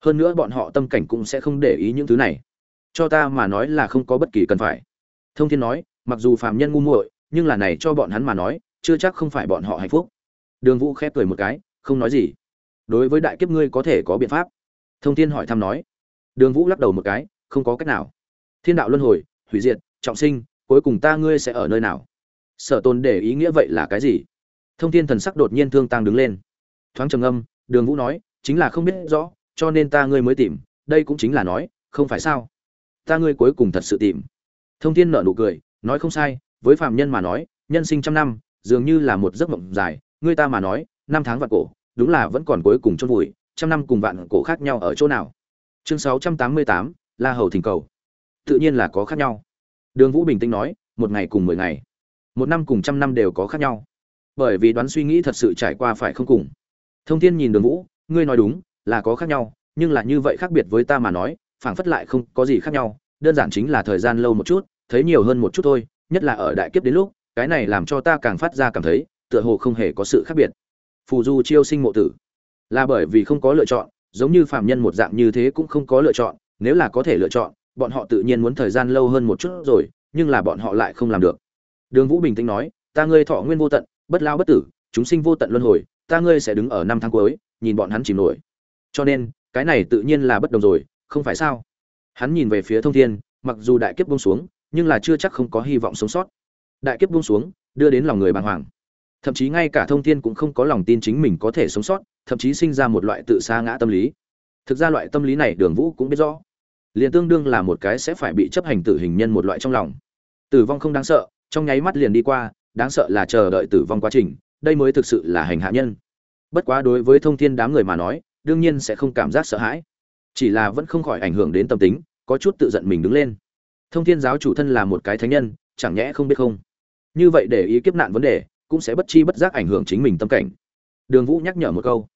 hơn nữa bọn họ tâm cảnh cũng sẽ không để ý những thứ này. Cho ta mà nói là không có bất kỳ cần phải. Thông thiên nói, mặc dù phàm nhân ngu muội, nhưng là này cho bọn hắn mà nói, chưa chắc không phải bọn họ hạnh phúc. Đường vũ khép cười một cái, không nói gì. Đối với đại kiếp ngươi có thể có biện pháp? Thông thiên hỏi thăm nói. Đường vũ lắc đầu một cái, không có cách nào. Thiên đạo luân hồi, hủy diệt, trọng sinh, cuối cùng ta ngươi sẽ ở nơi nào? Sở tôn để ý nghĩa vậy là cái gì? Thông thiên thần sắc đột nhiên thương tăng đứng lên. Thoáng trầm âm đường vũ nói, chính là không biết rõ cho nên ta ngươi mới tìm, đây cũng chính là nói, không phải sao? Ta ngươi cuối cùng thật sự tìm. Thông thiên nợ nụ cười, nói không sai, với phạm nhân mà nói, nhân sinh trăm năm, dường như là một giấc mộng dài, ngươi ta mà nói, năm tháng vạn cổ, đúng là vẫn còn cuối cùng chôn vùi, trăm năm cùng vạn cổ khác nhau ở chỗ nào? Chương sáu trăm tám mươi tám, la hầu thỉnh cầu. Tự nhiên là có khác nhau. Đường vũ bình tĩnh nói, một ngày cùng mười ngày. Một năm cùng trăm năm đều có khác nhau. Bởi vì đoán suy nghĩ thật sự trải qua phải không cùng. Thông thiên nhìn đường vũ, ngươi nói đúng là có khác nhau, nhưng là như vậy khác biệt với ta mà nói, phảng phất lại không có gì khác nhau, đơn giản chính là thời gian lâu một chút, thấy nhiều hơn một chút thôi, nhất là ở đại kiếp đến lúc, cái này làm cho ta càng phát ra cảm thấy, tựa hồ không hề có sự khác biệt. Phù du chiêu sinh mộ tử. Là bởi vì không có lựa chọn, giống như phạm nhân một dạng như thế cũng không có lựa chọn, nếu là có thể lựa chọn, bọn họ tự nhiên muốn thời gian lâu hơn một chút rồi, nhưng là bọn họ lại không làm được. Đường vũ bình tĩnh nói, ta ngươi thọ nguyên vô tận, bất lao bất tử, chúng sinh vô tận luân hồi, ta ngươi sẽ đứng ở năm tháng cuối, nhìn bọn hắn chìm nổi cho nên, cái này tự nhiên là bất đồng rồi, không phải sao? Hắn nhìn về phía thông thiên, mặc dù đại kiếp buông xuống, nhưng là chưa chắc không có hy vọng sống sót. Đại kiếp buông xuống, đưa đến lòng người bàng hoàng. Thậm chí ngay cả thông thiên cũng không có lòng tin chính mình có thể sống sót, thậm chí sinh ra một loại tự sa ngã tâm lý. Thực ra loại tâm lý này đường vũ cũng biết rõ. Liền tương đương là một cái sẽ phải bị chấp hành tử hình nhân một loại trong lòng. Tử vong không đáng sợ, trong nháy mắt liền đi qua, đáng sợ là chờ đợi tử vong quá trình, đây mới thực sự là hành hạ nhân. Bất quá đối với thông thiên đám người mà nói đương nhiên sẽ không cảm giác sợ hãi. Chỉ là vẫn không khỏi ảnh hưởng đến tâm tính, có chút tự giận mình đứng lên. Thông thiên giáo chủ thân là một cái thánh nhân, chẳng nhẽ không biết không? Như vậy để ý kiếp nạn vấn đề, cũng sẽ bất chi bất giác ảnh hưởng chính mình tâm cảnh. Đường vũ nhắc nhở một câu.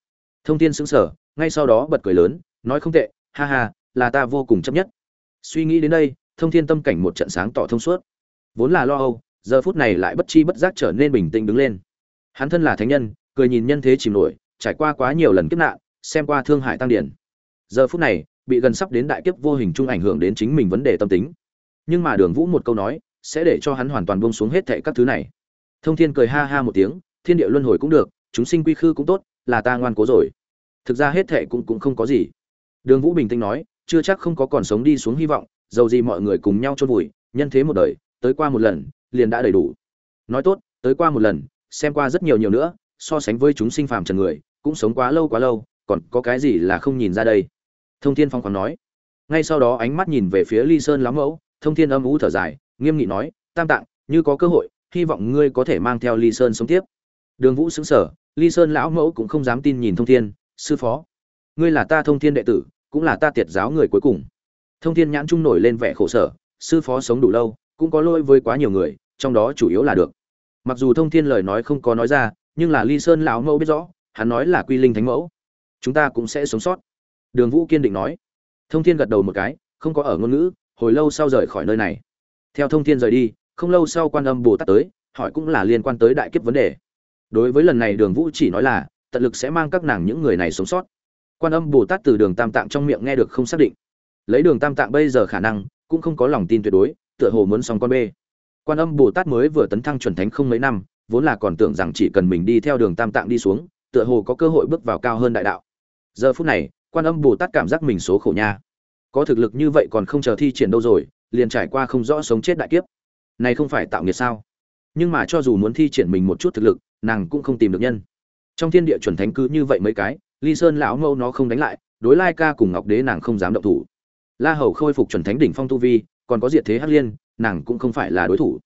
Thông thiên xứng sở ngay sau đó bật cười lớn, nói không tệ, ha ha, là ta vô cùng chấp nhất. Suy nghĩ đến đây, thông thiên tâm cảnh một trận sáng tỏ thông suốt. Vốn là lo âu, giờ phút này lại bất chi bất giác trở nên bình tĩnh đứng lên. Hắn thân là thánh nhân, cười nhìn nhân thế chìm nổi, trải qua quá nhiều lần kiếp nạn xem qua thương hại tăng điển. Giờ phút này, bị gần sắp đến đại kiếp vô hình chung ảnh hưởng đến chính mình vấn đề tâm tính. Nhưng mà đường vũ một câu nói, sẽ để cho hắn hoàn toàn buông xuống hết thệ các thứ này. Thông thiên cười ha ha một tiếng, thiên địa luân hồi cũng được, chúng sinh quy khư cũng tốt, là ta ngoan cố rồi. Thực ra hết thệ cũng cũng không có gì. Đường vũ bình tĩnh nói, chưa chắc không có còn sống đi xuống hy vọng, dầu gì mọi người cùng nhau chôn vùi, nhân thế một đời, tới qua một lần, liền đã đầy đủ. Nói tốt, tới qua một lần, xem qua rất nhiều nhiều nữa, so sánh với chúng sinh phàm trần người, cũng sống quá lâu quá lâu còn có cái gì là không nhìn ra đây? Thông thiên phong còn nói. Ngay sau đó ánh mắt nhìn về phía ly sơn lắm mẫu, thông thiên âm ú thở dài, nghiêm nghị nói, tam tạng, như có cơ hội, hy vọng ngươi có thể mang theo ly sơn sống tiếp. Đường vũ xứng sở ly sơn lão mẫu cũng không dám tin nhìn thông thiên, sư phó, ngươi là ta thông thiên đệ tử, cũng là ta tiệt giáo người cuối cùng. Thông thiên nhãn trung nổi lên vẻ khổ sở, sư phó sống đủ lâu, cũng có lỗi với quá nhiều người, trong đó chủ yếu là được. Mặc dù thông thiên lời nói không có nói ra, nhưng là ly sơn lão mẫu biết rõ, hắn nói là quy linh thánh mẫu chúng ta cũng sẽ sống sót. Đường vũ kiên định nói. Thông thiên gật đầu một cái, không có ở ngôn ngữ, hồi lâu sau rời khỏi nơi này. Theo thông thiên rời đi, không lâu sau quan âm bồ tát tới, hỏi cũng là liên quan tới đại kiếp vấn đề. Đối với lần này đường vũ chỉ nói là, tận lực sẽ mang các nàng những người này sống sót. Quan âm bồ tát từ đường tam tạng trong miệng nghe được không xác định. Lấy đường tam tạng bây giờ khả năng, cũng không có lòng tin tuyệt đối, tựa hồ muốn xong con bê. Quan âm bồ tát mới vừa tấn thăng chuẩn thánh không mấy năm, vốn là còn tưởng rằng chỉ cần mình đi theo đường tam tạng đi xuống, tựa hồ có cơ hội bước vào cao hơn đại đạo giờ phút này, quan âm bồ tát cảm giác mình số khổ nha. Có thực lực như vậy còn không chờ thi triển đâu rồi, liền trải qua không rõ sống chết đại kiếp. Này không phải tạo nghiệt sao? Nhưng mà cho dù muốn thi triển mình một chút thực lực, nàng cũng không tìm được nhân. Trong thiên địa chuẩn thánh cứ như vậy mấy cái, ly sơn lão mâu nó không đánh lại, đối lai ca cùng ngọc đế nàng không dám động thủ. La hầu khôi phục chuẩn thánh đỉnh phong tu vi, còn có diệt thế hắc liên, nàng cũng không phải là đối thủ.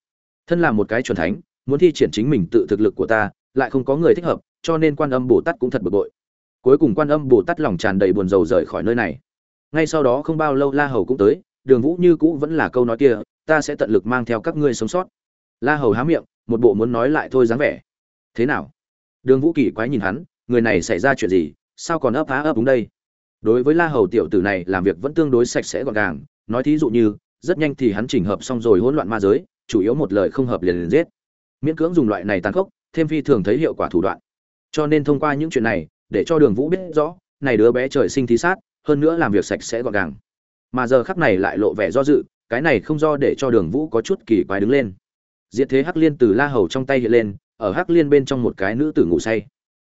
Thân là một cái chuẩn thánh, muốn thi triển chính mình tự thực lực của ta, lại không có người thích hợp, cho nên quan âm bồ tát cũng thật bực bội cuối cùng quan âm bồ tát lòng tràn đầy buồn rầu rời khỏi nơi này. Ngay sau đó không bao lâu la hầu cũng tới, đường vũ như cũ vẫn là câu nói kia, ta sẽ tận lực mang theo các ngươi sống sót. La hầu há miệng, một bộ muốn nói lại thôi dáng vẻ. Thế nào? Đường vũ kỳ quái nhìn hắn, người này xảy ra chuyện gì? Sao còn ấp á ấp đúng đây? Đối với la hầu tiểu tử này, làm việc vẫn tương đối sạch sẽ gọn gàng, nói thí dụ như, rất nhanh thì hắn chỉnh hợp xong rồi hỗn loạn ma giới, chủ yếu một lời không hợp liền liền giết. Miễn cưỡng dùng loại này tàn khốc, thêm phi thường thấy hiệu quả thủ đoạn. Cho nên thông qua những chuyện này để cho đường vũ biết rõ, này đứa bé trời sinh thí sát, hơn nữa làm việc sạch sẽ gọn gàng. Mà giờ khắc này lại lộ vẻ do dự, cái này không do để cho đường vũ có chút kỳ quái đứng lên. Diệt thế hắc liên từ la hầu trong tay hiện lên, ở hắc liên bên trong một cái nữ tử ngủ say.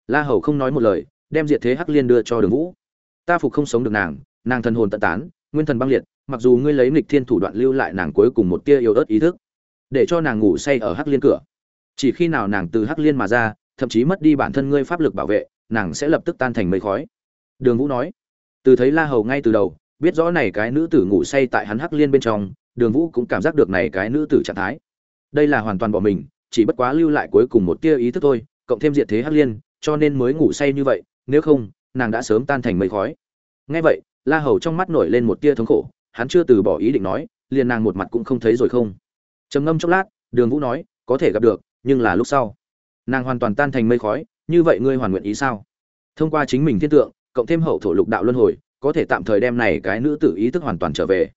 La hầu không nói một lời, đem diệt thế hắc liên đưa cho đường vũ. Ta phục không sống được nàng nàng thần hồn tận tán, nguyên thần băng liệt, mặc dù ngươi lấy nghịch thiên thủ đoạn lưu lại nàng cuối cùng một tia yếu ớt ý thức, để cho nàng ngủ say ở hắc liên cửa. Chỉ khi nào nàng từ hắc liên mà ra thậm chí mất đi bản thân ngươi pháp lực bảo vệ, nàng sẽ lập tức tan thành mây khói. Đường vũ nói. Từ thấy la hầu ngay từ đầu, biết rõ này cái nữ tử ngủ say tại hắn hắc liên bên trong, đường vũ cũng cảm giác được này cái nữ tử trạng thái. Đây là hoàn toàn bỏ mình, chỉ bất quá lưu lại cuối cùng một tia ý thức thôi, cộng thêm diệt thế hắc liên, cho nên mới ngủ say như vậy, nếu không, nàng đã sớm tan thành mây khói. Nghe vậy, la hầu trong mắt nổi lên một tia thống khổ, hắn chưa từ bỏ ý định nói, liền nàng một mặt cũng không thấy rồi không. Trầm ngâm chốc lát, đường vũ nói, có thể gặp được, nhưng là lúc sau nàng hoàn toàn tan thành mây khói, như vậy ngươi hoàn nguyện ý sao? Thông qua chính mình thiên tượng, cộng thêm hậu thổ lục đạo luân hồi, có thể tạm thời đem này cái nữ tử ý thức hoàn toàn trở về.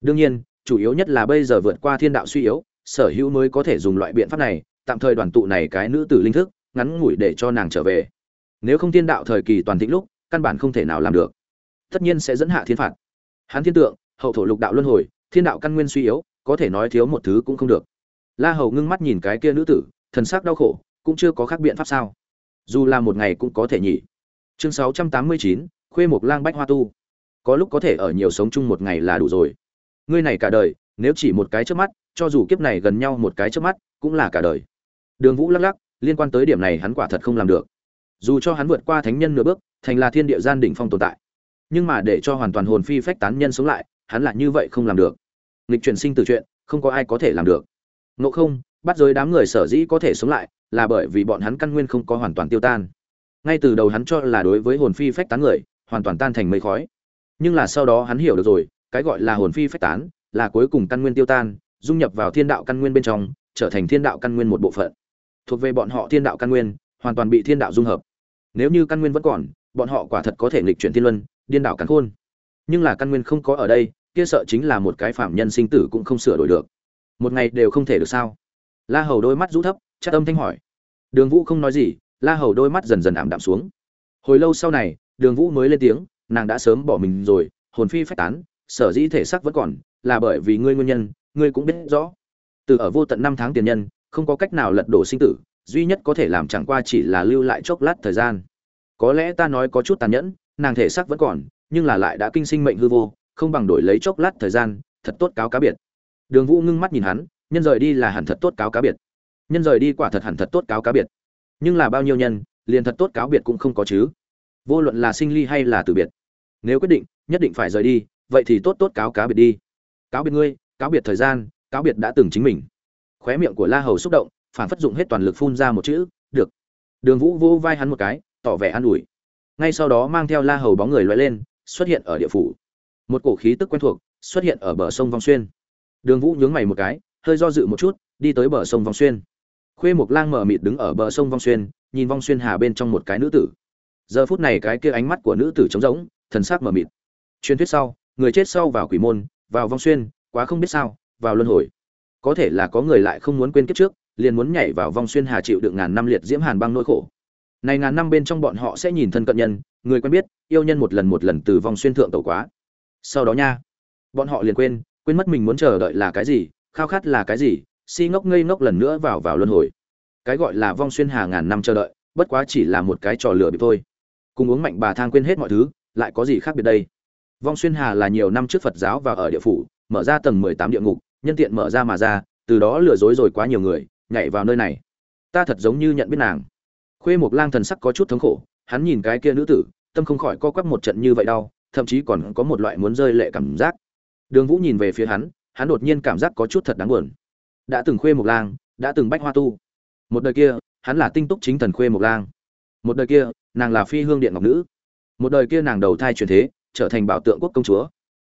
Đương nhiên, chủ yếu nhất là bây giờ vượt qua thiên đạo suy yếu, sở hữu mới có thể dùng loại biện pháp này, tạm thời đoàn tụ này cái nữ tử linh thức, ngắn ngủi để cho nàng trở về. Nếu không thiên đạo thời kỳ toàn thịnh lúc, căn bản không thể nào làm được. Tất nhiên sẽ dẫn hạ thiên phạt. Hán thiên tượng, hậu thổ lục đạo luân hồi, thiên đạo căn nguyên suy yếu, có thể nói thiếu một thứ cũng không được. La hầu ngưng mắt nhìn cái kia nữ tử, thần sắc đau khổ cũng chưa có khác biện pháp sao? Dù là một ngày cũng có thể nhỉ. Chương sáu trăm tám mươi chín, khuê mộc lang bách hoa tu. Có lúc có thể ở nhiều sống chung một ngày là đủ rồi. Ngươi này cả đời, nếu chỉ một cái trước mắt, cho dù kiếp này gần nhau một cái trước mắt, cũng là cả đời. Đường vũ lắc lắc, liên quan tới điểm này hắn quả thật không làm được. Dù cho hắn vượt qua thánh nhân nửa bước, thành là thiên địa gian đỉnh phong tồn tại, nhưng mà để cho hoàn toàn hồn phi phách tán nhân sống lại, hắn lại như vậy không làm được. Nghịch chuyển sinh từ chuyện, không có ai có thể làm được. Ngộ không, bắt giới đám người sở dĩ có thể sống lại là bởi vì bọn hắn căn nguyên không có hoàn toàn tiêu tan. Ngay từ đầu hắn cho là đối với hồn phi phách tán người, hoàn toàn tan thành mây khói. Nhưng là sau đó hắn hiểu được rồi, cái gọi là hồn phi phách tán, là cuối cùng căn nguyên tiêu tan, dung nhập vào thiên đạo căn nguyên bên trong, trở thành thiên đạo căn nguyên một bộ phận. Thuộc về bọn họ thiên đạo căn nguyên, hoàn toàn bị thiên đạo dung hợp. Nếu như căn nguyên vẫn còn, bọn họ quả thật có thể nghịch chuyển thiên luân, điên đảo cắn khôn. Nhưng là căn nguyên không có ở đây, kia sợ chính là một cái phạm nhân sinh tử cũng không sửa đổi được. Một ngày đều không thể được sao? La hầu đôi mắt rũ thấp chắc âm thanh hỏi. Đường vũ không nói gì, la hầu đôi mắt dần dần ảm đạm xuống. Hồi lâu sau này, đường vũ mới lên tiếng, nàng đã sớm bỏ mình rồi, hồn phi phách tán, sở dĩ thể xác vẫn còn, là bởi vì ngươi nguyên nhân, ngươi cũng biết rõ. Từ ở vô tận năm tháng tiền nhân, không có cách nào lật đổ sinh tử, duy nhất có thể làm chẳng qua chỉ là lưu lại chốc lát thời gian. Có lẽ ta nói có chút tàn nhẫn, nàng thể xác vẫn còn, nhưng là lại đã kinh sinh mệnh hư vô, không bằng đổi lấy chốc lát thời gian, thật tốt cáo cá biệt. Đường vũ ngưng mắt nhìn hắn, nhân rời đi là hẳn thật tốt cáo cá biệt nhân rời đi quả thật hẳn thật tốt cáo cá biệt. Nhưng là bao nhiêu nhân, liền thật tốt cáo biệt cũng không có chứ. Vô luận là sinh ly hay là từ biệt. Nếu quyết định, nhất định phải rời đi, vậy thì tốt tốt cáo cá biệt đi. Cáo biệt ngươi, cáo biệt thời gian, cáo biệt đã từng chính mình. Khóe miệng của la hầu xúc động, phản phất dụng hết toàn lực phun ra một chữ, được. Đường vũ vô vai hắn một cái, tỏ vẻ an ủi. Ngay sau đó mang theo la hầu bóng người loại lên, xuất hiện ở địa phủ. Một cổ khí tức quen thuộc xuất hiện ở bờ sông vong xuyên. Đường vũ nhướng mày một cái, hơi do dự một chút, đi tới bờ sông vong xuyên khuê Mộc lang mở mịt đứng ở bờ sông vong xuyên, nhìn vong xuyên hà bên trong một cái nữ tử. Giờ phút này cái kia ánh mắt của nữ tử trống rỗng, thần sắc mở mịt. Truyền thuyết sau, người chết sau vào quỷ môn, vào vong xuyên, quá không biết sao, vào luân hồi. Có thể là có người lại không muốn quên kiếp trước, liền muốn nhảy vào vong xuyên hà chịu đựng ngàn năm liệt diễm hàn băng nỗi khổ. Này ngàn năm bên trong bọn họ sẽ nhìn thân cận nhân, người quen biết, yêu nhân một lần một lần từ vong xuyên thượng tẩu quá. Sau đó nha, bọn họ liền quên quên mất mình muốn chờ đợi là cái gì, khao khát là cái gì si ngốc ngây ngốc lần nữa vào vào luân hồi. Cái gọi là vong xuyên hà ngàn năm chờ đợi, bất quá chỉ là một cái trò lửa bị thôi. Cùng uống mạnh bà thang quên hết mọi thứ, lại có gì khác biệt đây? Vong xuyên hà là nhiều năm trước phật giáo và ở địa phủ, mở ra tầng mười tám địa ngục, nhân tiện mở ra mà ra, từ đó lừa dối rồi quá nhiều người, nhảy vào nơi này. Ta thật giống như nhận biết nàng. Khuê một lang thần sắc có chút thống khổ, hắn nhìn cái kia nữ tử, tâm không khỏi co quắp một trận như vậy đau, thậm chí còn có một loại muốn rơi lệ cảm giác. Đường vũ nhìn về phía hắn hắn đột nhiên cảm giác có chút thật đáng buồn đã từng khuê một lang, đã từng bách hoa tu. Một đời kia, hắn là tinh túc chính thần khuê một lang. Một đời kia, nàng là phi hương điện ngọc nữ. Một đời kia nàng đầu thai truyền thế, trở thành bảo tượng quốc công chúa.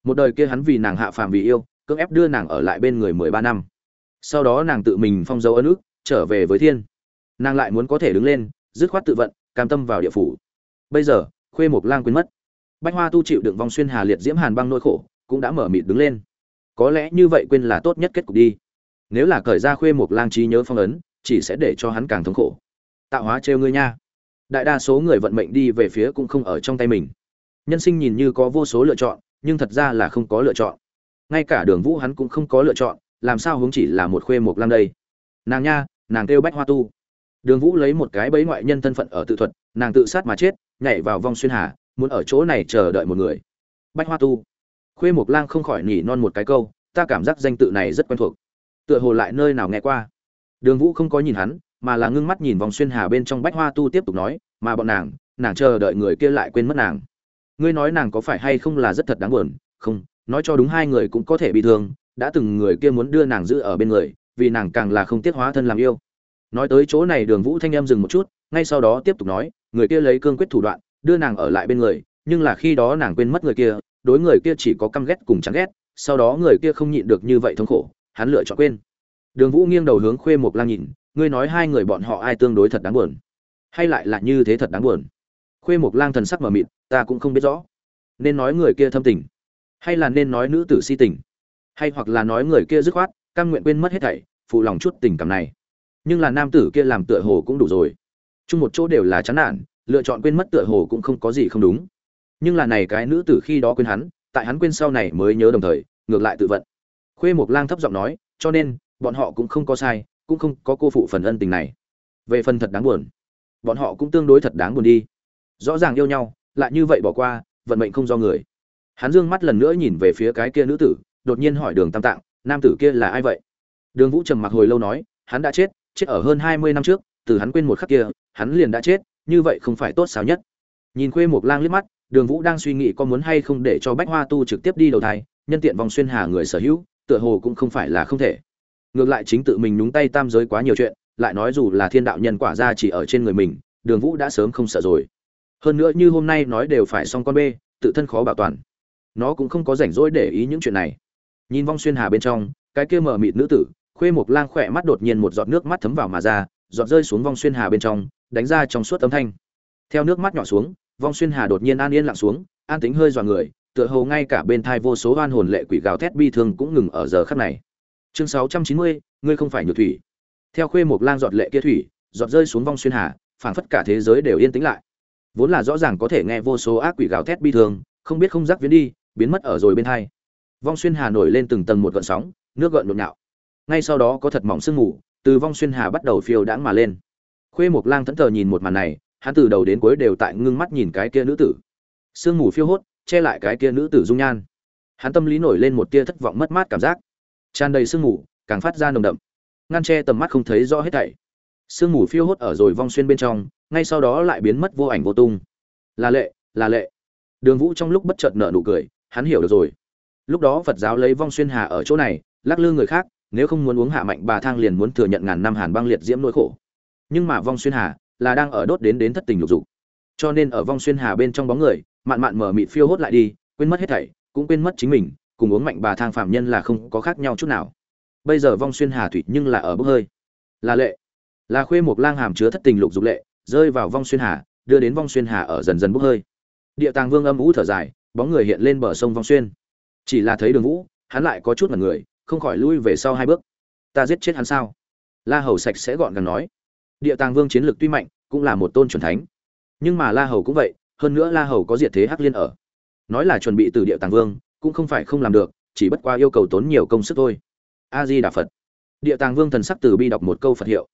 Một đời kia hắn vì nàng hạ phàm vì yêu, cưỡng ép đưa nàng ở lại bên người mười ba năm. Sau đó nàng tự mình phong dấu ân ức trở về với thiên. Nàng lại muốn có thể đứng lên, dứt khoát tự vận, cam tâm vào địa phủ. Bây giờ, khuê mộc lang quên mất. Bách hoa tu chịu đựng vòng xuyên hà liệt diễm hàn băng nỗi khổ, cũng đã mở mịt đứng lên. Có lẽ như vậy quên là tốt nhất kết cục đi nếu là cởi ra khuê một lang trí nhớ phong ấn, chỉ sẽ để cho hắn càng thống khổ. Tạo hóa trêu ngươi nha. Đại đa số người vận mệnh đi về phía cũng không ở trong tay mình. Nhân sinh nhìn như có vô số lựa chọn, nhưng thật ra là không có lựa chọn. Ngay cả đường vũ hắn cũng không có lựa chọn, làm sao hướng chỉ là một khuê một lam đây? Nàng nha, nàng kêu bách hoa tu. Đường vũ lấy một cái bẫy ngoại nhân thân phận ở tự thuật, nàng tự sát mà chết, nhảy vào vong xuyên hà, muốn ở chỗ này chờ đợi một người. Bách hoa tu. Khuê mộc lang không khỏi nỉ non một cái câu, ta cảm giác danh tự này rất quen thuộc tựa hồ lại nơi nào nghe qua. Đường vũ không có nhìn hắn, mà là ngưng mắt nhìn vòng xuyên hà bên trong bách hoa tu tiếp tục nói, mà bọn nàng nàng chờ đợi người kia lại quên mất nàng. Ngươi nói nàng có phải hay không là rất thật đáng buồn? Không, nói cho đúng hai người cũng có thể bị thương, đã từng người kia muốn đưa nàng giữ ở bên người, vì nàng càng là không tiết hóa thân làm yêu. Nói tới chỗ này, đường vũ thanh em dừng một chút, ngay sau đó tiếp tục nói, người kia lấy cương quyết thủ đoạn, đưa nàng ở lại bên người, nhưng là khi đó nàng quên mất người kia, đối người kia chỉ có căm ghét cùng chán ghét, sau đó người kia không nhịn được như vậy thống khổ hắn lựa chọn quên. Đường vũ nghiêng đầu hướng khuê mộc lang nhìn, ngươi nói hai người bọn họ ai tương đối thật đáng buồn? Hay lại là như thế thật đáng buồn? Khuê mộc lang thần sắc mờ mịt, ta cũng không biết rõ. Nên nói người kia thâm tình, hay là nên nói nữ tử si tình? Hay hoặc là nói người kia dứt khoát, cam nguyện quên mất hết thảy, phụ lòng chút tình cảm này. Nhưng là nam tử kia làm tựa hồ cũng đủ rồi. Chung một chỗ đều là chán nản, lựa chọn quên mất tựa hồ cũng không có gì không đúng. Nhưng là này cái nữ tử khi đó quên hắn, tại hắn quên sau này mới nhớ đồng thời, ngược lại tự vận khuê mộc lang thấp giọng nói, cho nên, bọn họ cũng không có sai, cũng không có cô phụ phần ân tình này. Về phần thật đáng buồn, bọn họ cũng tương đối thật đáng buồn đi. Rõ ràng yêu nhau, lại như vậy bỏ qua, vận mệnh không do người. Hắn dương mắt lần nữa nhìn về phía cái kia nữ tử, đột nhiên hỏi đường tam tạng, nam tử kia là ai vậy? Đường vũ trầm mặc hồi lâu nói, hắn đã chết chết ở hơn hai mươi năm trước, từ hắn quên một khắc kia, hắn liền đã chết, như vậy không phải tốt sao nhất. Nhìn khuê Mộc lang liếc mắt, đường vũ đang suy nghĩ có muốn hay không để cho bách hoa tu trực tiếp đi đầu thai, nhân tiện vòng xuyên hà người sở hữu tựa hồ cũng không phải là không thể. Ngược lại chính tự mình nhúng tay tam giới quá nhiều chuyện, lại nói dù là thiên đạo nhân quả ra chỉ ở trên người mình, đường vũ đã sớm không sợ rồi. Hơn nữa như hôm nay nói đều phải xong con bê, tự thân khó bảo toàn. Nó cũng không có rảnh rỗi để ý những chuyện này. Nhìn vong xuyên hà bên trong, cái kia mở mịt nữ tử, khuê một lang khỏe mắt đột nhiên một giọt nước mắt thấm vào mà ra, giọt rơi xuống vong xuyên hà bên trong, đánh ra trong suốt âm thanh. Theo nước mắt nhỏ xuống, vong xuyên hà đột nhiên an yên lặng xuống, an tính hơi dọa người tựa hồ ngay cả bên thai vô số oan hồn lệ quỷ gào thét bi thương cũng ngừng ở giờ khắc này. Chương sáu trăm chín mươi, ngươi không phải nhược thủy. Theo khuê một lang giọt lệ kia thủy, giọt rơi xuống vong xuyên hà, phảng phất cả thế giới đều yên tĩnh lại. Vốn là rõ ràng có thể nghe vô số ác quỷ gào thét bi thương, không biết không rắc viễn đi, biến mất ở rồi bên hai. Vong xuyên hà nổi lên từng tầng một gợn sóng, nước gợn nhộn nhạo. Ngay sau đó có thật mỏng sương mù, từ vong xuyên hà bắt đầu phiêu đãng mà lên. Khuê một lang thẫn thờ nhìn một màn này, hắn từ đầu đến cuối đều tại ngưng mắt nhìn cái kia nữ tử. Sương mù phiêu hốt che lại cái kia nữ tử dung nhan. Hắn tâm lý nổi lên một tia thất vọng mất mát cảm giác. Tràn đầy sương mù, càng phát ra nồng đậm. Ngăn che tầm mắt không thấy rõ hết thảy. Sương mù phiêu hốt ở rồi vong xuyên bên trong, ngay sau đó lại biến mất vô ảnh vô tung. Là lệ là lệ. Đường vũ trong lúc bất chợt nở nụ cười, hắn hiểu được rồi. Lúc đó phật giáo lấy vong xuyên hà ở chỗ này, lắc lư người khác, nếu không muốn uống hạ mạnh bà thang liền muốn thừa nhận ngàn năm hàn băng liệt diễm nỗi khổ. Nhưng mà vong xuyên hà là đang ở đốt đến đến thất tình lục dục. Cho nên ở vong xuyên hà bên trong bóng người mạn mạn mở mịt phiêu hốt lại đi, quên mất hết thảy, cũng quên mất chính mình, cùng uống mạnh bà thang phạm nhân là không có khác nhau chút nào. Bây giờ vong xuyên hà thủy nhưng là ở bốc hơi. Là lệ. Là khuê một lang hàm chứa thất tình lục dục lệ, rơi vào vong xuyên hà, đưa đến vong xuyên hà ở dần dần bốc hơi. Địa tàng vương âm ú thở dài, bóng người hiện lên bờ sông vong xuyên. Chỉ là thấy đường vũ, hắn lại có chút mặt người, không khỏi lui về sau hai bước. Ta giết chết hắn sao? La hầu sạch sẽ gọn gàng nói. Địa tàng vương chiến lược tuy mạnh, cũng là một tôn c thánh. Nhưng mà la hầu cũng vậy hơn nữa la hầu có diệt thế hắc liên ở. Nói là chuẩn bị từ địa tàng vương, cũng không phải không làm được, chỉ bất qua yêu cầu tốn nhiều công sức thôi. A di đà phật. Địa tàng vương thần sắc từ bi đọc một câu phật hiệu.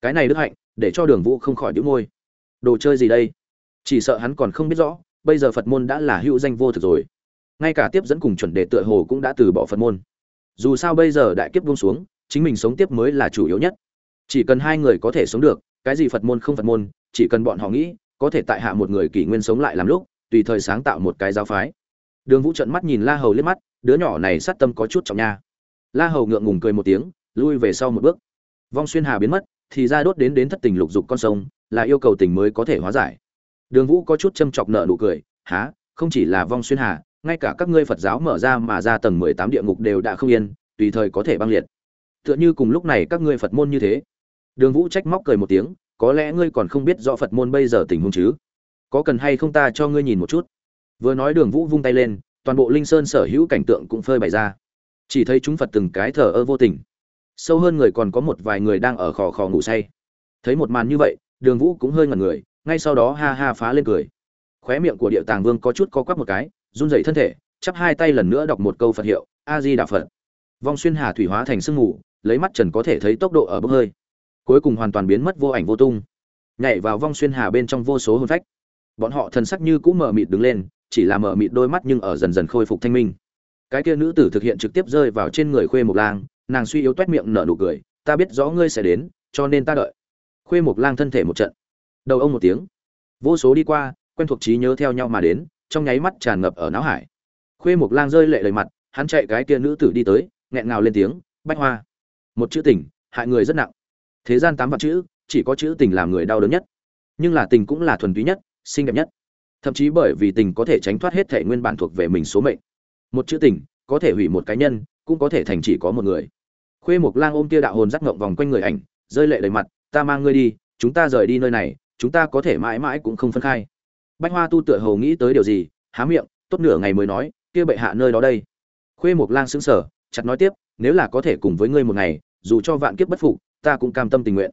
Cái này đức hạnh, để cho đường vũ không khỏi đĩu môi. Đồ chơi gì đây? Chỉ sợ hắn còn không biết rõ, bây giờ phật môn đã là hữu danh vô thực rồi. Ngay cả tiếp dẫn cùng chuẩn đề tựa hồ cũng đã từ bỏ phật môn. Dù sao bây giờ đại kiếp buông xuống, chính mình sống tiếp mới là chủ yếu nhất. Chỉ cần hai người có thể sống được, cái gì phật môn không phật môn, chỉ cần bọn họ nghĩ có thể tại hạ một người kỷ nguyên sống lại làm lúc, tùy thời sáng tạo một cái giáo phái. Đường vũ trận mắt nhìn la hầu liếc mắt, đứa nhỏ này sát tâm có chút trọng nha. La hầu ngượng ngùng cười một tiếng, lui về sau một bước. Vong xuyên hà biến mất, thì ra đốt đến đến thất tình lục dục con sông, là yêu cầu tình mới có thể hóa giải. Đường vũ có chút châm chọc nợ nụ cười há không chỉ là vong xuyên hà, ngay cả các ngươi phật giáo mở ra mà ra tầng mười tám địa ngục đều đã không yên, tùy thời có thể băng liệt. Tựa như cùng lúc này các ngươi phật môn như thế. Đường vũ trách móc cười một tiếng có lẽ ngươi còn không biết rõ phật môn bây giờ tình huống chứ? Có cần hay không ta cho ngươi nhìn một chút? Vừa nói đường vũ vung tay lên, toàn bộ linh sơn sở hữu cảnh tượng cũng phơi bày ra. Chỉ thấy chúng phật từng cái thờ ơ vô tình. Sâu hơn người còn có một vài người đang ở khò khò ngủ say. Thấy một màn như vậy, đường vũ cũng hơi ngẩn người, ngay sau đó ha ha phá lên cười. Khóe miệng của địa tàng vương có chút co quắp một cái, run rẩy thân thể, chắp hai tay lần nữa đọc một câu phật hiệu, a di đà phật. Vong xuyên hà thủy hóa thành sương mù, lấy mắt trần có thể thấy tốc độ ở bốc hơi cuối cùng hoàn toàn biến mất vô ảnh vô tung. Nhảy vào vong xuyên hà bên trong vô số hôn phách. Bọn họ thần sắc như cũng mờ mịt đứng lên, chỉ là mờ mịt đôi mắt nhưng ở dần dần khôi phục thanh minh. Cái kia nữ tử thực hiện trực tiếp rơi vào trên người khuê mộc lang, nàng suy yếu t miệng nở nụ cười, ta biết rõ ngươi sẽ đến, cho nên ta đợi. Khuê mộc lang thân thể một trận. Đầu ông một tiếng. Vô số đi qua, quen thuộc trí nhớ theo nhau mà đến, trong nháy mắt tràn ngập ở não hải. Khuê mộc lang rơi lệ đầy mặt, hắn chạy cái kia nữ tử đi tới, nghẹn ngào lên tiếng, bách hoa. Một chữ tình, hại người rất nặng thế gian tám vạn chữ, chỉ có chữ tình làm người đau đớn nhất. Nhưng là tình cũng là thuần túy nhất, xinh đẹp nhất. Thậm chí bởi vì tình có thể tránh thoát hết thể nguyên bản thuộc về mình số mệnh. Một chữ tình, có thể hủy một cá nhân, cũng có thể thành chỉ có một người. Khuê mộc lang ôm tia đạo hồn rắc ngộng vòng quanh người ảnh, rơi lệ đầy mặt, ta mang ngươi đi, chúng ta rời đi nơi này, chúng ta có thể mãi mãi cũng không phân khai. Bách hoa tu tựa hồ nghĩ tới điều gì, há miệng, tốt nửa ngày mới nói, kia bệ hạ nơi đó đây. Khuê mộc lang sững sờ, chặt nói tiếp, nếu là có thể cùng với ngươi một ngày, dù cho vạn kiếp bất phục ta cũng cam tâm tình nguyện.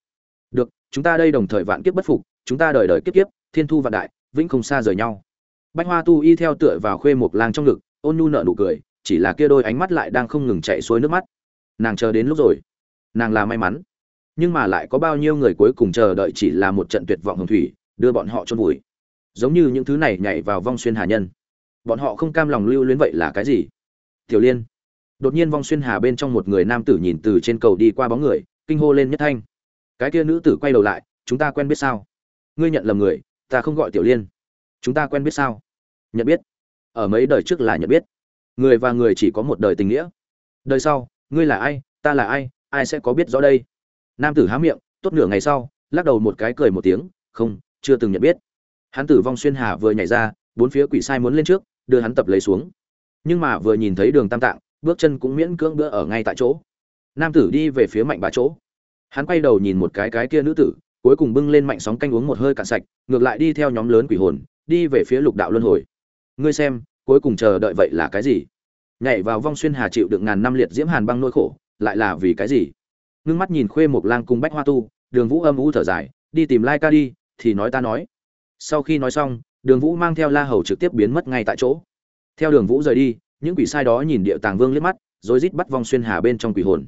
Được, chúng ta đây đồng thời vạn kiếp bất phục, chúng ta đời đời kiếp kiếp, thiên thu vạn đại, vĩnh không xa rời nhau. Bách hoa tu y theo tựa vào khuê một lang trong ngực, ôn nhu nợ nụ cười, chỉ là kia đôi ánh mắt lại đang không ngừng chạy xuôi nước mắt. Nàng chờ đến lúc rồi. Nàng là may mắn. Nhưng mà lại có bao nhiêu người cuối cùng chờ đợi chỉ là một trận tuyệt vọng hồng thủy, đưa bọn họ chôn vùi. Giống như những thứ này nhảy vào vong xuyên hà nhân. Bọn họ không cam lòng lưu luyến vậy là cái gì? Tiểu liên. Đột nhiên vong xuyên hà bên trong một người nam tử nhìn từ trên cầu đi qua bóng người kinh hô lên nhất thanh. Cái kia nữ tử quay đầu lại, chúng ta quen biết sao? Ngươi nhận lầm người, ta không gọi tiểu liên. Chúng ta quen biết sao? Nhận biết. Ở mấy đời trước là nhận biết. Người và người chỉ có một đời tình nghĩa. Đời sau, ngươi là ai, ta là ai ai sẽ có biết rõ đây? Nam tử há miệng, tốt nửa ngày sau, lắc đầu một cái cười một tiếng, không, chưa từng nhận biết. Hắn tử vong xuyên hà vừa nhảy ra, bốn phía quỷ sai muốn lên trước, đưa hắn tập lấy xuống. Nhưng mà vừa nhìn thấy đường tam tạng, bước chân cũng miễn cưỡng bữa ở ngay tại chỗ nam tử đi về phía mạnh bà chỗ. Hắn quay đầu nhìn một cái cái kia nữ tử, cuối cùng bưng lên mạnh sóng canh uống một hơi cạn sạch, ngược lại đi theo nhóm lớn quỷ hồn, đi về phía lục đạo luân hồi. Ngươi xem, cuối cùng chờ đợi vậy là cái gì? Nhảy vào vong xuyên hà chịu được ngàn năm liệt diễm hàn băng nỗi khổ, lại là vì cái gì? Ngưng mắt nhìn khuê một lang cùng bách hoa tu, đường vũ âm u thở dài, đi tìm lai ca đi, thì nói ta nói. Sau khi nói xong, đường vũ mang theo la hầu trực tiếp biến mất ngay tại chỗ. Theo đường vũ rời đi, những quỷ sai đó nhìn địa tàng vương liếc mắt, rồi rít bắt vong xuyên hà bên trong quỷ hồn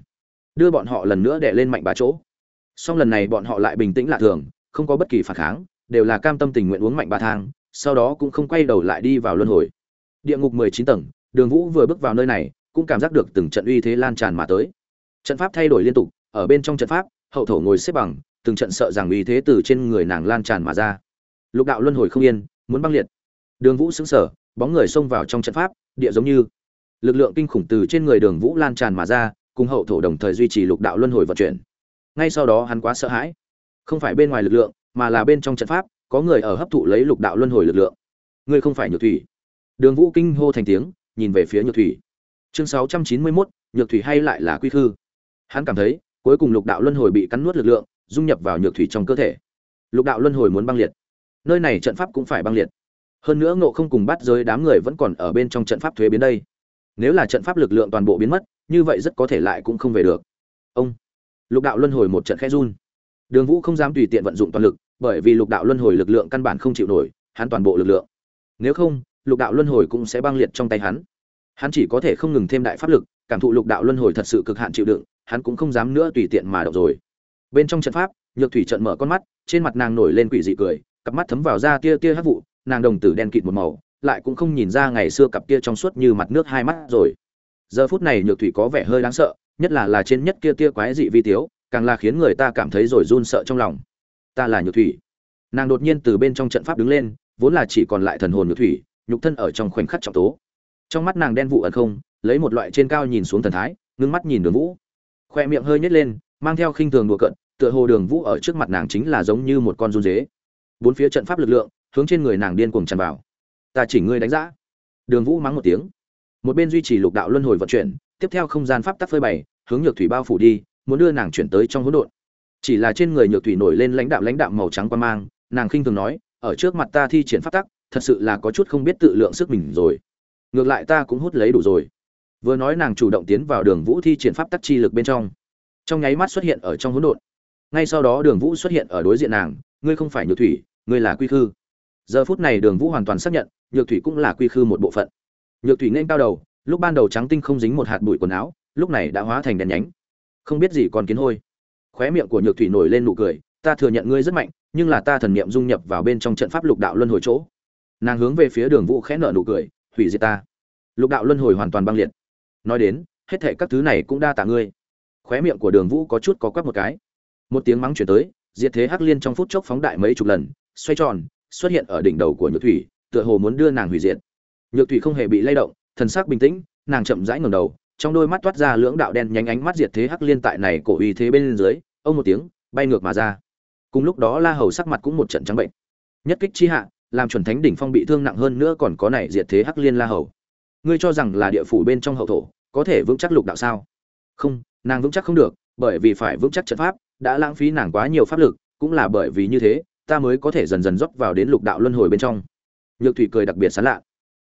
đưa bọn họ lần nữa đè lên mạnh bà chỗ. Song lần này bọn họ lại bình tĩnh lạ thường, không có bất kỳ phản kháng, đều là cam tâm tình nguyện uống mạnh bà thang, sau đó cũng không quay đầu lại đi vào luân hồi. Địa ngục mười chín tầng, đường vũ vừa bước vào nơi này, cũng cảm giác được từng trận uy thế lan tràn mà tới. Trận pháp thay đổi liên tục, ở bên trong trận pháp, hậu thổ ngồi xếp bằng, từng trận sợ rằng uy thế từ trên người nàng lan tràn mà ra. Lục đạo luân hồi không yên, muốn băng liệt. Đường vũ xứng sở bóng người xông vào trong trận pháp, địa giống như lực lượng kinh khủng từ trên người đường vũ lan tràn mà ra cùng hậu thổ đồng thời duy trì lục đạo luân hồi vận chuyển. Ngay sau đó hắn quá sợ hãi. Không phải bên ngoài lực lượng mà là bên trong trận pháp có người ở hấp thụ lấy lục đạo luân hồi lực lượng. Ngươi không phải nhược thủy. Đường vũ kinh hô thành tiếng nhìn về phía nhược thủy. Chương sáu trăm chín mươi 691, nhược thủy hay lại là quy khư? Hắn cảm thấy cuối cùng lục đạo luân hồi bị cắn nuốt lực lượng dung nhập vào nhược thủy trong cơ thể. Lục đạo luân hồi muốn băng liệt. Nơi này trận pháp cũng phải băng liệt. Hơn nữa ngộ không cùng bắt giới đám người vẫn còn ở bên trong trận pháp thuế biến đây. Nếu là trận pháp lực lượng toàn bộ biến mất như vậy rất có thể lại cũng không về được. Ông lục đạo luân hồi một trận khẽ run. Đường vũ không dám tùy tiện vận dụng toàn lực, bởi vì lục đạo luân hồi lực lượng căn bản không chịu nổi, hắn toàn bộ lực lượng. Nếu không, lục đạo luân hồi cũng sẽ băng liệt trong tay hắn. Hắn chỉ có thể không ngừng thêm đại pháp lực, cảm thụ lục đạo luân hồi thật sự cực hạn chịu đựng, hắn cũng không dám nữa tùy tiện mà động rồi. Bên trong trận pháp, nhược thủy trận mở con mắt, trên mặt nàng nổi lên quỷ dị cười, cặp mắt thấm vào da tia tia hắc vụ, nàng đồng tử đen kịt một màu, lại cũng không nhìn ra ngày xưa cặp kia trong suốt như mặt nước hai mắt rồi giờ phút này nhược thủy có vẻ hơi đáng sợ, nhất là là trên nhất kia tia quái dị vi tiếu, càng là khiến người ta cảm thấy rồi run sợ trong lòng. Ta là nhược thủy. Nàng đột nhiên từ bên trong trận pháp đứng lên, vốn là chỉ còn lại thần hồn nhược thủy, nhục thân ở trong khoảnh khắc trọng tố. Trong mắt nàng đen vụ ẩn không, lấy một loại trên cao nhìn xuống thần thái, ngưng mắt nhìn đường vũ. Khoe miệng hơi nhếch lên, mang theo khinh thường đùa cận tựa hồ đường vũ ở trước mặt nàng chính là giống như một con run dế. Bốn phía trận pháp lực lượng, hướng trên người nàng điên cuồng tràn vào. Ta chỉ ngươi đánh giá. Đường vũ mắng một tiếng một bên duy trì lục đạo luân hồi vận chuyển, tiếp theo không gian pháp tắc phơi bày, hướng nhược thủy bao phủ đi, muốn đưa nàng chuyển tới trong hỗn độn. Chỉ là trên người nhược thủy nổi lên lãnh đạo lãnh đạo màu trắng quan mang, nàng khinh thường nói, ở trước mặt ta thi triển pháp tắc, thật sự là có chút không biết tự lượng sức mình rồi. Ngược lại ta cũng hút lấy đủ rồi. Vừa nói nàng chủ động tiến vào đường vũ thi triển pháp tắc chi lực bên trong. Trong nháy mắt xuất hiện ở trong hỗn độn. Ngay sau đó đường vũ xuất hiện ở đối diện nàng, ngươi không phải nhược thủy, ngươi là quy khư. Giờ phút này đường vũ hoàn toàn xác nhận, nhược thủy cũng là quy khư một bộ phận nhược thủy nên cao đầu, lúc ban đầu trắng tinh không dính một hạt bụi quần áo, lúc này đã hóa thành đèn nhánh. Không biết gì còn kiến hôi. Khóe miệng của nhược thủy nổi lên nụ cười, ta thừa nhận ngươi rất mạnh, nhưng là ta thần niệm dung nhập vào bên trong trận pháp lục đạo luân hồi chỗ. Nàng hướng về phía đường vũ khẽ nở nụ cười, hủy diệt ta. Lục đạo luân hồi hoàn toàn băng liệt. Nói đến, hết thệ các thứ này cũng đa tạ ngươi. Khóe miệng của đường vũ có chút có quắc một cái. Một tiếng mắng chuyển tới, diệt thế hắc liên trong phút chốc phóng đại mấy chục lần, xoay tròn, xuất hiện ở đỉnh đầu của nhược thủy, tựa hồ muốn đưa nàng hủy diệt nhược thủy không hề bị lay động, thần sắc bình tĩnh, nàng chậm rãi ngẩng đầu, trong đôi mắt toát ra lưỡng đạo đen nhánh ánh mắt diệt thế hắc liên tại này cổ uy thế bên dưới, ông một tiếng, bay ngược mà ra. Cùng lúc đó la hầu sắc mặt cũng một trận trắng bệnh. Nhất kích chi hạ, làm chuẩn thánh đỉnh phong bị thương nặng hơn nữa còn có này diệt thế hắc liên la hầu. Ngươi cho rằng là địa phủ bên trong hậu thổ, có thể vững chắc lục đạo sao? Không, nàng vững chắc không được, bởi vì phải vững chắc trận pháp, đã lãng phí nàng quá nhiều pháp lực, cũng là bởi vì như thế, ta mới có thể dần dần dốc vào đến lục đạo luân hồi bên trong. Nhược thủy cười đặc biệt sán lạ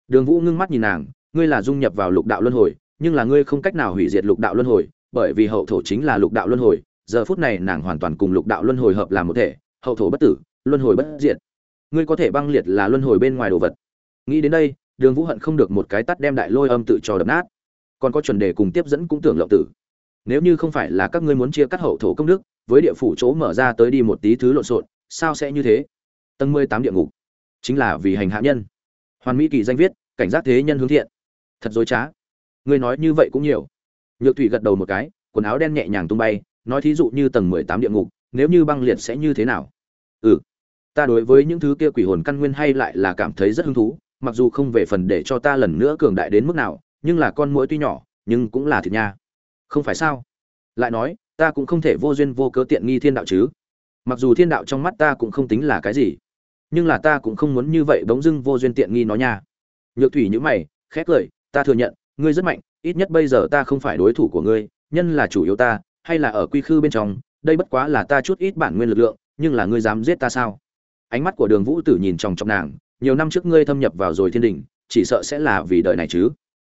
đường vũ ngưng mắt nhìn nàng, ngươi là dung nhập vào lục đạo luân hồi, nhưng là ngươi không cách nào hủy diệt lục đạo luân hồi, bởi vì hậu thổ chính là lục đạo luân hồi, giờ phút này nàng hoàn toàn cùng lục đạo luân hồi hợp làm một thể, hậu thổ bất tử, luân hồi bất diệt. Ngươi có thể băng liệt là luân hồi bên ngoài đồ vật. Nghĩ đến đây, đường vũ hận không được một cái tắt đem đại lôi âm tự cho đập nát. Còn có chuẩn đề cùng tiếp dẫn cũng tưởng lộng tử. Nếu như không phải là các ngươi muốn chia cắt hậu thổ công đức, với địa phủ chỗ mở ra tới đi một tí thứ lộn xộn, sao sẽ như thế? Tầng mười tám địa ngục. Chính là vì hành hạ nhân. Hoàn mỹ kỳ danh viết cảnh giác thế nhân hướng thiện. Thật dối trá. Ngươi nói như vậy cũng nhiều. Nhược thủy gật đầu một cái, quần áo đen nhẹ nhàng tung bay, nói thí dụ như tầng mười tám địa ngục, nếu như băng liệt sẽ như thế nào? Ừ. Ta đối với những thứ kia quỷ hồn căn nguyên hay lại là cảm thấy rất hứng thú, mặc dù không về phần để cho ta lần nữa cường đại đến mức nào, nhưng là con mũi tuy nhỏ, nhưng cũng là thịt nha. Không phải sao? Lại nói, ta cũng không thể vô duyên vô cớ tiện nghi thiên đạo chứ. Mặc dù thiên đạo trong mắt ta cũng không tính là cái gì, nhưng là ta cũng không muốn như vậy bỗng dưng vô duyên tiện nghi nó nha nhược thủy nhữ mày khét cười, ta thừa nhận, ngươi rất mạnh, ít nhất bây giờ ta không phải đối thủ của ngươi, nhân là chủ yếu ta, hay là ở quy khư bên trong, đây bất quá là ta chút ít bản nguyên lực lượng, nhưng là ngươi dám giết ta sao? Ánh mắt của đường vũ tử nhìn chòng chọc nàng, nhiều năm trước ngươi thâm nhập vào rồi thiên đình, chỉ sợ sẽ là vì đời này chứ?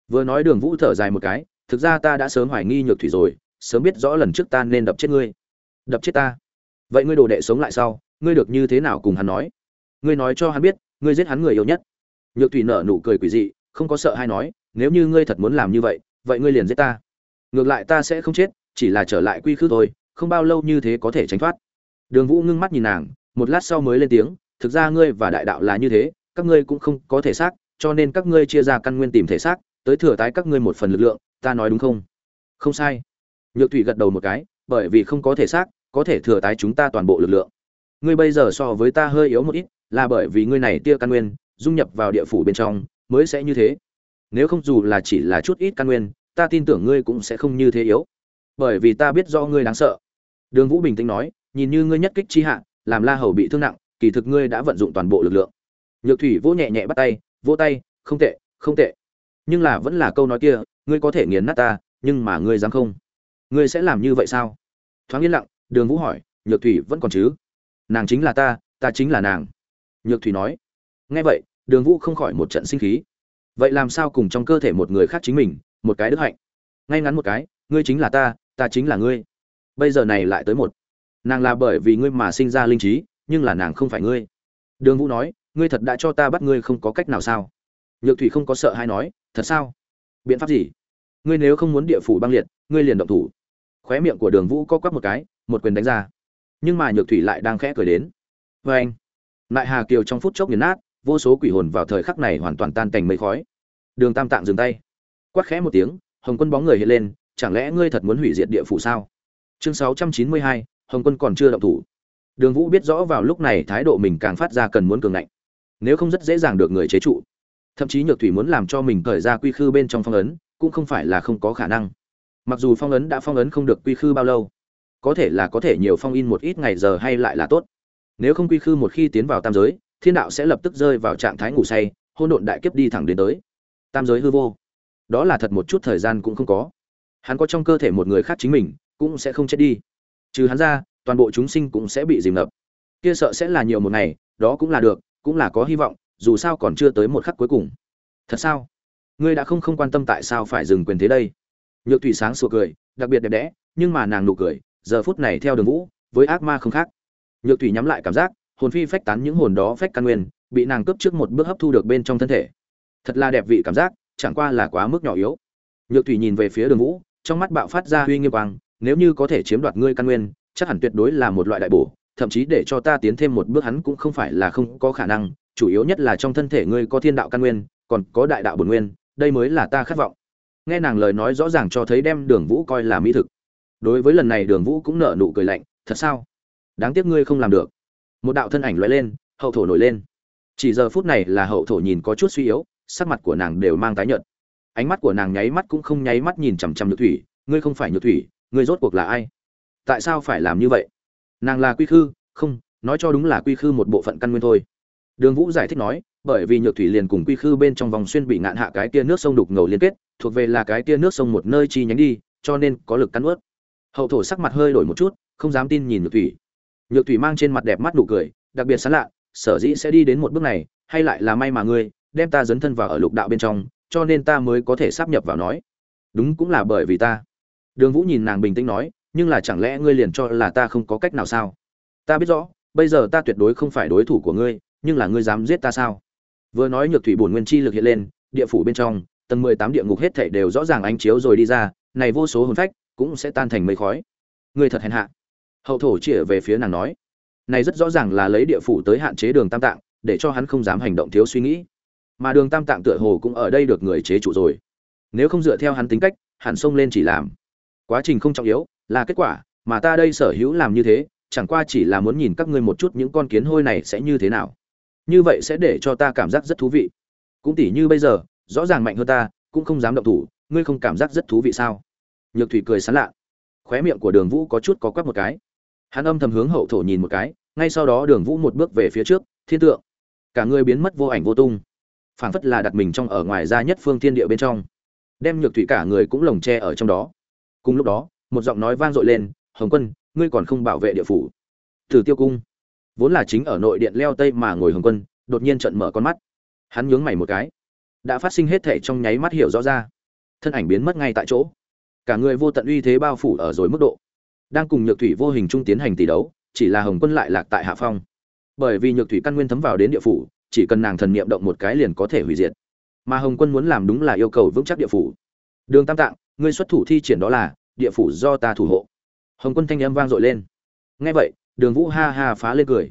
Vừa nói đường vũ thở dài một cái, thực ra ta đã sớm hoài nghi nhược thủy rồi, sớm biết rõ lần trước ta nên đập chết ngươi. Đập chết ta? Vậy ngươi đồ đệ sống lại sau, ngươi được như thế nào cùng hắn nói? Ngươi nói cho hắn biết, ngươi giết hắn người yêu nhất nhược thủy nở nụ cười quỷ dị, không có sợ hay nói, nếu như ngươi thật muốn làm như vậy vậy ngươi liền giết ta. Ngược lại ta sẽ không chết, chỉ là trở lại quy khư thôi, không bao lâu như thế có thể tránh thoát. Đường vũ ngưng mắt nhìn nàng, một lát sau mới lên tiếng, thực ra ngươi và đại đạo là như thế, các ngươi cũng không có thể xác, cho nên các ngươi chia ra căn nguyên tìm thể xác, tới thừa tái các ngươi một phần lực lượng, ta nói đúng không? Không sai. Nhược thủy gật đầu một cái, bởi vì không có thể xác, có thể thừa tái chúng ta toàn bộ lực lượng. Ngươi bây giờ so với ta hơi yếu một ít, là bởi vì ngươi này tia căn nguyên dung nhập vào địa phủ bên trong, mới sẽ như thế. Nếu không dù là chỉ là chút ít căn nguyên, ta tin tưởng ngươi cũng sẽ không như thế yếu. Bởi vì ta biết do ngươi đáng sợ. Đường vũ bình tĩnh nói, nhìn như ngươi nhất kích chi hạ, làm la hầu bị thương nặng, kỳ thực ngươi đã vận dụng toàn bộ lực lượng. Nhược thủy vỗ nhẹ nhẹ bắt tay, vỗ tay, không tệ không tệ. Nhưng là vẫn là câu nói kia, ngươi có thể nghiền nát ta, nhưng mà ngươi dám không? Ngươi sẽ làm như vậy sao? Thoáng yên lặng, đường vũ hỏi, nhược thủy vẫn còn chứ? Nàng chính là ta ta chính là nàng. Nhược thủy nói nghe vậy, đường vũ không khỏi một trận sinh khí. Vậy làm sao cùng trong cơ thể một người khác chính mình, một cái đức hạnh? Ngay ngắn một cái, ngươi chính là ta ta chính là ngươi. Bây giờ này lại tới một. Nàng là bởi vì ngươi mà sinh ra linh trí, nhưng là nàng không phải ngươi. Đường vũ nói, ngươi thật đã cho ta bắt ngươi không có cách nào sao? Nhược thủy không có sợ hay nói, thật sao? Biện pháp gì? Ngươi nếu không muốn địa phủ băng liệt, ngươi liền động thủ. Khóe miệng của đường vũ co quắp một cái, một quyền đánh ra. Nhưng mà nhược thủy lại đang khẽ cười đến. Vê anh lại hà kiều trong phút chốc nghiền nát vô số quỷ hồn vào thời khắc này hoàn toàn tan cảnh mây khói. Đường tam tạng dừng tay. Quát khẽ một tiếng, hồng quân bóng người hiện lên, chẳng lẽ ngươi thật muốn hủy diệt địa phủ sao? Chương sáu trăm chín mươi hai, hồng quân còn chưa động thủ. Đường vũ biết rõ vào lúc này thái độ mình càng phát ra cần muốn cường ngạnh. Nếu không rất dễ dàng được người chế trụ. Thậm chí nhược thủy muốn làm cho mình cởi ra quy khư bên trong phong ấn, cũng không phải là không có khả năng. Mặc dù phong ấn đã phong ấn không được quy khư bao lâu, có thể là có thể nhiều phong in một ít ngày giờ hay lại là tốt. Nếu không quy khư một khi tiến vào tam giới thiên đạo sẽ lập tức rơi vào trạng thái ngủ say hôn độn đại kiếp đi thẳng đến tới. Tam giới hư vô. Đó là thật một chút thời gian cũng không có. Hắn có trong cơ thể một người khác chính mình, cũng sẽ không chết đi. Trừ hắn ra, toàn bộ chúng sinh cũng sẽ bị dìm ngập. Kia sợ sẽ là nhiều một ngày, đó cũng là được, cũng là có hy vọng, dù sao còn chưa tới một khắc cuối cùng. Thật sao? Ngươi đã không không quan tâm tại sao phải dừng quyền thế đây? Nhược thủy sáng sủa cười, đặc biệt đẹp đẽ, nhưng mà nàng nụ cười, giờ phút này theo đường vũ, với ác ma không khác. Nhược thủy nhắm lại cảm giác hồn phi phách tán những hồn đó phách căn nguyên, bị nàng cướp trước một bước hấp thu được bên trong thân thể. Thật là đẹp vị cảm giác, chẳng qua là quá mức nhỏ yếu. Nhược thủy nhìn về phía đường vũ, trong mắt bạo phát ra uy nghiêm quang, nếu như có thể chiếm đoạt ngươi căn nguyên, chắc hẳn tuyệt đối là một loại đại bổ, thậm chí để cho ta tiến thêm một bước hắn cũng không phải là không có khả năng, chủ yếu nhất là trong thân thể ngươi có thiên đạo căn nguyên, còn có đại đạo bổn nguyên, đây mới là ta khát vọng. Nghe nàng lời nói rõ ràng cho thấy đem đường vũ coi là mỹ thực. Đối với lần này đường vũ cũng nở nụ cười lạnh, thật sao? Đáng tiếc ngươi không làm được một đạo thân ảnh lóe lên, hậu thổ nổi lên. Chỉ giờ phút này là hậu thổ nhìn có chút suy yếu, sắc mặt của nàng đều mang tái nhợt. Ánh mắt của nàng nháy mắt cũng không nháy mắt nhìn chằm chằm nhược thủy, ngươi không phải nhược thủy, ngươi rốt cuộc là ai? Tại sao phải làm như vậy? Nàng là quy khư, không, nói cho đúng là quy khư một bộ phận căn nguyên thôi. Đường vũ giải thích nói, bởi vì nhược thủy liền cùng quy khư bên trong vòng xuyên bị ngạn hạ cái tia nước sông đục ngầu liên kết, thuộc về là cái tia nước sông một nơi chi nhánh đi, cho nên có lực cắn ướt hậu thổ sắc mặt hơi đổi một chút, không dám tin nhìn nhược thủy nhược thủy mang trên mặt đẹp mắt nụ cười, đặc biệt sán lạ, sở dĩ sẽ đi đến một bước này, hay lại là may mà ngươi, đem ta dấn thân vào ở lục đạo bên trong, cho nên ta mới có thể sắp nhập vào nói. Đúng cũng là bởi vì ta. Đường vũ nhìn nàng bình tĩnh nói, nhưng là chẳng lẽ ngươi liền cho là ta không có cách nào sao? Ta biết rõ, bây giờ ta tuyệt đối không phải đối thủ của ngươi, nhưng là ngươi dám giết ta sao? Vừa nói nhược thủy bổn nguyên chi lực hiện lên, địa phủ bên trong, tầng mười tám địa ngục hết thảy đều rõ ràng ánh chiếu rồi đi ra, này vô số hồn phách cũng sẽ tan thành mây khói. Ngươi thật hèn hạ hậu thổ chĩa về phía nàng nói, này rất rõ ràng là lấy địa phủ tới hạn chế đường tam tạng, để cho hắn không dám hành động thiếu suy nghĩ. Mà đường tam tạng tựa hồ cũng ở đây được người chế trụ rồi. Nếu không dựa theo hắn tính cách, hắn xông lên chỉ làm. Quá trình không trọng yếu, là kết quả, mà ta đây sở hữu làm như thế, chẳng qua chỉ là muốn nhìn các ngươi một chút những con kiến hôi này sẽ như thế nào. Như vậy sẽ để cho ta cảm giác rất thú vị. Cũng tỉ như bây giờ, rõ ràng mạnh hơn ta, cũng không dám động thủ, ngươi không cảm giác rất thú vị sao? Nhược thủy cười sán lạ. Khóe miệng của đường vũ có chút có quắc một cái hắn âm thầm hướng hậu thổ nhìn một cái, ngay sau đó đường vũ một bước về phía trước, thiên tượng. Cả người biến mất vô ảnh vô tung. Phảng phất là đặt mình trong ở ngoài ra nhất phương thiên địa bên trong. Đem nhược thủy cả người cũng lồng che ở trong đó. Cùng lúc đó, một giọng nói vang dội lên, hồng quân, ngươi còn không bảo vệ địa phủ. Thử tiêu cung, vốn là chính ở nội điện leo tây mà ngồi hồng quân, đột nhiên trận mở con mắt. Hắn nhướng mày một cái. Đã phát sinh hết thể trong nháy mắt hiểu rõ ra. Thân ảnh biến mất ngay tại chỗ. Cả người vô tận uy thế bao phủ ở rồi mức độ đang cùng nhược thủy vô hình trung tiến hành tỷ đấu, chỉ là hồng quân lại lạc tại hạ phong. Bởi vì nhược thủy căn nguyên thấm vào đến địa phủ, chỉ cần nàng thần niệm động một cái liền có thể hủy diệt. Mà hồng quân muốn làm đúng là yêu cầu vững chắc địa phủ. Đường tam tạng, ngươi xuất thủ thi triển đó là, địa phủ do ta thủ hộ. Hồng quân thanh âm vang dội lên. Nghe vậy, đường vũ ha ha phá lên cười.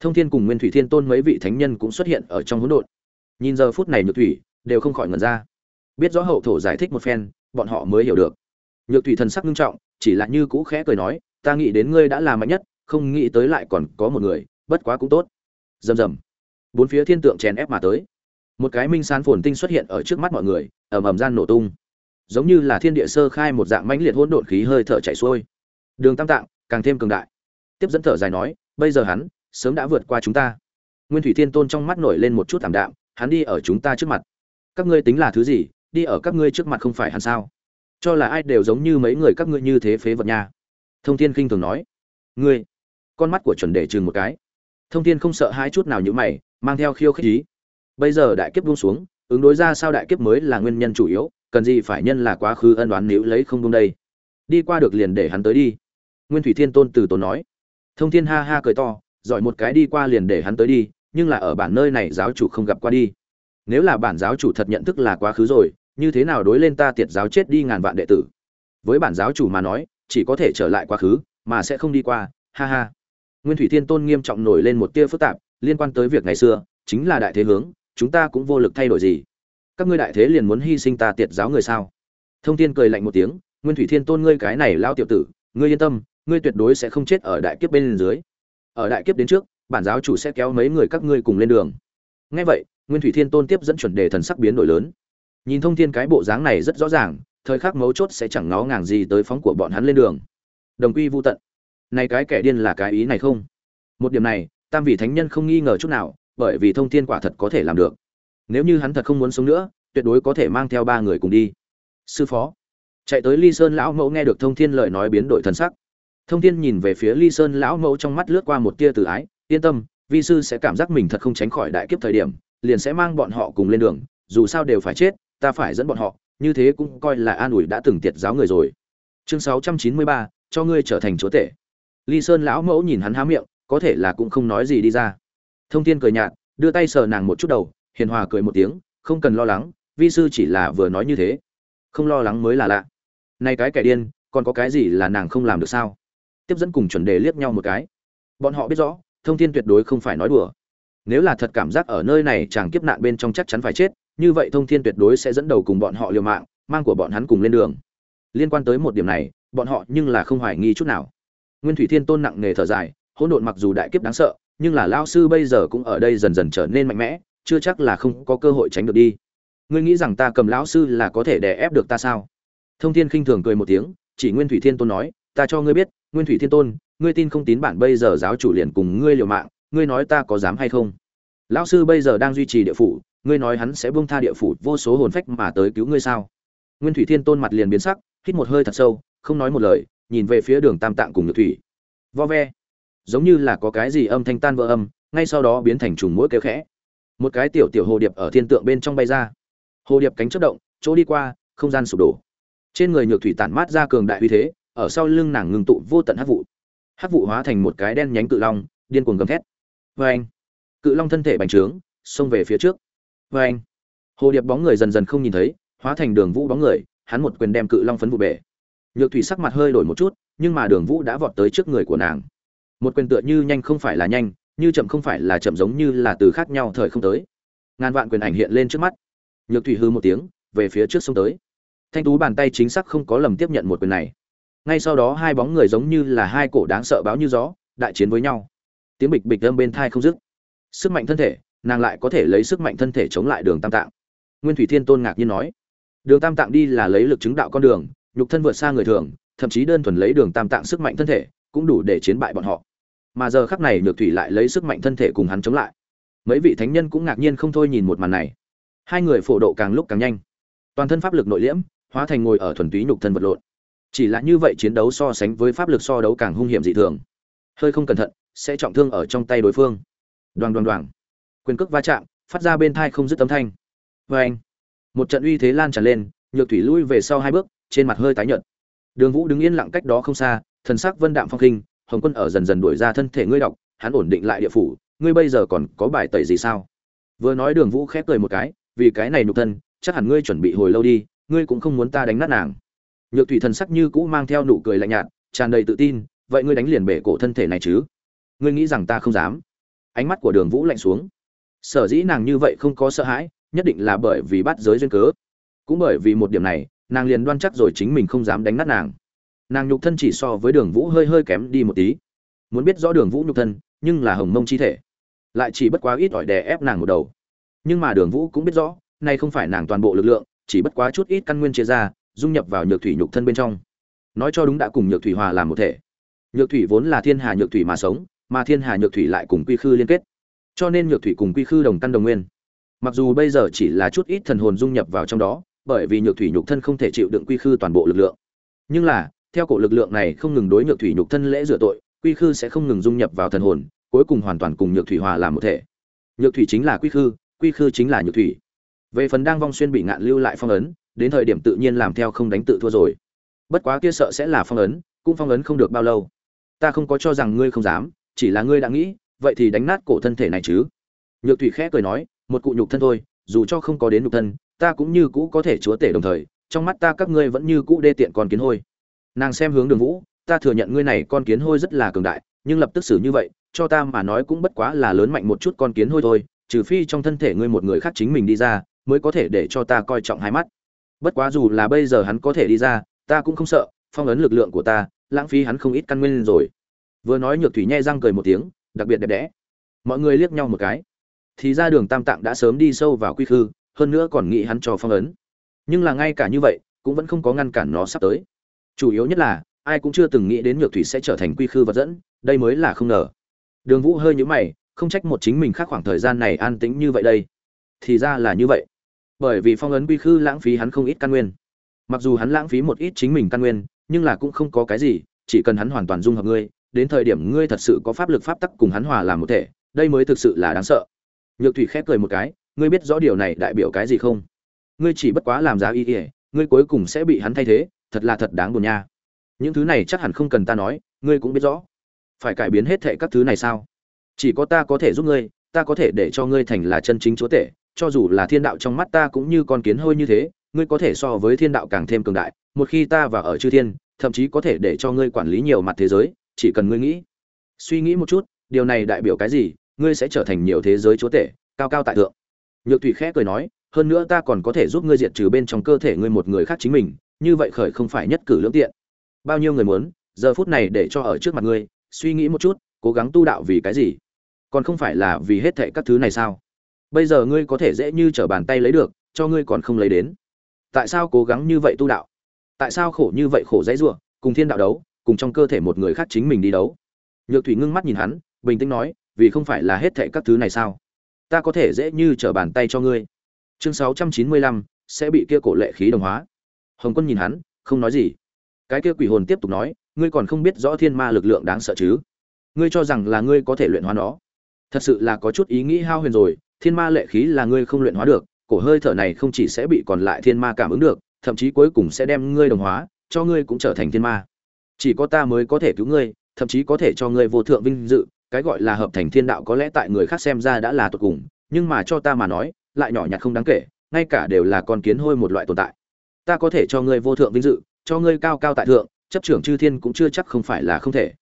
Thông thiên cùng nguyên thủy thiên tôn mấy vị thánh nhân cũng xuất hiện ở trong hỗn độn. Nhìn giờ phút này nhược thủy, đều không khỏi ngẩn ra. Biết rõ hậu thổ giải thích một phen, bọn họ mới hiểu được. Nhược thủy thần sắc nghiêm trọng chỉ là như cũ khẽ cười nói, ta nghĩ đến ngươi đã là mạnh nhất, không nghĩ tới lại còn có một người, bất quá cũng tốt. Rầm rầm. Bốn phía thiên tượng chèn ép mà tới. Một cái minh sán phồn tinh xuất hiện ở trước mắt mọi người, ầm ầm gian nổ tung. Giống như là thiên địa sơ khai một dạng mãnh liệt hỗn độn khí hơi thở chảy xuôi. Đường tam tạng, càng thêm cường đại. Tiếp dẫn thở dài nói, bây giờ hắn, sớm đã vượt qua chúng ta. Nguyên thủy thiên tôn trong mắt nổi lên một chút thảm đạm, hắn đi ở chúng ta trước mặt. Các ngươi tính là thứ gì? Đi ở các ngươi trước mặt không phải hắn sao? Cho là ai đều giống như mấy người các ngươi như thế phế vật nha. Thông thiên khinh thường nói. Ngươi, con mắt của chuẩn đề chừng một cái. Thông thiên không sợ hai chút nào như mày, mang theo khiêu khích ý. Bây giờ đại kiếp buông xuống, ứng đối ra sao đại kiếp mới là nguyên nhân chủ yếu, cần gì phải nhân là quá khứ ân đoán nếu lấy không buông đây. Đi qua được liền để hắn tới đi. Nguyên thủy thiên tôn từ tốn nói. Thông thiên ha ha cười to, giỏi một cái đi qua liền để hắn tới đi, nhưng là ở bản nơi này giáo chủ không gặp qua đi. Nếu là bản giáo chủ thật nhận thức là quá khứ rồi như thế nào đối lên ta tiệt giáo chết đi ngàn vạn đệ tử? Với bản giáo chủ mà nói, chỉ có thể trở lại quá khứ, mà sẽ không đi qua, ha ha. Nguyên thủy thiên tôn nghiêm trọng nổi lên một tia phức tạp, liên quan tới việc ngày xưa, chính là đại thế hướng, chúng ta cũng vô lực thay đổi gì. Các ngươi đại thế liền muốn hy sinh ta tiệt giáo người sao? Thông thiên cười lạnh một tiếng, nguyên thủy thiên tôn ngươi cái này lao tiểu tử, ngươi yên tâm, ngươi tuyệt đối sẽ không chết ở đại kiếp bên dưới. Ở đại kiếp đến trước, bản giáo chủ sẽ kéo mấy người các ngươi cùng lên đường. Ngay vậy, nguyên thủy thiên tôn tiếp dẫn chuẩn đề thần sắc biến đổi lớn nhìn thông thiên cái bộ dáng này rất rõ ràng, thời khắc mấu chốt sẽ chẳng ngó ngàng gì tới phóng của bọn hắn lên đường. Đồng quy vô tận. Này cái kẻ điên là cái ý này không? Một điểm này, tam vị thánh nhân không nghi ngờ chút nào, bởi vì thông thiên quả thật có thể làm được. Nếu như hắn thật không muốn sống nữa, tuyệt đối có thể mang theo ba người cùng đi. Sư phó. Chạy tới ly sơn lão mẫu nghe được thông thiên lời nói biến đổi thần sắc. Thông thiên nhìn về phía ly sơn lão mẫu trong mắt lướt qua một tia tự ái, yên tâm, vi sư sẽ cảm giác mình thật không tránh khỏi đại kiếp thời điểm, liền sẽ mang bọn họ cùng lên đường, dù sao đều phải chết ta phải dẫn bọn họ, như thế cũng coi là an ủi đã từng tiệt giáo người rồi. Chương sáu trăm chín mươi ba, cho ngươi trở thành chúa tể. Ly sơn lão mẫu nhìn hắn há miệng, có thể là cũng không nói gì đi ra. Thông thiên cười nhạt, đưa tay sờ nàng một chút đầu, hiền hòa cười một tiếng, không cần lo lắng, vi sư chỉ là vừa nói như thế. Không lo lắng mới là lạ. Nay cái kẻ điên, còn có cái gì là nàng không làm được sao? Tiếp dẫn cùng chuẩn đề liếc nhau một cái. Bọn họ biết rõ, thông thiên tuyệt đối không phải nói đùa. Nếu là thật cảm giác ở nơi này chàng kiếp nạn bên trong chắc chắn phải chết như vậy thông thiên tuyệt đối sẽ dẫn đầu cùng bọn họ liều mạng, mang của bọn hắn cùng lên đường. Liên quan tới một điểm này, bọn họ nhưng là không hoài nghi chút nào. Nguyên thủy thiên tôn nặng nề thở dài, hỗn độn mặc dù đại kiếp đáng sợ, nhưng là lao sư bây giờ cũng ở đây dần dần trở nên mạnh mẽ, chưa chắc là không có cơ hội tránh được đi. Ngươi nghĩ rằng ta cầm lão sư là có thể đè ép được ta sao? Thông thiên khinh thường cười một tiếng, chỉ nguyên thủy thiên tôn nói, ta cho ngươi biết, nguyên thủy thiên tôn, ngươi tin không tín bản bây giờ giáo chủ liền cùng ngươi liều mạng, ngươi nói ta có dám hay không? Lão sư bây giờ đang duy trì địa phủ ngươi nói hắn sẽ buông tha địa phủ, vô số hồn phách mà tới cứu ngươi sao? Nguyên thủy thiên tôn mặt liền biến sắc, hít một hơi thật sâu, không nói một lời, nhìn về phía đường tam tạng cùng nhược thủy. Vo ve. Giống như là có cái gì âm thanh tan vỡ âm, ngay sau đó biến thành trùng mũi kêu khẽ. Một cái tiểu tiểu hồ điệp ở thiên tượng bên trong bay ra. Hồ điệp cánh chất động, chỗ đi qua, không gian sụp đổ. Trên người nhược thủy tản mát ra cường đại uy thế, ở sau lưng nàng ngừng tụ vô tận hắc vụ. Hắc vụ hóa thành một cái đen nhánh cự long, điên cuồng gầm thét. Vê anh cự long thân thể bành trướng, xông về phía trước vê anh. Hồ điệp bóng người dần dần không nhìn thấy, hóa thành đường vũ bóng người, hắn một quyền đem cự long phấn vụ bể. Nhược thủy sắc mặt hơi đổi một chút, nhưng mà đường vũ đã vọt tới trước người của nàng. Một quyền tựa như nhanh không phải là nhanh, như chậm không phải là chậm giống như là từ khác nhau thời không tới. Ngàn vạn quyền ảnh hiện lên trước mắt. Nhược thủy hư một tiếng, về phía trước sông tới. Thanh tú bàn tay chính xác không có lầm tiếp nhận một quyền này. Ngay sau đó hai bóng người giống như là hai cổ đáng sợ báo như gió, đại chiến với nhau. Tiếng bịch bịch âm bên thai không dứt. Sức mạnh thân thể nàng lại có thể lấy sức mạnh thân thể chống lại đường tam tạng. Nguyên thủy thiên tôn ngạc nhiên nói, đường tam tạng đi là lấy lực chứng đạo con đường, nhục thân vượt xa người thường, thậm chí đơn thuần lấy đường tam tạng sức mạnh thân thể, cũng đủ để chiến bại bọn họ. Mà giờ khắc này nhược thủy lại lấy sức mạnh thân thể cùng hắn chống lại. Mấy vị thánh nhân cũng ngạc nhiên không thôi nhìn một màn này. Hai người phổ độ càng lúc càng nhanh. Toàn thân pháp lực nội liễm, hóa thành ngồi ở thuần túy nhục thân vật lộn. Chỉ là như vậy chiến đấu so sánh với pháp lực so đấu càng hung hiểm dị thường. Hơi không cẩn thận, sẽ trọng thương ở trong tay đối phương. Đoàn đoàn đoàn quyền cước va chạm, phát ra bên thai không dứt tấm thanh. Vê anh, một trận uy thế lan tràn lên, nhược thủy lui về sau hai bước, trên mặt hơi tái nhợt. Đường vũ đứng yên lặng cách đó không xa, thần sắc vân đạm phong khinh, hồng quân ở dần dần đuổi ra thân thể ngươi đọc, hắn ổn định lại địa phủ, ngươi bây giờ còn có bài tẩy gì sao? Vừa nói đường vũ khép cười một cái, vì cái này nhục thân, chắc hẳn ngươi chuẩn bị hồi lâu đi, ngươi cũng không muốn ta đánh nát nàng. Nhược thủy thần sắc như cũ mang theo nụ cười lạnh nhạt, tràn đầy tự tin, vậy ngươi đánh liền bể cổ thân thể này chứ? Ngươi nghĩ rằng ta không dám. Ánh mắt của đường vũ lạnh xuống sở dĩ nàng như vậy không có sợ hãi, nhất định là bởi vì bắt giới duyên cớ. Cũng bởi vì một điểm này, nàng liền đoan chắc rồi chính mình không dám đánh nát nàng. Nàng nhục thân chỉ so với đường vũ hơi hơi kém đi một tí. Muốn biết rõ đường vũ nhục thân, nhưng là hồng mông chi thể. Lại chỉ bất quá ít ỏi đè ép nàng một đầu. Nhưng mà đường vũ cũng biết rõ, nay không phải nàng toàn bộ lực lượng, chỉ bất quá chút ít căn nguyên chia ra, dung nhập vào nhược thủy nhục thân bên trong. Nói cho đúng đã cùng nhược thủy hòa làm một thể. Nhược thủy vốn là thiên hà nhược thủy mà sống, mà thiên hà nhược thủy lại cùng quy khư liên kết cho nên nhược thủy cùng quy khư đồng căn đồng nguyên. Mặc dù bây giờ chỉ là chút ít thần hồn dung nhập vào trong đó, bởi vì nhược thủy nhục thân không thể chịu đựng quy khư toàn bộ lực lượng. Nhưng là, theo cổ lực lượng này không ngừng đối nhược thủy nhục thân lễ rửa tội, quy khư sẽ không ngừng dung nhập vào thần hồn, cuối cùng hoàn toàn cùng nhược thủy hòa làm một thể. Nhược thủy chính là quy khư quy khư chính là nhược thủy. Về phần đang vong xuyên bị ngạn lưu lại phong ấn, đến thời điểm tự nhiên làm theo không đánh tự thua rồi. Bất quá kia sợ sẽ là phong ấn, cũng phong ấn không được bao lâu. Ta không có cho rằng ngươi không dám, chỉ là ngươi đã nghĩ vậy thì đánh nát cổ thân thể này chứ? Nhược thủy khẽ cười nói, một cụ nhục thân thôi, dù cho không có đến nhục thân, ta cũng như cũ có thể chúa tể đồng thời, trong mắt ta các ngươi vẫn như cũ đê tiện con kiến hôi. Nàng xem hướng đường vũ, ta thừa nhận ngươi này con kiến hôi rất là cường đại, nhưng lập tức xử như vậy, cho ta mà nói cũng bất quá là lớn mạnh một chút con kiến hôi thôi, trừ phi trong thân thể ngươi một người khác chính mình đi ra, mới có thể để cho ta coi trọng hai mắt. Bất quá dù là bây giờ hắn có thể đi ra, ta cũng không sợ, phong ấn lực lượng của ta, lãng phí hắn không ít căn nguyên rồi. Vừa nói nhược thủy nhai răng cười một tiếng đặc biệt đẹp đẽ. Mọi người liếc nhau một cái. Thì ra đường tam tạng đã sớm đi sâu vào quy khư, hơn nữa còn nghĩ hắn cho phong ấn. Nhưng là ngay cả như vậy, cũng vẫn không có ngăn cản nó sắp tới. Chủ yếu nhất là, ai cũng chưa từng nghĩ đến nhược thủy sẽ trở thành quy khư vật dẫn, đây mới là không ngờ. Đường vũ hơi nhũ mày, không trách một chính mình khác khoảng thời gian này an tĩnh như vậy đây. Thì ra là như vậy. Bởi vì phong ấn quy khư lãng phí hắn không ít căn nguyên. Mặc dù hắn lãng phí một ít chính mình căn nguyên, nhưng là cũng không có cái gì, chỉ cần hắn hoàn toàn dung hợp ngươi đến thời điểm ngươi thật sự có pháp lực pháp tắc cùng hắn hòa làm một thể, đây mới thực sự là đáng sợ. Nhược thủy khép cười một cái, ngươi biết rõ điều này đại biểu cái gì không? Ngươi chỉ bất quá làm giá y ỉa ngươi cuối cùng sẽ bị hắn thay thế, thật là thật đáng buồn nha. Những thứ này chắc hẳn không cần ta nói, ngươi cũng biết rõ. Phải cải biến hết thệ các thứ này sao? Chỉ có ta có thể giúp ngươi, ta có thể để cho ngươi thành là chân chính chúa tể, cho dù là thiên đạo trong mắt ta cũng như con kiến hôi như thế, ngươi có thể so với thiên đạo càng thêm cường đại, một khi ta vào ở chư thiên, thậm chí có thể để cho ngươi quản lý nhiều mặt thế giới chỉ cần ngươi nghĩ. Suy nghĩ một chút, điều này đại biểu cái gì? Ngươi sẽ trở thành nhiều thế giới chúa tể, cao cao tại thượng. Nhược thủy khẽ cười nói, hơn nữa ta còn có thể giúp ngươi diệt trừ bên trong cơ thể ngươi một người khác chính mình, như vậy khởi không phải nhất cử lưỡng tiện. Bao nhiêu người muốn, giờ phút này để cho ở trước mặt ngươi, suy nghĩ một chút, cố gắng tu đạo vì cái gì? Còn không phải là vì hết thệ các thứ này sao? Bây giờ ngươi có thể dễ như trở bàn tay lấy được, cho ngươi còn không lấy đến. Tại sao cố gắng như vậy tu đạo? Tại sao khổ như vậy khổ dãy ruộng cùng thiên đạo đấu cùng trong cơ thể một người khác chính mình đi đấu. Nhược thủy ngưng mắt nhìn hắn, bình tĩnh nói, vì không phải là hết thệ các thứ này sao? Ta có thể dễ như trở bàn tay cho ngươi. Chương sáu trăm chín mươi lăm, sẽ bị kia cổ lệ khí đồng hóa. Hồng quân nhìn hắn, không nói gì. Cái kia quỷ hồn tiếp tục nói, ngươi còn không biết rõ thiên ma lực lượng đáng sợ chứ? Ngươi cho rằng là ngươi có thể luyện hóa nó? Thật sự là có chút ý nghĩ hao huyền rồi, thiên ma lệ khí là ngươi không luyện hóa được, cổ hơi thở này không chỉ sẽ bị còn lại thiên ma cảm ứng được, thậm chí cuối cùng sẽ đem ngươi đồng hóa, cho ngươi cũng trở thành thiên ma chỉ có ta mới có thể cứu ngươi, thậm chí có thể cho ngươi vô thượng vinh dự, cái gọi là hợp thành thiên đạo có lẽ tại người khác xem ra đã là tột cùng, nhưng mà cho ta mà nói, lại nhỏ nhặt không đáng kể, ngay cả đều là con kiến hôi một loại tồn tại. Ta có thể cho ngươi vô thượng vinh dự, cho ngươi cao cao tại thượng, chấp trưởng chư thiên cũng chưa chắc không phải là không thể.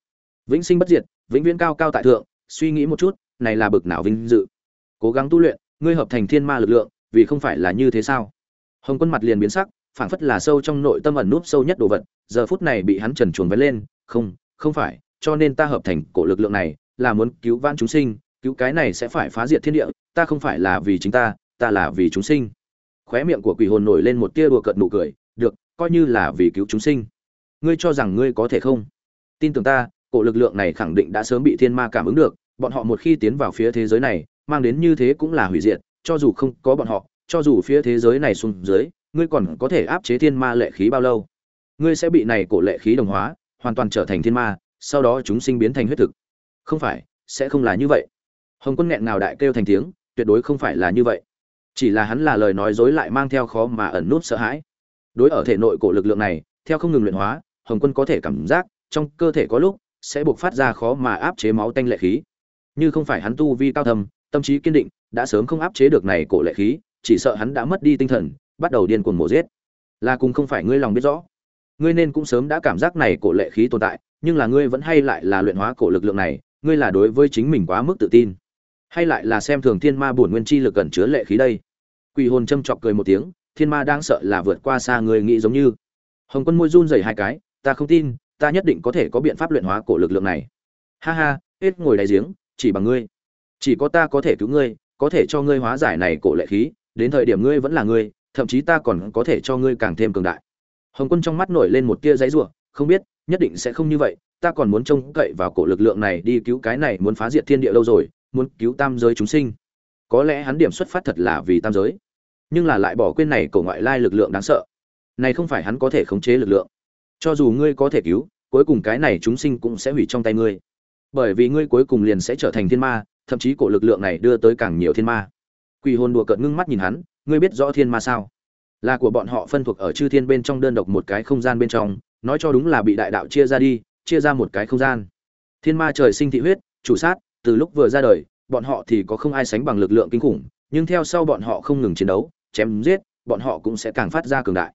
Vĩnh sinh bất diệt, vĩnh viễn cao cao tại thượng, suy nghĩ một chút, này là bực nào vinh dự. Cố gắng tu luyện, ngươi hợp thành thiên ma lực lượng, vì không phải là như thế sao? Hồng quân mặt liền biến sắc, phảng phất là sâu trong nội tâm ẩn núp sâu nhất đồ vật giờ phút này bị hắn trần chuồn vén lên, không không phải, cho nên ta hợp thành cổ lực lượng này, là muốn cứu vãn chúng sinh, cứu cái này sẽ phải phá diệt thiên địa, ta không phải là vì chính ta ta là vì chúng sinh. Khóe miệng của quỷ hồn nổi lên một tia đùa cợt nụ cười, được, coi như là vì cứu chúng sinh. Ngươi cho rằng ngươi có thể không? Tin tưởng ta, cổ lực lượng này khẳng định đã sớm bị thiên ma cảm ứng được, bọn họ một khi tiến vào phía thế giới này, mang đến như thế cũng là hủy diệt, cho dù không có bọn họ, cho dù phía thế giới này xuống dưới, ngươi còn có thể áp chế thiên ma lệ khí bao lâu? Ngươi sẽ bị này cổ lệ khí đồng hóa, hoàn toàn trở thành thiên ma, sau đó chúng sinh biến thành huyết thực. Không phải, sẽ không là như vậy. Hồng quân nghẹn ngào đại kêu thành tiếng, tuyệt đối không phải là như vậy. Chỉ là hắn là lời nói dối lại mang theo khó mà ẩn nút sợ hãi. Đối ở thể nội cổ lực lượng này, theo không ngừng luyện hóa, hồng quân có thể cảm giác, trong cơ thể có lúc, sẽ buộc phát ra khó mà áp chế máu tanh lệ khí. Như không phải hắn tu vi cao thầm tâm trí kiên định, đã sớm không áp chế được này cổ lệ khí, chỉ sợ hắn đã mất đi tinh thần, bắt đầu điên cuồng mổ giết. Là cùng không phải ngươi lòng biết rõ ngươi nên cũng sớm đã cảm giác này cổ lệ khí tồn tại, nhưng là ngươi vẫn hay lại là luyện hóa cổ lực lượng này, ngươi là đối với chính mình quá mức tự tin. Hay lại là xem thường thiên ma bổn nguyên chi lực cẩn chứa lệ khí đây. Quỷ hồn châm chọc cười một tiếng, thiên ma đang sợ là vượt qua xa người nghĩ giống như. Hồng quân môi run rẩy hai cái, ta không tin, ta nhất định có thể có biện pháp luyện hóa cổ lực lượng này. Ha ha, hết ngồi đáy giếng, chỉ bằng ngươi. Chỉ có ta có thể cứu ngươi, có thể cho ngươi hóa giải này cổ lệ khí, đến thời điểm ngươi vẫn là ngươi, thậm chí ta còn có thể cho ngươi càng thêm cường đại hồng quân trong mắt nổi lên một tia giấy rủa, không biết, nhất định sẽ không như vậy, ta còn muốn trông cậy vào cổ lực lượng này đi cứu cái này muốn phá diệt thiên địa lâu rồi, muốn cứu tam giới chúng sinh. Có lẽ hắn điểm xuất phát thật là vì tam giới. Nhưng là lại bỏ quên này cổ ngoại lai lực lượng đáng sợ. Này không phải hắn có thể khống chế lực lượng. Cho dù ngươi có thể cứu, cuối cùng cái này chúng sinh cũng sẽ hủy trong tay ngươi. Bởi vì ngươi cuối cùng liền sẽ trở thành thiên ma, thậm chí cổ lực lượng này đưa tới càng nhiều thiên ma. Quỷ hồn đùa cợt ngưng mắt nhìn hắn, ngươi biết rõ thiên ma sao? Là của bọn họ phân thuộc ở chư thiên bên trong đơn độc một cái không gian bên trong, nói cho đúng là bị đại đạo chia ra đi, chia ra một cái không gian. Thiên ma trời sinh thị huyết, chủ sát, từ lúc vừa ra đời, bọn họ thì có không ai sánh bằng lực lượng kinh khủng, nhưng theo sau bọn họ không ngừng chiến đấu, chém giết, bọn họ cũng sẽ càng phát ra cường đại.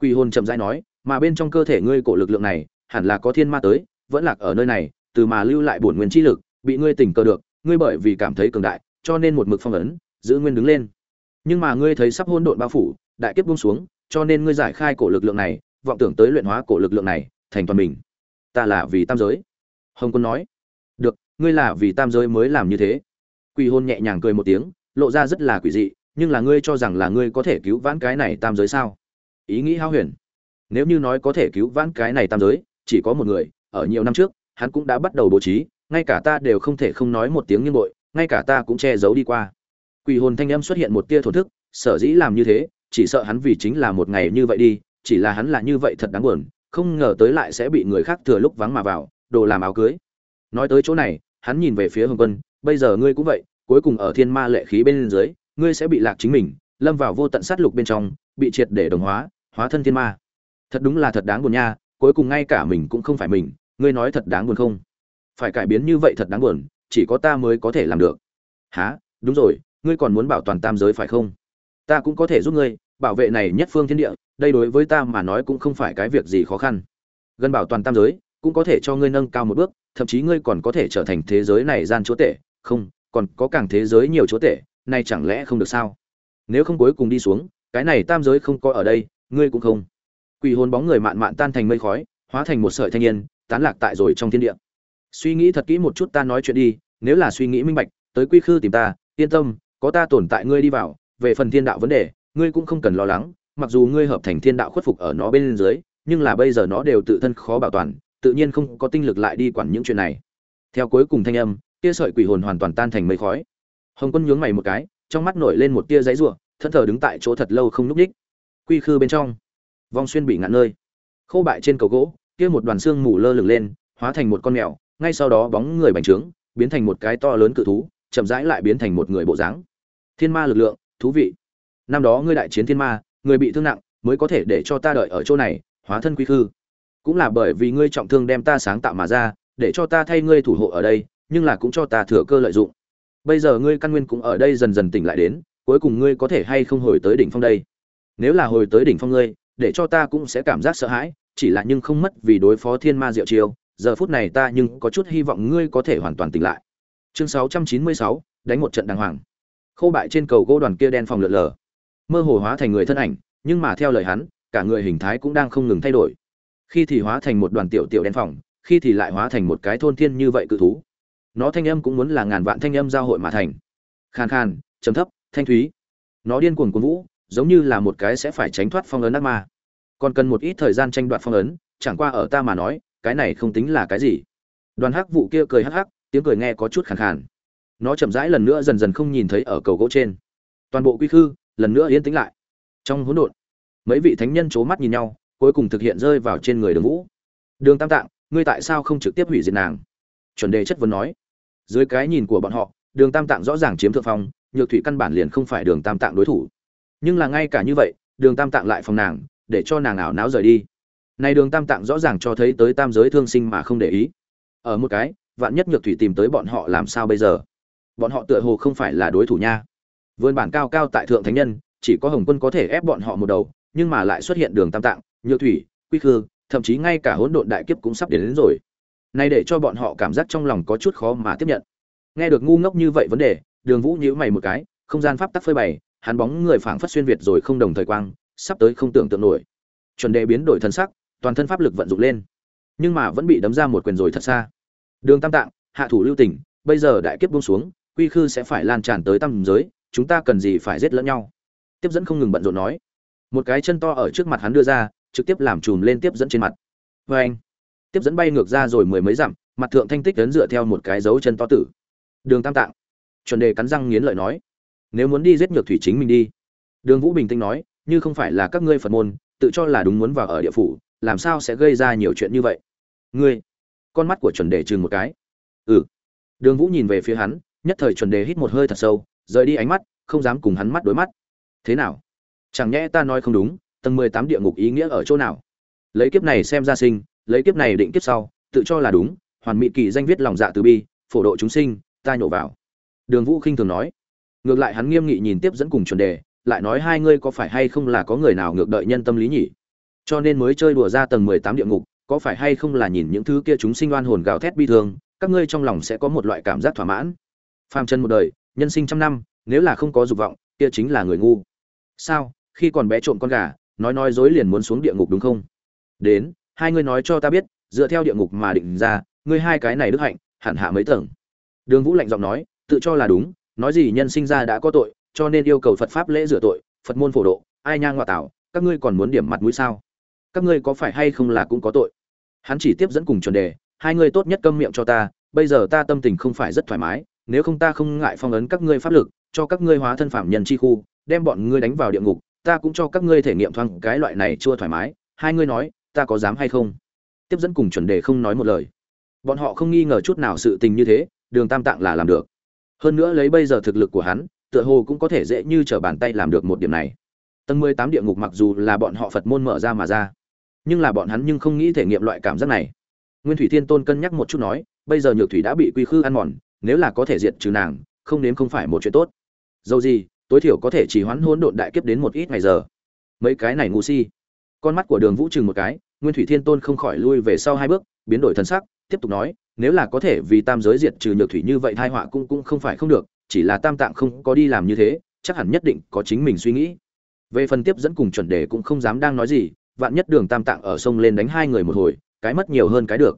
Quỷ hồn chậm rãi nói, mà bên trong cơ thể ngươi cổ lực lượng này, hẳn là có thiên ma tới, vẫn lạc ở nơi này, từ mà lưu lại bổn nguyên chi lực, bị ngươi tỉnh cơ được, ngươi bởi vì cảm thấy cường đại, cho nên một mực phong ấn, giữ nguyên đứng lên. Nhưng mà ngươi thấy sắp hôn độn bao phủ đại kiếp buông xuống, cho nên ngươi giải khai cổ lực lượng này, vọng tưởng tới luyện hóa cổ lực lượng này, thành toàn mình. Ta là vì tam giới. Hồng quân nói. Được, ngươi là vì tam giới mới làm như thế. Quỷ hôn nhẹ nhàng cười một tiếng, lộ ra rất là quỷ dị, nhưng là ngươi cho rằng là ngươi có thể cứu vãn cái này tam giới sao? Ý nghĩ hao huyền. Nếu như nói có thể cứu vãn cái này tam giới, chỉ có một người, ở nhiều năm trước, hắn cũng đã bắt đầu bố trí, ngay cả ta đều không thể không nói một tiếng như bội, ngay cả ta cũng che giấu đi qua. Quỷ hồn thanh âm xuất hiện một tia thổn thức, sở dĩ làm như thế chỉ sợ hắn vì chính là một ngày như vậy đi, chỉ là hắn là như vậy thật đáng buồn, không ngờ tới lại sẽ bị người khác thừa lúc vắng mà vào, đồ làm áo cưới. Nói tới chỗ này, hắn nhìn về phía hồng quân, bây giờ ngươi cũng vậy, cuối cùng ở thiên ma lệ khí bên dưới, ngươi sẽ bị lạc chính mình, lâm vào vô tận sát lục bên trong, bị triệt để đồng hóa hóa thân thiên ma. Thật đúng là thật đáng buồn nha, cuối cùng ngay cả mình cũng không phải mình, ngươi nói thật đáng buồn không? Phải cải biến như vậy thật đáng buồn, chỉ có ta mới có thể làm được. Há đúng rồi, ngươi còn muốn bảo toàn tam giới phải không? Ta cũng có thể giúp ngươi, bảo vệ này nhất phương thiên địa, đây đối với ta mà nói cũng không phải cái việc gì khó khăn. Gần bảo toàn tam giới, cũng có thể cho ngươi nâng cao một bước, thậm chí ngươi còn có thể trở thành thế giới này gian chúa tể. Không, còn có càng thế giới nhiều chúa tể này chẳng lẽ không được sao? Nếu không cuối cùng đi xuống, cái này tam giới không có ở đây, ngươi cũng không. Quỷ hồn bóng người mạn mạn tan thành mây khói, hóa thành một sợi thanh niên, tán lạc tại rồi trong thiên địa. Suy nghĩ thật kỹ một chút ta nói chuyện đi, nếu là suy nghĩ minh bạch, tới quy khư tìm ta, yên tâm, có ta tồn tại ngươi đi vào về phần thiên đạo vấn đề, ngươi cũng không cần lo lắng, mặc dù ngươi hợp thành thiên đạo khuất phục ở nó bên dưới, nhưng là bây giờ nó đều tự thân khó bảo toàn, tự nhiên không có tinh lực lại đi quản những chuyện này. Theo cuối cùng thanh âm kia sợi quỷ hồn hoàn toàn tan thành mây khói. Hồng quân nhướng mày một cái, trong mắt nổi lên một tia giấy rủa thân thờ đứng tại chỗ thật lâu không núp đích quy khư bên trong, vong xuyên bị ngạn nơi. Khô bại trên cầu gỗ, kia một đoàn xương mù lơ lửng lên, hóa thành một con mèo, ngay sau đó bóng người bành trướng, biến thành một cái to lớn cự thú, chậm rãi lại biến thành một người bộ dáng. Thiên ma lực lượng thú vị. Năm đó ngươi đại chiến thiên ma người bị thương nặng mới có thể để cho ta đợi ở chỗ này hóa thân quy khư. Cũng là bởi vì ngươi trọng thương đem ta sáng tạo mà ra để cho ta thay ngươi thủ hộ ở đây nhưng là cũng cho ta thừa cơ lợi dụng. Bây giờ ngươi căn nguyên cũng ở đây dần dần tỉnh lại đến cuối cùng ngươi có thể hay không hồi tới đỉnh phong đây? Nếu là hồi tới đỉnh phong ngươi để cho ta cũng sẽ cảm giác sợ hãi chỉ là nhưng không mất vì đối phó thiên ma diệu chiêu giờ phút này ta nhưng có chút hy vọng ngươi có thể hoàn toàn tỉnh lại. Chương 696, đánh một trận đàng hoàng khâu bại trên cầu gỗ đoàn kia đen phòng lượn lờ. Mơ hồ hóa thành người thân ảnh nhưng mà theo lời hắn cả người hình thái cũng đang không ngừng thay đổi. Khi thì hóa thành một đoàn tiểu tiểu đen phòng khi thì lại hóa thành một cái thôn thiên như vậy cự thú. Nó thanh âm cũng muốn là ngàn vạn thanh âm giao hội mà thành. Khàn khàn, trầm thấp thanh thúy. Nó điên cuồng cuồng vũ giống như là một cái sẽ phải tránh thoát phong ấn ác ma. Còn cần một ít thời gian tranh đoạt phong ấn chẳng qua ở ta mà nói cái này không tính là cái gì. Đoàn hắc vụ kia cười hắc hắc tiếng cười nghe có chút khàn khàn nó chậm rãi lần nữa dần dần không nhìn thấy ở cầu gỗ trên. Toàn bộ quy khư, lần nữa yên tĩnh lại. Trong hỗn độn, mấy vị thánh nhân c mắt nhìn nhau, cuối cùng thực hiện rơi vào trên người đường vũ. Đường tam tạng, ngươi tại sao không trực tiếp hủy diệt nàng? Chuẩn đề chất vấn nói. Dưới cái nhìn của bọn họ, đường tam tạng rõ ràng chiếm thượng phong, nhược thủy căn bản liền không phải đường tam tạng đối thủ. Nhưng là ngay cả như vậy, đường tam tạng lại phòng nàng, để cho nàng ảo não rời đi. Này đường tam tạng rõ ràng cho thấy tới tam giới thương sinh mà không để ý. Ở một cái, vạn nhất nhược thủy tìm tới bọn họ làm sao bây giờ? Bọn họ tựa hồ không phải là đối thủ nha. Vươn bản cao cao tại thượng thánh nhân chỉ có hồng quân có thể ép bọn họ một đầu nhưng mà lại xuất hiện đường tam tạng nhược thủy quy khư thậm chí ngay cả hỗn độn đại kiếp cũng sắp đến, đến rồi. Nay để cho bọn họ cảm giác trong lòng có chút khó mà tiếp nhận. Nghe được ngu ngốc như vậy vấn đề đường vũ nhíu mày một cái không gian pháp tắc phơi bày hắn bóng người phảng phất xuyên việt rồi không đồng thời quang sắp tới không tưởng tượng nổi. Chuẩn đề biến đổi thân sắc toàn thân pháp lực vận dụng lên. Nhưng mà vẫn bị đấm ra một quyền rồi thật xa. Đường tam tạng hạ thủ lưu tình bây giờ đại kiếp buông xuống quy khư sẽ phải lan tràn tới tam giới, chúng ta cần gì phải giết lẫn nhau? Tiếp dẫn không ngừng bận rộn nói. Một cái chân to ở trước mặt hắn đưa ra, trực tiếp làm chùm lên tiếp dẫn trên mặt. Vê anh, tiếp dẫn bay ngược ra rồi mười mấy dặm, mặt thượng thanh tích lớn dựa theo một cái dấu chân to tử. Đường tam tạng, chuẩn đề cắn răng nghiến lợi nói. Nếu muốn đi giết nhược thủy chính mình đi. Đường vũ bình tĩnh nói, như không phải là các ngươi phật môn, tự cho là đúng muốn vào ở địa phủ, làm sao sẽ gây ra nhiều chuyện như vậy? Ngươi, con mắt của chuẩn đề chừng một cái. Ừ. Đường vũ nhìn về phía hắn nhất thời chuẩn đề hít một hơi thật sâu, rời đi ánh mắt, không dám cùng hắn mắt đối mắt. Thế nào? Chẳng nhẽ ta nói không đúng, tầng mười tám địa ngục ý nghĩa ở chỗ nào? Lấy kiếp này xem ra sinh, lấy kiếp này định kiếp sau, tự cho là đúng, hoàn mỹ kỳ danh viết lòng dạ từ bi, phổ độ chúng sinh, ta nhổ vào. Đường vũ khinh thường nói. Ngược lại hắn nghiêm nghị nhìn tiếp dẫn cùng chuẩn đề, lại nói hai ngươi có phải hay không là có người nào ngược đợi nhân tâm lý nhỉ? Cho nên mới chơi đùa ra tầng mười tám địa ngục, có phải hay không là nhìn những thứ kia chúng sinh oan hồn gào thét bi thương, các ngươi trong lòng sẽ có một loại cảm giác thỏa mãn phàm chân một đời, nhân sinh trăm năm, nếu là không có dục vọng, kia chính là người ngu. Sao? Khi còn bé trộm con gà, nói nói dối liền muốn xuống địa ngục đúng không? Đến, hai ngươi nói cho ta biết, dựa theo địa ngục mà định ra, ngươi hai cái này đức hạnh, hẳn hạ mấy tầng? Đường vũ lạnh giọng nói, tự cho là đúng, nói gì nhân sinh ra đã có tội, cho nên yêu cầu phật pháp lễ rửa tội, phật môn phổ độ, ai nhang ngoại tảo, các ngươi còn muốn điểm mặt mũi sao? Các ngươi có phải hay không là cũng có tội? Hắn chỉ tiếp dẫn cùng chuẩn đề, hai ngươi tốt nhất câm miệng cho ta, bây giờ ta tâm tình không phải rất thoải mái nếu không ta không ngại phong ấn các ngươi pháp lực, cho các ngươi hóa thân phạm nhân chi khu, đem bọn ngươi đánh vào địa ngục, ta cũng cho các ngươi thể nghiệm thoáng cái loại này chưa thoải mái, hai ngươi nói, ta có dám hay không? Tiếp dẫn cùng chuẩn đề không nói một lời. Bọn họ không nghi ngờ chút nào sự tình như thế, đường tam tạng là làm được. Hơn nữa lấy bây giờ thực lực của hắn, tựa hồ cũng có thể dễ như trở bàn tay làm được một điểm này. Tầng mười tám địa ngục mặc dù là bọn họ phật môn mở ra mà ra, nhưng là bọn hắn nhưng không nghĩ thể nghiệm loại cảm giác này. Nguyên thủy thiên tôn cân nhắc một chút nói, bây giờ nhược thủy đã bị quy khư ăn mòn nếu là có thể diệt trừ nàng, không nếm không phải một chuyện tốt. Dầu gì, tối thiểu có thể chỉ hoãn hỗn độn đại kiếp đến một ít ngày giờ. Mấy cái này ngu si. Con mắt của đường vũ chừng một cái, nguyên thủy thiên tôn không khỏi lui về sau hai bước, biến đổi thân sắc, tiếp tục nói, nếu là có thể vì tam giới diệt trừ nhược thủy như vậy thai họa cũng cũng không phải không được, chỉ là tam tạng không có đi làm như thế, chắc hẳn nhất định có chính mình suy nghĩ. Về phần tiếp dẫn cùng chuẩn đề cũng không dám đang nói gì, vạn nhất đường tam tạng ở sông lên đánh hai người một hồi, cái mất nhiều hơn cái được.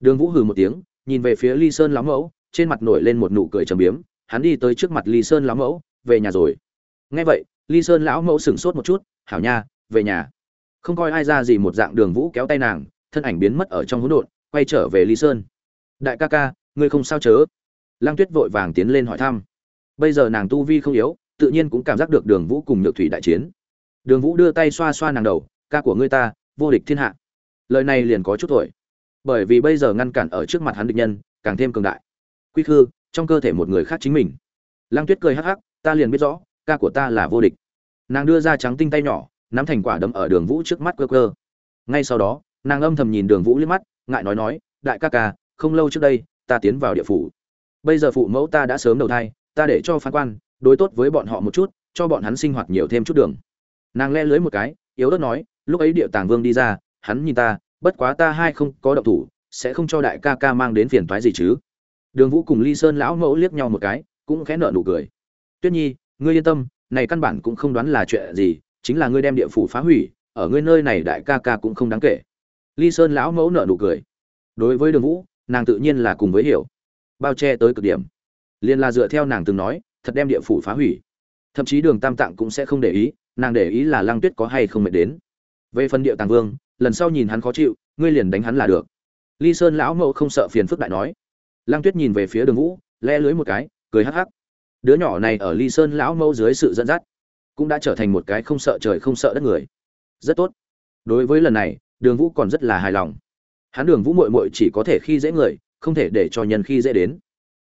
Đường vũ hừ một tiếng, nhìn về phía ly sơn lão mẫu trên mặt nổi lên một nụ cười trầm biếm, hắn đi tới trước mặt ly sơn lão mẫu, về nhà rồi. Nghe vậy, ly sơn lão mẫu sửng sốt một chút, hảo nha, về nhà. Không coi ai ra gì một dạng đường vũ kéo tay nàng, thân ảnh biến mất ở trong hỗn độn, quay trở về ly sơn. Đại ca ca, ngươi không sao chớ? Lang tuyết vội vàng tiến lên hỏi thăm. Bây giờ nàng tu vi không yếu, tự nhiên cũng cảm giác được đường vũ cùng nhược thủy đại chiến. Đường vũ đưa tay xoa xoa nàng đầu, ca của ngươi ta, vô địch thiên hạ. Lời này liền có chút tuổi. Bởi vì bây giờ ngăn cản ở trước mặt hắn địch nhân, càng thêm cường đại quy khư, trong cơ thể một người khác chính mình. Lang tuyết cười hắc hắc, ta liền biết rõ, ca của ta là vô địch. Nàng đưa ra trắng tinh tay nhỏ, nắm thành quả đấm ở đường vũ trước mắt cơ cơ ngay sau đó, nàng âm thầm nhìn đường vũ liếc mắt, ngại nói nói, đại ca ca, không lâu trước đây, ta tiến vào địa phủ. Bây giờ phụ mẫu ta đã sớm đầu thai, ta để cho phán quan, đối tốt với bọn họ một chút, cho bọn hắn sinh hoạt nhiều thêm chút đường. Nàng le lưới một cái, yếu ớt nói, lúc ấy địa tàng vương đi ra, hắn nhìn ta, bất quá ta hai không có động thủ, sẽ không cho đại ca ca mang đến phiền toái gì chứ đường vũ cùng ly sơn lão mẫu liếc nhau một cái, cũng khẽ nợ nụ cười. Tuyết nhi, ngươi yên tâm, này căn bản cũng không đoán là chuyện gì, chính là ngươi đem địa phủ phá hủy, ở ngươi nơi này đại ca ca cũng không đáng kể. Ly sơn lão mẫu nợ nụ cười. Đối với đường vũ, nàng tự nhiên là cùng với hiểu. Bao che tới cực điểm. Liền là dựa theo nàng từng nói, thật đem địa phủ phá hủy. Thậm chí đường tam tạng cũng sẽ không để ý, nàng để ý là lăng tuyết có hay không mệt đến. Về phần địa tàng vương, lần sau nhìn hắn khó chịu, ngươi liền đánh hắn là được. Ly sơn lão mẫu không sợ phiền phức đại nói lăng tuyết nhìn về phía đường vũ, le lưới một cái, cười hắc hắc. Đứa nhỏ này ở ly sơn lão mâu dưới sự dẫn dắt, cũng đã trở thành một cái không sợ trời không sợ đất người. Rất tốt. Đối với lần này, đường vũ còn rất là hài lòng. Hắn đường vũ mội mội chỉ có thể khi dễ người, không thể để cho nhân khi dễ đến.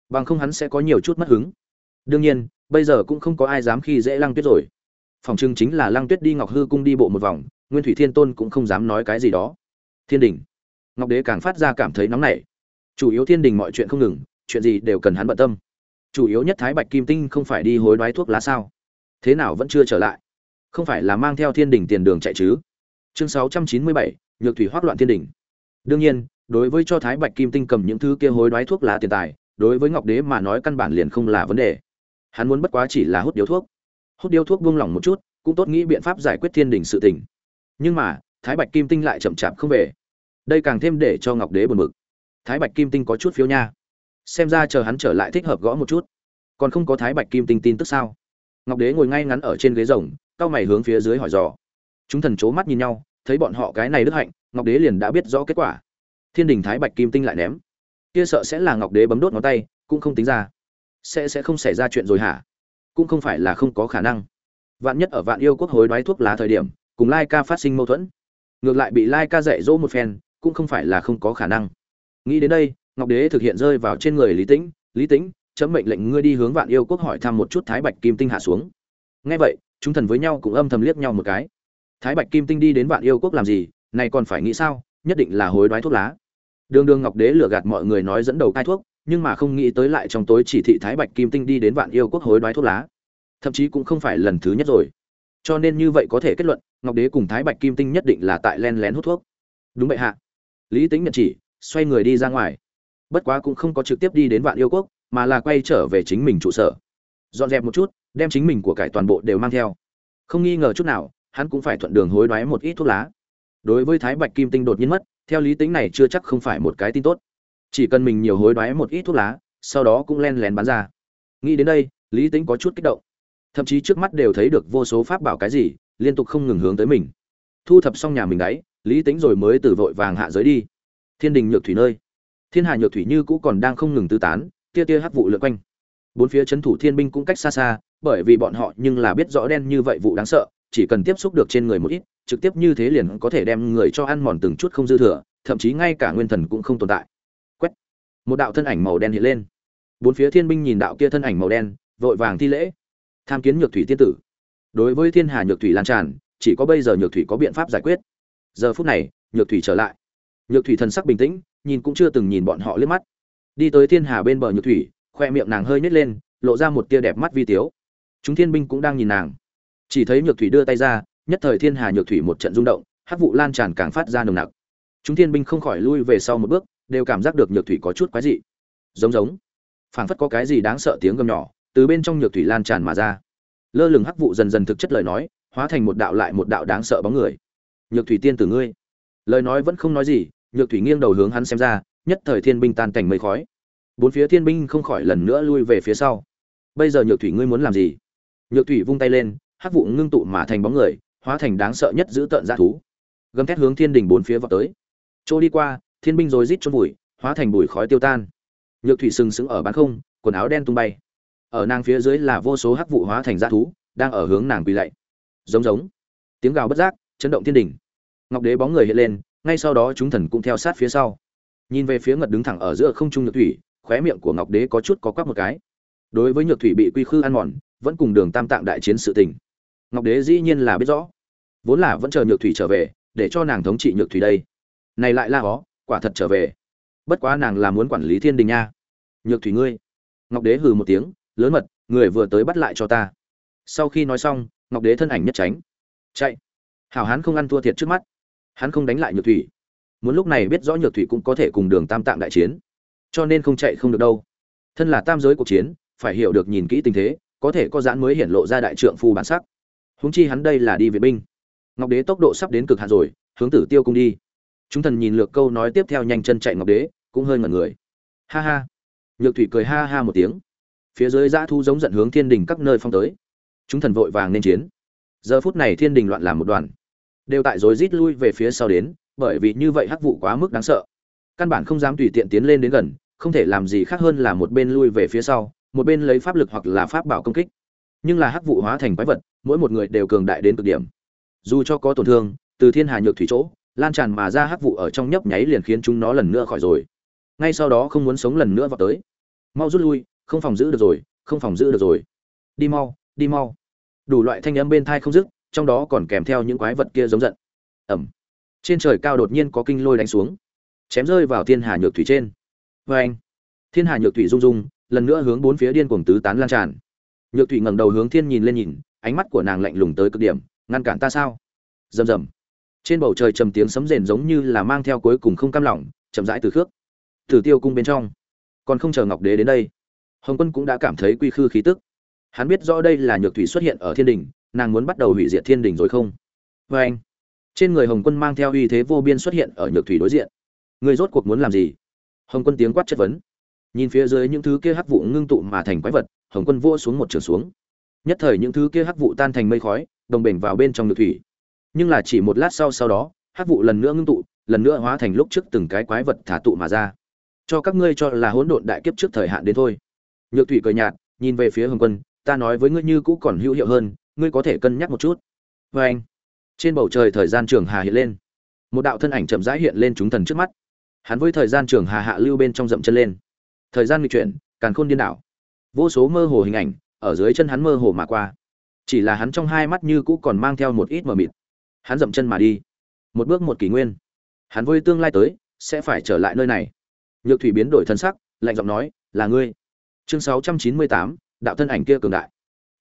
Bằng không hắn sẽ có nhiều chút mất hứng. Đương nhiên, bây giờ cũng không có ai dám khi dễ lăng tuyết rồi. Phòng trưng chính là lăng tuyết đi ngọc hư cung đi bộ một vòng, nguyên thủy thiên tôn cũng không dám nói cái gì đó. Thiên đình. Ngọc đế càng phát ra cảm thấy nóng nảy chủ yếu thiên đình mọi chuyện không ngừng, chuyện gì đều cần hắn bận tâm. Chủ yếu nhất thái bạch kim tinh không phải đi hối đoái thuốc lá sao? Thế nào vẫn chưa trở lại? Không phải là mang theo thiên đình tiền đường chạy chứ? Chương sáu trăm chín mươi bảy, nhược thủy hoác loạn thiên đình. Đương nhiên, đối với cho thái bạch kim tinh cầm những thứ kia hối đoái thuốc lá tiền tài, đối với ngọc đế mà nói căn bản liền không là vấn đề. Hắn muốn bất quá chỉ là hút điếu thuốc. Hút điếu thuốc buông lỏng một chút, cũng tốt nghĩ biện pháp giải quyết thiên đình sự tình. Nhưng mà, thái bạch kim tinh lại chậm chạp không về. Đây càng thêm để cho ngọc đế buồn bực thái bạch kim tinh có chút phiếu nha. Xem ra chờ hắn trở lại thích hợp gõ một chút. Còn không có thái bạch kim tinh tin tức sao? Ngọc đế ngồi ngay ngắn ở trên ghế rồng cao mày hướng phía dưới hỏi dò. Chúng thần c h ố mắt nhìn nhau, thấy bọn họ cái này đức hạnh, ngọc đế liền đã biết rõ kết quả. Thiên đình thái bạch kim tinh lại ném. Kia sợ sẽ là ngọc đế bấm đốt ngón tay, cũng không tính ra. Sẽ sẽ không xảy ra chuyện rồi hả? Cũng không phải là không có khả năng. Vạn nhất ở vạn yêu quốc hối đoái thuốc lá thời điểm, cùng lai ca phát sinh mâu thuẫn. Ngược lại bị lai ca dạy dỗ một phen, cũng không phải là không có khả năng nghĩ đến đây, ngọc đế thực hiện rơi vào trên người lý tĩnh. Lý tĩnh, chấm mệnh lệnh ngươi đi hướng vạn yêu quốc hỏi thăm một chút thái bạch kim tinh hạ xuống. Nghe vậy, chúng thần với nhau cũng âm thầm liếc nhau một cái. Thái bạch kim tinh đi đến vạn yêu quốc làm gì? Này còn phải nghĩ sao? Nhất định là hối đoái thuốc lá. Đường đường ngọc đế lừa gạt mọi người nói dẫn đầu cai thuốc, nhưng mà không nghĩ tới lại trong tối chỉ thị thái bạch kim tinh đi đến vạn yêu quốc hối đoái thuốc lá. Thậm chí cũng không phải lần thứ nhất rồi. Cho nên như vậy có thể kết luận, ngọc đế cùng thái bạch kim tinh nhất định là tại len lén hút thuốc. Đúng vậy hạ. Lý tính nhận chỉ xoay người đi ra ngoài. Bất quá cũng không có trực tiếp đi đến vạn yêu quốc, mà là quay trở về chính mình trụ sở. Dọn dẹp một chút, đem chính mình của cải toàn bộ đều mang theo. Không nghi ngờ chút nào, hắn cũng phải thuận đường hối đoái một ít thuốc lá. Đối với thái bạch kim tinh đột nhiên mất, theo lý tính này chưa chắc không phải một cái tin tốt. Chỉ cần mình nhiều hối đoái một ít thuốc lá, sau đó cũng len lén bán ra. Nghĩ đến đây, lý tính có chút kích động. Thậm chí trước mắt đều thấy được vô số pháp bảo cái gì, liên tục không ngừng hướng tới mình. Thu thập xong nhà mình đấy lý tính rồi mới từ vội vàng hạ giới đi thiên đình nhược thủy nơi. Thiên hà nhược thủy như cũ còn đang không ngừng tư tán, tia tia hắc vụ lượn quanh. Bốn phía chấn thủ thiên binh cũng cách xa xa, bởi vì bọn họ nhưng là biết rõ đen như vậy vụ đáng sợ, chỉ cần tiếp xúc được trên người một ít, trực tiếp như thế liền có thể đem người cho ăn mòn từng chút không dư thừa, thậm chí ngay cả nguyên thần cũng không tồn tại. Quét! Một đạo thân ảnh màu đen hiện lên. Bốn phía thiên binh nhìn đạo kia thân ảnh màu đen, vội vàng thi lễ. Tham kiến nhược thủy tiên tử. Đối với thiên hà nhược thủy lan tràn, chỉ có bây giờ nhược thủy có biện pháp giải quyết. Giờ phút này, nhược thủy trở lại nhược thủy thần sắc bình tĩnh, nhìn cũng chưa từng nhìn bọn họ liếc mắt. Đi tới thiên hà bên bờ nhược thủy, khoe miệng nàng hơi nhếch lên, lộ ra một tia đẹp mắt vi tiếu. Chúng thiên binh cũng đang nhìn nàng. Chỉ thấy nhược thủy đưa tay ra, nhất thời thiên hà nhược thủy một trận rung động, hắc vụ lan tràn càng phát ra nồng nặc. Chúng thiên binh không khỏi lui về sau một bước, đều cảm giác được nhược thủy có chút quái dị. Giống giống. Phảng phất có cái gì đáng sợ tiếng gầm nhỏ, từ bên trong nhược thủy lan tràn mà ra. Lơ lửng hắc vụ dần dần thực chất lời nói, hóa thành một đạo lại một đạo đáng sợ bóng người. Nhược thủy tiên tử ngươi lời nói vẫn không nói gì, nhược thủy nghiêng đầu hướng hắn xem ra, nhất thời thiên binh tan cảnh mây khói. Bốn phía thiên binh không khỏi lần nữa lui về phía sau. Bây giờ nhược thủy ngươi muốn làm gì? Nhược thủy vung tay lên, hắc vụ ngưng tụ mà thành bóng người, hóa thành đáng sợ nhất giữ tợn dã thú. Gầm thét hướng thiên đình bốn phía vào tới. Chỗ đi qua, thiên binh rồi rít chôn bụi hóa thành bụi khói tiêu tan. Nhược thủy sừng sững ở bán không, quần áo đen tung bay. Ở nàng phía dưới là vô số hắc vụ hóa thành dã thú, đang ở hướng nàng quỳ lạy. Giống giống. Tiếng gào bất giác, chấn động thiên đình ngọc đế bóng người hiện lên, ngay sau đó chúng thần cũng theo sát phía sau. Nhìn về phía ngật đứng thẳng ở giữa không trung nhược thủy, khóe miệng của ngọc đế có chút có quắc một cái. Đối với nhược thủy bị quy khư ăn mòn, vẫn cùng đường tam tạng đại chiến sự tình. Ngọc đế dĩ nhiên là biết rõ. Vốn là vẫn chờ nhược thủy trở về, để cho nàng thống trị nhược thủy đây. Này lại là ó quả thật trở về. Bất quá nàng là muốn quản lý thiên đình nha. Nhược thủy ngươi. Ngọc đế hừ một tiếng, lớn mật, người vừa tới bắt lại cho ta. Sau khi nói xong, ngọc đế thân ảnh nhất tránh. Chạy. Hảo hán không ăn thua thiệt trước mắt hắn không đánh lại nhược thủy. Muốn lúc này biết rõ nhược thủy cũng có thể cùng đường tam tạng đại chiến, cho nên không chạy không được đâu. Thân là tam giới cuộc chiến, phải hiểu được nhìn kỹ tình thế, có thể có giãn mới hiển lộ ra đại trượng phu bản sắc. Huống chi hắn đây là đi vệ binh. Ngọc đế tốc độ sắp đến cực hạn rồi, hướng tử tiêu cung đi. Chúng thần nhìn lược câu nói tiếp theo nhanh chân chạy ngọc đế, cũng hơi ngẩn người. Ha ha. Nhược thủy cười ha ha một tiếng. Phía dưới dã thu giống giận hướng thiên đình các nơi phong tới. Chúng thần vội vàng nên chiến. Giờ phút này thiên đình loạn làm một đoàn đều tại rối rít lui về phía sau đến, bởi vì như vậy hắc vụ quá mức đáng sợ. Căn bản không dám tùy tiện tiến lên đến gần, không thể làm gì khác hơn là một bên lui về phía sau, một bên lấy pháp lực hoặc là pháp bảo công kích. Nhưng là hắc vụ hóa thành quái vật, mỗi một người đều cường đại đến cực điểm. Dù cho có tổn thương, từ thiên hà nhược thủy chỗ, lan tràn mà ra hắc vụ ở trong nhấp nháy liền khiến chúng nó lần nữa khỏi rồi. Ngay sau đó không muốn sống lần nữa vào tới. Mau rút lui, không phòng giữ được rồi, không phòng giữ được rồi. Đi mau đi mau. Đủ loại thanh âm bên thai không dứt trong đó còn kèm theo những quái vật kia giống giận. Ẩm trên trời cao đột nhiên có kinh lôi đánh xuống, chém rơi vào thiên hà nhược thủy trên. Vê anh, thiên hà nhược thủy rung rung, lần nữa hướng bốn phía điên cuồng tứ tán lan tràn. Nhược thủy ngẩng đầu hướng thiên nhìn lên nhìn, ánh mắt của nàng lạnh lùng tới cực điểm, ngăn cản ta sao? Rầm rầm. Trên bầu trời trầm tiếng sấm rền giống như là mang theo cuối cùng không cam lòng, chậm rãi từ khước. Tử tiêu cung bên trong. Còn không chờ ngọc đế đến đây, hồng quân cũng đã cảm thấy quy khư khí tức. Hắn biết rõ đây là nhược thủy xuất hiện ở thiên đình nàng muốn bắt đầu hủy diệt thiên đình rồi không? Vê anh, trên người hồng quân mang theo uy thế vô biên xuất hiện ở nhược thủy đối diện. Người rốt cuộc muốn làm gì? Hồng quân tiếng quát chất vấn. Nhìn phía dưới những thứ kia hắc vụ ngưng tụ mà thành quái vật, hồng quân vua xuống một trường xuống. Nhất thời những thứ kia hắc vụ tan thành mây khói, đồng bình vào bên trong nhược thủy. Nhưng là chỉ một lát sau sau đó, hắc vụ lần nữa ngưng tụ, lần nữa hóa thành lúc trước từng cái quái vật thả tụ mà ra. Cho các ngươi cho là hỗn độn đại kiếp trước thời hạn đến thôi. Nhược thủy cười nhạt, nhìn về phía hồng quân, ta nói với ngươi như cũ còn hữu hiệu hơn ngươi có thể cân nhắc một chút. Vê anh, trên bầu trời thời gian trường hà hiện lên. Một đạo thân ảnh chậm rãi hiện lên chúng thần trước mắt. Hắn với thời gian trường hà hạ lưu bên trong dậm chân lên. Thời gian nghịch chuyển, càn khôn điên đảo. Vô số mơ hồ hình ảnh, ở dưới chân hắn mơ hồ mà qua. Chỉ là hắn trong hai mắt như cũ còn mang theo một ít mờ mịt. Hắn dậm chân mà đi. Một bước một kỷ nguyên. Hắn với tương lai tới, sẽ phải trở lại nơi này. Nhược thủy biến đổi thân sắc, lạnh giọng nói, là ngươi. Chương sáu trăm chín mươi tám, đạo thân ảnh kia cường đại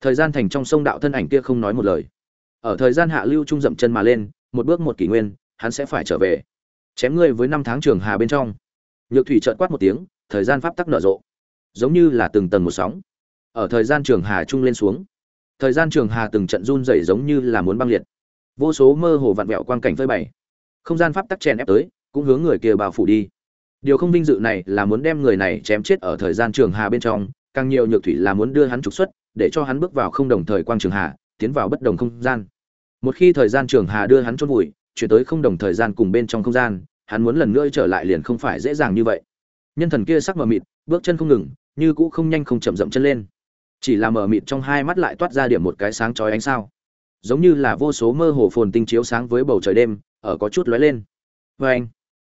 thời gian thành trong sông đạo thân ảnh kia không nói một lời. Ở thời gian hạ lưu trung dậm chân mà lên, một bước một kỷ nguyên, hắn sẽ phải trở về. Chém ngươi với năm tháng trường hà bên trong. Nhược thủy trợn quát một tiếng, thời gian pháp tắc nở rộ. Giống như là từng tầng một sóng. Ở thời gian trường hà trung lên xuống. Thời gian trường hà từng trận run rẩy giống như là muốn băng liệt. Vô số mơ hồ vặn vẹo quang cảnh phơi bày. Không gian pháp tắc chèn ép tới, cũng hướng người kia bao phủ đi. Điều không vinh dự này là muốn đem người này chém chết ở thời gian trường hà bên trong, càng nhiều nhược thủy là muốn đưa hắn trục xuất để cho hắn bước vào không đồng thời quang trường hà, tiến vào bất đồng không gian. Một khi thời gian trường hà đưa hắn chôn vùi, chuyển tới không đồng thời gian cùng bên trong không gian, hắn muốn lần nữa trở lại liền không phải dễ dàng như vậy. Nhân thần kia sắc mờ mịt, bước chân không ngừng, như cũ không nhanh không chậm dậm chân lên. Chỉ là mờ mịt trong hai mắt lại toát ra điểm một cái sáng chói ánh sao. Giống như là vô số mơ hồ phồn tinh chiếu sáng với bầu trời đêm, ở có chút lóe lên. Vê anh,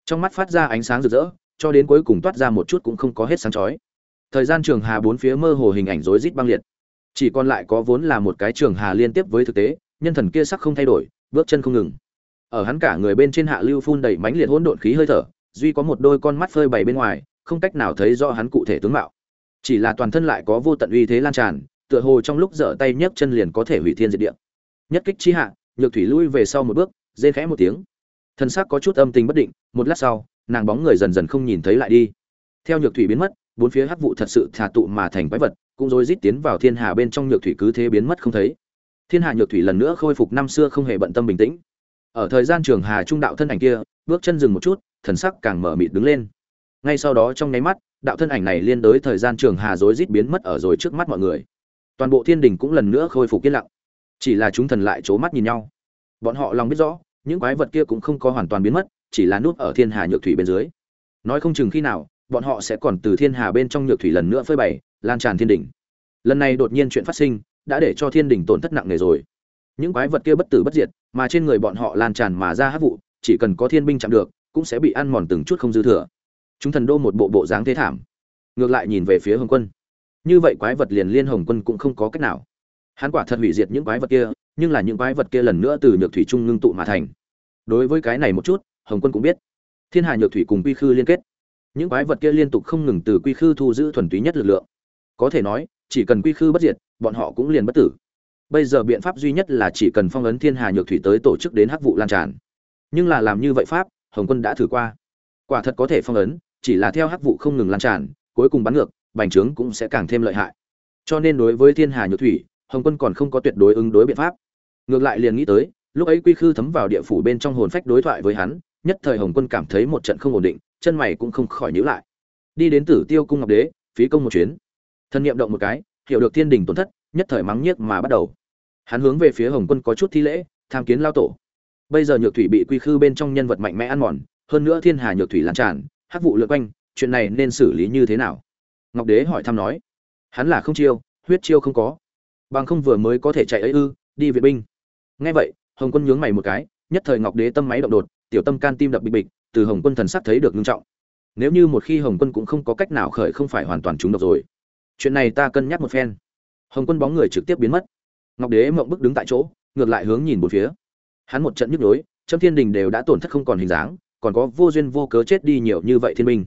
trong mắt phát ra ánh sáng rực rỡ, cho đến cuối cùng toát ra một chút cũng không có hết sáng chói. Thời gian trường hà bốn phía mơ hồ hình ảnh rối rít băng liệt chỉ còn lại có vốn là một cái trường hà liên tiếp với thực tế, nhân thần kia sắc không thay đổi, bước chân không ngừng. Ở hắn cả người bên trên hạ lưu phun đầy mánh liệt hỗn độn khí hơi thở, duy có một đôi con mắt phơi bày bên ngoài, không cách nào thấy rõ hắn cụ thể tướng mạo. Chỉ là toàn thân lại có vô tận uy thế lan tràn, tựa hồ trong lúc dở tay nhấc chân liền có thể hủy thiên diệt địa. Nhất kích chi hạ, nhược thủy lui về sau một bước, rên khẽ một tiếng. Thân xác có chút âm tình bất định, một lát sau, nàng bóng người dần dần không nhìn thấy lại đi. Theo nhược thủy biến mất, bốn phía hắc vụ thật sự thả tụ mà thành quái vật cũng rối rít tiến vào thiên hà bên trong nhược thủy cứ thế biến mất không thấy. Thiên hà nhược thủy lần nữa khôi phục năm xưa không hề bận tâm bình tĩnh. Ở thời gian trường hà trung đạo thân ảnh kia, bước chân dừng một chút, thần sắc càng mở mịt đứng lên. Ngay sau đó trong nháy mắt, đạo thân ảnh này liên đối thời gian trường hà rối rít biến mất ở rồi trước mắt mọi người. Toàn bộ thiên đình cũng lần nữa khôi phục yên lặng. Chỉ là chúng thần lại c mắt nhìn nhau. Bọn họ lòng biết rõ, những quái vật kia cũng không có hoàn toàn biến mất, chỉ là núp ở thiên hà nhược thủy bên dưới. Nói không chừng khi nào, bọn họ sẽ còn từ thiên hà bên trong nhược thủy lần nữa phơi bày lan tràn thiên đỉnh. lần này đột nhiên chuyện phát sinh, đã để cho thiên đỉnh tổn thất nặng nề rồi. Những quái vật kia bất tử bất diệt, mà trên người bọn họ lan tràn mà ra hát vụ, chỉ cần có thiên binh chạm được, cũng sẽ bị ăn mòn từng chút không dư thừa. Chúng thần đô một bộ bộ dáng thế thảm. Ngược lại nhìn về phía hồng quân. Như vậy quái vật liền liên hồng quân cũng không có cách nào. Hắn quả thật hủy diệt những quái vật kia, nhưng là những quái vật kia lần nữa từ nhược thủy trung ngưng tụ mà thành. Đối với cái này một chút, hồng quân cũng biết. Thiên hà nhược thủy cùng quy khư liên kết. Những quái vật kia liên tục không ngừng từ quy khư thu giữ thuần túy nhất lực lượng có thể nói, chỉ cần quy khư bất diệt, bọn họ cũng liền bất tử. Bây giờ biện pháp duy nhất là chỉ cần phong ấn thiên hà nhược thủy tới tổ chức đến hắc vụ lan tràn. Nhưng là làm như vậy pháp, hồng quân đã thử qua. Quả thật có thể phong ấn, chỉ là theo hắc vụ không ngừng lan tràn, cuối cùng bắn ngược, bành trướng cũng sẽ càng thêm lợi hại. Cho nên đối với thiên hà nhược thủy, hồng quân còn không có tuyệt đối ứng đối biện pháp. Ngược lại liền nghĩ tới, lúc ấy quy khư thấm vào địa phủ bên trong hồn phách đối thoại với hắn, nhất thời hồng quân cảm thấy một trận không ổn định, chân mày cũng không khỏi nhíu lại. Đi đến tử tiêu cung ngọc đế, phí công một chuyến thân niệm động một cái, hiểu được thiên đình tổn thất, nhất thời mắng nhiếc mà bắt đầu. Hắn hướng về phía hồng quân có chút thi lễ, tham kiến lao tổ. Bây giờ nhược thủy bị quy khư bên trong nhân vật mạnh mẽ ăn mòn, hơn nữa thiên hà nhược thủy lan tràn, hắc vụ lượn quanh, chuyện này nên xử lý như thế nào? Ngọc đế hỏi thăm nói. Hắn là không chiêu, huyết chiêu không có. Bằng không vừa mới có thể chạy ấy ư, đi viện binh. Nghe vậy, hồng quân nhướng mày một cái, nhất thời ngọc đế tâm máy động đột, tiểu tâm can tim đập bịch bịch, từ hồng quân thần sắc thấy được nghiêm trọng. Nếu như một khi hồng quân cũng không có cách nào khởi không phải hoàn toàn trúng độc rồi chuyện này ta cân nhắc một phen. Hồng quân bóng người trực tiếp biến mất. Ngọc đế mộng bức đứng tại chỗ, ngược lại hướng nhìn một phía. Hắn một trận nhức nhối, trâm thiên đình đều đã tổn thất không còn hình dáng, còn có vô duyên vô cớ chết đi nhiều như vậy thiên minh.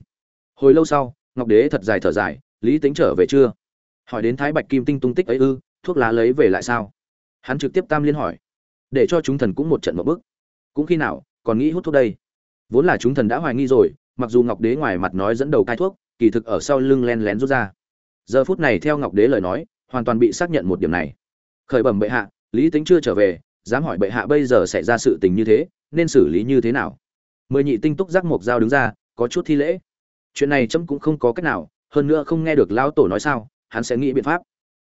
Hồi lâu sau, ngọc đế thật dài thở dài, lý tính trở về chưa? Hỏi đến thái bạch kim tinh tung tích ấy ư, thuốc lá lấy về lại sao? Hắn trực tiếp tam liên hỏi. Để cho chúng thần cũng một trận một bức. Cũng khi nào, còn nghĩ hút thuốc đây? Vốn là chúng thần đã hoài nghi rồi, mặc dù ngọc đế ngoài mặt nói dẫn đầu cai thuốc, kỳ thực ở sau lưng len lén rút ra giờ phút này theo ngọc đế lời nói, hoàn toàn bị xác nhận một điểm này. Khởi bẩm bệ hạ, lý tính chưa trở về, dám hỏi bệ hạ bây giờ xảy ra sự tình như thế, nên xử lý như thế nào? Mười nhị tinh túc giác mộc dao đứng ra, có chút thi lễ. Chuyện này trâm cũng không có cách nào, hơn nữa không nghe được lão tổ nói sao, hắn sẽ nghĩ biện pháp.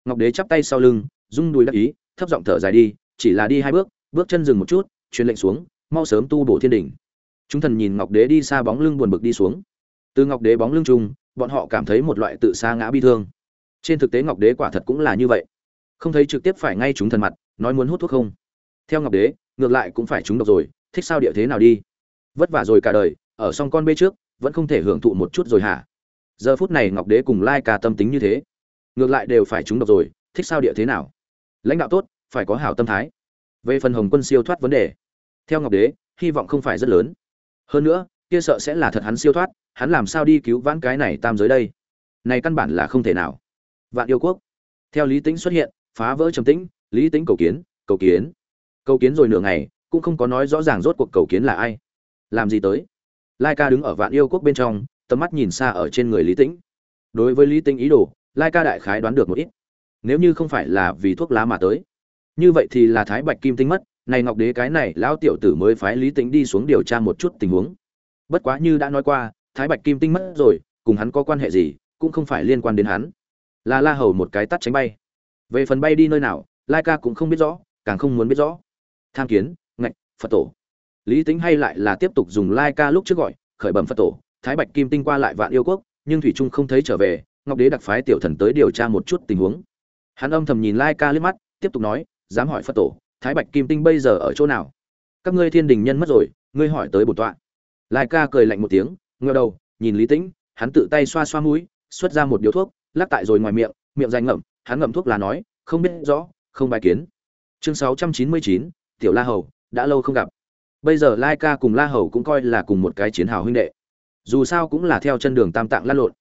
Ngọc đế chắp tay sau lưng, rung đùi đắc ý, thấp giọng thở dài đi, chỉ là đi hai bước bước chân dừng một chút, truyền lệnh xuống, mau sớm tu bổ thiên đỉnh. Chúng thần nhìn ngọc đế đi xa bóng lưng buồn bực đi xuống. Từ ngọc đế bóng lưng chung bọn họ cảm thấy một loại tự xa ngã bi thương. Trên thực tế ngọc đế quả thật cũng là như vậy. Không thấy trực tiếp phải ngay chúng thần mặt, nói muốn hút thuốc không? Theo ngọc đế, ngược lại cũng phải chúng độc rồi, thích sao địa thế nào đi? Vất vả rồi cả đời, ở song con bê trước, vẫn không thể hưởng thụ một chút rồi hả? Giờ phút này ngọc đế cùng lai ca tâm tính như thế. Ngược lại đều phải chúng độc rồi, thích sao địa thế nào? Lãnh đạo tốt, phải có hảo tâm thái. Về phần hồng quân siêu thoát vấn đề, theo ngọc đế, hy vọng không phải rất lớn. Hơn nữa kia sợ sẽ là thật hắn siêu thoát, hắn làm sao đi cứu vãn cái này tam giới đây? Này căn bản là không thể nào. Vạn yêu quốc. Theo lý tính xuất hiện, phá vỡ trầm tĩnh, lý tính cầu kiến cầu kiến. Cầu kiến rồi nửa ngày, cũng không có nói rõ ràng rốt cuộc cầu kiến là ai. Làm gì tới? Lai ca đứng ở vạn yêu quốc bên trong, tầm mắt nhìn xa ở trên người lý tĩnh. Đối với lý tĩnh ý đồ, lai ca đại khái đoán được một ít. Nếu như không phải là vì thuốc lá mà tới, như vậy thì là thái bạch kim tinh mất, này ngọc đế cái này lão tiểu tử mới phái lý tĩnh đi xuống điều tra một chút tình huống bất quá như đã nói qua, thái bạch kim tinh mất rồi, cùng hắn có quan hệ gì, cũng không phải liên quan đến hắn. Là la hầu một cái tắt tránh bay. Về phần bay đi nơi nào, lai ca cũng không biết rõ, càng không muốn biết rõ. Tham kiến, ngạch, phật tổ. Lý tính hay lại là tiếp tục dùng lai ca lúc trước gọi, khởi bẩm phật tổ. Thái bạch kim tinh qua lại vạn yêu quốc, nhưng thủy trung không thấy trở về, ngọc đế đặc phái tiểu thần tới điều tra một chút tình huống. Hắn âm thầm nhìn lai ca liếc mắt, tiếp tục nói, dám hỏi phật tổ, thái bạch kim tinh bây giờ ở chỗ nào? Các ngươi thiên đình nhân mất rồi, ngươi hỏi tới bổn tọa lai ca cười lạnh một tiếng ngơ đầu, nhìn lý tĩnh, hắn tự tay xoa xoa mũi, xuất ra một điếu thuốc, lắc tại rồi ngoài miệng miệng danh ngậm, hắn ngậm thuốc là nói, không biết rõ, không bài kiến. Chương sáu trăm chín mươi chín, tiểu la hầu, đã lâu không gặp. Bây giờ lai ca cùng la hầu cũng coi là cùng một cái chiến hào huynh đệ. Dù sao cũng là theo chân đường tam tạng lăn lộn,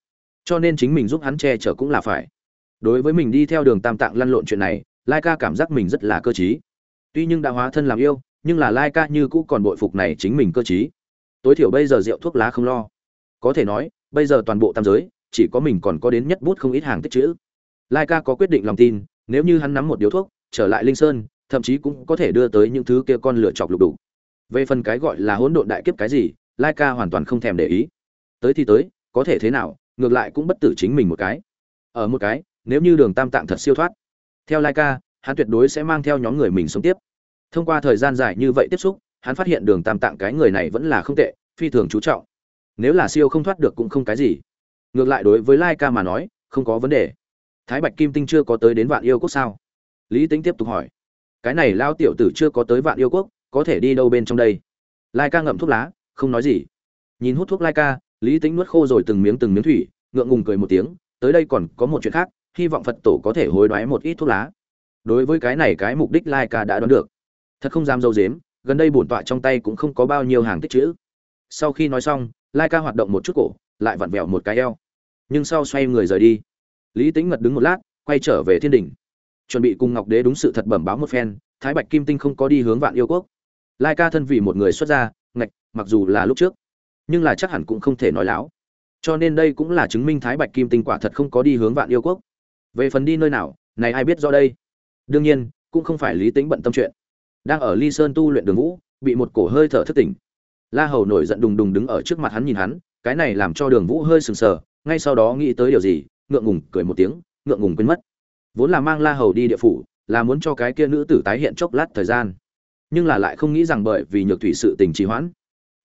cho nên chính mình giúp hắn che chở cũng là phải. Đối với mình đi theo đường tam tạng lăn lộn chuyện này, lai ca cảm giác mình rất là cơ t tuy nhưng đã hóa thân làm yêu, nhưng là lai ca như cũ còn bội phục này chính mình cơ t tối thiểu bây giờ rượu thuốc lá không lo. Có thể nói, bây giờ toàn bộ tam giới, chỉ có mình còn có đến nhất bút không ít hàng tích chữ. Lai ca có quyết định lòng tin, nếu như hắn nắm một điếu thuốc, trở lại linh sơn, thậm chí cũng có thể đưa tới những thứ kia con lửa chọc lục đủ. Về phần cái gọi là hỗn độn đại kiếp cái gì lai ca hoàn toàn không thèm để ý. Tới thì tới, có thể thế nào, ngược lại cũng bất tử chính mình một cái. Ở một cái, nếu như đường tam tạng thật siêu thoát. Theo lai ca hắn tuyệt đối sẽ mang theo nhóm người mình sống tiếp. Thông qua thời gian dài như vậy tiếp xúc hắn phát hiện đường tam tạng cái người này vẫn là không tệ, phi thường chú trọng. Nếu là siêu không thoát được cũng không cái gì. Ngược lại đối với lai ca mà nói, không có vấn đề. Thái bạch kim tinh chưa có tới đến vạn yêu quốc sao? Lý tính tiếp tục hỏi. Cái này lao tiểu tử chưa có tới vạn yêu quốc, có thể đi đâu bên trong đây? Lai ca ngậm thuốc lá, không nói gì. Nhìn hút thuốc lai ca, lý tính nuốt khô rồi từng miếng từng miếng thủy, ngượng ngùng cười một tiếng, tới đây còn có một chuyện khác, hy vọng phật tổ có thể hối đoái một ít thuốc lá. Đối với cái này cái mục đích lai ca đã đoán được. Thật không dám dâu dếm gần đây bổn tọa trong tay cũng không có bao nhiêu hàng tích chữ. Sau khi nói xong, lai ca hoạt động một chút cổ, lại vặn vẹo một cái eo. Nhưng sau xoay người rời đi. Lý tính ngật đứng một lát, quay trở về thiên đình chuẩn bị cùng ngọc đế đúng sự thật bẩm báo một phen, thái bạch kim tinh không có đi hướng vạn yêu quốc. Lai ca thân vì một người xuất gia, ngạch, mặc dù là lúc trước, nhưng là chắc hẳn cũng không thể nói láo. Cho nên đây cũng là chứng minh thái bạch kim tinh quả thật không có đi hướng vạn yêu quốc. Về phần đi nơi nào, này ai biết do đây? Đương nhiên, cũng không phải lý tính bận tâm chuyện đang ở ly sơn tu luyện đường vũ, bị một cổ hơi thở thất tỉnh. La hầu nổi giận đùng đùng đứng ở trước mặt hắn nhìn hắn, cái này làm cho đường vũ hơi sừng sờ, ngay sau đó nghĩ tới điều gì, ngượng ngùng cười một tiếng, ngượng ngùng quên mất. Vốn là mang la hầu đi địa phủ, là muốn cho cái kia nữ tử tái hiện chốc lát thời gian. Nhưng là lại không nghĩ rằng bởi vì nhược thủy sự tình trì hoãn,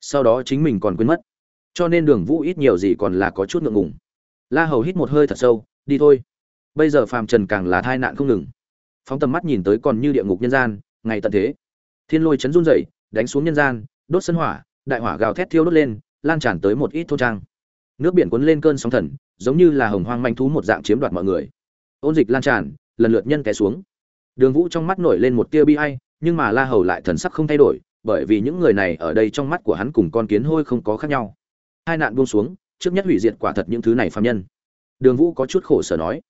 sau đó chính mình còn quên mất. Cho nên đường vũ ít nhiều gì còn là có chút ngượng ngùng. La hầu hít một hơi thật sâu, đi thôi. Bây giờ phàm trần càng là tai nạn không ngừng. Phóng tầm mắt nhìn tới còn như địa ngục nhân gian ngày tận thế. Thiên lôi chấn run rẩy, đánh xuống nhân gian, đốt sân hỏa, đại hỏa gào thét thiêu đốt lên, lan tràn tới một ít thôn trang. Nước biển cuốn lên cơn sóng thần, giống như là hồng hoang manh thú một dạng chiếm đoạt mọi người. Ôn dịch lan tràn, lần lượt nhân té xuống. Đường vũ trong mắt nổi lên một tia bi ai, nhưng mà la hầu lại thần sắc không thay đổi, bởi vì những người này ở đây trong mắt của hắn cùng con kiến hôi không có khác nhau. Hai nạn buông xuống, trước nhất hủy diệt quả thật những thứ này phạm nhân. Đường vũ có chút khổ sở nói.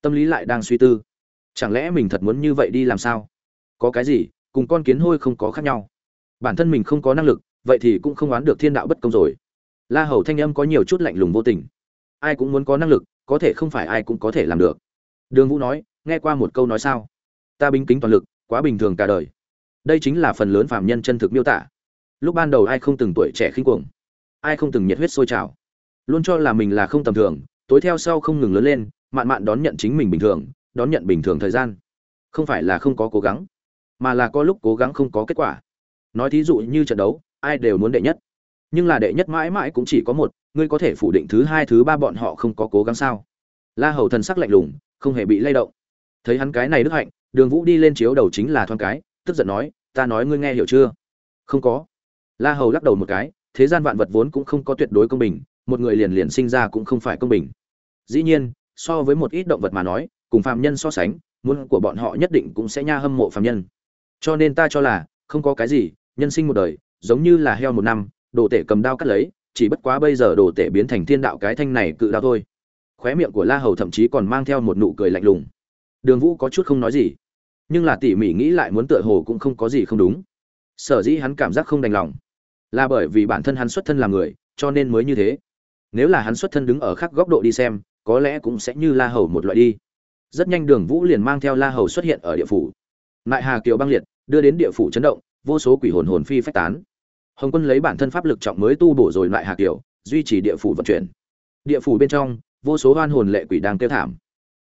Tâm lý lại đang suy tư. Chẳng lẽ mình thật muốn như vậy đi làm sao? Có cái gì, cùng con kiến hôi không có khác nhau. Bản thân mình không có năng lực, vậy thì cũng không oán được thiên đạo bất công rồi. La hầu thanh âm có nhiều chút lạnh lùng vô tình. Ai cũng muốn có năng lực, có thể không phải ai cũng có thể làm được. Đường vũ nói, nghe qua một câu nói sao? Ta binh kính toàn lực, quá bình thường cả đời. Đây chính là phần lớn phàm nhân chân thực miêu tả. Lúc ban đầu ai không từng tuổi trẻ khinh cuồng, ai không từng nhiệt huyết sôi trào. Luôn cho là mình là không tầm thường, tối theo sau không ngừng lớn lên, mạn mạn đón nhận chính mình bình thường, đón nhận bình thường thời gian. Không phải là không có cố gắng mà là có lúc cố gắng không có kết quả. Nói thí dụ như trận đấu, ai đều muốn đệ nhất. Nhưng là đệ nhất mãi mãi cũng chỉ có một, ngươi có thể phủ định thứ hai, thứ ba bọn họ không có cố gắng sao? La hầu thần sắc lạnh lùng, không hề bị lay động. Thấy hắn cái này đức hạnh, đường vũ đi lên chiếu đầu chính là thoáng cái, tức giận nói, ta nói ngươi nghe hiểu chưa? Không có. La hầu lắc đầu một cái, thế gian vạn vật vốn cũng không có tuyệt đối công bình, một người liền liền sinh ra cũng không phải công bình. Dĩ nhiên, so với một ít động vật mà nói, cùng phàm nhân so sánh, muốn của bọn họ nhất định cũng sẽ nha hâm mộ phàm nhân cho nên ta cho là, không có cái gì, nhân sinh một đời, giống như là heo một năm, đồ tể cầm đao cắt lấy, chỉ bất quá bây giờ đồ tể biến thành thiên đạo cái thanh này cự đao thôi. Khóe miệng của la hầu thậm chí còn mang theo một nụ cười lạnh lùng. Đường vũ có chút không nói gì. Nhưng là tỉ mỉ nghĩ lại muốn tựa hồ cũng không có gì không đúng. Sở dĩ hắn cảm giác không đành lòng, là bởi vì bản thân hắn xuất thân là người, cho nên mới như thế. Nếu là hắn xuất thân đứng ở khác góc độ đi xem, có lẽ cũng sẽ như la hầu một loại đi. Rất nhanh đường vũ liền mang theo la hầu xuất hiện ở địa phủ. Nại hà kiều băng liệt đưa đến địa phủ chấn động, vô số quỷ hồn hồn phi phách tán. Hồng quân lấy bản thân pháp lực trọng mới tu bổ rồi lại hạ kiểu, duy trì địa phủ vận chuyển. Địa phủ bên trong, vô số oan hồn lệ quỷ đang kêu thảm.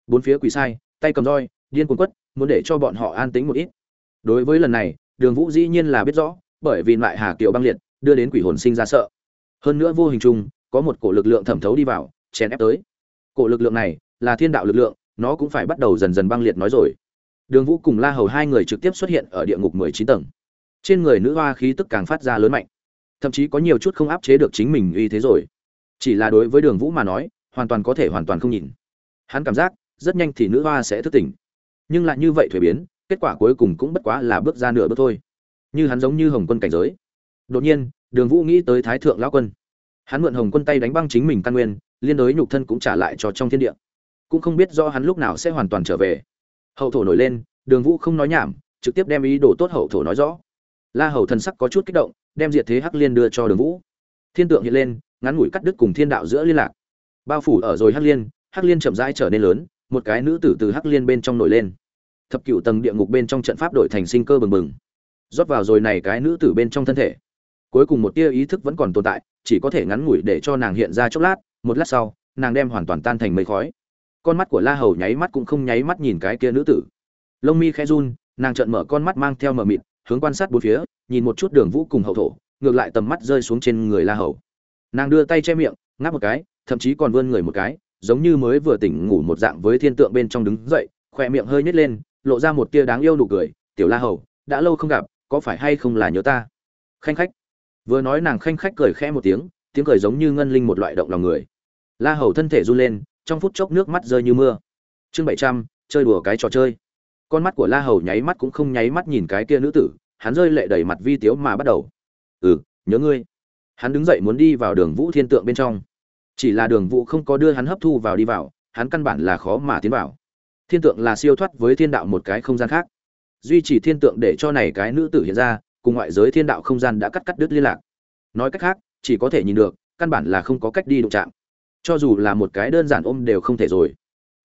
Bốn phía quỷ sai, tay cầm roi, điên cuồng quất, muốn để cho bọn họ an tĩnh một ít. Đối với lần này, đường vũ dĩ nhiên là biết rõ, bởi vì lại hà kiều băng liệt, đưa đến quỷ hồn sinh ra sợ. Hơn nữa vô hình chung, có một cổ lực lượng thẩm thấu đi vào, chèn ép tới. Cổ lực lượng này là thiên đạo lực lượng, nó cũng phải bắt đầu dần dần băng liệt nói rồi đường vũ cùng la hầu hai người trực tiếp xuất hiện ở địa ngục mười chín tầng. Trên người nữ hoa khí tức càng phát ra lớn mạnh, thậm chí có nhiều chút không áp chế được chính mình uy thế rồi. Chỉ là đối với đường vũ mà nói, hoàn toàn có thể hoàn toàn không nhìn. Hắn cảm giác, rất nhanh thì nữ hoa sẽ thức tỉnh. Nhưng lại như vậy thuế biến, kết quả cuối cùng cũng bất quá là bước ra nửa bước thôi. Như hắn giống như hồng quân cảnh giới. Đột nhiên, đường vũ nghĩ tới thái thượng lão quân. Hắn mượn hồng quân tay đánh băng chính mình căn nguyên, liên đối nhục thân cũng trả lại cho trong thiên địa. Cũng không biết do hắn lúc nào sẽ hoàn toàn trở về hậu thổ nổi lên, đường vũ không nói nhảm, trực tiếp đem ý đồ tốt hậu thổ nói rõ. La hầu thần sắc có chút kích động, đem diệt thế hắc liên đưa cho đường vũ. Thiên tượng hiện lên, ngắn ngủi cắt đứt cùng thiên đạo giữa liên lạc. Bao phủ ở rồi hắc liên hắc liên chậm rãi trở nên lớn, một cái nữ tử từ hắc liên bên trong nổi lên. Thập cựu tầng địa ngục bên trong trận pháp đổi thành sinh cơ bừng bừng. Rót vào rồi này cái nữ tử bên trong thân thể. Cuối cùng một tia ý thức vẫn còn tồn tại, chỉ có thể ngắn ngủi để cho nàng hiện ra chốc lát, một lát sau, nàng đem hoàn toàn tan thành mây khói con mắt của la hầu nháy mắt cũng không nháy mắt nhìn cái kia nữ tử. Lông mi khẽ run, nàng trợn mở con mắt mang theo mờ mịt, hướng quan sát bốn phía, nhìn một chút đường vũ cùng hậu thổ, ngược lại tầm mắt rơi xuống trên người la hầu. Nàng đưa tay che miệng, ngáp một cái, thậm chí còn vươn người một cái, giống như mới vừa tỉnh ngủ một dạng với thiên tượng bên trong đứng dậy, khỏe miệng hơi nhét lên, lộ ra một tia đáng yêu nụ cười, tiểu la hầu, đã lâu không gặp, có phải hay không là nhớ ta? Khanh khách. Vừa nói nàng khanh khách cười khẽ một tiếng tiếng cười giống như ngân linh một loại động lòng người. La hầu thân thể run lên trong phút chốc nước mắt rơi như mưa. Chương bảy trăm, chơi đùa cái trò chơi. Con mắt của la hầu nháy mắt cũng không nháy mắt nhìn cái kia nữ tử, hắn rơi lệ đầy mặt vi tiếu mà bắt đầu. Ừ nhớ ngươi. Hắn đứng dậy muốn đi vào đường vũ thiên tượng bên trong. Chỉ là đường vũ không có đưa hắn hấp thu vào đi vào, hắn căn bản là khó mà tiến vào. Thiên tượng là siêu thoát với thiên đạo một cái không gian khác. Duy trì thiên tượng để cho này cái nữ tử hiện ra, cùng ngoại giới thiên đạo không gian đã cắt cắt đứt liên lạc. Nói cách khác, chỉ có thể nhìn được, căn bản là không có cách đi đụng chạm cho dù là một cái đơn giản ôm đều không thể rồi.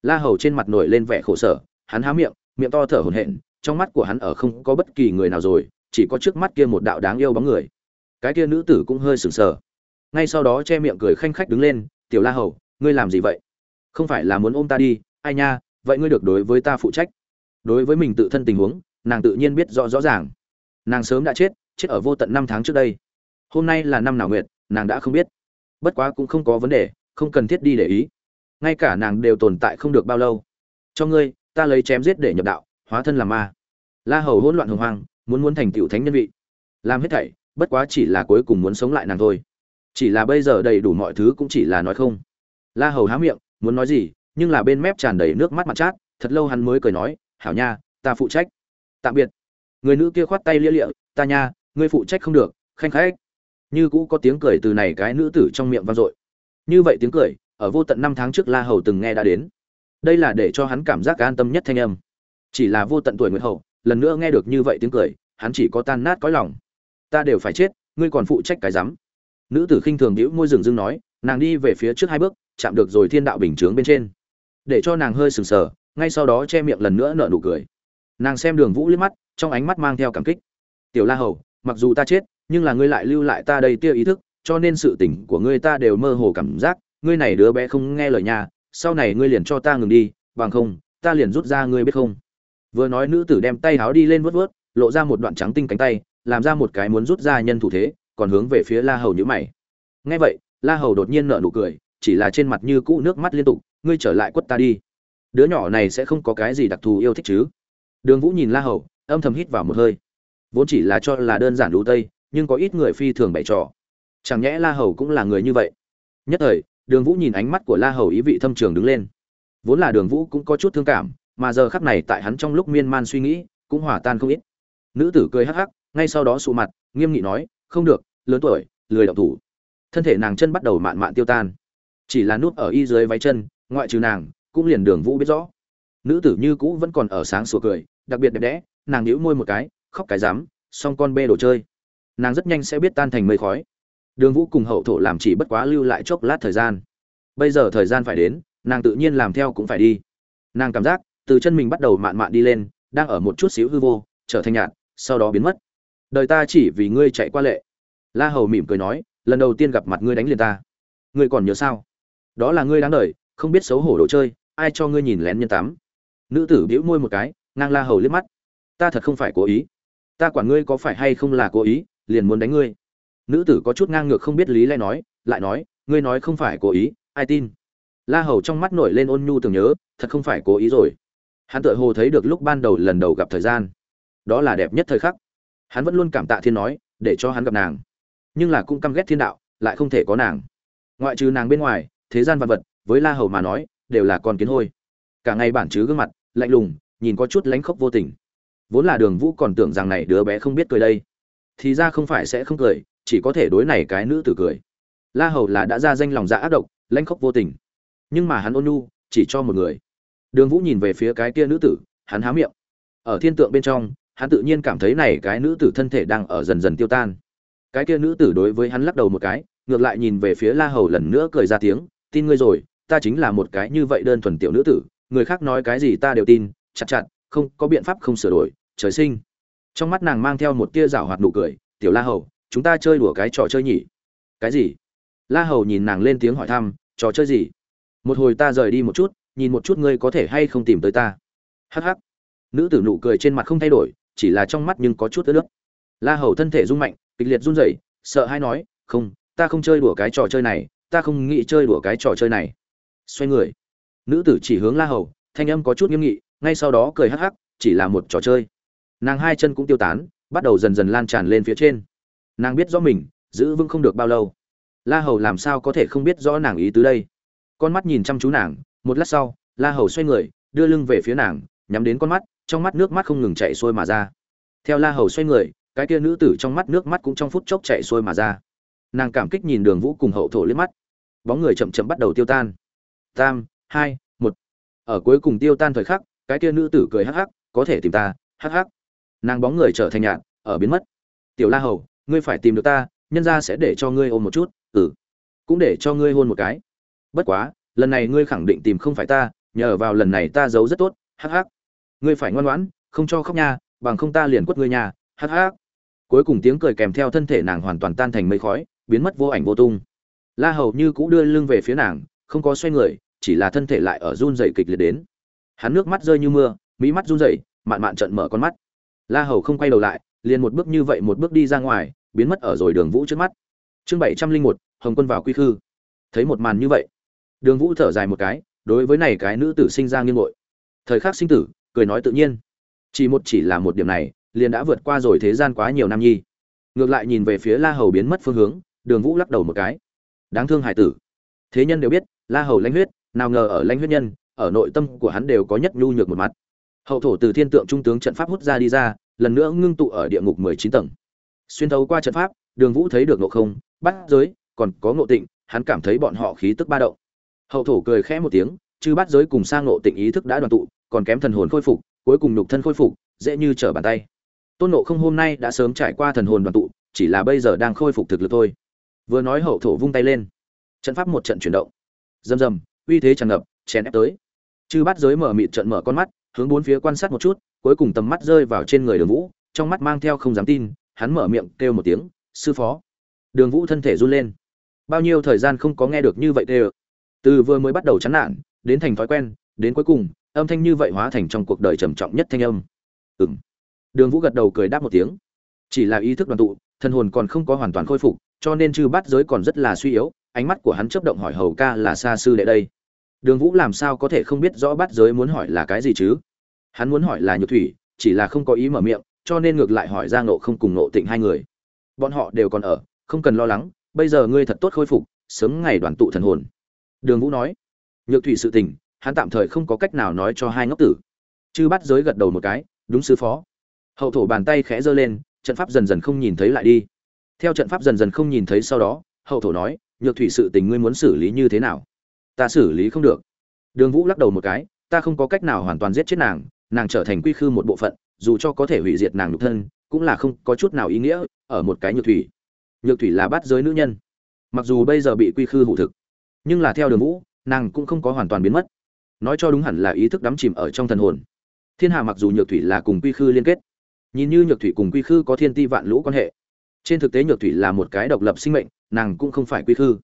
La hầu trên mặt nổi lên vẻ khổ sở, hắn há miệng miệng to thở hổn hển, trong mắt của hắn ở không có bất kỳ người nào rồi, chỉ có trước mắt kia một đạo đáng yêu bóng người. Cái kia nữ tử cũng hơi sừng sờ. Ngay sau đó che miệng cười khanh khách đứng lên, tiểu la hầu, ngươi làm gì vậy? Không phải là muốn ôm ta đi, ai nha, vậy ngươi được đối với ta phụ trách. Đối với mình tự thân tình huống, nàng tự nhiên biết rõ rõ ràng. Nàng sớm đã chết chết ở vô tận năm tháng trước đây. Hôm nay là năm nào nguyệt, nàng đã không biết. Bất quá cũng không có vấn đề không cần thiết đi để ý. Ngay cả nàng đều tồn tại không được bao lâu. Cho ngươi, ta lấy chém giết để nhập đạo, hóa thân làm ma. La hầu hỗn loạn hồng hoang, muốn muốn thành tựu thánh nhân vị. Làm hết thảy, bất quá chỉ là cuối cùng muốn sống lại nàng thôi. Chỉ là bây giờ đầy đủ mọi thứ cũng chỉ là nói không. La hầu há miệng, muốn nói gì, nhưng là bên mép tràn đầy nước mắt mặt chát, thật lâu hắn mới cười nói, hảo nha, ta phụ trách. Tạm biệt. Người nữ kia khoát tay lia lịa, ta nha, ngươi phụ trách không được, khanh khách. Như cũ có tiếng cười từ này cái nữ tử trong miệng vang dội như vậy tiếng cười, ở vô tận năm tháng trước la hầu từng nghe đã đến. Đây là để cho hắn cảm giác an tâm nhất thanh âm. Chỉ là vô tận tuổi nguyệt hậu lần nữa nghe được như vậy tiếng cười, hắn chỉ có tan nát cõi lòng. Ta đều phải chết, ngươi còn phụ trách cái rắm. Nữ tử khinh thường đĩu môi rừng dưng nói, nàng đi về phía trước hai bước, chạm được rồi thiên đạo bình chướng bên trên. Để cho nàng hơi sừng sờ, ngay sau đó che miệng lần nữa nở nụ cười. Nàng xem đường vũ liếc mắt, trong ánh mắt mang theo cảm kích. Tiểu la hầu, mặc dù ta chết, nhưng là ngươi lại lưu lại ta đây tia ý thức cho nên sự tình của ngươi ta đều mơ hồ cảm giác, ngươi này đứa bé không nghe lời nhà sau này ngươi liền cho ta ngừng đi, bằng không, ta liền rút ra ngươi biết không. Vừa nói nữ tử đem tay háo đi lên vớt vớt lộ ra một đoạn trắng tinh cánh tay, làm ra một cái muốn rút ra nhân thủ thế, còn hướng về phía la hầu nhữ mày. Nghe vậy, la hầu đột nhiên nở nụ cười, chỉ là trên mặt như cũ nước mắt liên tục, ngươi trở lại quất ta đi. Đứa nhỏ này sẽ không có cái gì đặc thù yêu thích chứ. Đường vũ nhìn la hầu, âm thầm hít vào một hơi. Vốn chỉ là cho là đơn giản đủ tây, nhưng có ít người phi thường bày trò chẳng nhẽ la hầu cũng là người như vậy? Nhất thời, đường vũ nhìn ánh mắt của la hầu ý vị thâm trường đứng lên. Vốn là đường vũ cũng có chút thương cảm, mà giờ khắc này tại hắn trong lúc miên man suy nghĩ, cũng hòa tan không ít. Nữ tử cười hắc hắc, ngay sau đó sụ mặt, nghiêm nghị nói, không được, lớn tuổi, lười động thủ. Thân thể nàng chân bắt đầu mạn mạn tiêu tan. Chỉ là nút ở y dưới váy chân, ngoại trừ nàng, cũng liền đường vũ biết rõ. Nữ tử như cũ vẫn còn ở sáng sủa cười, đặc biệt đẹp đẽ, nàng nhíu môi một cái, khóc cái dám xong con bê đồ chơi. Nàng rất nhanh sẽ biết tan thành mây khói đường vũ cùng hậu thổ làm chỉ bất quá lưu lại chốc lát thời gian. Bây giờ thời gian phải đến, nàng tự nhiên làm theo cũng phải đi. Nàng cảm giác, từ chân mình bắt đầu mạn mạn đi lên, đang ở một chút xíu hư vô, trở thành nhạt, sau đó biến mất. Đời ta chỉ vì ngươi chạy qua lệ. La hầu mỉm cười nói, lần đầu tiên gặp mặt ngươi đánh liền ta. Ngươi còn nhớ sao? Đó là ngươi đáng đời, không biết xấu hổ đồ chơi, ai cho ngươi nhìn lén nhân tám nữ tử bĩu môi một cái, ngang la hầu liếc mắt. Ta thật không phải cố ý. Ta quản ngươi có phải hay không là cố ý, liền muốn đánh ngươi nữ tử có chút ngang ngược không biết lý lẽ nói, lại nói, ngươi nói không phải cố ý, ai tin? La hầu trong mắt nổi lên ôn nhu tưởng nhớ, thật không phải cố ý rồi. Hắn tự hồ thấy được lúc ban đầu lần đầu gặp thời gian. Đó là đẹp nhất thời khắc. Hắn vẫn luôn cảm tạ thiên nói, để cho hắn gặp nàng. Nhưng là cũng căm ghét thiên đạo, lại không thể có nàng. Ngoại trừ nàng bên ngoài, thế gian vật vật, với la hầu mà nói, đều là con kiến hôi. Cả ngày bản chứ gương mặt, lạnh lùng, nhìn có chút lánh khóc vô tình. Vốn là đường vũ còn tưởng rằng này đứa bé không biết cười đây. Thì ra không phải sẽ không cười chỉ có thể đối này cái nữ tử cười. La hầu là đã ra danh lòng dạ ác độc, lãnh khốc vô tình. Nhưng mà hắn ôn nhu, chỉ cho một người. Đường vũ nhìn về phía cái kia nữ tử, hắn há miệng. Ở thiên tượng bên trong, hắn tự nhiên cảm thấy này cái nữ tử thân thể đang ở dần dần tiêu tan. Cái kia nữ tử đối với hắn lắc đầu một cái, ngược lại nhìn về phía la hầu lần nữa cười ra tiếng, tin ngươi rồi, ta chính là một cái như vậy đơn thuần tiểu nữ tử, người khác nói cái gì ta đều tin, chặt chặt, không có biện pháp không sửa đổi, trời sinh. Trong mắt nàng mang theo một tia rảo hoạt nụ cười, tiểu la hầu chúng ta chơi đùa cái trò chơi nhỉ? Cái gì? La hầu nhìn nàng lên tiếng hỏi thăm, trò chơi gì? Một hồi ta rời đi một chút, nhìn một chút ngươi có thể hay không tìm tới ta. Hắc hắc. Nữ tử nụ cười trên mặt không thay đổi, chỉ là trong mắt nhưng có chút ướt nước la hầu thân thể rung mạnh, kịch liệt run rẩy, sợ hay nói, không, ta không chơi đùa cái trò chơi này, ta không nghĩ chơi đùa cái trò chơi này. Xoay người. Nữ tử chỉ hướng la hầu, thanh âm có chút nghiêm nghị, ngay sau đó cười hắc hắc, chỉ là một trò chơi. Nàng hai chân cũng tiêu tán, bắt đầu dần dần lan tràn lên phía trên nàng biết rõ mình, giữ vững không được bao lâu. La hầu làm sao có thể không biết rõ nàng ý tứ đây? Con mắt nhìn chăm chú nàng, một lát sau, la hầu xoay người, đưa lưng về phía nàng, nhắm đến con mắt, trong mắt nước mắt không ngừng chạy xuôi mà ra. Theo la hầu xoay người, cái kia nữ tử trong mắt nước mắt cũng trong phút chốc chạy xuôi mà ra. Nàng cảm kích nhìn đường vũ cùng hậu thổ liếc mắt. Bóng người chậm chậm bắt đầu tiêu tan. Tam, hai, một. Ở cuối cùng tiêu tan thời khắc, cái kia nữ tử cười hắc hắc, có thể tìm ta, hắc hắc. Nàng bóng người trở thành nhạn ở biến mất. Tiểu la hầu ngươi phải tìm được ta, nhân ra sẽ để cho ngươi ôm một chút ừ. Cũng để cho ngươi hôn một cái. Bất quá, lần này ngươi khẳng định tìm không phải ta, nhờ vào lần này ta giấu rất tốt, hắc hắc. Ngươi phải ngoan ngoãn, không cho khóc nha, bằng không ta liền quất ngươi nhà hắc hắc. Cuối cùng tiếng cười kèm theo thân thể nàng hoàn toàn tan thành mây khói, biến mất vô ảnh vô tung. La hầu như cũng đưa lưng về phía nàng, không có xoay người, chỉ là thân thể lại ở run dậy kịch liệt đến. Hắn nước mắt rơi như mưa, mỹ mắt run dậy mạn mạn trận mở con mắt. La hầu không quay đầu lại liền một bước như vậy một bước đi ra ngoài, biến mất ở rồi đường vũ trước mắt. Chương bảy trăm linh một, hồng quân vào quy khư. Thấy một màn như vậy, đường vũ thở dài một cái, đối với này cái nữ tử sinh ra nghiêng ngội. Thời khắc sinh tử, cười nói tự nhiên. Chỉ một chỉ là một điểm này, liền đã vượt qua rồi thế gian quá nhiều năm nhi. Ngược lại nhìn về phía la hầu biến mất phương hướng, đường vũ lắc đầu một cái. Đáng thương hải tử. Thế nhân đều biết, la hầu lãnh huyết, nào ngờ ở lãnh huyết nhân, ở nội tâm của hắn đều có nhất nhu nhược một mặt. Hậu thổ từ thiên tượng trung tướng trận pháp hút ra đi ra lần nữa ngưng tụ ở địa ngục mười chín tầng. Xuyên thấu qua trận pháp, đường vũ thấy được nộ không, bắt giới, còn có ngộ tịnh, hắn cảm thấy bọn họ khí tức ba động. Hậu thổ cười khẽ một tiếng, chư bắt giới cùng sang ngộ tịnh ý thức đã đoàn tụ, còn kém thần hồn khôi phục, cuối cùng nhục thân khôi phục, dễ như trở bàn tay. Tôn nộ không hôm nay đã sớm trải qua thần hồn đoàn tụ, chỉ là bây giờ đang khôi phục thực lực thôi. Vừa nói hậu thổ vung tay lên. Trận pháp một trận chuyển động. Rầm rầm, uy thế tràn ngập, chèn ép tới. Chư bắt giới mở mịt trận mở con mắt hướng bốn phía quan sát một chút, cuối cùng tầm mắt rơi vào trên người đường vũ, trong mắt mang theo không dám tin, hắn mở miệng kêu một tiếng, sư phó. Đường vũ thân thể run lên. Bao nhiêu thời gian không có nghe được như vậy kêu từ vừa mới bắt đầu chán nản, đến thành thói quen, đến cuối cùng, âm thanh như vậy hóa thành trong cuộc đời trầm trọng nhất thanh âm. Ừ m đường vũ gật đầu cười đáp một tiếng. Chỉ là ý thức đoàn tụ, thân hồn còn không có hoàn toàn khôi phục, cho nên chư bát giới còn rất là suy yếu, ánh mắt của hắn chấp động hỏi hầu ca là xa sư đệ đây đường vũ làm sao có thể không biết rõ bắt giới muốn hỏi là cái gì chứ? Hắn muốn hỏi là nhược thủy, chỉ là không có ý mở miệng, cho nên ngược lại hỏi ra ngộ không cùng ngộ tịnh hai người. Bọn họ đều còn ở, không cần lo lắng, bây giờ ngươi thật tốt khôi phục, sớm ngày đoàn tụ thần hồn. Đường vũ nói. Nhược thủy sự tình, hắn tạm thời không có cách nào nói cho hai ngốc tử. Chư bắt giới gật đầu một cái, đúng sư phó. Hậu thổ bàn tay khẽ giơ lên, trận pháp dần dần không nhìn thấy lại đi. Theo trận pháp dần dần không nhìn thấy sau đó, hậu thổ nói, nhược thủy sự tình ngươi muốn xử lý như thế nào? Ta xử lý không được. Đường vũ lắc đầu một cái, ta không có cách nào hoàn toàn giết chết nàng nàng trở thành quy khư một bộ phận, dù cho có thể hủy diệt nàng nhục thân, cũng là không có chút nào ý nghĩa ở một cái nhược thủy. Nhược thủy là bắt giới nữ nhân, mặc dù bây giờ bị quy khư hủ thực, nhưng là theo đường vũ, nàng cũng không có hoàn toàn biến mất. Nói cho đúng hẳn là ý thức đắm chìm ở trong thần hồn. Thiên hà mặc dù nhược thủy là cùng quy khư liên kết, nhìn như nhược thủy cùng quy khư có thiên ti vạn lũ quan hệ, trên thực tế nhược thủy là một cái độc lập sinh mệnh, nàng cũng không phải quy khư,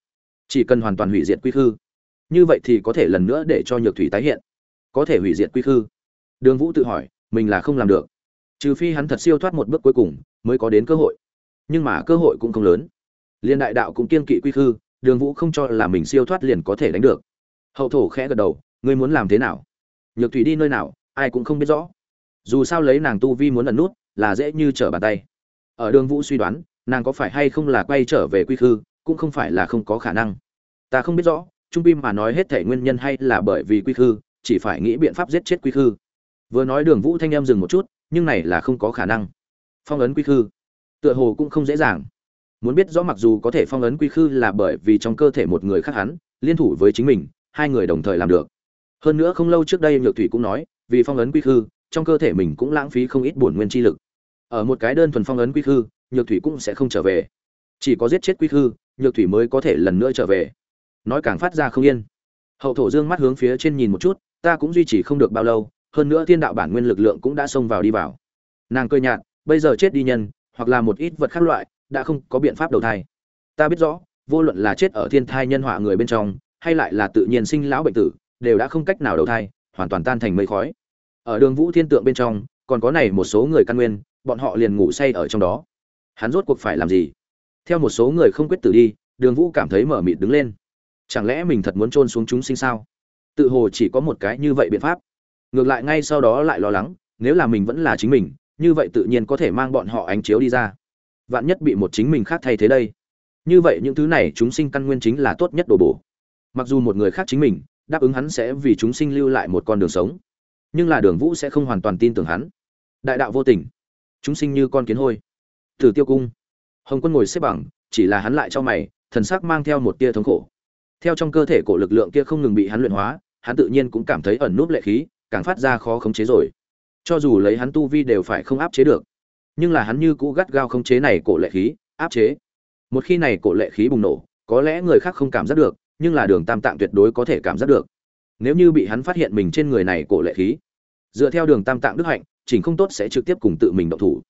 chỉ cần hoàn toàn hủy diệt quy khư như vậy thì có thể lần nữa để cho nhược thủy tái hiện, có thể hủy diệt quy khư. Đường vũ tự hỏi, mình là không làm được. Trừ phi hắn thật siêu thoát một bước cuối cùng, mới có đến cơ hội. Nhưng mà cơ hội cũng không lớn. Liên đại đạo cũng kiên kỵ quy khư, đường vũ không cho là mình siêu thoát liền có thể đánh được. Hậu thổ khẽ gật đầu, ngươi muốn làm thế nào? Nhược thủy đi nơi nào, ai cũng không biết rõ. Dù sao lấy nàng tu vi muốn ẩn nút, là dễ như trở bàn tay. Ở đường vũ suy đoán, nàng có phải hay không là quay trở về quy khư, cũng không phải là không có khả năng. Ta không biết rõ trung pi mà nói hết thể nguyên nhân hay là bởi vì quy khư, chỉ phải nghĩ biện pháp giết chết quy khư. Vừa nói đường vũ thanh em dừng một chút, nhưng này là không có khả năng. Phong ấn quy khư, tựa hồ cũng không dễ dàng. Muốn biết rõ mặc dù có thể phong ấn quy khư là bởi vì trong cơ thể một người khác hắn, liên thủ với chính mình, hai người đồng thời làm được. Hơn nữa không lâu trước đây nhược thủy cũng nói, vì phong ấn quy khư, trong cơ thể mình cũng lãng phí không ít bổn nguyên chi lực. Ở một cái đơn thuần phong ấn quy khư, nhược thủy cũng sẽ không trở về. Chỉ có giết chết quy khư, nhược thủy mới có thể lần nữa trở về nói càng phát ra không yên. Hậu thổ dương mắt hướng phía trên nhìn một chút, ta cũng duy trì không được bao lâu, hơn nữa thiên đạo bản nguyên lực lượng cũng đã xông vào đi vào. Nàng cơ nhạt, bây giờ chết đi nhân, hoặc là một ít vật khác loại, đã không có biện pháp đầu thai. Ta biết rõ, vô luận là chết ở thiên thai nhân họa người bên trong, hay lại là tự nhiên sinh lão bệnh tử, đều đã không cách nào đầu thai, hoàn toàn tan thành mây khói. Ở đường vũ thiên tượng bên trong, còn có này một số người căn nguyên, bọn họ liền ngủ say ở trong đó. Hắn rốt cuộc phải làm gì? Theo một số người không quyết tử đi, đường vũ cảm thấy mở mịt đứng lên chẳng lẽ mình thật muốn trôn xuống chúng sinh sao? Tự hồ chỉ có một cái như vậy biện pháp. Ngược lại ngay sau đó lại lo lắng, nếu là mình vẫn là chính mình, như vậy tự nhiên có thể mang bọn họ ánh chiếu đi ra. Vạn nhất bị một chính mình khác thay thế đây. Như vậy những thứ này chúng sinh căn nguyên chính là tốt nhất đồ bổ. Mặc dù một người khác chính mình, đáp ứng hắn sẽ vì chúng sinh lưu lại một con đường sống. Nhưng là đường vũ sẽ không hoàn toàn tin tưởng hắn. Đại đạo vô tình. Chúng sinh như con kiến hôi. Từ tiêu cung. Hồng quân ngồi xếp bằng, chỉ là hắn lại cho mày, thần sắc mang theo một tia thống khổ theo trong cơ thể cổ lực lượng kia không ngừng bị hắn luyện hóa, hắn tự nhiên cũng cảm thấy ẩn núp lệ khí, càng phát ra khó khống chế rồi. Cho dù lấy hắn tu vi đều phải không áp chế được. Nhưng là hắn như cũ gắt gao khống chế này cổ lệ khí, áp chế. Một khi này cổ lệ khí bùng nổ, có lẽ người khác không cảm giác được, nhưng là đường tam tạng tuyệt đối có thể cảm giác được. Nếu như bị hắn phát hiện mình trên người này cổ lệ khí, dựa theo đường tam tạng đức hạnh, chỉnh không tốt sẽ trực tiếp cùng tự mình động thủ.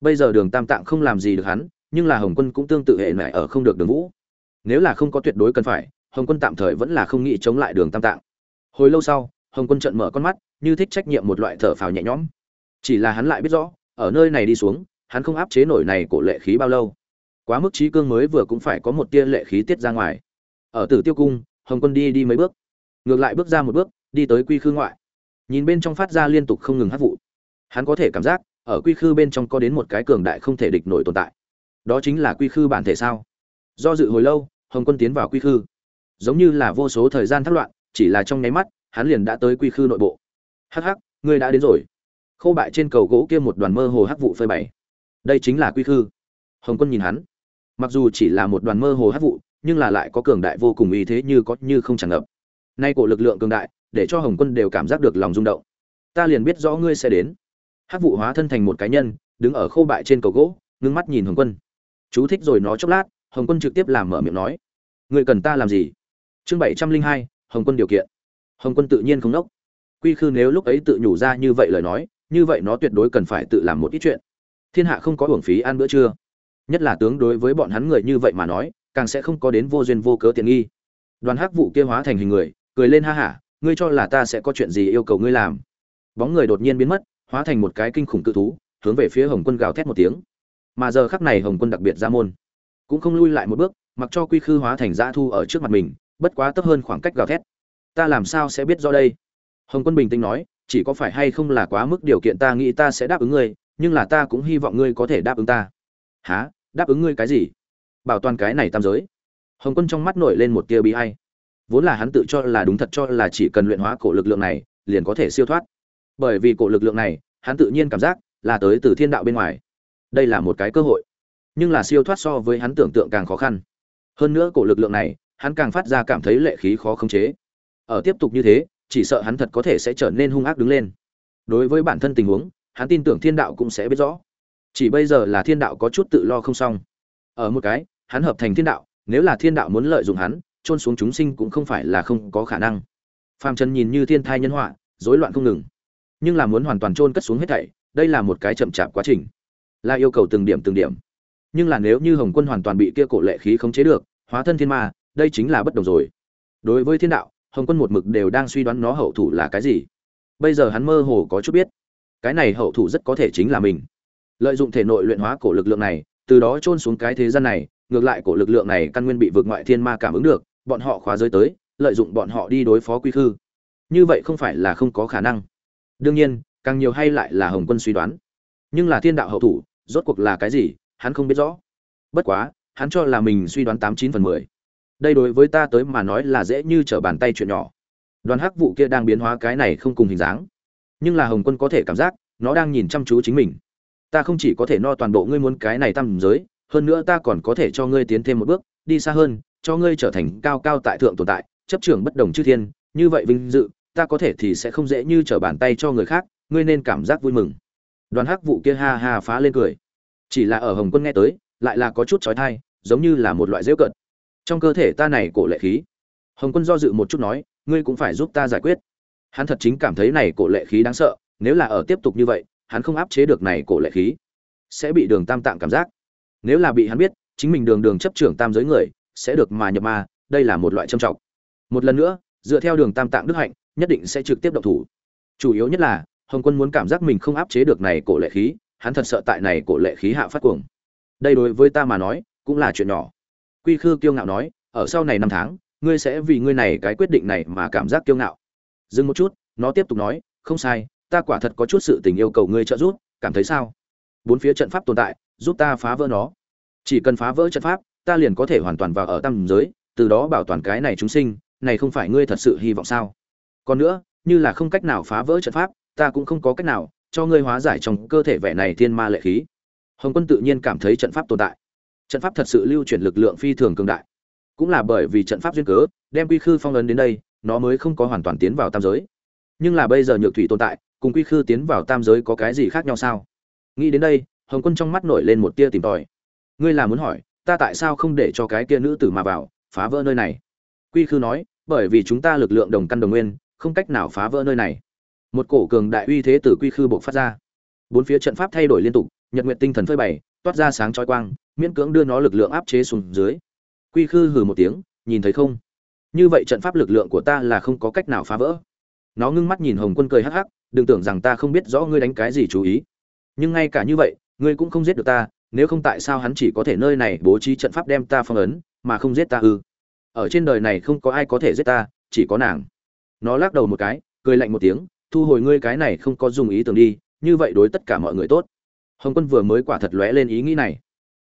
Bây giờ đường tam tạng không làm gì được hắn, nhưng là hồng quân cũng tương tự hệ mẹ ở không được đường vũ. Nếu là không có tuyệt đối cần phải hồng quân tạm thời vẫn là không nghĩ chống lại đường tam tạng. Hồi lâu sau, hồng quân trận mở con mắt, như thích trách nhiệm một loại thở phào nhẹ nhõm. Chỉ là hắn lại biết rõ, ở nơi này đi xuống, hắn không áp chế nổi này cổ lệ khí bao lâu. Quá mức trí cương mới vừa cũng phải có một tia lệ khí tiết ra ngoài. Ở tử tiêu cung, hồng quân đi đi mấy bước. Ngược lại bước ra một bước, đi tới quy khư ngoại. Nhìn bên trong phát ra liên tục không ngừng hát vụ. Hắn có thể cảm giác, ở quy khư bên trong có đến một cái cường đại không thể địch nổi tồn tại. Đó chính là quy khư bản thể sao? Do dự hồi lâu, hồng quân tiến vào quy khư giống như là vô số thời gian thất loạn, chỉ là trong nháy mắt, hắn liền đã tới quy khư nội bộ. Hắc hắc, ngươi đã đến rồi. Khâu bại trên cầu gỗ kia một đoàn mơ hồ hắc vụ phơi bày. Đây chính là quy khư. Hồng quân nhìn hắn. Mặc dù chỉ là một đoàn mơ hồ hắc vụ, nhưng là lại có cường đại vô cùng ý thế như có như không tràn ngập. Nay cổ lực lượng cường đại, để cho hồng quân đều cảm giác được lòng rung động. Ta liền biết rõ ngươi sẽ đến. Hắc vụ hóa thân thành một cá nhân, đứng ở khâu bại trên cầu gỗ, ngưng mắt nhìn hồng quân. Chú thích rồi nó chốc lát, hồng quân trực tiếp làm mở miệng nói. Ngươi cần ta làm gì? Chương bảy trăm linh hai, hồng quân điều kiện. Hồng quân tự nhiên không đốc quy khư nếu lúc ấy tự nhủ ra như vậy lời nói, như vậy nó tuyệt đối cần phải tự làm một ít chuyện. Thiên hạ không có hưởng phí ăn bữa trưa. Nhất là tướng đối với bọn hắn người như vậy mà nói, càng sẽ không có đến vô duyên vô cớ tiện nghi. Đoàn hắc vụ kia hóa thành hình người, cười lên ha hả, ngươi cho là ta sẽ có chuyện gì yêu cầu ngươi làm? Bóng người đột nhiên biến mất, hóa thành một cái kinh khủng cự thú, hướng về phía hồng quân gào thét một tiếng. Mà giờ khắc này hồng quân đặc biệt ra môn, cũng không lui lại một bước, mặc cho quy khư hóa thành dã thu ở trước mặt mình bất quá tấp hơn khoảng cách gào thét. Ta làm sao sẽ biết do đây? Hồng quân bình tĩnh nói, chỉ có phải hay không là quá mức điều kiện ta nghĩ ta sẽ đáp ứng ngươi, nhưng là ta cũng hy vọng ngươi có thể đáp ứng ta. Há đáp ứng ngươi cái gì? Bảo toàn cái này tam giới. Hồng quân trong mắt nổi lên một tia bí hay vốn là hắn tự cho là đúng thật cho là chỉ cần luyện hóa cổ lực lượng này, liền có thể siêu thoát. Bởi vì cổ lực lượng này, hắn tự nhiên cảm giác là tới từ thiên đạo bên ngoài. Đây là một cái cơ hội. Nhưng là siêu thoát so với hắn tưởng tượng càng khó khăn. Hơn nữa cổ lực lượng này hắn càng phát ra cảm thấy lệ khí khó khống chế. Ở tiếp tục như thế, chỉ sợ hắn thật có thể sẽ trở nên hung ác đứng lên. Đối với bản thân tình huống, hắn tin tưởng thiên đạo cũng sẽ biết rõ. Chỉ bây giờ là thiên đạo có chút tự lo không xong. Ở một cái, hắn hợp thành thiên đạo, nếu là thiên đạo muốn lợi dụng hắn trôn xuống chúng sinh cũng không phải là không có khả năng. Phàm trần nhìn như thiên thai nhân họa, rối loạn không ngừng. Nhưng là muốn hoàn toàn trôn cất xuống hết thảy, đây là một cái chậm chạp quá trình. Là yêu cầu từng điểm từng điểm. Nhưng là nếu như hồng quân hoàn toàn bị kia cổ lệ khí khống chế được, hóa thân thiên ma đây chính là bất đồng rồi. Đối với thiên đạo, hồng quân một mực đều đang suy đoán nó hậu thủ là cái gì. Bây giờ hắn mơ hồ có chút biết, cái này hậu thủ rất có thể chính là mình. Lợi dụng thể nội luyện hóa cổ lực lượng này, từ đó trôn xuống cái thế gian này, ngược lại cổ lực lượng này căn nguyên bị vượt ngoại thiên ma cảm ứng được, bọn họ khóa giới tới, lợi dụng bọn họ đi đối phó quy khư. Như vậy không phải là không có khả năng. Đương nhiên, càng nhiều hay lại là hồng quân suy đoán. Nhưng là thiên đạo hậu thủ, rốt cuộc là cái gì, hắn không biết rõ. Bất quá, hắn cho là mình suy đoán tám chín phần mười đây đối với ta tới mà nói là dễ như trở bàn tay chuyện nhỏ. Đoàn hắc vụ kia đang biến hóa cái này không cùng hình dáng. Nhưng là hồng quân có thể cảm giác, nó đang nhìn chăm chú chính mình. Ta không chỉ có thể no toàn bộ ngươi muốn cái này tam giới, hơn nữa ta còn có thể cho ngươi tiến thêm một bước, đi xa hơn, cho ngươi trở thành cao cao tại thượng tồn tại, chấp trưởng bất đồng chư thiên. Như vậy vinh dự, ta có thể thì sẽ không dễ như trở bàn tay cho người khác, ngươi nên cảm giác vui mừng. Đoàn hắc vụ kia ha ha phá lên cười. Chỉ là ở hồng quân nghe tới, lại là có chút trói thai giống như là một loại rêu cợt trong cơ thể ta này cổ lệ khí. Hồng quân do dự một chút nói, ngươi cũng phải giúp ta giải quyết. Hắn thật chính cảm thấy này cổ lệ khí đáng sợ, nếu là ở tiếp tục như vậy, hắn không áp chế được này cổ lệ khí, sẽ bị đường tam tạng cảm giác. Nếu là bị hắn biết, chính mình đường đường chấp trưởng tam giới người, sẽ được mà nhập ma, đây là một loại trầm trọng. Một lần nữa, dựa theo đường tam tạng đức hạnh, nhất định sẽ trực tiếp động thủ. Chủ yếu nhất là, hồng quân muốn cảm giác mình không áp chế được này cổ lệ khí, hắn thật sợ tại này cổ lệ khí hạ phát cuồng. Đây đối với ta mà nói, cũng là chuyện nhỏ quy khư kiêu ngạo nói, ở sau này năm tháng, ngươi sẽ vì ngươi này cái quyết định này mà cảm giác kiêu ngạo. Dừng một chút, nó tiếp tục nói, không sai, ta quả thật có chút sự tình yêu cầu ngươi trợ giúp, cảm thấy sao? Bốn phía trận pháp tồn tại, giúp ta phá vỡ nó. Chỉ cần phá vỡ trận pháp, ta liền có thể hoàn toàn vào ở tam giới, từ đó bảo toàn cái này chúng sinh, này không phải ngươi thật sự hy vọng sao? Còn nữa, như là không cách nào phá vỡ trận pháp, ta cũng không có cách nào cho ngươi hóa giải trong cơ thể vẻ này thiên ma lệ khí. Hồng quân tự nhiên cảm thấy trận pháp tồn tại trận pháp thật sự lưu chuyển lực lượng phi thường cường đại. Cũng là bởi vì trận pháp duyên cớ, đem quy khư phong ấn đến đây, nó mới không có hoàn toàn tiến vào tam giới. Nhưng là bây giờ nhược thủy tồn tại, cùng quy khư tiến vào tam giới có cái gì khác nhau sao? Nghĩ đến đây, hồng quân trong mắt nổi lên một tia tìm tòi. Ngươi là muốn hỏi, ta tại sao không để cho cái kia nữ tử mà vào, phá vỡ nơi này? Quy khư nói, bởi vì chúng ta lực lượng đồng căn đồng nguyên, không cách nào phá vỡ nơi này. Một cổ cường đại uy thế từ quy khư buộc phát ra. Bốn phía trận pháp thay đổi liên tục nhật nguyện tinh thần phơi bày, toát ra sáng trói quang, miễn cưỡng đưa nó lực lượng áp chế xuống dưới. Quy khư hừ một tiếng, nhìn thấy không? Như vậy trận pháp lực lượng của ta là không có cách nào phá vỡ. Nó ngưng mắt nhìn hồng quân cười hắc hắc, đừng tưởng rằng ta không biết rõ ngươi đánh cái gì chú ý. Nhưng ngay cả như vậy, ngươi cũng không giết được ta, nếu không tại sao hắn chỉ có thể nơi này bố trí trận pháp đem ta phong ấn, mà không giết ta ư? Ở trên đời này không có ai có thể giết ta, chỉ có nàng. Nó lắc đầu một cái, cười lạnh một tiếng, thu hồi ngươi cái này không có dùng ý tưởng đi, như vậy đối tất cả mọi người tốt hồng quân vừa mới quả thật lóe lên ý nghĩ này.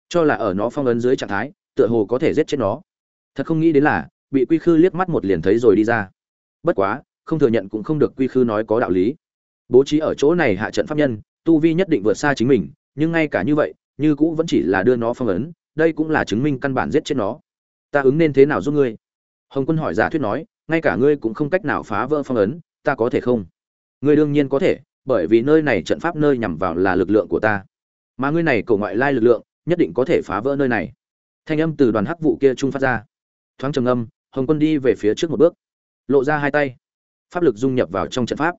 Cho là ở nó phong ấn dưới trạng thái, tựa hồ có thể giết chết nó. Thật không nghĩ đến là, bị quy khư liếc mắt một liền thấy rồi đi ra. Bất quá, không thừa nhận cũng không được quy khư nói có đạo lý. Bố trí ở chỗ này hạ trận pháp nhân, tu vi nhất định vượt xa chính mình, nhưng ngay cả như vậy, như cũ vẫn chỉ là đưa nó phong ấn, đây cũng là chứng minh căn bản giết chết nó. Ta ứng nên thế nào giúp ngươi? Hồng quân hỏi giả thuyết nói, ngay cả ngươi cũng không cách nào phá vỡ phong ấn, ta có thể không? Ngươi đương nhiên có thể bởi vì nơi này trận pháp nơi nhằm vào là lực lượng của ta. Mà ngươi này cổ ngoại lai lực lượng, nhất định có thể phá vỡ nơi này. Thanh âm từ đoàn hắc vụ kia trung phát ra. Thoáng trầm âm hồng quân đi về phía trước một bước. Lộ ra hai tay. Pháp lực dung nhập vào trong trận pháp.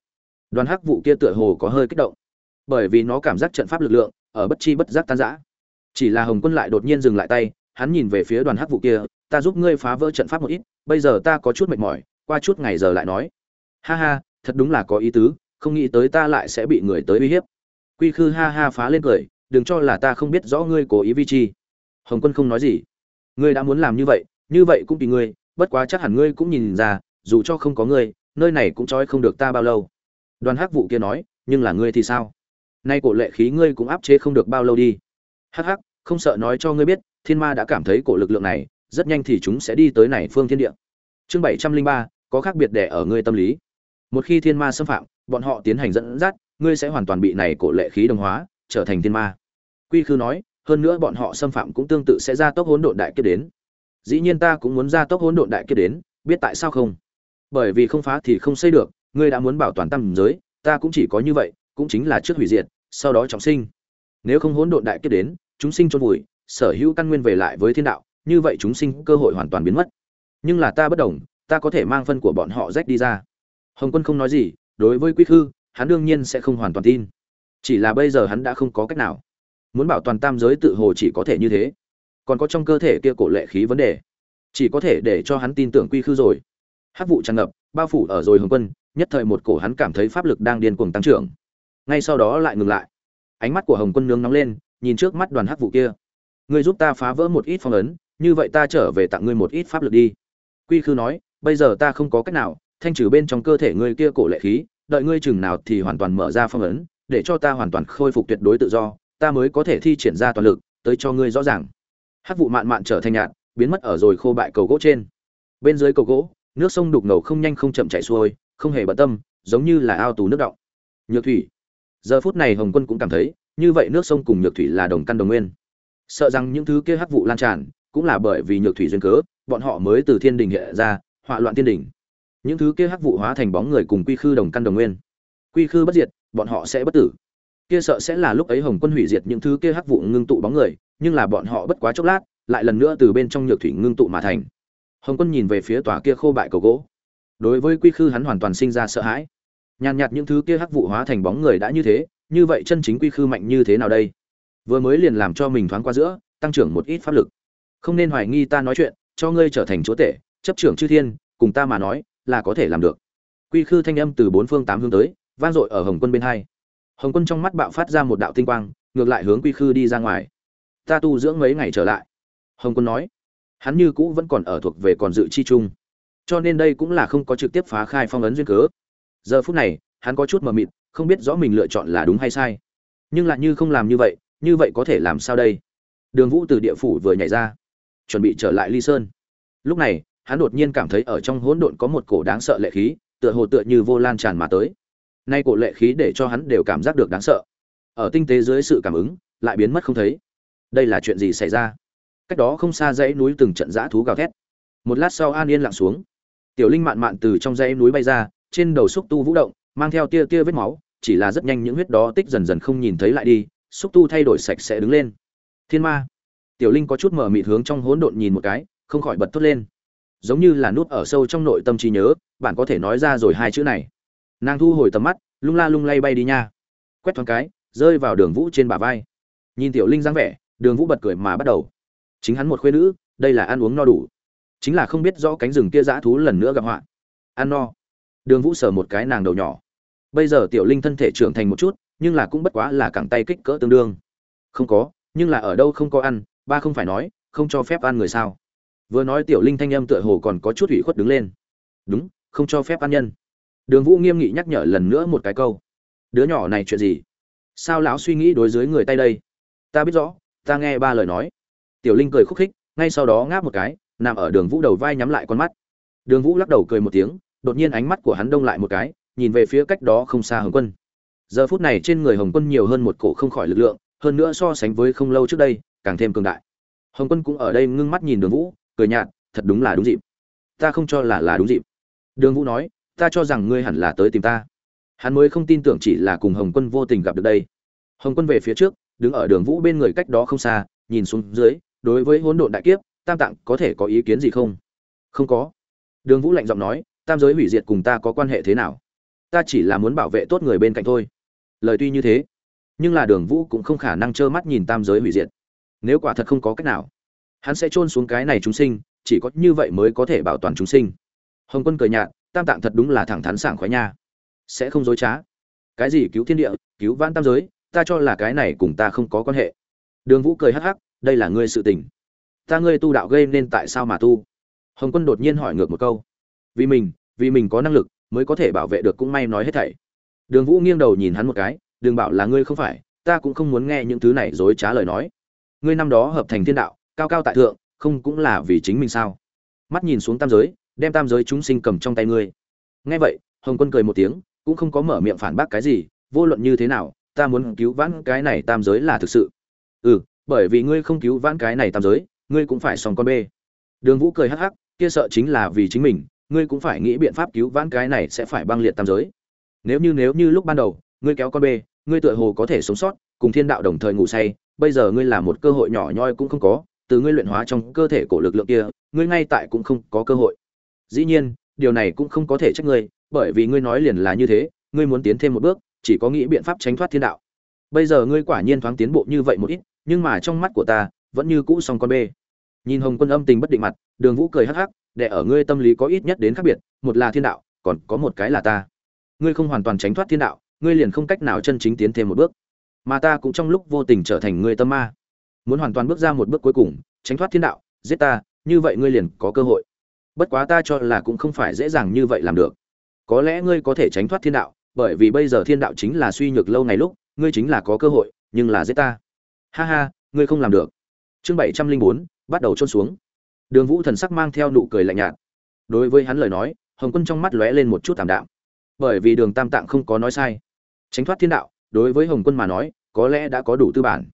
Đoàn hắc vụ kia tựa hồ có hơi kích động. Bởi vì nó cảm giác trận pháp lực lượng ở bất chi bất giác tan rã. Chỉ là hồng quân lại đột nhiên dừng lại tay, hắn nhìn về phía đoàn hắc vụ kia, ta giúp ngươi phá vỡ trận pháp một ít, bây giờ ta có chút mệt mỏi, qua chút ngày giờ lại nói. Ha ha, thật đúng là có ý tứ không nghĩ tới ta lại sẽ bị người tới uy hiếp. Quy khư ha ha phá lên cười, đừng cho là ta không biết rõ ngươi cố ý vi chi. Hồng quân không nói gì. Ngươi đã muốn làm như vậy như vậy cũng vì ngươi, bất quá chắc hẳn ngươi cũng nhìn ra, dù cho không có ngươi, nơi này cũng trói không được ta bao lâu. Đoàn hắc vụ kia nói, nhưng là ngươi thì sao? Nay cổ lệ khí ngươi cũng áp chế không được bao lâu đi. Hắc hắc, không sợ nói cho ngươi biết, thiên ma đã cảm thấy cổ lực lượng này, rất nhanh thì chúng sẽ đi tới này phương thiên địa. Chương bảy trăm linh ba, có khác biệt để ở ngươi tâm lý. Một khi thiên ma xâm phạm bọn họ tiến hành dẫn dắt, ngươi sẽ hoàn toàn bị này cổ lệ khí đồng hóa, trở thành thiên ma. Quy khư nói, hơn nữa bọn họ xâm phạm cũng tương tự sẽ ra tốc hỗn độn đại kiếp đến. Dĩ nhiên ta cũng muốn ra tốc hỗn độn đại kiếp đến, biết tại sao không? Bởi vì không phá thì không xây được, ngươi đã muốn bảo toàn tâm giới, ta cũng chỉ có như vậy, cũng chính là trước hủy diệt, sau đó trọng sinh. Nếu không hỗn độn đại kiếp đến, chúng sinh chôn vùi, sở hữu căn nguyên về lại với thiên đạo, như vậy chúng sinh cơ hội hoàn toàn biến mất. Nhưng là ta bất đồng, ta có thể mang phân của bọn họ rách đi ra. Hồng quân không nói gì đối với quy khư, hắn đương nhiên sẽ không hoàn toàn tin. Chỉ là bây giờ hắn đã không có cách nào. Muốn bảo toàn tam giới tự hồ chỉ có thể như thế. Còn có trong cơ thể kia cổ lệ khí vấn đề. Chỉ có thể để cho hắn tin tưởng quy khư rồi. Hát vụ tràn ngập, bao phủ ở rồi hồng quân, nhất thời một cổ hắn cảm thấy pháp lực đang điên cuồng tăng trưởng. Ngay sau đó lại ngừng lại. Ánh mắt của hồng quân nướng nóng lên, nhìn trước mắt đoàn hắc vụ kia. Ngươi giúp ta phá vỡ một ít phong ấn, như vậy ta trở về tặng ngươi một ít pháp lực đi. Quy khư nói, bây giờ ta không có cách nào thanh trừ bên trong cơ thể ngươi kia cổ lệ khí, đợi ngươi chừng nào thì hoàn toàn mở ra phong ấn, để cho ta hoàn toàn khôi phục tuyệt đối tự do, ta mới có thể thi triển ra toàn lực, tới cho ngươi rõ ràng. Hắc vụ mạn mạn trở thành nhạt, biến mất ở rồi khô bại cầu gỗ trên. Bên dưới cầu gỗ, nước sông đục ngầu không nhanh không chậm chảy xuôi, không hề bận tâm, giống như là ao tù nước động nhược thủy. Giờ phút này hồng quân cũng cảm thấy, như vậy nước sông cùng nhược thủy là đồng căn đồng nguyên. Sợ rằng những thứ kia hắc vụ lan tràn, cũng là bởi vì nhược thủy duyên cớ, bọn họ mới từ thiên đình hiện ra, họa loạn thiên đình những thứ kia hắc vụ hóa thành bóng người cùng quy khư đồng căn đồng nguyên. Quy khư bất diệt, bọn họ sẽ bất tử. Kia sợ sẽ là lúc ấy hồng quân hủy diệt những thứ kia hắc vụ ngưng tụ bóng người, nhưng là bọn họ bất quá chốc lát, lại lần nữa từ bên trong nhược thủy ngưng tụ mà thành. Hồng quân nhìn về phía tòa kia khô bại cầu gỗ. Đối với quy khư hắn hoàn toàn sinh ra sợ hãi. Nhàn nhạt những thứ kia hắc vụ hóa thành bóng người đã như thế, như vậy chân chính quy khư mạnh như thế nào đây? Vừa mới liền làm cho mình thoáng qua giữa, tăng trưởng một ít pháp lực. Không nên hoài nghi ta nói chuyện, cho ngươi trở thành chúa tể, chấp trưởng chư thiên, cùng ta mà nói là có thể làm được. Quy khư thanh âm từ bốn phương tám hướng tới, vang dội ở hồng quân bên hai. Hồng quân trong mắt bạo phát ra một đạo tinh quang, ngược lại hướng quy khư đi ra ngoài. Ta tu dưỡng mấy ngày trở lại. Hồng quân nói, hắn như cũ vẫn còn ở thuộc về còn dự chi chung. Cho nên đây cũng là không có trực tiếp phá khai phong ấn duyên cớ. Giờ phút này, hắn có chút mờ mịt, không biết rõ mình lựa chọn là đúng hay sai. Nhưng lại như không làm như vậy như vậy có thể làm sao đây? Đường vũ từ địa phủ vừa nhảy ra, chuẩn bị trở lại ly sơn. Lúc này hắn đột nhiên cảm thấy ở trong hỗn độn có một cổ đáng sợ lệ khí, tựa hồ tựa như vô lan tràn mà tới. Nay cổ lệ khí để cho hắn đều cảm giác được đáng sợ. Ở tinh tế dưới sự cảm ứng, lại biến mất không thấy. Đây là chuyện gì xảy ra? Cách đó không xa dãy núi từng trận dã thú gào thét. Một lát sau an yên lặng xuống. Tiểu linh mạn mạn từ trong dãy núi bay ra, trên đầu xúc tu vũ động, mang theo tia tia vết máu, chỉ là rất nhanh những huyết đó tích dần dần không nhìn thấy lại đi, xúc tu thay đổi sạch sẽ đứng lên. Thiên ma. Tiểu linh có chút mở mịt hướng trong hỗn độn nhìn một cái, không khỏi bật tốt lên giống như là nút ở sâu trong nội tâm trí nhớ, bạn có thể nói ra rồi hai chữ này. Nàng thu hồi tầm mắt, lung la lung lay bay đi nha. Quét thoáng cái, rơi vào đường vũ trên bả vai. Nhìn tiểu linh dáng vẻ, đường vũ bật cười mà bắt đầu. Chính hắn một khuê nữ, đây là ăn uống no đủ. Chính là không biết rõ cánh rừng kia dã thú lần nữa gặp họa. Ăn no. Đường vũ sờ một cái nàng đầu nhỏ. Bây giờ tiểu linh thân thể trưởng thành một chút, nhưng là cũng bất quá là cẳng tay kích cỡ tương đương. Không có, nhưng là ở đâu không có ăn, ba không phải nói, không cho phép ăn người sao? Vừa nói tiểu linh thanh âm tựa hồ còn có chút ủy khuất đứng lên. Đúng, không cho phép ăn nhân. Đường vũ nghiêm nghị nhắc nhở lần nữa một cái câu. Đứa nhỏ này chuyện gì? Sao lão suy nghĩ đối dưới người tay đây? Ta biết rõ, ta nghe ba lời nói. Tiểu linh cười khúc khích, ngay sau đó ngáp một cái, nằm ở đường vũ đầu vai nhắm lại con mắt. Đường vũ lắc đầu cười một tiếng, đột nhiên ánh mắt của hắn đông lại một cái, nhìn về phía cách đó không xa hồng quân. Giờ phút này trên người hồng quân nhiều hơn một cổ không khỏi lực lượng, hơn nữa so sánh với không lâu trước đây, càng thêm cường đại. Hồng quân cũng ở đây ngưng mắt nhìn đường vũ cười nhạt, thật đúng là đúng dịp. Ta không cho là là đúng dịp. Đường vũ nói, ta cho rằng ngươi hẳn là tới tìm ta. Hắn mới không tin tưởng chỉ là cùng hồng quân vô tình gặp được đây. Hồng quân về phía trước, đứng ở đường vũ bên người cách đó không xa, nhìn xuống dưới, đối với hỗn độn đại kiếp, tam tạng có thể có ý kiến gì không? Không có. Đường vũ lạnh giọng nói, tam giới hủy diệt cùng ta có quan hệ thế nào? Ta chỉ là muốn bảo vệ tốt người bên cạnh thôi. Lời tuy như thế, nhưng là đường vũ cũng không khả năng trơ mắt nhìn tam giới hủy diệt. Nếu quả thật không có cách nào hắn sẽ trôn xuống cái này chúng sinh, chỉ có như vậy mới có thể bảo toàn chúng sinh. Hồng quân cười nhạt, tam tạng thật đúng là thẳng thắn sảng khoái nha. Sẽ không dối trá. Cái gì cứu thiên địa, cứu vãn tam giới, ta cho là cái này cùng ta không có quan hệ. Đường vũ cười hắc hắc, đây là ngươi sự tình. Ta ngươi tu đạo gây nên tại sao mà tu? Hồng quân đột nhiên hỏi ngược một câu. Vì mình vì mình có năng lực, mới có thể bảo vệ được cũng may nói hết thảy. Đường vũ nghiêng đầu nhìn hắn một cái, đừng bảo là ngươi không phải, ta cũng không muốn nghe những thứ này dối trá lời nói. Ngươi năm đó hợp thành thiên đạo cao cao tại thượng, không cũng là vì chính mình sao? Mắt nhìn xuống tam giới, đem tam giới chúng sinh cầm trong tay ngươi. Nghe vậy, hồng quân cười một tiếng, cũng không có mở miệng phản bác cái gì, vô luận như thế nào, ta muốn cứu vãn cái này tam giới là thực sự. Ừ bởi vì ngươi không cứu vãn cái này tam giới, ngươi cũng phải xong con bê đường vũ cười hắc hắc, kia sợ chính là vì chính mình, ngươi cũng phải nghĩ biện pháp cứu vãn cái này sẽ phải băng liệt tam giới. Nếu như nếu như lúc ban đầu, ngươi kéo con bê ngươi tựa hồ có thể sống sót, cùng thiên đạo đồng thời ngủ say, bây giờ ngươi là một cơ hội nhỏ nhoi cũng không có từ ngươi luyện hóa trong cơ thể cổ lực lượng kia, ngươi ngay tại cũng không có cơ hội. Dĩ nhiên, điều này cũng không có thể trách ngươi, bởi vì ngươi nói liền là như thế, ngươi muốn tiến thêm một bước, chỉ có nghĩ biện pháp tránh thoát thiên đạo. Bây giờ ngươi quả nhiên thoáng tiến bộ như vậy một ít, nhưng mà trong mắt của ta, vẫn như cũ song con bê. Nhìn hồng quân âm tình bất định mặt, đường vũ cười hắc hắc, để ở ngươi tâm lý có ít nhất đến khác biệt, một là thiên đạo, còn có một cái là ta. Ngươi không hoàn toàn tránh thoát thiên đạo, ngươi liền không cách nào chân chính tiến thêm một bước. Mà ta cũng trong lúc vô tình trở thành ngươi tâm ma muốn hoàn toàn bước ra một bước cuối cùng, tránh thoát thiên đạo, giết ta, như vậy ngươi liền có cơ hội. Bất quá ta cho là cũng không phải dễ dàng như vậy làm được. Có lẽ ngươi có thể tránh thoát thiên đạo, bởi vì bây giờ thiên đạo chính là suy nhược lâu ngày lúc, ngươi chính là có cơ hội, nhưng là giết ta. Ha ha, ngươi không làm được. Chương bảy trăm linh bốn, bắt đầu trôn xuống. Đường vũ thần sắc mang theo nụ cười lạnh nhạt. Đối với hắn lời nói, hồng quân trong mắt lóe lên một chút t ạ m đạm. Bởi vì đường tam tạng không có nói sai. Tránh thoát thiên đạo, đối với hồng quân mà nói, có lẽ đã có đủ tư bản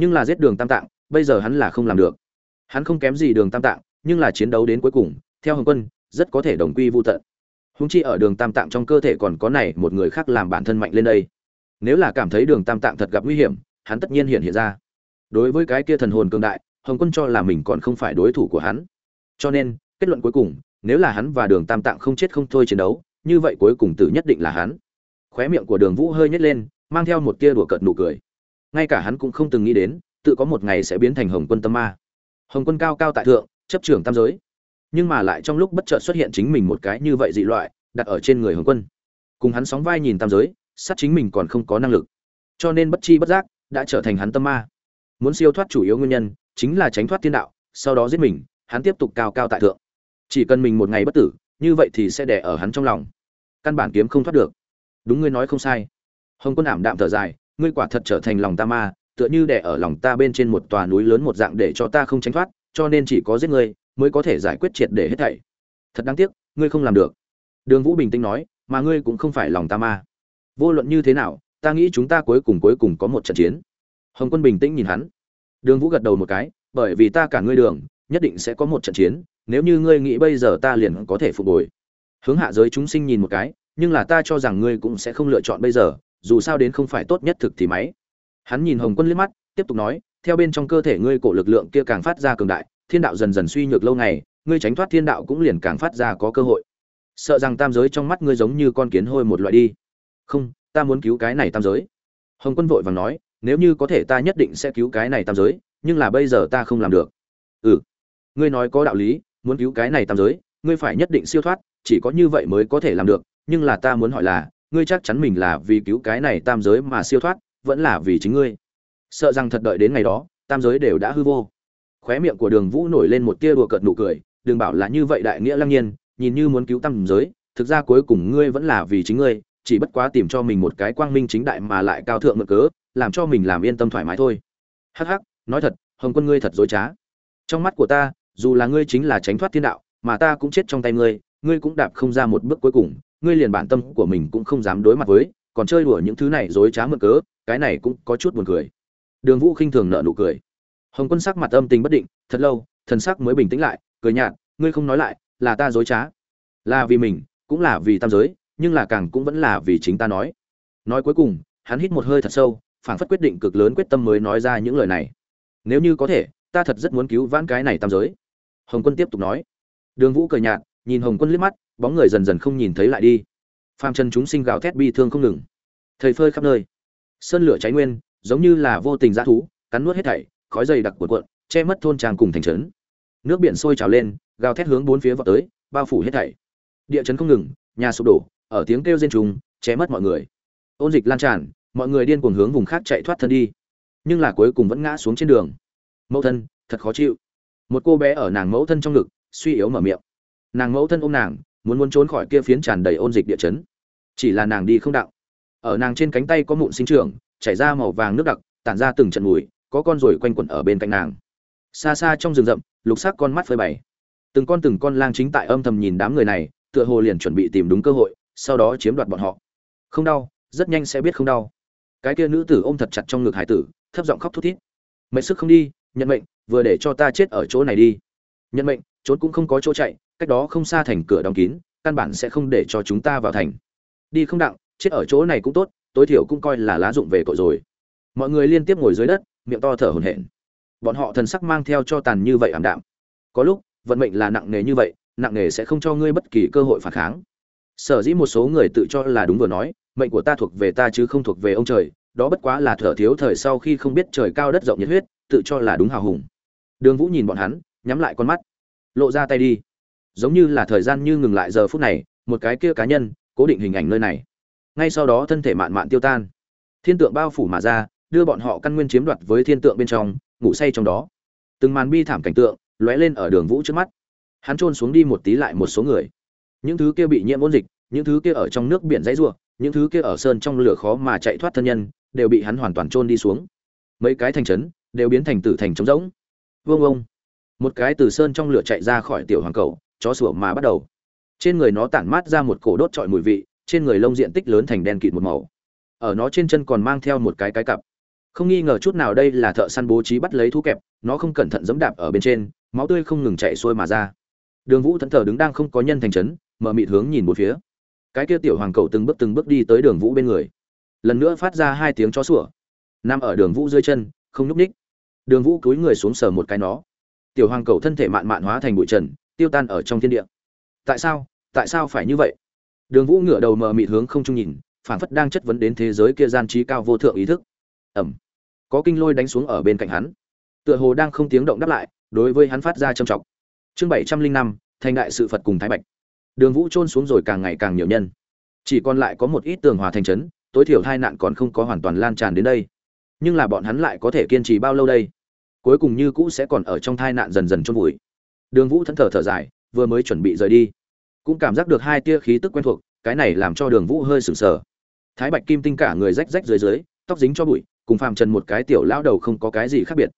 nhưng là giết đường tam tạng, bây giờ hắn là không làm được. Hắn không kém gì đường tam tạng, nhưng là chiến đấu đến cuối cùng, theo hồng quân, rất có thể đồng quy vô tận. Húng chi ở đường tam tạng trong cơ thể còn có này một người khác làm bản thân mạnh lên đây. Nếu là cảm thấy đường tam tạng thật gặp nguy hiểm, hắn tất nhiên hiện hiện ra. Đối với cái kia thần hồn cường đại, hồng quân cho là mình còn không phải đối thủ của hắn. Cho nên, kết luận cuối cùng, nếu là hắn và đường tam tạng không chết không thôi chiến đấu, như vậy cuối cùng tử nhất định là hắn. Khóe miệng của đường vũ hơi nhét lên, mang theo một tia đùa cợt nụ cười ngay cả hắn cũng không từng nghĩ đến, tự có một ngày sẽ biến thành hồng quân tâm ma. Hồng quân cao cao tại thượng, chấp trưởng tam giới. Nhưng mà lại trong lúc bất chợt xuất hiện chính mình một cái như vậy dị loại, đặt ở trên người hồng quân. Cùng hắn sóng vai nhìn tam giới, sát chính mình còn không có năng lực. Cho nên bất chi bất giác, đã trở thành hắn tâm ma. Muốn siêu thoát chủ yếu nguyên nhân, chính là tránh thoát thiên đạo, sau đó giết mình, hắn tiếp tục cao cao tại thượng. Chỉ cần mình một ngày bất tử, như vậy thì sẽ đẻ ở hắn trong lòng. Căn bản kiếm không thoát được. Đúng ngươi nói không sai. Hồng quân ảm đạm thở dài ngươi quả thật trở thành lòng ta ma, tựa như đẻ ở lòng ta bên trên một tòa núi lớn một dạng để cho ta không tránh thoát, cho nên chỉ có giết ngươi mới có thể giải quyết triệt để hết thảy. Thật đáng tiếc, ngươi không làm được. Đường vũ bình tĩnh nói, mà ngươi cũng không phải lòng ta ma. Vô luận như thế nào, ta nghĩ chúng ta cuối cùng cuối cùng có một trận chiến. Hồng quân bình tĩnh nhìn hắn. Đường vũ gật đầu một cái, bởi vì ta cả ngươi đường, nhất định sẽ có một trận chiến, nếu như ngươi nghĩ bây giờ ta liền có thể phục hồi. Hướng hạ giới chúng sinh nhìn một cái, nhưng là ta cho rằng ngươi cũng sẽ không lựa chọn bây giờ dù sao đến không phải tốt nhất thực thì máy. Hắn nhìn hồng quân liếc mắt, tiếp tục nói, theo bên trong cơ thể ngươi cổ lực lượng kia càng phát ra cường đại, thiên đạo dần dần suy nhược lâu ngày, ngươi tránh thoát thiên đạo cũng liền càng phát ra có cơ hội. Sợ rằng tam giới trong mắt ngươi giống như con kiến hôi một loại đi. Không, ta muốn cứu cái này tam giới. Hồng quân vội vàng nói, nếu như có thể ta nhất định sẽ cứu cái này tam giới, nhưng là bây giờ ta không làm được. Ừ ngươi nói có đạo lý, muốn cứu cái này tam giới, ngươi phải nhất định siêu thoát, chỉ có như vậy mới có thể làm được, nhưng là ta muốn hỏi là ngươi chắc chắn mình là vì cứu cái này tam giới mà siêu thoát, vẫn là vì chính ngươi. Sợ rằng thật đợi đến ngày đó, tam giới đều đã hư vô. Khóe miệng của đường vũ nổi lên một tia đùa cợt nụ cười, đừng bảo là như vậy đại nghĩa lăng nhiên, nhìn như muốn cứu tam giới, thực ra cuối cùng ngươi vẫn là vì chính ngươi, chỉ bất quá tìm cho mình một cái quang minh chính đại mà lại cao thượng mượn cớ, làm cho mình làm yên tâm thoải mái thôi. Hắc hắc, nói thật, hồng quân ngươi thật dối trá. Trong mắt của ta, dù là ngươi chính là tránh thoát thiên đạo, mà ta cũng chết trong tay ngươi ngươi cũng đạp không ra một bước cuối cùng ngươi liền bản tâm của mình cũng không dám đối mặt với, còn chơi đùa những thứ này dối trá mượn cớ, cái này cũng có chút buồn cười. Đường vũ khinh thường nợ nụ cười. Hồng quân sắc mặt âm tình bất định, thật lâu, thần sắc mới bình tĩnh lại, cười nhạt, ngươi không nói lại, là ta dối trá. Là vì mình, cũng là vì tam giới, nhưng là càng cũng vẫn là vì chính ta nói. Nói cuối cùng, hắn hít một hơi thật sâu, phảng phất quyết định cực lớn quyết tâm mới nói ra những lời này. Nếu như có thể, ta thật rất muốn cứu vãn cái này tam giới. Hồng quân tiếp tục nói. Đường vũ cười nhạt, nhìn hồng quân liếc mắt bóng người dần dần không nhìn thấy lại đi. Phàm trần chúng sinh gào thét bi thương không ngừng. Thầy phơi khắp nơi. Sơn lửa cháy nguyên, giống như là vô tình dã thú, cắn nuốt hết thảy, khói dày đặc cuộn cuộn, che mất thôn tràng cùng thành trấn. Nước biển sôi trào lên, gào thét hướng bốn phía vào tới, bao phủ hết thảy. Địa chấn không ngừng, nhà sụp đổ, ở tiếng kêu rên trùng, che mất mọi người. Ôn dịch lan tràn, mọi người điên cuồng hướng vùng khác chạy thoát thân đi. Nhưng là cuối cùng vẫn ngã xuống trên đường. Mẫu thân, thật khó chịu. Một cô bé ở nàng mẫu thân trong ngực, suy yếu mở miệng. Nàng mẫu thân ôm nàng muốn muốn trốn khỏi kia phiến tràn đầy ôn dịch địa chấn. Chỉ là nàng đi không đạo. Ở nàng trên cánh tay có mụn sinh trưởng, chảy ra màu vàng nước đặc, tản ra từng trận mùi, có con ruồi quanh quẩn ở bên cạnh nàng. Xa xa trong rừng rậm, lục sắc con mắt phơi bày. Từng con từng con lang chính tại âm thầm nhìn đám người này, tựa hồ liền chuẩn bị tìm đúng cơ hội, sau đó chiếm đoạt bọn họ. Không đau, rất nhanh sẽ biết không đau. Cái kia nữ tử ôm thật chặt trong ngực hải tử, thấp giọng khóc thút thít. Mệnh sức không đi, nhận mệnh, vừa để cho ta chết ở chỗ này đi. Nhận mệnh trốn cũng không có chỗ chạy, cách đó không xa thành cửa đóng kín, căn bản sẽ không để cho chúng ta vào thành. Đi không đặng, chết ở chỗ này cũng tốt, tối thiểu cũng coi là lá dụng về cội rồi. Mọi người liên tiếp ngồi dưới đất, miệng to thở hổn hển. Bọn họ thần sắc mang theo cho tàn như vậy ảm đạm. Có lúc, vận mệnh là nặng nề như vậy, nặng nề sẽ không cho ngươi bất kỳ cơ hội phản kháng. Sở dĩ một số người tự cho là đúng vừa nói, mệnh của ta thuộc về ta chứ không thuộc về ông trời, đó bất quá là thở thiếu thời sau khi không biết trời cao đất rộng nhiệt huyết, tự cho là đúng hào hùng. Đường vũ nhìn bọn hắn, nhắm lại con mắt lộ ra tay đi. Giống như là thời gian như ngừng lại giờ phút này, một cái kia cá nhân cố định hình ảnh nơi này. Ngay sau đó thân thể mạn mạn tiêu tan. Thiên tượng bao phủ mà ra, đưa bọn họ căn nguyên chiếm đoạt với thiên tượng bên trong, ngủ say trong đó. Từng màn bi thảm cảnh tượng lóe lên ở đường vũ trước mắt. Hắn trôn xuống đi một tí lại một số người. Những thứ kia bị nhiễm ôn dịch, những thứ kia ở trong nước biển dãy ruộng những thứ kia ở sơn trong lửa khó mà chạy thoát thân nhân, đều bị hắn hoàn toàn trôn đi xuống. Mấy cái thành trấn đều biến thành tử thành trống rỗng. Vương ông một cái từ sơn trong lửa chạy ra khỏi tiểu hoàng cầu, chó sủa mà bắt đầu. Trên người nó tản mát ra một cổ đốt trọi mùi vị, trên người lông diện tích lớn thành đen kịt một màu. Ở nó trên chân còn mang theo một cái cái cặp. Không nghi ngờ chút nào đây là thợ săn bố trí bắt lấy thú kẹp, nó không cẩn thận giẫm đạp ở bên trên, máu tươi không ngừng chảy xuôi mà ra. Đường vũ thẫn thờ đứng đang không có nhân thành trấn, mở mịt hướng nhìn một phía. Cái kia tiểu hoàng cầu từng bước từng bước đi tới đường vũ bên người. Lần nữa phát ra hai tiếng chó sủa. Nằm ở đường vũ dưới chân, không nhúc ních đường vũ cúi người xuống sờ một cái nó tiểu hoàng cầu thân thể mạn mạn hóa thành bụi trần, tiêu tan ở trong thiên địa. Tại sao? Tại sao phải như vậy? Đường vũ ngửa đầu mờ mịt hướng không trung nhìn, phảng phất đang chất vấn đến thế giới kia gian trí cao vô thượng ý thức. Ẩm có kinh lôi đánh xuống ở bên cạnh hắn. Tựa hồ đang không tiếng động đáp lại, đối với hắn phát ra trầm trọng. Chương bảy trăm linh năm, thành đại sự phật cùng thái bạch. Đường vũ trôn xuống rồi càng ngày càng nhiều nhân. Chỉ còn lại có một ít tường hòa thành trấn, tối thiểu tai nạn còn không có hoàn toàn lan tràn đến đây. Nhưng là bọn hắn lại có thể kiên trì bao lâu đây? Cuối cùng như cũ sẽ còn ở trong tai nạn dần dần chôn vùi. Đường vũ thẫn thở thở dài vừa mới chuẩn bị rời đi cũng cảm giác được hai tia khí tức quen thuộc cái này làm cho đường vũ hơi sừng sờ. Thái bạch kim tinh cả người rách rách dưới dưới tóc dính cho bụi cùng phàm trần một cái tiểu lão đầu không có cái gì khác biệt.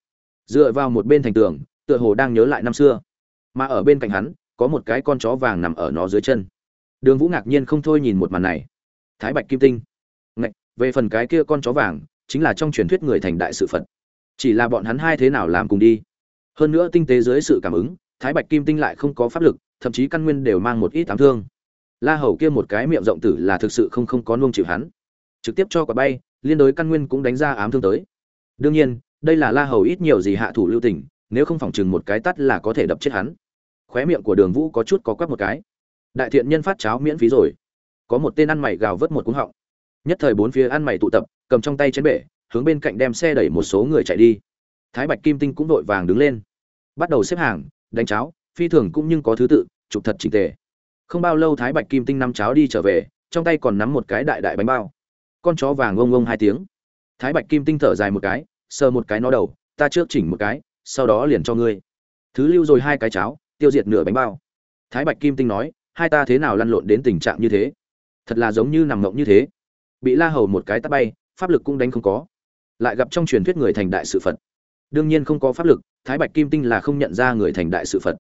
Dựa vào một bên thành tường tựa hồ đang nhớ lại năm xưa. Mà ở bên cạnh hắn có một cái con chó vàng nằm ở nó dưới chân. Đường vũ ngạc nhiên không thôi nhìn một màn này. Thái bạch kim tinh. Ngạch, về phần cái kia con chó vàng chính là trong truyền thuyết người thành đại sự phật chỉ là bọn hắn hai thế nào làm cùng đi. Hơn nữa tinh tế dưới sự cảm ứng, thái bạch kim tinh lại không có pháp lực, thậm chí căn nguyên đều mang một ít tám thương. La hầu kia một cái miệng rộng tử là thực sự không không có nuông chịu hắn. Trực tiếp cho quả bay, liên đối căn nguyên cũng đánh ra ám thương tới. Đương nhiên, đây là la hầu ít nhiều gì hạ thủ lưu tình, nếu không phỏng chừng một cái tắt là có thể đập chết hắn. Khóe miệng của đường vũ có chút có quắp một cái. Đại thiện nhân phát cháo miễn phí rồi. Có một tên ăn mày gào vớt một cúng họng. Nhất thời bốn phía ăn mày tụ tập, cầm trong tay chén bể hướng bên cạnh đem xe đẩy một số người chạy đi. Thái bạch kim tinh cũng vội vàng đứng lên. Bắt đầu xếp hàng, đánh cháo, phi thường cũng nhưng có thứ tự, chụp thật trình tề. Không bao lâu thái bạch kim tinh nắm cháo đi trở về, trong tay còn nắm một cái đại đại bánh bao. Con chó vàng ông ông hai tiếng. Thái bạch kim tinh thở dài một cái, sờ một cái nó đầu, ta trước chỉnh một cái, sau đó liền cho ngươi. Thứ lưu rồi hai cái cháo, tiêu diệt nửa bánh bao. Thái bạch kim tinh nói, hai ta thế nào lăn lộn đến tình trạng như thế? Thật là giống như nằm ngộng như thế. Bị la hầu một cái tắt bay, pháp lực cũng đánh không có lại gặp trong truyền thuyết người thành đại sự phật. Đương nhiên không có pháp lực, thái bạch kim tinh là không nhận ra người thành đại sự phật.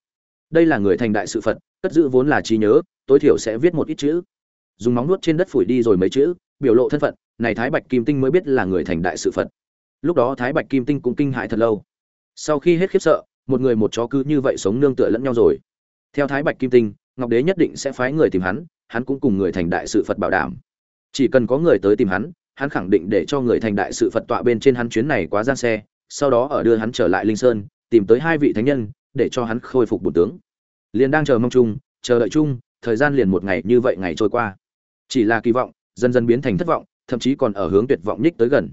Đây là người thành đại sự phật, cất giữ vốn là trí nhớ, tối thiểu sẽ viết một ít chữ. Dùng móng nuốt trên đất phủi đi rồi mấy chữ, biểu lộ thân phận, này thái bạch kim tinh mới biết là người thành đại sự phật. Lúc đó thái bạch kim tinh cũng kinh hại thật lâu. Sau khi hết khiếp sợ, một người một chó cứ như vậy sống nương tựa lẫn nhau rồi. Theo thái bạch kim tinh, ngọc đế nhất định sẽ phái người tìm hắn hắn cũng cùng người thành đại sự phật bảo đảm. Chỉ cần có người tới tìm hắn hắn khẳng định để cho người thành đại sự phật tọa bên trên hắn chuyến này quá gian xe, sau đó ở đưa hắn trở lại linh sơn, tìm tới hai vị thánh nhân, để cho hắn khôi phục bổn tướng. Liền đang chờ mong chung, chờ đợi chung, thời gian liền một ngày như vậy ngày trôi qua. Chỉ là kỳ vọng, dần dần biến thành thất vọng, thậm chí còn ở hướng tuyệt vọng nhích tới gần.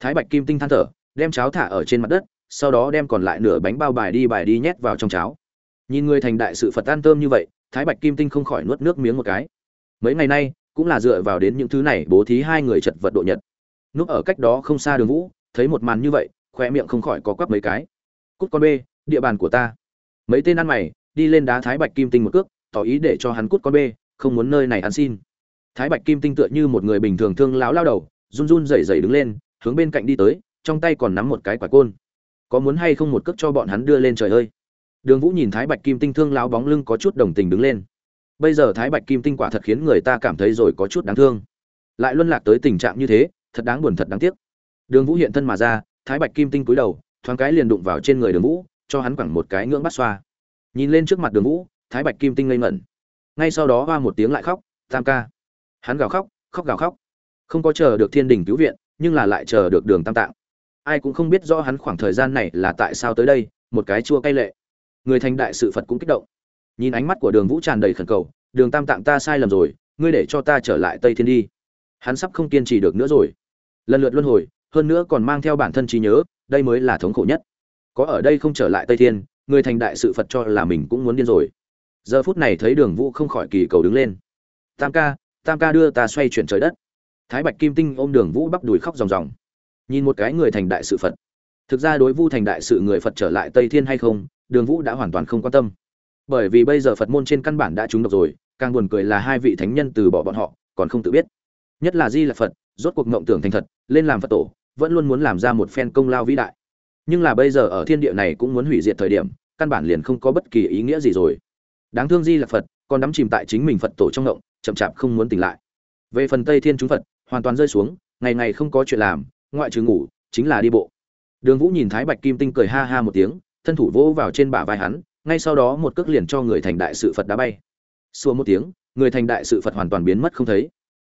Thái bạch kim tinh than thở, đem cháo thả ở trên mặt đất, sau đó đem còn lại nửa bánh bao bài đi bài đi nhét vào trong cháo. Nhìn người thành đại sự phật tan tôm như vậy, thái bạch kim tinh không khỏi nuốt nước miếng một cái. Mấy ngày nay cũng là dựa vào đến những thứ này bố thí hai người chật vật độ nhật. Núp ở cách đó không xa đường vũ, thấy một màn như vậy khoe miệng không khỏi có quắp mấy cái. Cút con bê, địa bàn của ta. Mấy tên ăn mày, đi lên đá thái bạch kim tinh một cước, tỏ ý để cho hắn cút con bê, không muốn nơi này ăn xin. Thái bạch kim tinh tựa như một người bình thường thương láo lao đầu, run run rẩy rẩy đứng lên, hướng bên cạnh đi tới, trong tay còn nắm một cái quả côn. Có muốn hay không một cước cho bọn hắn đưa lên trời ơi. Đường vũ nhìn thái bạch kim tinh thương láo bóng lưng có chút đồng tình đứng lên bây giờ thái bạch kim tinh quả thật khiến người ta cảm thấy rồi có chút đáng thương. Lại luân lạc tới tình trạng như thế, thật đáng buồn thật đáng tiếc. Đường vũ hiện thân mà ra, thái bạch kim tinh cúi đầu, thoáng cái liền đụng vào trên người đường vũ, cho hắn quẳng một cái ngưỡng bắt xoa. Nhìn lên trước mặt đường vũ, thái bạch kim tinh ngây ngẩn. Ngay sau đó hoa một tiếng lại khóc, tam ca. Hắn gào khóc khóc gào khóc. Không có chờ được thiên đình cứu viện, nhưng là lại chờ được đường tam tạng. Ai cũng không biết rõ hắn khoảng thời gian này là tại sao tới đây, một cái chua cay lệ. Người thành đại sự phật cũng kích động nhìn ánh mắt của đường vũ tràn đầy khẩn cầu, đường tam tạng, ta sai lầm rồi, ngươi để cho ta trở lại tây thiên đi. Hắn sắp không kiên trì được nữa rồi. Lần lượt luân hồi, hơn nữa còn mang theo bản thân trí nhớ, đây mới là thống khổ nhất. Có ở đây không trở lại tây thiên, người thành đại sự phật cho là mình cũng muốn điên rồi. Giờ phút này thấy đường vũ không khỏi kỳ cầu đứng lên. Tam ca tam ca đưa ta xoay chuyển trời đất. Thái bạch kim tinh ôm đường vũ bắp đùi khóc ròng ròng. Nhìn một cái người thành đại sự phật. Thực ra đối vu thành đại sự người phật trở lại tây thiên hay không, đường vũ đã hoàn toàn không quan tâm bởi vì bây giờ phật môn trên căn bản đã trúng độc rồi, càng buồn cười là hai vị thánh nhân từ bỏ bọn họ, còn không tự biết. Nhất là di là phật, rốt cuộc mộng tưởng thành thật, lên làm phật tổ, vẫn luôn muốn làm ra một phen công lao vĩ đại. Nhưng là bây giờ ở thiên địa này cũng muốn hủy diệt thời điểm, căn bản liền không có bất kỳ ý nghĩa gì rồi. Đáng thương di là phật, còn đắm chìm tại chính mình phật tổ trong ngộng chậm chạp không muốn tỉnh lại. Về phần tây thiên chúng phật, hoàn toàn rơi xuống, ngày ngày không có chuyện làm, ngoại trừ ngủ, chính là đi bộ. Đường vũ nhìn thái bạch kim tinh cười ha ha một tiếng, thân thủ vỗ vào trên bả vai hắn ngay sau đó một cước liền cho người thành đại sự phật đá bay. Xua một tiếng, người thành đại sự phật hoàn toàn biến mất không thấy.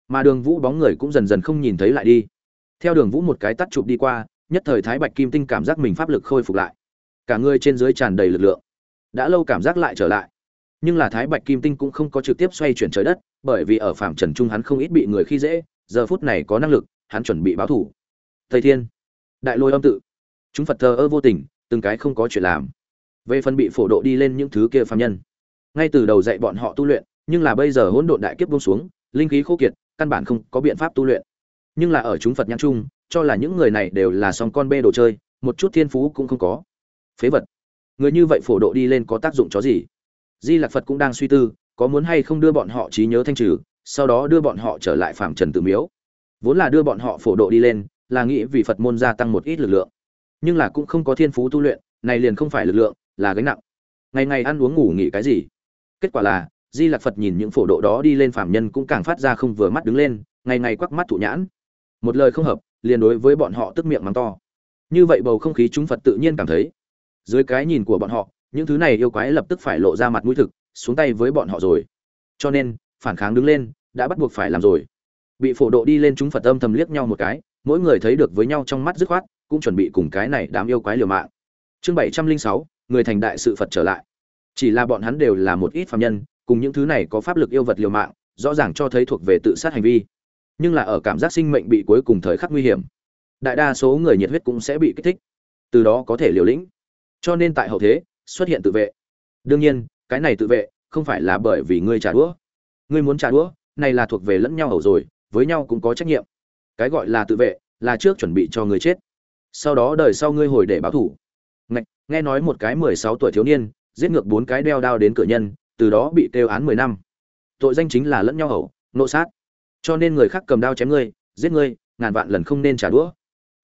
Mà đường vũ bóng người cũng dần dần không nhìn thấy lại đi. Theo đường vũ một cái tắt chụp đi qua, nhất thời thái bạch kim tinh cảm giác mình pháp lực khôi phục lại. Cả người trên dưới tràn đầy lực lượng. Đã lâu cảm giác lại trở lại. Nhưng là thái bạch kim tinh cũng không có trực tiếp xoay chuyển trời đất, bởi vì ở phạm trần trung hắn không ít bị người khi dễ, giờ phút này có năng lực, hắn chuẩn bị báo thủ. Thầy thiên, đại lôi âm tự. Chúng phật thờ ơ vô tình, từng cái không có chuyện làm về phần bị phổ độ đi lên những thứ kia phàm nhân. Ngay từ đầu dạy bọn họ tu luyện, nhưng là bây giờ hỗn độn đại kiếp buông xuống, linh khí khô kiệt, căn bản không có biện pháp tu luyện. Nhưng là ở chúng phật nhãn chung, cho là những người này đều là song con bê đồ chơi, một chút thiên phú cũng không có. Phế vật. Người như vậy phổ độ đi lên có tác dụng chó gì? Di lạc phật cũng đang suy tư, có muốn hay không đưa bọn họ trí nhớ thanh trừ, sau đó đưa bọn họ trở lại phạm trần tự miếu. Vốn là đưa bọn họ phổ độ đi lên, là nghĩ vì phật môn gia tăng một ít lực lượng. Nhưng là cũng không có thiên phú tu luyện, này liền không phải lực lượng là gánh nặng. Ngày ngày ăn uống ngủ nghỉ cái gì? Kết quả là, di lạc phật nhìn những phổ độ đó đi lên phạm nhân cũng càng phát ra không vừa mắt đứng lên, ngày ngày quắc mắt thụ nhãn. Một lời không hợp, liền đối với bọn họ tức miệng mắng to. Như vậy bầu không khí chúng phật tự nhiên cảm thấy. Dưới cái nhìn của bọn họ, những thứ này yêu quái lập tức phải lộ ra mặt mũi thực, xuống tay với bọn họ rồi. Cho nên, phản kháng đứng lên, đã bắt buộc phải làm rồi. Bị phổ độ đi lên chúng phật âm thầm liếc nhau một cái, mỗi người thấy được với nhau trong mắt dứt khoát, cũng chuẩn bị cùng cái này đám yêu quái liều mạng. Chương bảy trăm linh sáu người thành đại sự phật trở lại. Chỉ là bọn hắn đều là một ít phạm nhân, cùng những thứ này có pháp lực yêu vật liều mạng, rõ ràng cho thấy thuộc về tự sát hành vi. Nhưng là ở cảm giác sinh mệnh bị cuối cùng thời khắc nguy hiểm, đại đa số người nhiệt huyết cũng sẽ bị kích thích, từ đó có thể liều lĩnh. Cho nên tại hậu thế, xuất hiện tự vệ. Đương nhiên, cái này tự vệ không phải là bởi vì ngươi trả đũa. Ngươi muốn trả đũa, này là thuộc về lẫn nhau hầu rồi, với nhau cũng có trách nhiệm. Cái gọi là tự vệ là trước chuẩn bị cho người chết, sau đó đời sau ngươi hồi để báo thủ nghe, nói một cái mười sáu tuổi thiếu niên giết ngược bốn cái đeo đao đến cửa nhân từ đó bị kêu án mười năm. Tội danh chính là lẫn nhau hậu nộ sát. Cho nên người khác cầm đao chém ngươi giết ngươi ngàn vạn lần không nên trả đũa.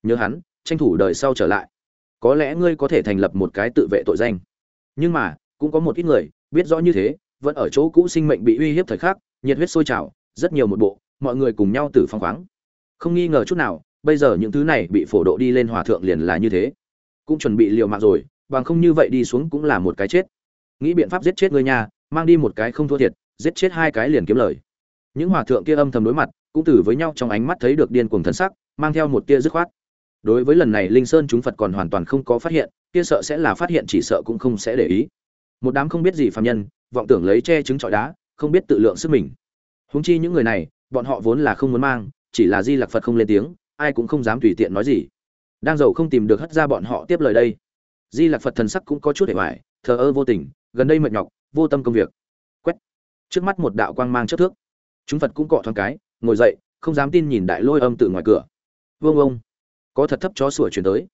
Nhớ hắn tranh thủ đời sau trở lại. Có lẽ ngươi có thể thành lập một cái tự vệ tội danh. Nhưng mà cũng có một ít người biết rõ như thế vẫn ở chỗ cũ sinh mệnh bị uy hiếp thời khắc nhiệt huyết sôi trào rất nhiều một bộ mọi người cùng nhau tử phong khoáng. Không nghi ngờ chút nào bây giờ những thứ này bị phổ độ đi lên hòa thượng liền là như thế. Cũng chuẩn bị liều mạng rồi bằng không như vậy đi xuống cũng là một cái chết. Nghĩ biện pháp giết chết người nhà mang đi một cái không thua thiệt, giết chết hai cái liền kiếm lời. Những hòa thượng kia âm thầm đối mặt, cũng tử với nhau trong ánh mắt thấy được điên cuồng thần sắc, mang theo một tia dứt khoát. Đối với lần này linh sơn chúng phật còn hoàn toàn không có phát hiện, kia sợ sẽ là phát hiện chỉ sợ cũng không sẽ để ý. Một đám không biết gì phàm nhân, vọng tưởng lấy che trứng trọi đá, không biết tự lượng sức mình. Huống chi những người này, bọn họ vốn là không muốn mang, chỉ là di lặc phật không lên tiếng, ai cũng không dám tùy tiện nói gì. Đang giàu không tìm được hất ra bọn họ tiếp lời đây di lặc phật thần sắc cũng có chút hệ hoài, thờ ơ vô tình, gần đây mệt nhọc, vô tâm công việc. Quét. Trước mắt một đạo quang mang chất thước. Chúng phật cũng cọ thoáng cái, ngồi dậy, không dám tin nhìn đại lôi âm từ ngoài cửa. Vương ông, có thật thấp chó sủa chuyển tới.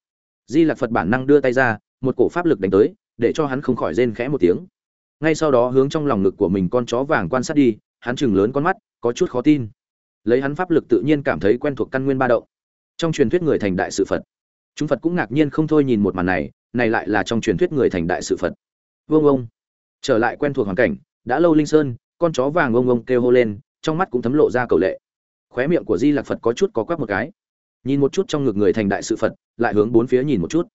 Di lạc phật bản năng đưa tay ra, một cổ pháp lực đánh tới, để cho hắn không khỏi rên khẽ một tiếng. Ngay sau đó hướng trong lòng ngực của mình con chó vàng quan sát đi, hắn chừng lớn con mắt, có chút khó tin. Lấy hắn pháp lực tự nhiên cảm thấy quen thuộc căn nguyên ba động. Trong truyền thuyết người thành đại sự phật, chúng phật cũng ngạc nhiên không thôi nhìn một màn này này lại là trong truyền thuyết người thành đại sự phật. Vương ông. Trở lại quen thuộc hoàn cảnh, đã lâu linh sơn, con chó vàng ông ông kêu hô lên, trong mắt cũng thấm lộ ra cầu lệ. Khóe miệng của di lạc phật có chút có quắc một cái. Nhìn một chút trong ngực người thành đại sự phật, lại hướng bốn phía nhìn một chút.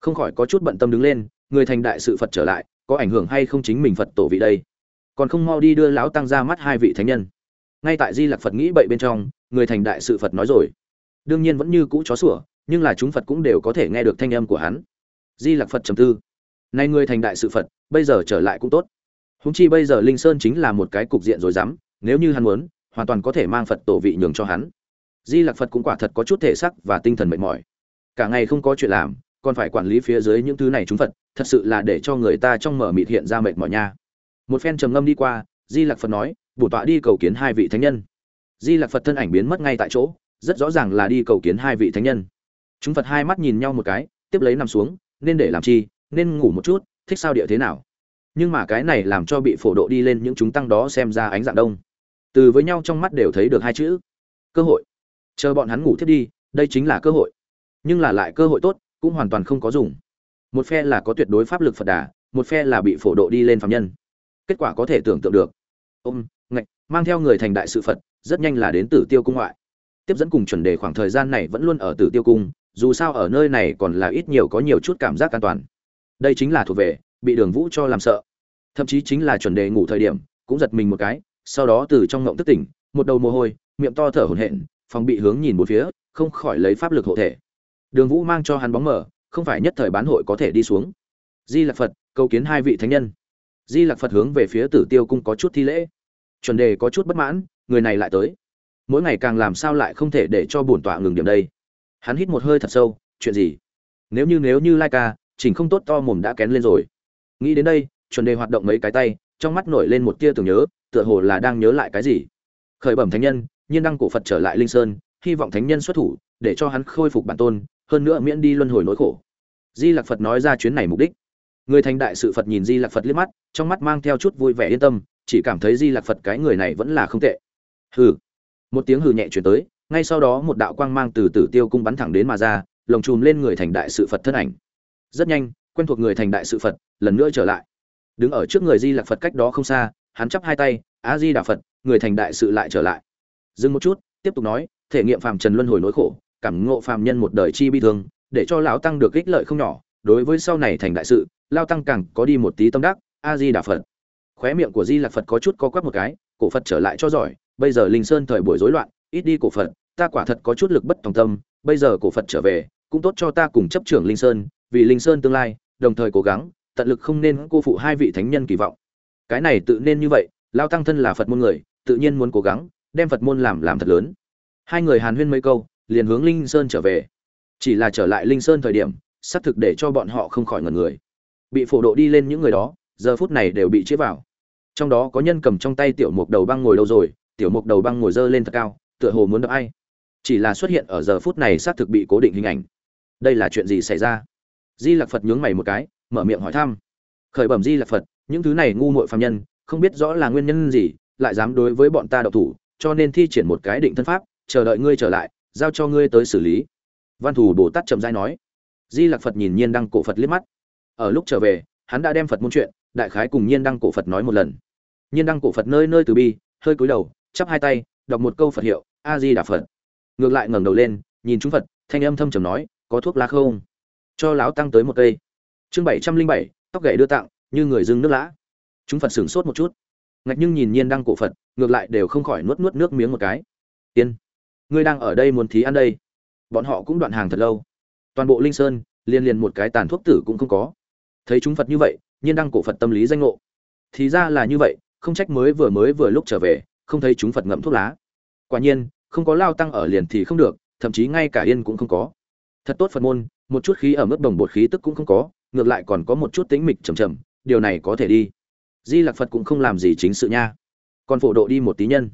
Không khỏi có chút bận tâm đứng lên, người thành đại sự phật trở lại, có ảnh hưởng hay không chính mình phật tổ vị đây? Còn không mau đi đưa lão tăng ra mắt hai vị thánh nhân. Ngay tại di lạc phật nghĩ bậy bên trong, người thành đại sự phật nói rồi. Đương nhiên vẫn như cũ chó sủa, nhưng là chúng phật cũng đều có thể nghe được thanh âm của hắn di Lặc phật trầm tư. Nay người thành đại sự phật, bây giờ trở lại cũng tốt. Húng chi bây giờ linh sơn chính là một cái cục diện rồi dám nếu như hắn muốn, hoàn toàn có thể mang phật tổ vị nhường cho hắn. Di lặc phật cũng quả thật có chút thể sắc và tinh thần mệt mỏi. Cả ngày không có chuyện làm, còn phải quản lý phía dưới những thứ này chúng phật, thật sự là để cho người ta trong mở mịt hiện ra mệt mỏi nha. Một phen trầm ngâm đi qua, di lặc phật nói, bổ tọa đi cầu kiến hai vị thánh nhân. Di lặc phật thân ảnh biến mất ngay tại chỗ, rất rõ ràng là đi cầu kiến hai vị thánh nhân. Chúng phật hai mắt nhìn nhau một cái, tiếp lấy nằm xuống nên để làm chi, nên ngủ một chút, thích sao địa thế nào. Nhưng mà cái này làm cho bị phổ độ đi lên những chúng tăng đó xem ra ánh dạng đông. Từ với nhau trong mắt đều thấy được hai chữ, cơ hội. Chờ bọn hắn ngủ thiết đi, đây chính là cơ hội. Nhưng là lại cơ hội tốt, cũng hoàn toàn không có dùng. Một phe là có tuyệt đối pháp lực phật đà, một phe là bị phổ độ đi lên phạm nhân. Kết quả có thể tưởng tượng được. Ôm, ngạch, mang theo người thành đại sự phật, rất nhanh là đến tử tiêu cung ngoại. Tiếp dẫn cùng chuẩn đề khoảng thời gian này vẫn luôn ở tử tiêu cung dù sao ở nơi này còn là ít nhiều có nhiều chút cảm giác an toàn. Đây chính là thuộc về, bị đường vũ cho làm sợ. Thậm chí chính là chuẩn đề ngủ thời điểm, cũng giật mình một cái, sau đó từ trong ngộng thức tỉnh, một đầu mồ hôi, miệng to thở hổn hển, phòng bị hướng nhìn một phía, không khỏi lấy pháp lực hộ thể. Đường vũ mang cho hắn bóng mở không phải nhất thời bán hội có thể đi xuống. Di lạc phật, cầu kiến hai vị thánh nhân. Di lạc phật hướng về phía tử tiêu cung có chút thi lễ. Chuẩn đề có chút bất mãn, người này lại tới. Mỗi ngày càng làm sao lại không thể để cho bổn tọa ngừng điểm đây? Hắn hít một hơi thật sâu, chuyện gì? Nếu như nếu như lai ca chỉnh không tốt to mồm đã kén lên rồi. Nghĩ đến đây, chuẩn đề hoạt động mấy cái tay, trong mắt nổi lên một tia tưởng nhớ, tựa hồ là đang nhớ lại cái gì. Khởi bẩm thánh nhân, nhiên đăng cổ phật trở lại linh sơn, hy vọng thánh nhân xuất thủ, để cho hắn khôi phục bản tôn, hơn nữa miễn đi luân hồi nỗi khổ. Di lạc phật nói ra chuyến này mục đích. Người thành đại sự phật nhìn di lạc phật liếc mắt, trong mắt mang theo chút vui vẻ yên tâm, chỉ cảm thấy di lạc phật cái người này vẫn là không tệ. Hừ. Một tiếng hừ nhẹ chuyển tới ngay sau đó một đạo quang mang từ tử tiêu cung bắn thẳng đến mà ra, lồng chùm lên người thành đại sự phật thân ảnh. Rất nhanh, quen thuộc người thành đại sự phật, lần nữa trở lại. Đứng ở trước người di lạc phật cách đó không xa, hắn chắp hai tay, a di đà phật, người thành đại sự lại trở lại. Dừng một chút, tiếp tục nói, thể nghiệm phàm trần luân hồi nỗi khổ, cảm ngộ phàm nhân một đời chi bi thương, để cho lão tăng được ích lợi không nhỏ, đối với sau này thành đại sự lao tăng càng có đi một tí tâm đắc, a di đà phật. Khóe miệng của di lạc phật có chút co quắp một cái, cổ phật trở lại cho giỏi, bây giờ linh sơn thời buổi rối loạn, ít đi cổ phật ta quả thật có chút lực bất tòng tâm, bây giờ cổ phật trở về, cũng tốt cho ta cùng chấp trưởng linh sơn, vì linh sơn tương lai, đồng thời cố gắng, tận lực không nên cô phụ hai vị thánh nhân kỳ vọng. Cái này tự nên như vậy, lao tăng thân là phật môn người, tự nhiên muốn cố gắng, đem phật môn làm làm thật lớn. Hai người hàn huyên mấy câu, liền hướng linh sơn trở về. Chỉ là trở lại linh sơn thời điểm, xác thực để cho bọn họ không khỏi ngẩn người. Bị phổ độ đi lên những người đó, giờ phút này đều bị chế vào. Trong đó có nhân cầm trong tay tiểu mục đầu băng ngồi đâu rồi, tiểu mục đầu băng ngồi dơ lên thật cao, tựa hồ muốn đập ai chỉ là xuất hiện ở giờ phút này xác thực bị cố định hình ảnh. Đây là chuyện gì xảy ra? Di lạc phật nhướng mày một cái, mở miệng hỏi thăm. Khởi bẩm di lạc phật, những thứ này ngu muội phàm nhân, không biết rõ là nguyên nhân gì, lại dám đối với bọn ta độc thủ, cho nên thi triển một cái định thân pháp, chờ đợi ngươi trở lại, giao cho ngươi tới xử lý. Văn thù bồ tát trầm dai nói. Di lạc phật nhìn nhiên đăng cổ phật liếc mắt. Ở lúc trở về, hắn đã đem phật môn chuyện, đại khái cùng nhiên đăng cổ phật nói một lần. Nhiên đăng cổ phật nơi nơi từ bi, hơi cúi đầu, chắp hai tay, đọc một câu phật hiệu, a di đà phật ngược lại ngẩng đầu lên, nhìn chúng phật, thanh âm thâm trầm nói, có thuốc lá không? Cho lão tăng tới một cây. Chương bảy trăm linh bảy, tóc gậy đưa tặng, như người dưng nước lã. Chúng phật sửng sốt một chút. Ngạch nhưng nhìn nhiên đăng cổ phật, ngược lại đều không khỏi nuốt nuốt nước miếng một cái. Tiên, ngươi đang ở đây muốn thí ăn đây. Bọn họ cũng đoạn hàng thật lâu. Toàn bộ linh sơn, liên liên một cái tàn thuốc tử cũng không có. Thấy chúng phật như vậy, nhiên đăng cổ phật tâm lý danh ngộ. Thì ra là như vậy, không trách mới vừa mới vừa lúc trở về, không thấy chúng phật ngậm thuốc lá. Quả nhiên không có lao tăng ở liền thì không được, thậm chí ngay cả yên cũng không có. Thật tốt phật môn, một chút khí ở mức bồng bột khí tức cũng không có, ngược lại còn có một chút tính mịch trầm trầm, điều này có thể đi. Di lặc phật cũng không làm gì chính sự nha. Còn phổ độ đi một tí nhân.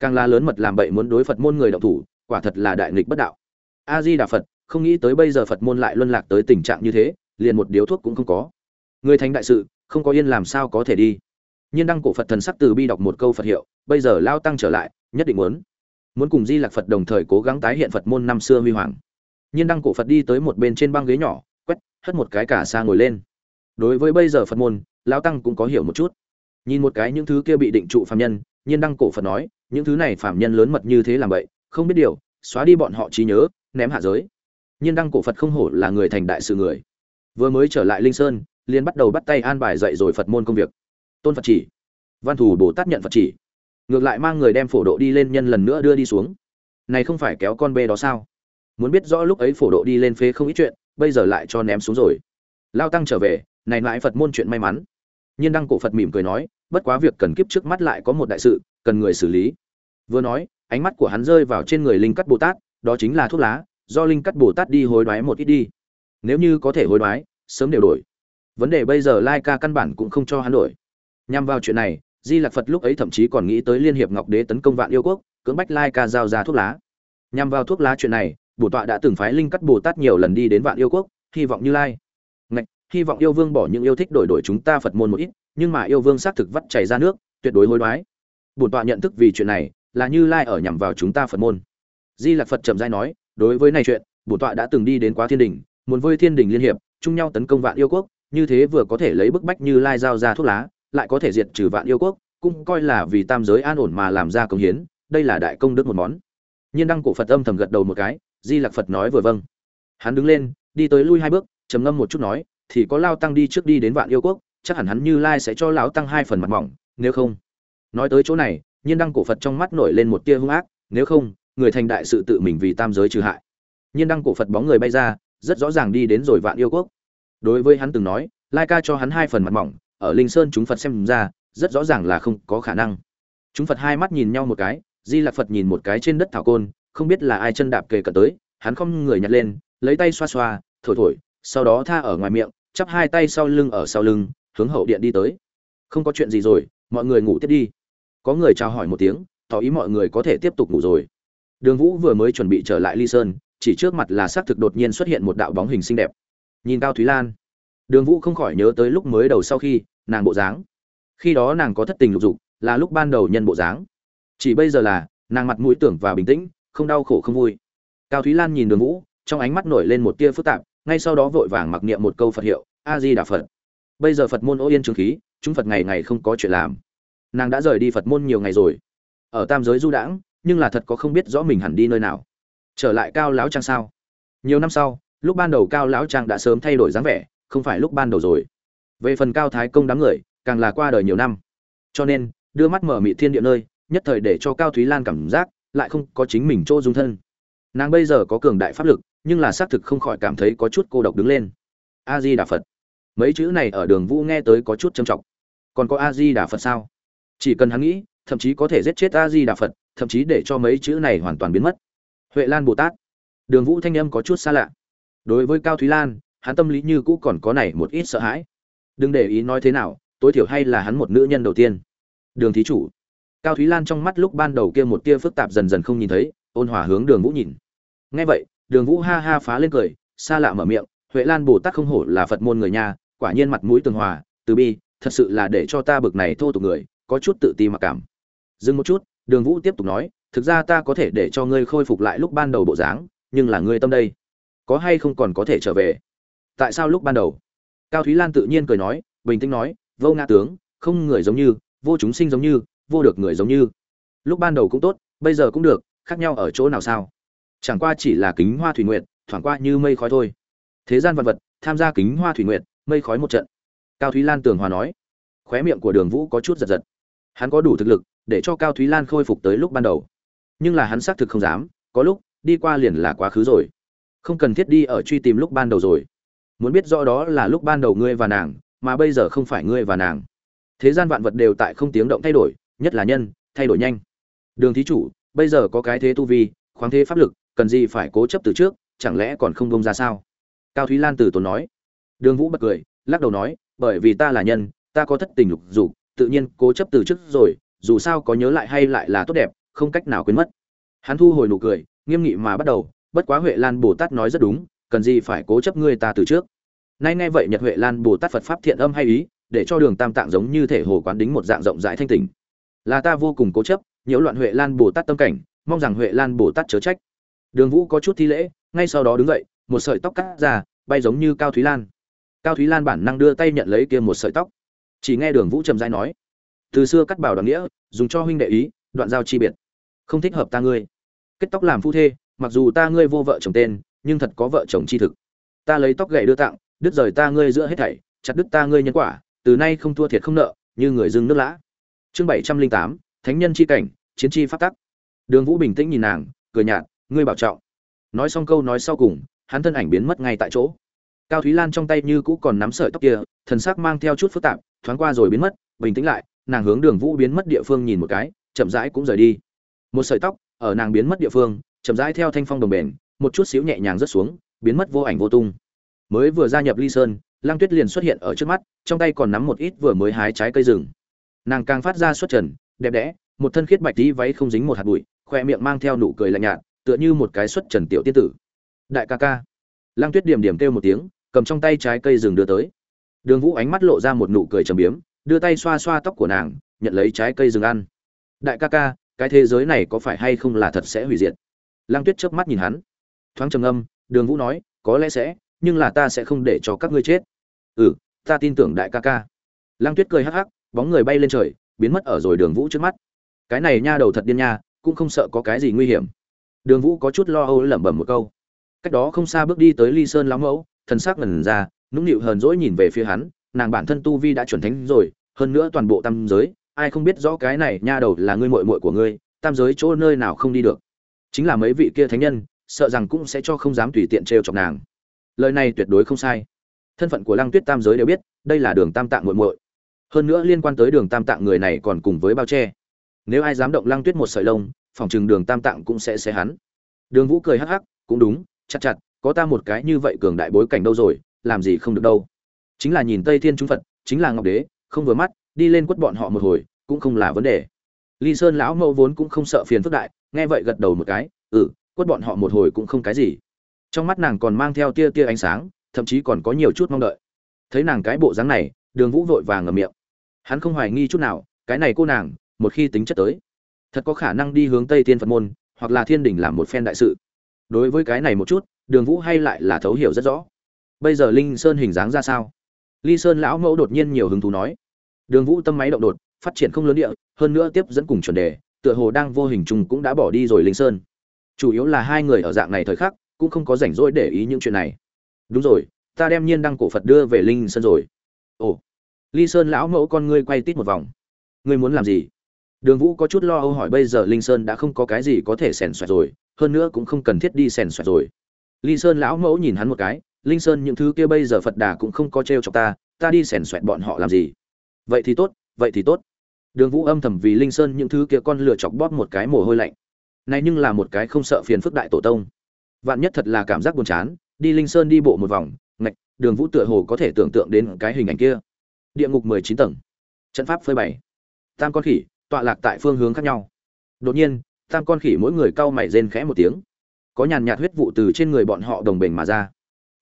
Càng là lớn mật làm bậy muốn đối phật môn người đạo thủ, quả thật là đại nghịch bất đạo. A di đà phật, không nghĩ tới bây giờ phật môn lại luân lạc tới tình trạng như thế, liền một điếu thuốc cũng không có. Người thành đại sự, không có yên làm sao có thể đi. Nhiên đăng cổ phật thần sắc từ bi đọc một câu phật hiệu, bây giờ lao tăng trở lại, nhất định muốn muốn cùng di lạc phật đồng thời cố gắng tái hiện phật môn năm xưa huy hoàng. Nhiên đăng cổ phật đi tới một bên trên băng ghế nhỏ, quét, hất một cái cả xa ngồi lên. Đối với bây giờ phật môn, lão tăng cũng có hiểu một chút. Nhìn một cái những thứ kia bị định trụ phạm nhân, nhiên đăng cổ phật nói, những thứ này phạm nhân lớn mật như thế làm vậy, không biết điều, xóa đi bọn họ trí nhớ, ném hạ giới. Nhiên đăng cổ phật không hổ là người thành đại sự người. Vừa mới trở lại linh sơn, liền bắt đầu bắt tay an bài dạy rồi phật môn công việc. Tôn phật chỉ. Văn thủ bồ tát nhận phật chỉ ngược lại mang người đem phổ độ đi lên nhân lần nữa đưa đi xuống. Này không phải kéo con bê đó sao? Muốn biết rõ lúc ấy phổ độ đi lên phế không ít chuyện, bây giờ lại cho ném xuống rồi. Lao tăng trở về, này lại phật môn chuyện may mắn. Nhiên đăng cổ phật mỉm cười nói, bất quá việc cần kiếp trước mắt lại có một đại sự, cần người xử lý. Vừa nói, ánh mắt của hắn rơi vào trên người linh cắt bồ tát, đó chính là thuốc lá, do linh cắt bồ tát đi hối đoái một ít đi. Nếu như có thể hối đoái, sớm đều đổi. Vấn đề bây giờ lai ca căn bản cũng không cho hắn đổi. Nhằm vào chuyện này di lạc phật lúc ấy thậm chí còn nghĩ tới liên hiệp ngọc đế tấn công vạn yêu quốc, cưỡng bách lai ca giao ra thuốc lá. Nhằm vào thuốc lá chuyện này, bổ tọa đã từng phái linh cắt bồ tát nhiều lần đi đến vạn yêu quốc, hy vọng như lai. Ngạch, hy vọng yêu vương bỏ những yêu thích đổi đổi chúng ta phật môn một ít, nhưng mà yêu vương xác thực vắt chảy ra nước, tuyệt đối hối đoái. Bổn tọa nhận thức vì chuyện này, là như lai ở nhằm vào chúng ta phật môn. Di lạc phật trầm giai nói, đối với này chuyện bổn tọa đã từng đi đến quá thiên đình muốn với thiên đình liên hiệp, chung nhau tấn công vạn yêu quốc, như thế vừa có thể lấy bức bách như lai giao ra thuốc lá lại có thể diệt trừ vạn yêu quốc, cũng coi là vì tam giới an ổn mà làm ra công hiến, đây là đại công đức một món. Nhiên đăng cổ phật âm thầm gật đầu một cái, di lặc phật nói vừa vâng. Hắn đứng lên, đi tới lui hai bước, trầm ngâm một chút nói, thì có lao tăng đi trước đi đến vạn yêu quốc, chắc hẳn hắn như lai sẽ cho lão tăng hai phần mặt mỏng, nếu không. Nói tới chỗ này, nhiên đăng cổ phật trong mắt nổi lên một tia hung ác, nếu không, người thành đại sự tự mình vì tam giới trừ hại. Nhiên đăng cổ phật bóng người bay ra, rất rõ ràng đi đến rồi vạn yêu quốc. Đối với hắn từng nói, lai ca cho hắn hai phần mặt mỏng ở linh sơn chúng phật xem ra, rất rõ ràng là không có khả năng. Chúng phật hai mắt nhìn nhau một cái, di lạc phật nhìn một cái trên đất thảo côn, không biết là ai chân đạp kề cận tới, hắn không người nhặt lên, lấy tay xoa xoa, thổi thổi, sau đó tha ở ngoài miệng, chắp hai tay sau lưng ở sau lưng, hướng hậu điện đi tới. Không có chuyện gì rồi, mọi người ngủ tiếp đi. Có người chào hỏi một tiếng, tỏ ý mọi người có thể tiếp tục ngủ rồi. Đường vũ vừa mới chuẩn bị trở lại ly sơn, chỉ trước mặt là xác thực đột nhiên xuất hiện một đạo bóng hình xinh đẹp. Nhìn cao thúy lan đường vũ không khỏi nhớ tới lúc mới đầu sau khi nàng bộ dáng. Khi đó nàng có thất tình lục dục, là lúc ban đầu nhân bộ dáng. Chỉ bây giờ là, nàng mặt mũi tưởng và bình tĩnh, không đau khổ không vui. Cao thúy lan nhìn đường vũ, trong ánh mắt nổi lên một tia phức tạp, ngay sau đó vội vàng mặc niệm một câu phật hiệu a di đà phật. Bây giờ phật môn ô yên trường khí, chúng phật ngày ngày không có chuyện làm. Nàng đã rời đi phật môn nhiều ngày rồi. Ở tam giới du đãng, nhưng là thật có không biết rõ mình hẳn đi nơi nào. Trở lại cao lão trang sao? Nhiều năm sau, lúc ban đầu cao lão trang đã sớm thay đổi dáng vẻ không phải lúc ban đầu rồi. Về phần cao thái công đám người, càng là qua đời nhiều năm. Cho nên, đưa mắt mở mị thiên địa nơi, nhất thời để cho cao thúy lan cảm giác, lại không có chính mình chỗ dung thân. Nàng bây giờ có cường đại pháp lực, nhưng là xác thực không khỏi cảm thấy có chút cô độc đứng lên. A di đà phật. Mấy chữ này ở đường vũ nghe tới có chút trầm trọng. Còn có a di đà phật sao? Chỉ cần hắn nghĩ, thậm chí có thể giết chết a di đà phật, thậm chí để cho mấy chữ này hoàn toàn biến mất. Huệ lan bồ tát. Đường vũ thanh âm có chút xa lạ. Đối với cao thúy lan hắn tâm lý như cũ còn có này một ít sợ hãi. Đừng để ý nói thế nào, tối thiểu hay là hắn một nữ nhân đầu tiên. Đường thí chủ. Cao thúy lan trong mắt lúc ban đầu kia một tia phức tạp dần dần không nhìn thấy, ôn hòa hướng đường vũ nhìn. Ngay vậy, đường vũ ha ha phá lên cười, xa lạ mở miệng, huệ lan bồ tát không hổ là phật môn người nhà, quả nhiên mặt mũi tường hòa, từ bi, thật sự là để cho ta bực này thô tục người, có chút tự ti mặc cảm. Dừng một chút, đường vũ tiếp tục nói, thực ra ta có thể để cho ngươi khôi phục lại lúc ban đầu bộ dáng, nhưng là ngươi tâm đây, có hay không còn có thể trở về? Tại sao lúc ban đầu? Cao thúy lan tự nhiên cười nói, bình tĩnh nói, vô ngã tướng, không người giống như, vô chúng sinh giống như, vô được người giống như. Lúc ban đầu cũng tốt, bây giờ cũng được, khác nhau ở chỗ nào sao? Chẳng qua chỉ là kính hoa thủy nguyện thoảng qua như mây khói thôi. Thế gian vật vật, tham gia kính hoa thủy nguyện mây khói một trận. Cao thúy lan tường hòa nói. Khóe miệng của đường vũ có chút giật giật. Hắn có đủ thực lực, để cho cao thúy lan khôi phục tới lúc ban đầu. Nhưng là hắn xác thực không dám, có lúc, đi qua liền là quá khứ rồi. Không cần thiết đi ở truy tìm lúc ban đầu rồi muốn biết rõ đó là lúc ban đầu ngươi và nàng, mà bây giờ không phải ngươi và nàng. Thế gian vạn vật đều tại không tiếng động thay đổi, nhất là nhân, thay đổi nhanh. Đường thí chủ, bây giờ có cái thế tu vi, khoáng thế pháp lực, cần gì phải cố chấp từ trước, chẳng lẽ còn không bông ra sao? Cao thúy lan từ tốn nói. Đường vũ bật cười, lắc đầu nói, bởi vì ta là nhân, ta có thất tình lục dục, tự nhiên cố chấp từ trước rồi, dù sao có nhớ lại hay lại là tốt đẹp, không cách nào quên mất. Hắn thu hồi nụ cười, nghiêm nghị mà bắt đầu, bất quá huệ lan bồ tát nói rất đúng cần gì phải cố chấp ngươi ta từ trước. Nay nghe vậy nhật huệ lan, bồ tát phật pháp thiện âm hay ý, để cho đường tam tạng giống như thể hồ quán đính một dạng rộng rãi thanh tình là ta vô cùng cố chấp, nhiễu loạn huệ lan, bồ tát tâm cảnh, mong rằng huệ lan, bồ tát chớ trách. Đường vũ có chút thi lễ, ngay sau đó đứng dậy, một sợi tóc cắt ra, bay giống như cao thúy lan. Cao thúy lan bản năng đưa tay nhận lấy kia một sợi tóc. Chỉ nghe đường vũ trầm dai nói, từ xưa cắt bảo đoàn nghĩa, dùng cho huynh đệ ý, đoạn giao chi biệt. Không thích hợp ta ngươi. Kết tóc làm phu thê, mặc dù ta ngươi vô vợ chồng tên nhưng thật có vợ chồng chi thực. Ta lấy tóc gậy đưa tặng, đứt rời ta ngươi giữa hết thảy, chặt đứt ta ngươi nhân quả, từ nay không thua thiệt không nợ, như người dưng nước lã. Chương bảy trăm linh tám, thánh nhân chi cảnh, chiến chi phát tắc. Đường vũ bình tĩnh nhìn nàng, cười nhạt, ngươi bảo trọng. Nói xong câu nói sau cùng, hắn thân ảnh biến mất ngay tại chỗ. Cao thúy lan trong tay như cũ còn nắm sợi tóc kia, thần sắc mang theo chút phức tạp, thoáng qua rồi biến mất, bình tĩnh lại, nàng hướng đường vũ biến mất địa phương nhìn một cái, chậm rãi cũng rời đi. Một sợi tóc, ở nàng biến mất địa phương, chậm rãi theo thanh phong đồng bền một chút xíu nhẹ nhàng rớt xuống, biến mất vô ảnh vô tung. Mới vừa gia nhập ly sơn lang tuyết liền xuất hiện ở trước mắt, trong tay còn nắm một ít vừa mới hái trái cây rừng. Nàng càng phát ra xuất trần, đẹp đẽ, một thân khiết bạch tí váy không dính một hạt bụi, khoe miệng mang theo nụ cười lạnh nhạt, tựa như một cái xuất trần tiểu tiên tử. Đại ca ca. Lang tuyết điểm điểm kêu một tiếng, cầm trong tay trái cây rừng đưa tới. Đường vũ ánh mắt lộ ra một nụ cười trầm biếm, đưa tay xoa xoa tóc của nàng, nhận lấy trái cây rừng ăn. Đại ca ca, cái thế giới này có phải hay không là thật sẽ hủy diệt? Lang tuyết chớp mắt nhìn hắn thoáng trầm âm đường vũ nói, có lẽ sẽ, nhưng là ta sẽ không để cho các ngươi chết. Ừ ta tin tưởng đại ca ca. Lang tuyết cười hắc hắc, bóng người bay lên trời, biến mất ở rồi đường vũ trước mắt. Cái này nha đầu thật điên nha, cũng không sợ có cái gì nguy hiểm. Đường vũ có chút lo âu lẩm bẩm một câu. Cách đó không xa bước đi tới ly sơn lão mẫu, thần sắc ngần ra, nũng nịu hờn dỗi nhìn về phía hắn, nàng bản thân tu vi đã chuẩn thánh rồi, hơn nữa toàn bộ tam giới, ai không biết rõ cái này nha đầu là ngươi muội muội của ngươi, tam giới chỗ nơi nào không đi được. Chính là mấy vị kia thánh nhân sợ rằng cũng sẽ cho không dám tùy tiện trêu chọc nàng. Lời này tuyệt đối không sai. Thân phận của lăng tuyết tam giới đều biết, đây là đường tam tạng muội muội. Hơn nữa liên quan tới đường tam tạng người này còn cùng với bao che. Nếu ai dám động lăng tuyết một sợi lông, phòng chừng đường tam tạng cũng sẽ xé hắn. Đường vũ cười hắc hắc, cũng đúng, chặt chặt, có ta một cái như vậy cường đại bối cảnh đâu rồi, làm gì không được đâu. Chính là nhìn tây thiên trung phật, chính là ngọc đế, không vừa mắt, đi lên quất bọn họ một hồi, cũng không là vấn đề. Ly sơn lão mẫu vốn cũng không sợ phiền phức đại, nghe vậy gật đầu một cái ừ quất bọn họ một hồi cũng không cái gì. Trong mắt nàng còn mang theo tia tia ánh sáng, thậm chí còn có nhiều chút mong đợi. Thấy nàng cái bộ dáng này, đường vũ vội vàng ngầm miệng. Hắn không hoài nghi chút nào, cái này cô nàng, một khi tính chất tới, thật có khả năng đi hướng tây thiên phật môn, hoặc là thiên đình làm một phen đại sự. Đối với cái này một chút, đường vũ hay lại là thấu hiểu rất rõ. Bây giờ linh sơn hình dáng ra sao? Ly sơn lão mẫu đột nhiên nhiều hứng thú nói. Đường vũ tâm máy động đột, phát triển không lớn địa, hơn nữa tiếp dẫn cùng chuẩn đề, tựa hồ đang vô hình chung cũng đã bỏ đi rồi linh sơn chủ yếu là hai người ở dạng này thời khắc, cũng không có rảnh rỗi để ý những chuyện này. Đúng rồi, ta đem nhiên đăng cổ phật đưa về linh sơn rồi. Ồ, ly sơn lão mẫu con ngươi quay tít một vòng. Ngươi muốn làm gì? Đường vũ có chút lo âu hỏi, bây giờ linh sơn đã không có cái gì có thể xèn xoẹt rồi, hơn nữa cũng không cần thiết đi xèn xoẹt rồi. Ly sơn lão mẫu nhìn hắn một cái, linh sơn những thứ kia bây giờ phật đà cũng không có t r e o chọc ta ta đi xèn xoẹt bọn họ làm gì? Vậy thì tốt, vậy thì tốt. Đường vũ âm thầm vì linh sơn những thứ kia con lựa chọc bóp một cái mồ hôi lạnh này nhưng là một cái không sợ phiền phức đại tổ tông. Vạn nhất thật là cảm giác buồn chán, đi linh sơn đi bộ một vòng, ngạch, đường vũ tựa hồ có thể tưởng tượng đến cái hình ảnh kia. Địa ngục mười chín tầng. Trận pháp phơi bày. Tam con khỉ, tọa lạc tại phương hướng khác nhau. Đột nhiên, tam con khỉ mỗi người cau mày rên khẽ một tiếng. Có nhàn nhạt huyết vụ từ trên người bọn họ đồng bình mà ra.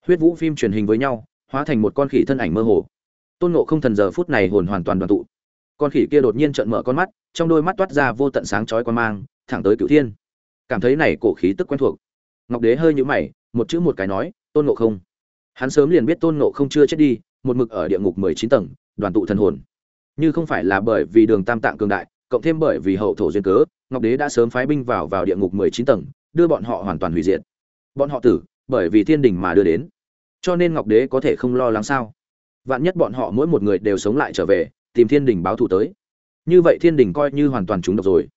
Huyết vũ phim truyền hình với nhau, hóa thành một con khỉ thân ảnh mơ hồ. Tôn nộ không thần giờ phút này hồn hoàn toàn đoàn tụ. Con khỉ kia đột nhiên trợn mở con mắt, trong đôi mắt toát ra vô tận sáng chói quan mang thẳng tới cửu thiên. Cảm thấy này cổ khí tức quen thuộc. Ngọc đế hơi nhũ mày, một chữ một cái nói, tôn nộ không. Hắn sớm liền biết tôn nộ không chưa chết đi, một mực ở địa ngục mười chín tầng, đoàn tụ thần hồn. Như không phải là bởi vì đường tam tạng cường đại, cộng thêm bởi vì hậu thổ duyên cớ, ngọc đế đã sớm phái binh vào vào địa ngục mười chín tầng, đưa bọn họ hoàn toàn hủy diệt. Bọn họ tử, bởi vì thiên đình mà đưa đến. Cho nên ngọc đế có thể không lo lắng sao? Vạn nhất bọn họ mỗi một người đều sống lại trở về, tìm thiên đình báo thù tới. Như vậy thiên đình coi như hoàn toàn trúng độc rồi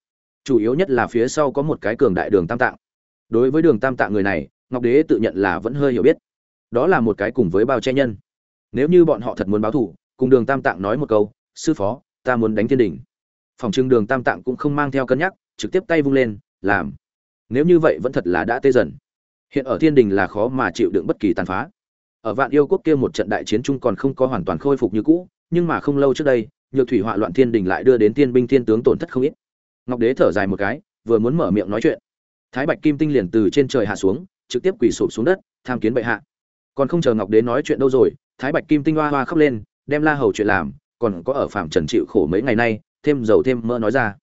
chủ yếu nhất là phía sau có một cái cường đại đường tam tạng. Đối với đường tam tạng người này, ngọc đế tự nhận là vẫn hơi hiểu biết. Đó là một cái cùng với bao che nhân. Nếu như bọn họ thật muốn báo thù, cùng đường tam tạng nói một câu, sư phó, ta muốn đánh thiên đình. Phòng trưng đường tam tạng cũng không mang theo cân nhắc, trực tiếp tay vung lên, làm. Nếu như vậy vẫn thật là đã tê dần. Hiện ở thiên đình là khó mà chịu đựng bất kỳ tàn phá. Ở vạn yêu quốc kia một trận đại chiến chung còn không có hoàn toàn khôi phục như cũ, nhưng mà không lâu trước đây, nhược thủy họa loạn thiên đình lại đưa đến tiên binh thiên tướng tổn thất không ít ngọc đế thở dài một cái, vừa muốn mở miệng nói chuyện. Thái bạch kim tinh liền từ trên trời hạ xuống, trực tiếp quỳ sụp xuống đất, tham kiến bệ hạ. Còn không chờ ngọc đế nói chuyện đâu rồi, thái bạch kim tinh hoa hoa khóc lên, đem la hầu chuyện làm, còn có ở phạm trần chịu khổ mấy ngày nay, thêm dầu thêm mỡ nói ra.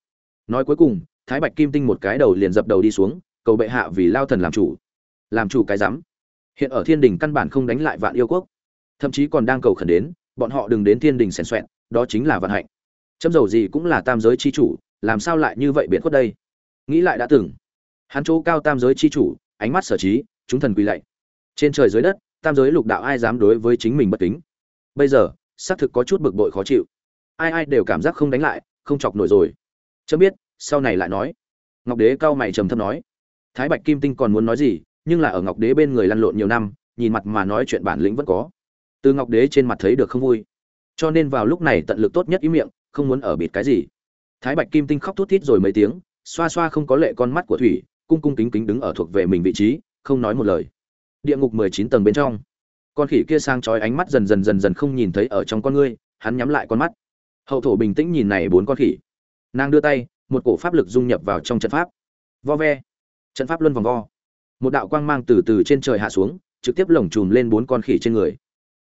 Nói cuối cùng, thái bạch kim tinh một cái đầu liền dập đầu đi xuống, cầu bệ hạ vì lao thần làm chủ. Làm chủ cái rắm. Hiện ở thiên đình căn bản không đánh lại vạn yêu quốc. Thậm chí còn đang cầu khẩn đến, bọn họ đừng đến thiên đình xèn xoẹn, đó chính là vận hạnh. Chấm dầu gì cũng là tam giới chi chủ làm sao lại như vậy biệt khuất đây? Nghĩ lại đã từng. Hắn chỗ cao tam giới chi chủ, ánh mắt sở trí, chúng thần quỳ lạy. Trên trời dưới đất, tam giới lục đạo ai dám đối với chính mình bất kính? Bây giờ, xác thực có chút bực bội khó chịu. Ai ai đều cảm giác không đánh lại, không chọc nổi rồi. Chớ biết, sau này lại nói. Ngọc đế cao mày trầm thấp nói. Thái bạch kim tinh còn muốn nói gì, nhưng là ở ngọc đế bên người lăn lộn nhiều năm, nhìn mặt mà nói chuyện bản lĩnh vẫn có. Từ ngọc đế trên mặt thấy được không vui. Cho nên vào lúc này tận lực tốt nhất ý miệng, không muốn ở bịt cái gì thái bạch kim tinh khóc thút thít rồi mấy tiếng, xoa xoa không có lệ con mắt của thủy, cung cung kính kính đứng ở thuộc về mình vị trí, không nói một lời. Địa ngục mười chín tầng bên trong. Con khỉ kia sang chói ánh mắt dần dần dần dần không nhìn thấy ở trong con ngươi, hắn nhắm lại con mắt. Hậu thổ bình tĩnh nhìn này bốn con khỉ. Nàng đưa tay, một cổ pháp lực dung nhập vào trong trận pháp. Vo ve. Trận pháp luân vòng vo. Một đạo quang mang từ từ trên trời hạ xuống, trực tiếp lồng chùm lên bốn con khỉ trên người.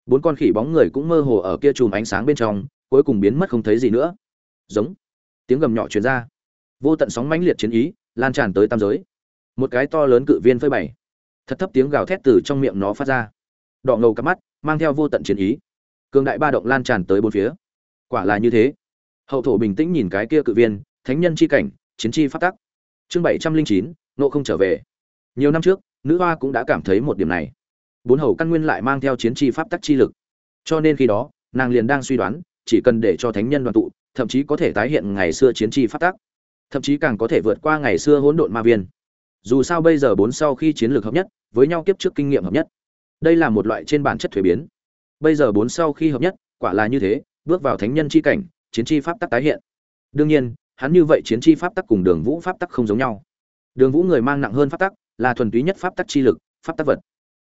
Bốn con khỉ bóng người cũng mơ hồ ở kia chùm ánh sáng bên trong, cuối cùng biến mất không thấy gì nữa. Giống tiếng gầm nhỏ truyền ra. Vô tận sóng mãnh liệt chiến ý lan tràn tới tam giới. Một cái to lớn cự viên phơi bày. Thật thấp tiếng gào thét từ trong miệng nó phát ra. Đỏ ngầu cắp mắt, mang theo vô tận chiến ý. Cường đại ba động lan tràn tới bốn phía. Quả là như thế. Hậu thổ bình tĩnh nhìn cái kia cự viên, thánh nhân chi cảnh, chiến chi phát tắc. Chương bảy trăm linh chín, nộ không trở về. Nhiều năm trước, nữ hoa cũng đã cảm thấy một điểm này. Bốn hầu căn nguyên lại mang theo chiến tri pháp tắc chi lực. Cho nên khi đó, nàng liền đang suy đoán, chỉ cần để cho thánh nhân đoàn tụ thậm chí có thể tái hiện ngày xưa chiến tri pháp tắc thậm chí càng có thể vượt qua ngày xưa hỗn độn ma viên. Dù sao bây giờ bốn sau khi chiến lược hợp nhất, với nhau kiếp trước kinh nghiệm hợp nhất, đây là một loại trên bản chất thuế biến. Bây giờ bốn sau khi hợp nhất, quả là như thế, bước vào thánh nhân c h i cảnh, chiến tri pháp tắc tái hiện. Đương nhiên, hắn như vậy chiến tri pháp tắc cùng đường vũ pháp tắc không giống nhau. Đường vũ người mang nặng hơn pháp tắc, là thuần túy nhất pháp tắc chi lực, pháp tắc vật.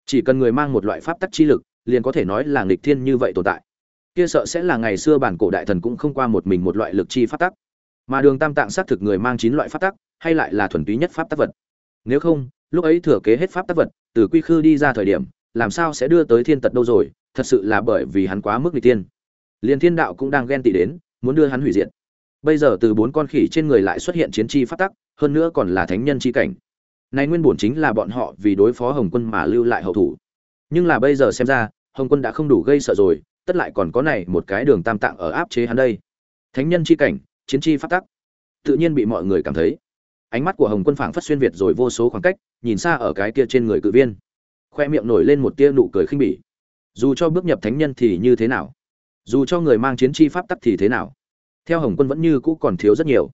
Chỉ cần người mang một loại pháp tắc chi lực, liền có thể nói là nghịch thiên như vậy tồn tại kia sợ sẽ là ngày xưa bản cổ đại thần cũng không qua một mình một loại lực chi pháp tắc. Mà đường tam tạng xác thực người mang chín loại pháp tắc, hay lại là thuần túy nhất pháp tắc vật. Nếu không, lúc ấy thừa kế hết pháp tắc vật, từ quy khư đi ra thời điểm, làm sao sẽ đưa tới thiên tật đâu rồi, thật sự là bởi vì hắn quá mức n tiên liền thiên đạo cũng đang ghen tị đến, muốn đưa hắn hủy diệt. Bây giờ từ bốn con khỉ trên người lại xuất hiện chiến chi pháp tắc, hơn nữa còn là thánh nhân chi cảnh. Này nguyên bổn chính là bọn họ vì đối phó hồng quân mà lưu lại hậu thủ. Nhưng là bây giờ xem ra, hồng quân đã không đủ gây sợ rồi tất lại còn có này một cái đường tam tạng ở áp chế hắn đây. Thánh nhân chi cảnh, chiến chi pháp tắc. Tự nhiên bị mọi người cảm thấy. Ánh mắt của hồng quân phảng phất xuyên việt rồi vô số khoảng cách, nhìn xa ở cái kia trên người cự viên. Khoe miệng nổi lên một tia nụ cười khinh bỉ. Dù cho bước nhập thánh nhân thì như thế nào? Dù cho người mang chiến chi pháp tắc thì thế nào? Theo hồng quân vẫn như cũ còn thiếu rất nhiều.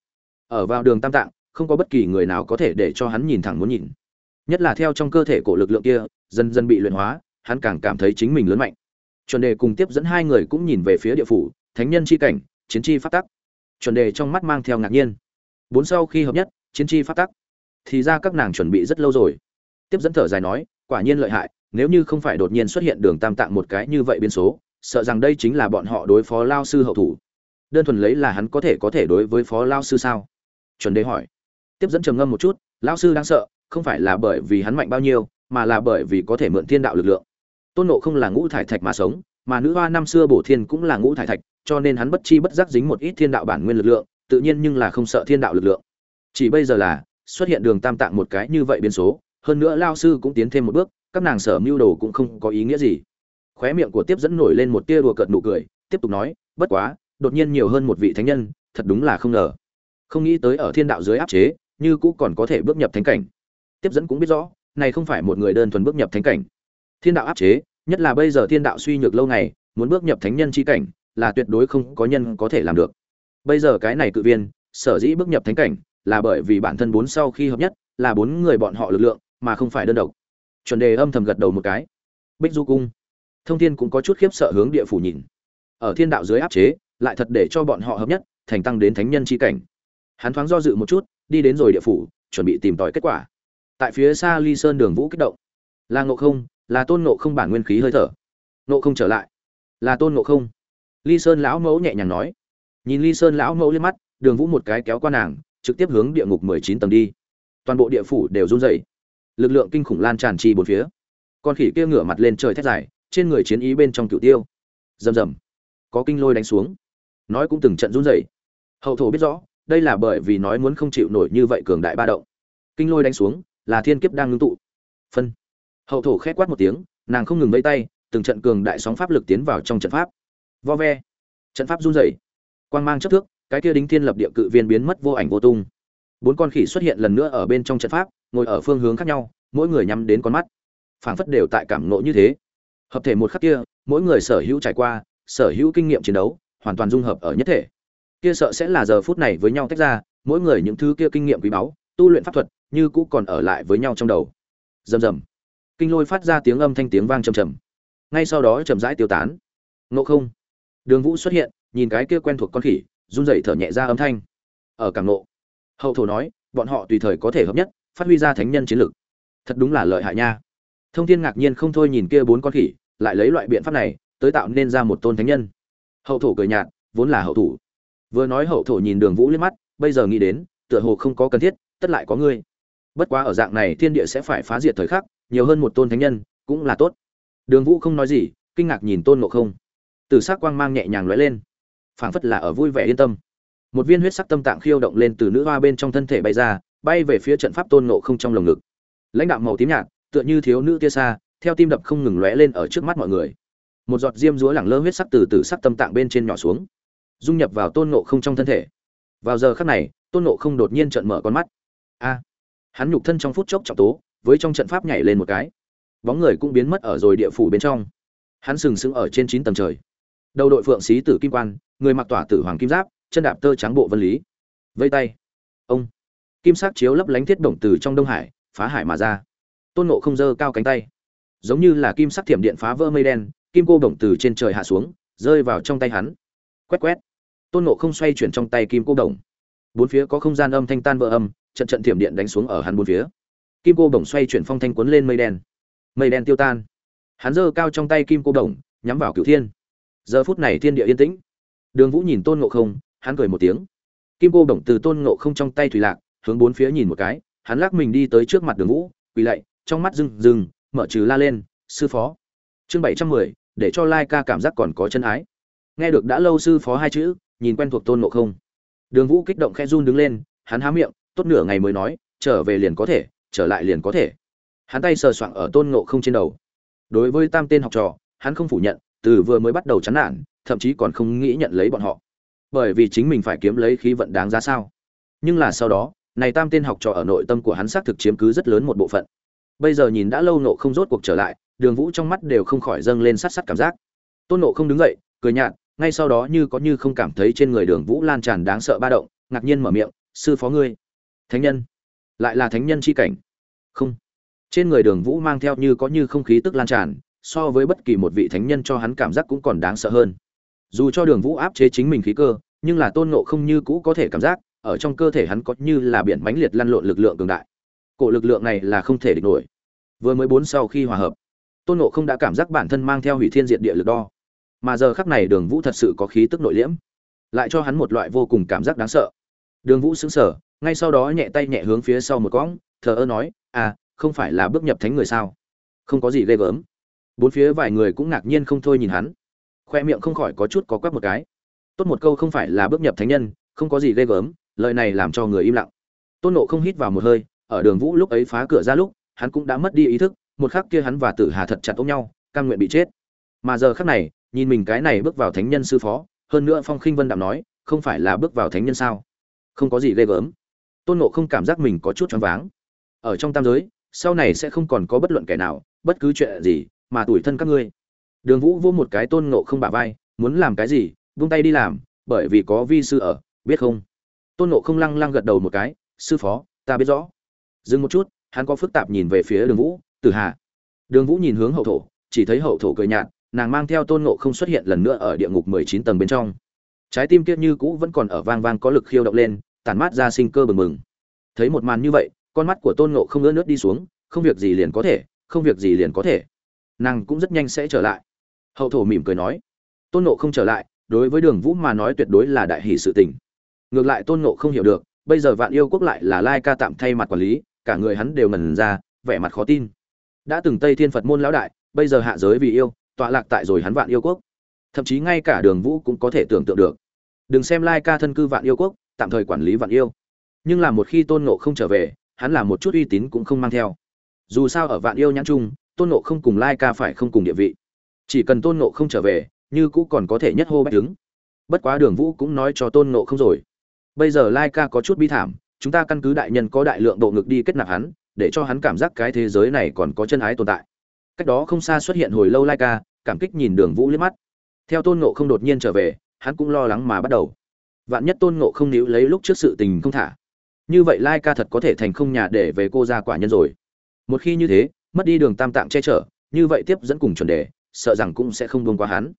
Ở vào đường tam tạng, không có bất kỳ người nào có thể để cho hắn nhìn thẳng muốn nhìn. Nhất là theo trong cơ thể cổ lực lượng kia, dần dần bị luyện hóa, hắn càng cảm thấy chính mình lớn mạnh chuẩn đề cùng tiếp dẫn hai người cũng nhìn về phía địa phủ, thánh nhân chi cảnh, chiến chi phát tắc. Chuẩn đề trong mắt mang theo ngạc nhiên. Bốn sau khi hợp nhất, chiến chi phát tắc. Thì ra các nàng chuẩn bị rất lâu rồi. Tiếp dẫn thở dài nói, quả nhiên lợi hại, nếu như không phải đột nhiên xuất hiện đường tam tạng một cái như vậy biến số, sợ rằng đây chính là bọn họ đối phó lao sư hậu thủ. Đơn thuần lấy là hắn có thể có thể đối với phó lao sư sao? Chuẩn đề hỏi. Tiếp dẫn trầm ngâm một chút, lao sư đang sợ, không phải là bởi vì hắn mạnh bao nhiêu, mà là bởi vì có thể mượn thiên đạo lực lượng tôn nộ không là ngũ thải thạch mà sống, mà nữ hoa năm xưa bổ thiên cũng là ngũ thải thạch, cho nên hắn bất chi bất giác dính một ít thiên đạo bản nguyên lực lượng, tự nhiên nhưng là không sợ thiên đạo lực lượng. Chỉ bây giờ là, xuất hiện đường tam tạng một cái như vậy biến số, hơn nữa lao sư cũng tiến thêm một bước, các nàng sở mưu đồ cũng không có ý nghĩa gì. Khóe miệng của tiếp dẫn nổi lên một tia đùa cợt nụ cười, tiếp tục nói, bất quá, đột nhiên nhiều hơn một vị thánh nhân, thật đúng là không ngờ. Không nghĩ tới ở thiên đạo dưới áp chế, như cũ còn có thể bước nhập thánh cảnh. Tiếp dẫn cũng biết rõ, này không phải một người đơn thuần bước nhập thánh cảnh. Thiên đạo áp chế nhất là bây giờ thiên đạo suy nhược lâu ngày, muốn bước nhập thánh nhân chi cảnh, là tuyệt đối không có nhân có thể làm được. Bây giờ cái này cự viên, sở dĩ bước nhập thánh cảnh, là bởi vì bản thân bốn sau khi hợp nhất, là bốn người bọn họ lực lượng, mà không phải đơn độc. Chuẩn đề âm thầm gật đầu một cái. Bích du cung. Thông thiên cũng có chút khiếp sợ hướng địa phủ nhìn. Ở thiên đạo dưới áp chế, lại thật để cho bọn họ hợp nhất, thành tăng đến thánh nhân chi cảnh. Hắn thoáng do dự một chút, đi đến rồi địa phủ, chuẩn bị tìm tòi kết quả. Tại phía xa ly sơn đường vũ kích động. Là ngộ không là tôn nộ không bản nguyên khí hơi thở. Nộ không trở lại. Là tôn nộ không. Ly sơn lão mẫu nhẹ nhàng nói. Nhìn ly sơn lão mẫu lên mắt, đường vũ một cái kéo qua nàng, trực tiếp hướng địa ngục mười chín tầng đi. Toàn bộ địa phủ đều run rẩy. Lực lượng kinh khủng lan tràn trì bốn phía. Con khỉ kia ngửa mặt lên trời thét dài, trên người chiến ý bên trong cựu tiêu. Rầm rầm. Có kinh lôi đánh xuống. Nói cũng từng trận run rẩy. Hậu thổ biết rõ, đây là bởi vì nói muốn không chịu nổi như vậy cường đại ba động. Kinh lôi đánh xuống, là thiên kiếp đang ngưng tụ. Phân hậu thổ khẽ quát một tiếng, nàng không ngừng vây tay, từng trận cường đại sóng pháp lực tiến vào trong trận pháp. Vo ve. Trận pháp run rẩy. Quang mang chấp thước, cái kia đính thiên lập địa cự viên biến mất vô ảnh vô tung. Bốn con khỉ xuất hiện lần nữa ở bên trong trận pháp, ngồi ở phương hướng khác nhau, mỗi người nhắm đến con mắt. Phảng phất đều tại cảm nộ như thế. Hợp thể một khắc kia, mỗi người sở hữu trải qua, sở hữu kinh nghiệm chiến đấu, hoàn toàn dung hợp ở nhất thể. Kia sợ sẽ là giờ phút này với nhau tách ra, mỗi người những thứ kia kinh nghiệm quý báu, tu luyện pháp thuật, như cũ còn ở lại với nhau trong đầu. Rầm rầm kinh lôi phát ra tiếng âm thanh tiếng vang trầm trầm ngay sau đó chậm rãi tiêu tán. Ngộ không. Đường vũ xuất hiện, nhìn cái kia quen thuộc con khỉ, run rẩy thở nhẹ ra âm thanh. Ở cảng nộ hậu thổ nói, bọn họ tùy thời có thể hợp nhất, phát huy ra thánh nhân chiến lực. Thật đúng là lợi hại nha. Thông thiên ngạc nhiên không thôi nhìn kia bốn con khỉ, lại lấy loại biện pháp này, tới tạo nên ra một tôn thánh nhân. Hậu thổ cười nhạt, vốn là hậu thủ. Vừa nói hậu thổ nhìn đường vũ liếc mắt, bây giờ nghĩ đến, tựa hồ không có cần thiết, tất lại có ngươi. Bất quá ở dạng này thiên địa sẽ phải phá diệt thời khắc nhiều hơn một tôn thánh nhân, cũng là tốt. Đường vũ không nói gì, kinh ngạc nhìn tôn ngộ không. Từ s ắ c quang mang nhẹ nhàng lóe lên. Phảng phất là ở vui vẻ yên tâm. Một viên huyết sắc tâm tạng khiêu động lên từ nữ hoa bên trong thân thể bay ra, bay về phía trận pháp tôn ngộ không trong lồng ngực. Lãnh đạo màu tím nhạt, tựa như thiếu nữ tia xa, theo tim đập không ngừng lóe lên ở trước mắt mọi người. Một giọt diêm rúa lẳng lơ huyết sắc từ từ sắc tâm tạng bên trên nhỏ xuống, dung nhập vào tôn ngộ không trong thân thể. Vào giờ khắc này, tôn ngộ không đột nhiên trợn mở con mắt. A! Hắn nhục thân trong phút chốc trọng tố với trong trận pháp nhảy lên một cái. Bóng người cũng biến mất ở rồi địa phủ bên trong. Hắn sừng sững ở trên chín tầng trời. Đầu đội phượng xí tử kim quan, người mặc tỏa tử hoàng kim giáp, chân đạp tơ trắng bộ vân lý. Vây tay. Ông. Kim sắc chiếu lấp lánh thiết động từ trong đông hải, phá hải mà ra. Tôn nộ không dơ cao cánh tay. Giống như là kim sắc thiểm điện phá vỡ mây đen, kim cô động từ trên trời hạ xuống, rơi vào trong tay hắn. Quét quét. Tôn nộ không xoay chuyển trong tay kim cô động. Bốn phía có không gian âm thanh tan vỡ âm, trận trận thiểm điện đánh xuống ở hắn bốn phía kim cô bổng xoay chuyển phong thanh cuốn lên mây đen. Mây đen tiêu tan. Hắn giơ cao trong tay kim cô đồng, nhắm vào cửu thiên. Giờ phút này thiên địa yên tĩnh. Đường vũ nhìn tôn ngộ không, hắn cười một tiếng. Kim cô đồng từ tôn ngộ không trong tay thủy lạc, hướng bốn phía nhìn một cái, hắn lắc mình đi tới trước mặt đường vũ, quỳ lạy, trong mắt rừng rừng mở trừ la lên, sư phó. Chương bảy trăm mười, để cho lai ca cảm giác còn có chân ái. Nghe được đã lâu sư phó hai chữ, nhìn quen thuộc tôn ngộ không. Đường vũ kích động khe run đứng lên, hắn há miệng, tốt nửa ngày mới nói, trở về liền có thể trở lại liền có thể. Hắn tay sờ soạng ở tôn ngộ không trên đầu. Đối với tam tên học trò, hắn không phủ nhận, từ vừa mới bắt đầu chán nản, thậm chí còn không nghĩ nhận lấy bọn họ. Bởi vì chính mình phải kiếm lấy khí vận đáng giá sao. Nhưng là sau đó, này tam tên học trò ở nội tâm của hắn xác thực chiếm cứ rất lớn một bộ phận. Bây giờ nhìn đã lâu nộ không rốt cuộc trở lại, đường vũ trong mắt đều không khỏi dâng lên sát sát cảm giác. Tôn nộ không đứng dậy, cười nhạt, ngay sau đó như có như không cảm thấy trên người đường vũ lan tràn đáng sợ ba động, ngạc nhiên mở miệng, sư phó ngươi, thánh nhân lại là thánh nhân c h i cảnh. Không. Trên người đường vũ mang theo như có như không khí tức lan tràn, so với bất kỳ một vị thánh nhân cho hắn cảm giác cũng còn đáng sợ hơn. Dù cho đường vũ áp chế chính mình khí cơ, nhưng là tôn nộ không như cũ có thể cảm giác, ở trong cơ thể hắn có như là biển mãnh liệt lăn lộn lực lượng cường đại. Cổ lực lượng này là không thể địch nổi. Vừa mới bốn sau khi hòa hợp, tôn nộ không đã cảm giác bản thân mang theo hủy thiên diệt địa lực đo. Mà giờ khắc này đường vũ thật sự có khí tức nội liễm, lại cho hắn một loại vô cùng cảm giác đáng sợ. Đường vũ xứng sở ngay sau đó nhẹ tay nhẹ hướng phía sau một cõng, thờ ơ nói à không phải là bước nhập thánh người sao? Không có gì ghê gớm. Bốn phía vài người cũng ngạc nhiên không thôi nhìn hắn. Khoe miệng không khỏi có chút có quắc một cái. Tốt một câu không phải là bước nhập thánh nhân, không có gì ghê gớm, lời này làm cho người im lặng. Tôn nộ không hít vào một hơi, ở đường vũ lúc ấy phá cửa ra lúc, hắn cũng đã mất đi ý thức, một khắc kia hắn và tử hà thật chặt ôm nhau, cam nguyện bị chết. Mà giờ khắc này, nhìn mình cái này bước vào thánh nhân sư phó, hơn nữa phong khinh vân đạm nói, không phải là bước vào thánh nhân sao? Không có gì ghê gớm tôn nộ không cảm giác mình có chút choáng váng. Ở trong tam giới, sau này sẽ không còn có bất luận kẻ nào, bất cứ chuyện gì, mà tủi thân các ngươi. Đường vũ vô một cái tôn nộ không bả vai, muốn làm cái gì vung tay đi làm, bởi vì có vi sư ở, biết không? Tôn nộ không lăng lăng gật đầu một cái, sư phó, ta biết rõ. Dừng một chút, hắn có phức tạp nhìn về phía đường vũ tử hà. Đường vũ nhìn hướng hậu thổ, chỉ thấy hậu thổ cười nhạt, nàng mang theo tôn nộ không xuất hiện lần nữa ở địa ngục mười chín tầng bên trong. Trái tim kia như cũ vẫn còn ở vang vang có lực khiêu động lên tàn mát ra sinh cơ bừng bừng. Thấy một màn như vậy, con mắt của tôn nộ không ướt nước đi xuống, không việc gì liền có thể, không việc gì liền có thể. Nàng cũng rất nhanh sẽ trở lại. Hậu thổ mỉm cười nói. Tôn nộ không trở lại, đối với đường vũ mà nói tuyệt đối là đại hỷ sự tình. Ngược lại tôn nộ không hiểu được, bây giờ vạn yêu quốc lại là lai ca tạm thay mặt quản lý, cả người hắn đều ngần ra, vẻ mặt khó tin. Đã từng tây thiên phật môn lão đại, bây giờ hạ giới vì yêu, tọa lạc tại rồi hắn vạn yêu quốc. Thậm chí ngay cả đường vũ cũng có thể tưởng tượng được. Đừng xem lai ca thân cư vạn yêu quốc tạm thời quản lý vạn yêu. Nhưng là một khi tôn nộ không trở về, hắn là một chút uy tín cũng không mang theo. Dù sao ở vạn yêu nhãn chung, tôn nộ không cùng lai ca phải không cùng địa vị. Chỉ cần tôn nộ không trở về, như cũ còn có thể nhất hô bách đứng. Bất quá đường vũ cũng nói cho tôn nộ không rồi. Bây giờ lai ca có chút bi thảm, chúng ta căn cứ đại nhân có đại lượng độ ngực đi kết nạp hắn, để cho hắn cảm giác cái thế giới này còn có chân ái tồn tại. Cách đó không xa xuất hiện hồi lâu lai ca, cảm kích nhìn đường vũ liếc mắt. Theo tôn nộ không đột nhiên trở về, hắn cũng lo lắng mà bắt đầu vạn nhất tôn ngộ không níu lấy lúc trước sự tình không thả. Như vậy lai ca thật có thể thành không nhà để về cô ra quả nhân rồi. Một khi như thế, mất đi đường tam tạng che chở, như vậy tiếp dẫn cùng chuẩn đề, sợ rằng cũng sẽ không buông qua hắn.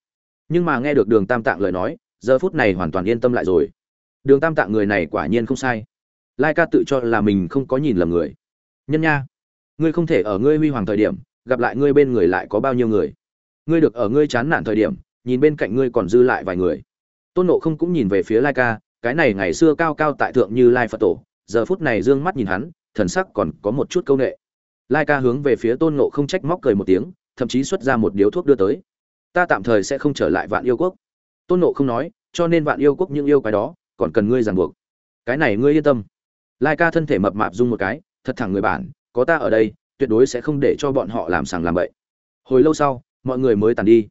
Nhưng mà nghe được đường tam tạng lời nói, giờ phút này hoàn toàn yên tâm lại rồi. Đường tam tạng người này quả nhiên không sai. Lai ca tự cho là mình không có nhìn lầm người. Nhân nha, ngươi không thể ở ngươi huy hoàng thời điểm, gặp lại ngươi bên người lại có bao nhiêu người. Ngươi được ở ngươi chán nản thời điểm, nhìn bên cạnh ngươi còn dư lại vài người tôn nộ không cũng nhìn về phía lai ca, cái này ngày xưa cao cao tại thượng như lai phật tổ, giờ phút này d ư ơ n g mắt nhìn hắn, thần sắc còn có một chút c â u n ệ lai ca hướng về phía tôn nộ không trách móc cười một tiếng, thậm chí xuất ra một điếu thuốc đưa tới. Ta tạm thời sẽ không trở lại vạn yêu quốc. Tôn nộ không nói, cho nên vạn yêu quốc những yêu cái đó, còn cần ngươi ràng buộc. Cái này ngươi yên tâm. Lai ca thân thể mập mạp dung một cái, thật thẳng người bản, có ta ở đây, tuyệt đối sẽ không để cho bọn họ làm sàng làm bậy. Hồi lâu sau, mọi người mới tàn đi.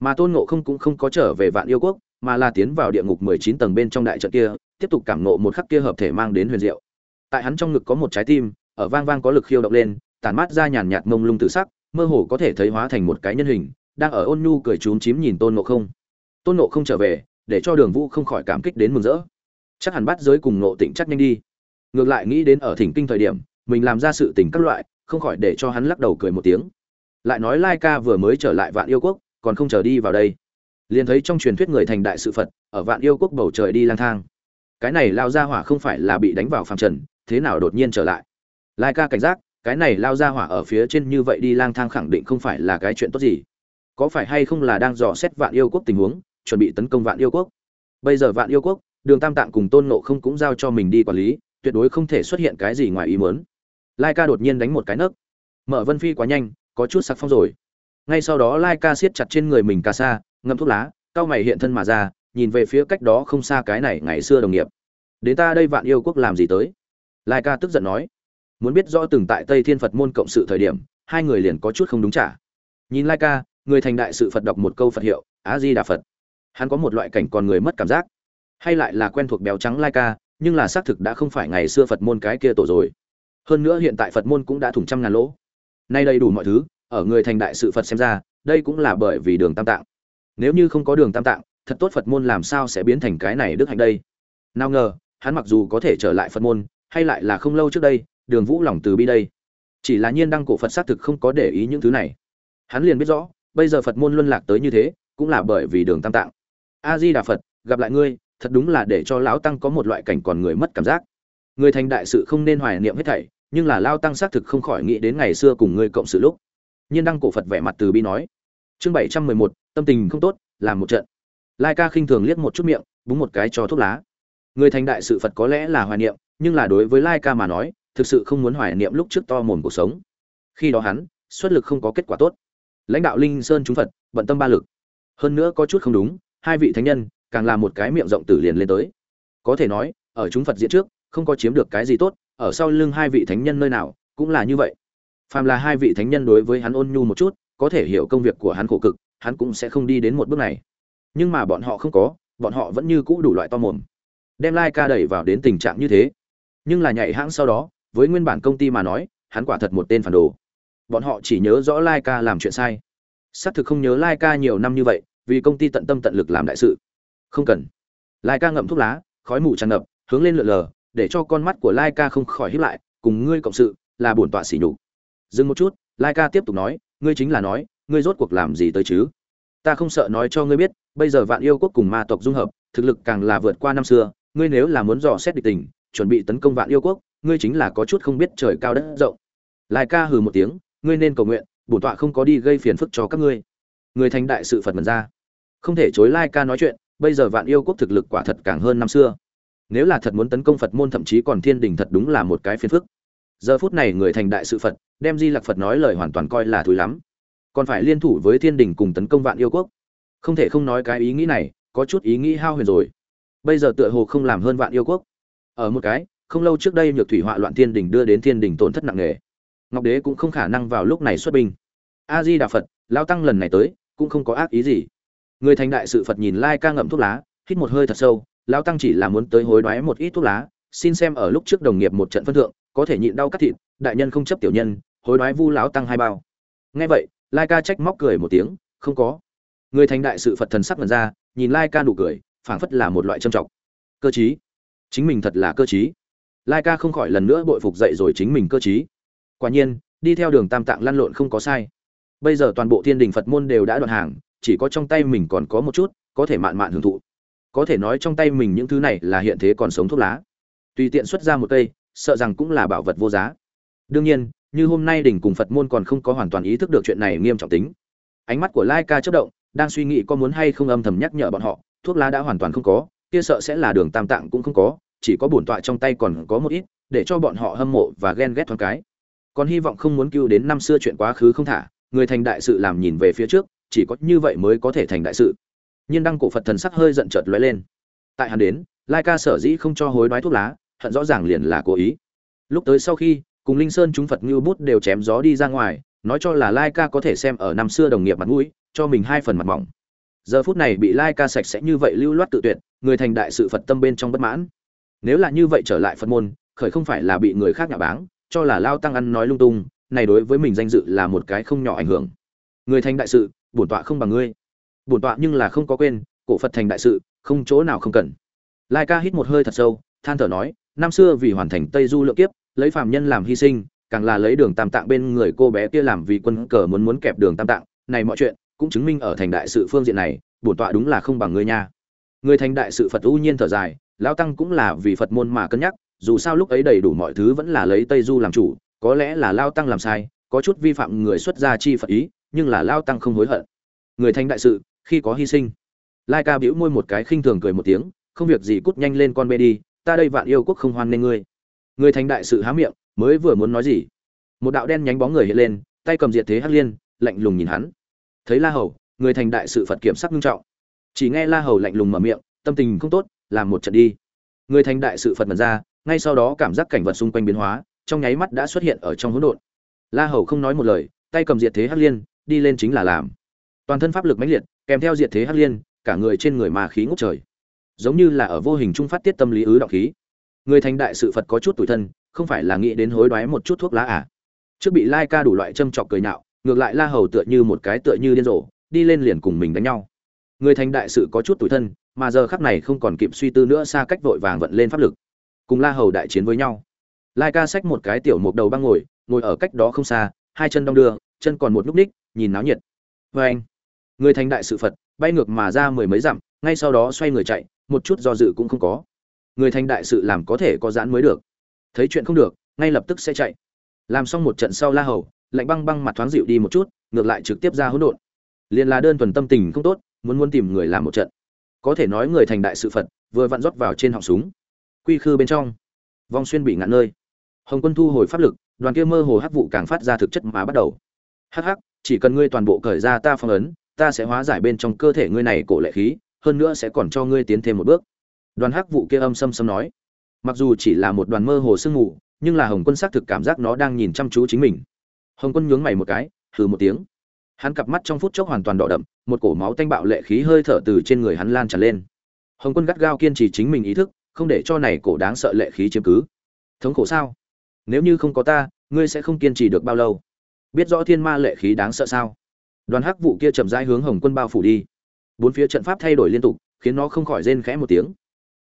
Mà tôn nộ không cũng không có trở về vạn yêu quốc mà là tiến vào địa ngục mười chín tầng bên trong đại trận kia, tiếp tục cảm ngộ một khắc kia hợp thể mang đến huyền diệu. Tại hắn trong ngực có một trái tim, ở vang vang có lực khiêu động lên, tản mát ra nhàn nhạt mông lung tử sắc, mơ hồ có thể thấy hóa thành một cái nhân hình, đang ở ôn nhu cười trúm chím nhìn tôn nộ không. Tôn nộ không trở về, để cho đường vũ không khỏi cảm kích đến mừng rỡ. Chắc hẳn bắt giới cùng nộ tịnh chắc nhanh đi. Ngược lại nghĩ đến ở thỉnh kinh thời điểm, mình làm ra sự tình các loại, không khỏi để cho hắn lắc đầu cười một tiếng. Lại nói lai ca vừa mới trở lại vạn yêu quốc, còn không chờ đi vào đây liền thấy trong truyền thuyết người thành đại sự phật, ở vạn yêu quốc bầu trời đi lang thang. Cái này lao ra hỏa không phải là bị đánh vào phàm trần, thế nào đột nhiên trở lại? Lai ca cảnh giác, cái này lao ra hỏa ở phía trên như vậy đi lang thang khẳng định không phải là cái chuyện tốt gì. Có phải hay không là đang dò xét vạn yêu quốc tình huống, chuẩn bị tấn công vạn yêu quốc? Bây giờ vạn yêu quốc, đường tam tạng cùng tôn nộ không cũng giao cho mình đi quản lý, tuyệt đối không thể xuất hiện cái gì ngoài ý muốn. Lai ca đột nhiên đánh một cái nấc. Mở vân phi quá nhanh, có chút sặc phong rồi. Ngay sau đó lai ca siết chặt trên người mình ca sa ngâm thuốc lá cao mày hiện thân mà ra, nhìn về phía cách đó không xa cái này ngày xưa đồng nghiệp. Đến ta đây vạn yêu quốc làm gì tới? Lai ca tức giận nói. Muốn biết rõ từng tại tây thiên phật môn cộng sự thời điểm, hai người liền có chút không đúng trả. Nhìn lai ca, người thành đại sự phật đọc một câu phật hiệu á di đà phật. Hắn có một loại cảnh còn người mất cảm giác. Hay lại là quen thuộc béo trắng lai ca, nhưng là xác thực đã không phải ngày xưa phật môn cái kia tổ rồi. Hơn nữa hiện tại phật môn cũng đã thủng trăm ngàn lỗ. Nay đầy đủ mọi thứ, ở người thành đại sự phật xem ra, đây cũng là bởi vì đường tam tạng nếu như không có đường tam tạng, thật tốt phật môn làm sao sẽ biến thành cái này đức hạnh đây? Nào ngờ, hắn mặc dù có thể trở lại phật môn, hay lại là không lâu trước đây, đường vũ lòng từ bi đây. Chỉ là nhiên đăng cổ phật xác thực không có để ý những thứ này. Hắn liền biết rõ, bây giờ phật môn luân lạc tới như thế, cũng là bởi vì đường tam tạng. A di đà phật, gặp lại ngươi, thật đúng là để cho lão tăng có một loại cảnh còn người mất cảm giác. Người thành đại sự không nên hoài niệm hết thảy, nhưng là lao tăng xác thực không khỏi nghĩ đến ngày xưa cùng ngươi cộng sự lúc. Nhiên đăng cổ phật vẻ mặt từ bi nói. Chương bảy trăm mười một tâm tình không tốt, làm một trận. Lai ca khinh thường liếc một chút miệng, búng một cái cho thuốc lá. Người thành đại sự phật có lẽ là hoài niệm, nhưng là đối với lai ca mà nói, thực sự không muốn hoài niệm lúc trước to mồm cuộc sống. Khi đó hắn, xuất lực không có kết quả tốt. Lãnh đạo linh sơn chúng phật, bận tâm ba lực. Hơn nữa có chút không đúng, hai vị thánh nhân, càng là một cái miệng rộng tử liền lên tới. Có thể nói, ở chúng phật diện trước, không có chiếm được cái gì tốt, ở sau lưng hai vị thánh nhân nơi nào, cũng là như vậy. Phàm là hai vị thánh nhân đối với hắn ôn nhu một chút, có thể hiểu công việc của hắn khổ cực hắn cũng sẽ không đi đến một bước này. Nhưng mà bọn họ không có, bọn họ vẫn như cũ đủ loại to mồm. Đem lai ca đẩy vào đến tình trạng như thế. Nhưng là nhảy hãng sau đó, với nguyên bản công ty mà nói, hắn quả thật một tên phản đồ. Bọn họ chỉ nhớ rõ lai ca làm chuyện sai. Xác thực không nhớ lai ca nhiều năm như vậy, vì công ty tận tâm tận lực làm đại sự. Không cần. Lai ca ngậm thuốc lá, khói mù tràn ngập, hướng lên lượn lờ, để cho con mắt của lai ca không khỏi hiếp lại, cùng ngươi cộng sự, là bổn tọa xỉ nhục. Dừng một chút, lai ca tiếp tục nói, ngươi chính là nói ngươi rốt cuộc làm gì tới chứ? Ta không sợ nói cho ngươi biết, bây giờ vạn yêu quốc cùng ma tộc dung hợp, thực lực càng là vượt qua năm xưa, ngươi nếu là muốn dò xét địch tình, chuẩn bị tấn công vạn yêu quốc, ngươi chính là có chút không biết trời cao đất rộng. Lai ca hừ một tiếng, ngươi nên cầu nguyện bổn tọa không có đi gây phiền phức cho các ngươi. Người thành đại sự phật mật ra. Không thể chối lai ca nói chuyện, bây giờ vạn yêu quốc thực lực quả thật càng hơn năm xưa. Nếu là thật muốn tấn công phật môn thậm chí còn thiên đình thật đúng là một cái phiền phức. Giờ phút này người thành đại sự phật, đem di lặc phật nói lời hoàn toàn coi là thúi lắm còn phải liên thủ với thiên đình cùng tấn công vạn yêu quốc. Không thể không nói cái ý nghĩ này, có chút ý nghĩ hao huyền rồi. Bây giờ tựa hồ không làm hơn vạn yêu quốc. Ở một cái, không lâu trước đây nhược thủy họa loạn thiên đình đưa đến thiên đình tổn thất nặng nề. Ngọc đế cũng không khả năng vào lúc này xuất binh. A di đà phật, lao tăng lần này tới, cũng không có ác ý gì. Người thành đại sự phật nhìn lai ca ngậm thuốc lá, hít một hơi thật sâu, lao tăng chỉ là muốn tới hối đoái một ít thuốc lá, xin xem ở lúc trước đồng nghiệp một trận phân thượng, có thể nhịn đau cắt thịt, đại nhân không chấp tiểu nhân, hối đoái vu lão tăng hai bao. Nghe vậy lai ca trách móc cười một tiếng, không có. Người thành đại sự phật thần sắc lần ra, nhìn lai ca nụ cười, phảng phất là một loại trâm trọng. Cơ chí, chính mình thật là cơ chí. Lai ca không khỏi lần nữa bội phục dậy rồi chính mình cơ chí. Quả nhiên, đi theo đường tam tạng lăn lộn không có sai. Bây giờ toàn bộ thiên đình phật môn đều đã đoạn hàng, chỉ có trong tay mình còn có một chút, có thể mạn mạn hưởng thụ. Có thể nói trong tay mình những thứ này là hiện thế còn sống thuốc lá. Tùy tiện xuất ra một cây, sợ rằng cũng là bảo vật vô giá. Đương nhiên như hôm nay đỉnh cùng phật môn còn không có hoàn toàn ý thức được chuyện này nghiêm trọng tính. Ánh mắt của lai ca chất động, đang suy nghĩ có muốn hay không âm thầm nhắc nhở bọn họ, thuốc lá đã hoàn toàn không có, kia sợ sẽ là đường tam tạng cũng không có, chỉ có bổn tọa trong tay còn có một ít, để cho bọn họ hâm mộ và ghen ghét thoáng cái. Còn hy vọng không muốn cứu đến năm xưa chuyện quá khứ không thả, người thành đại sự làm nhìn về phía trước, chỉ có như vậy mới có thể thành đại sự. Nhiên đăng cổ phật thần sắc hơi giận chợt lóe lên. Tại hắn đến, lai ca sở dĩ không cho hối đoái thuốc lá, hận rõ ràng liền là cố ý. Lúc tới sau khi cùng linh sơn chúng phật ngưu bút đều chém gió đi ra ngoài, nói cho là lai ca có thể xem ở năm xưa đồng nghiệp mặt mũi, cho mình hai phần mặt mỏng. Giờ phút này bị lai ca sạch sẽ như vậy lưu loát tự tuyệt, người thành đại sự phật tâm bên trong bất mãn. Nếu là như vậy trở lại phật môn, khởi không phải là bị người khác nhạ báng, cho là lao tăng ăn nói lung tung, này đối với mình danh dự là một cái không nhỏ ảnh hưởng. Người thành đại sự, bổn tọa không bằng ngươi. Bổn tọa nhưng là không có quên, cổ phật thành đại sự, không chỗ nào không cần. Lai ca hít một hơi thật sâu, than thở nói, năm xưa vì hoàn thành tây du lượng kiếp lấy phàm nhân làm hy sinh, càng là lấy đường tam tạng bên người cô bé kia làm vì quân cờ muốn muốn kẹp đường tam tạng. Này mọi chuyện cũng chứng minh ở thành đại sự phương diện này, bổn tọa đúng là không bằng ngươi nha. Người thành đại sự phật ưu nhiên thở dài, lão tăng cũng là vì phật môn mà cân nhắc, dù sao lúc ấy đầy đủ mọi thứ vẫn là lấy tây du làm chủ, có lẽ là lao tăng làm sai, có chút vi phạm người xuất gia chi phật ý, nhưng là lao tăng không hối hận. Người thành đại sự, khi có hy sinh, lai ca bĩu môi một cái khinh thường cười một tiếng, không việc gì cút nhanh lên con bê đi, ta đây vạn yêu quốc không hoan nên ngươi người thành đại sự há miệng, mới vừa muốn nói gì? Một đạo đen nhánh bóng người hiện lên, tay cầm diệt thế hắc liên, lạnh lùng nhìn hắn. Thấy la hầu, người thành đại sự phật kiểm sắc nghiêm trọng. Chỉ nghe la hầu lạnh lùng mở miệng, tâm tình không tốt, làm một trận đi. Người thành đại sự phật mật ra, ngay sau đó cảm giác cảnh vật xung quanh biến hóa, trong nháy mắt đã xuất hiện ở trong hỗn độn. La hầu không nói một lời, tay cầm diệt thế hắc liên, đi lên chính là làm. Toàn thân pháp lực mãnh liệt, kèm theo diệt thế hắc liên, cả người trên người mà khí ngút trời. Giống như là ở vô hình trung phát tiết tâm lý ứ đạo khí người thành đại sự phật có chút tủi thân, không phải là nghĩ đến hối đoái một chút thuốc lá à? Trước bị lai ca đủ loại châm chọc cười nhạo, ngược lại la hầu tựa như một cái tựa như điên rồ, đi lên liền cùng mình đánh nhau. Người thành đại sự có chút tủi thân, mà giờ khắc này không còn kịp suy tư nữa xa cách vội vàng vận lên pháp lực. Cùng la hầu đại chiến với nhau. Lai ca xách một cái tiểu mục đầu băng ngồi ngồi ở cách đó không xa, hai chân đong đưa, chân còn một núc ních, nhìn náo nhiệt. Vê anh, người thành đại sự phật, bay ngược mà ra mười mấy dặm, ngay sau đó xoay người chạy, một chút do dự cũng không có người thành đại sự làm có thể có giãn mới được. Thấy chuyện không được, ngay lập tức sẽ chạy. Làm xong một trận sau la hầu, lạnh băng băng mặt thoáng dịu đi một chút, ngược lại trực tiếp ra hỗn độn. Liền là đơn thuần tâm tình không tốt, muốn muốn tìm người làm một trận. Có thể nói người thành đại sự phật, vừa vặn rót vào trên họng súng. Quy khư bên trong, vong xuyên bị ngạn nơi. Hồng quân thu hồi pháp lực, đoàn kia mơ hồ hắc vụ càng phát ra thực chất mà bắt đầu. Hắc hắc, chỉ cần ngươi toàn bộ cởi ra ta phong ấn, ta sẽ hóa giải bên trong cơ thể ngươi này cổ lệ khí, hơn nữa sẽ còn cho ngươi tiến thêm một bước đoàn hắc vụ kia âm xâm xâm nói, mặc dù chỉ là một đoàn mơ hồ sương mù, nhưng là hồng quân xác thực cảm giác nó đang nhìn chăm chú chính mình. Hồng quân nhướng mày một cái, hừ một tiếng. Hắn cặp mắt trong phút chốc hoàn toàn đỏ đậm, một cổ máu tanh bạo lệ khí hơi thở từ trên người hắn lan tràn lên. Hồng quân gắt gao kiên trì chính mình ý thức, không để cho này cổ đáng sợ lệ khí chiếm cứ. Thống khổ sao? Nếu như không có ta, ngươi sẽ không kiên trì được bao lâu? Biết rõ thiên ma lệ khí đáng sợ sao? Đoàn hắc vụ kia chậm rãi hướng hồng quân bao phủ đi. Bốn phía trận pháp thay đổi liên tục, khiến nó không khỏi rên khẽ một tiếng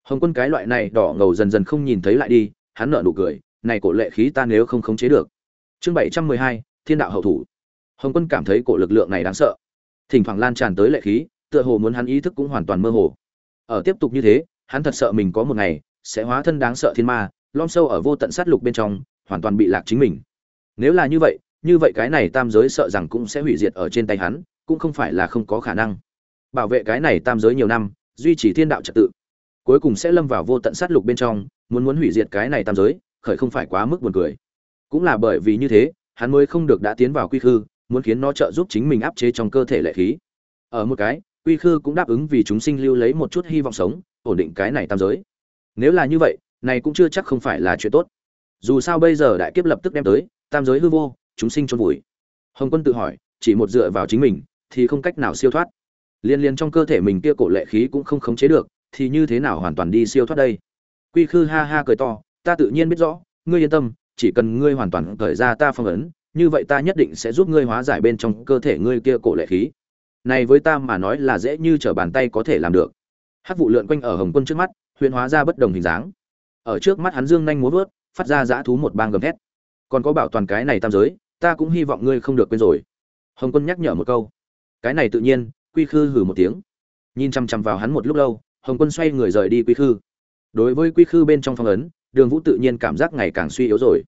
hồng quân cái loại này đỏ ngầu dần dần không nhìn thấy lại đi, hắn nở nụ cười, này cổ lệ khí ta nếu không khống chế được. Chương bảy trăm mười hai, thiên đạo hậu thủ. Hồng quân cảm thấy cổ lực lượng này đáng sợ. Thỉnh thoảng lan tràn tới lệ khí, tựa hồ muốn hắn ý thức cũng hoàn toàn mơ hồ. Ở tiếp tục như thế, hắn thật sợ mình có một ngày sẽ hóa thân đáng sợ thiên ma lom sâu ở vô tận sát lục bên trong, hoàn toàn bị lạc chính mình. Nếu là như vậy như vậy cái này tam giới sợ rằng cũng sẽ hủy diệt ở trên tay hắn, cũng không phải là không có khả năng. Bảo vệ cái này tam giới nhiều năm, duy trì thiên đạo trật tự cuối cùng sẽ lâm vào vô tận sát lục bên trong, muốn muốn hủy diệt cái này tam giới, khởi không phải quá mức buồn cười. Cũng là bởi vì như thế, hắn mới không được đã tiến vào quy khư, muốn khiến nó trợ giúp chính mình áp chế trong cơ thể lệ khí. Ở một cái, quy khư cũng đáp ứng vì chúng sinh lưu lấy một chút hy vọng sống, ổn định cái này tam giới. Nếu là như vậy, này cũng chưa chắc không phải là chuyện tốt. Dù sao bây giờ đại kiếp lập tức đem tới, tam giới hư vô, chúng sinh chôn vùi. Hồng quân tự hỏi, chỉ một dựa vào chính mình, thì không cách nào siêu thoát. Liên liên trong cơ thể mình kia cổ lệ khí cũng không khống chế được thì như thế nào hoàn toàn đi siêu thoát đây? Quy khư ha ha cười to, ta tự nhiên biết rõ, ngươi yên tâm, chỉ cần ngươi hoàn toàn cởi ra ta phong ấn, như vậy ta nhất định sẽ giúp ngươi hóa giải bên trong cơ thể ngươi kia cổ lệ khí. Này với ta mà nói là dễ như trở bàn tay có thể làm được. Hắc vụ lượn quanh ở hồng quân trước mắt, huyền hóa ra bất đồng hình dáng. Ở trước mắt hắn dương nhanh múa vớt, phát ra dã thú một bang gầm thét. Còn có bảo toàn cái này tam giới, ta cũng hy vọng ngươi không được quên rồi. Hồng quân nhắc nhở một câu. Cái này tự nhiên, quy khư hử một tiếng. Nhìn chăm chăm vào hắn một lúc lâu hồng quân xoay người rời đi quy khư. Đối với quy khư bên trong phong ấn, đường vũ tự nhiên cảm giác ngày càng suy yếu rồi.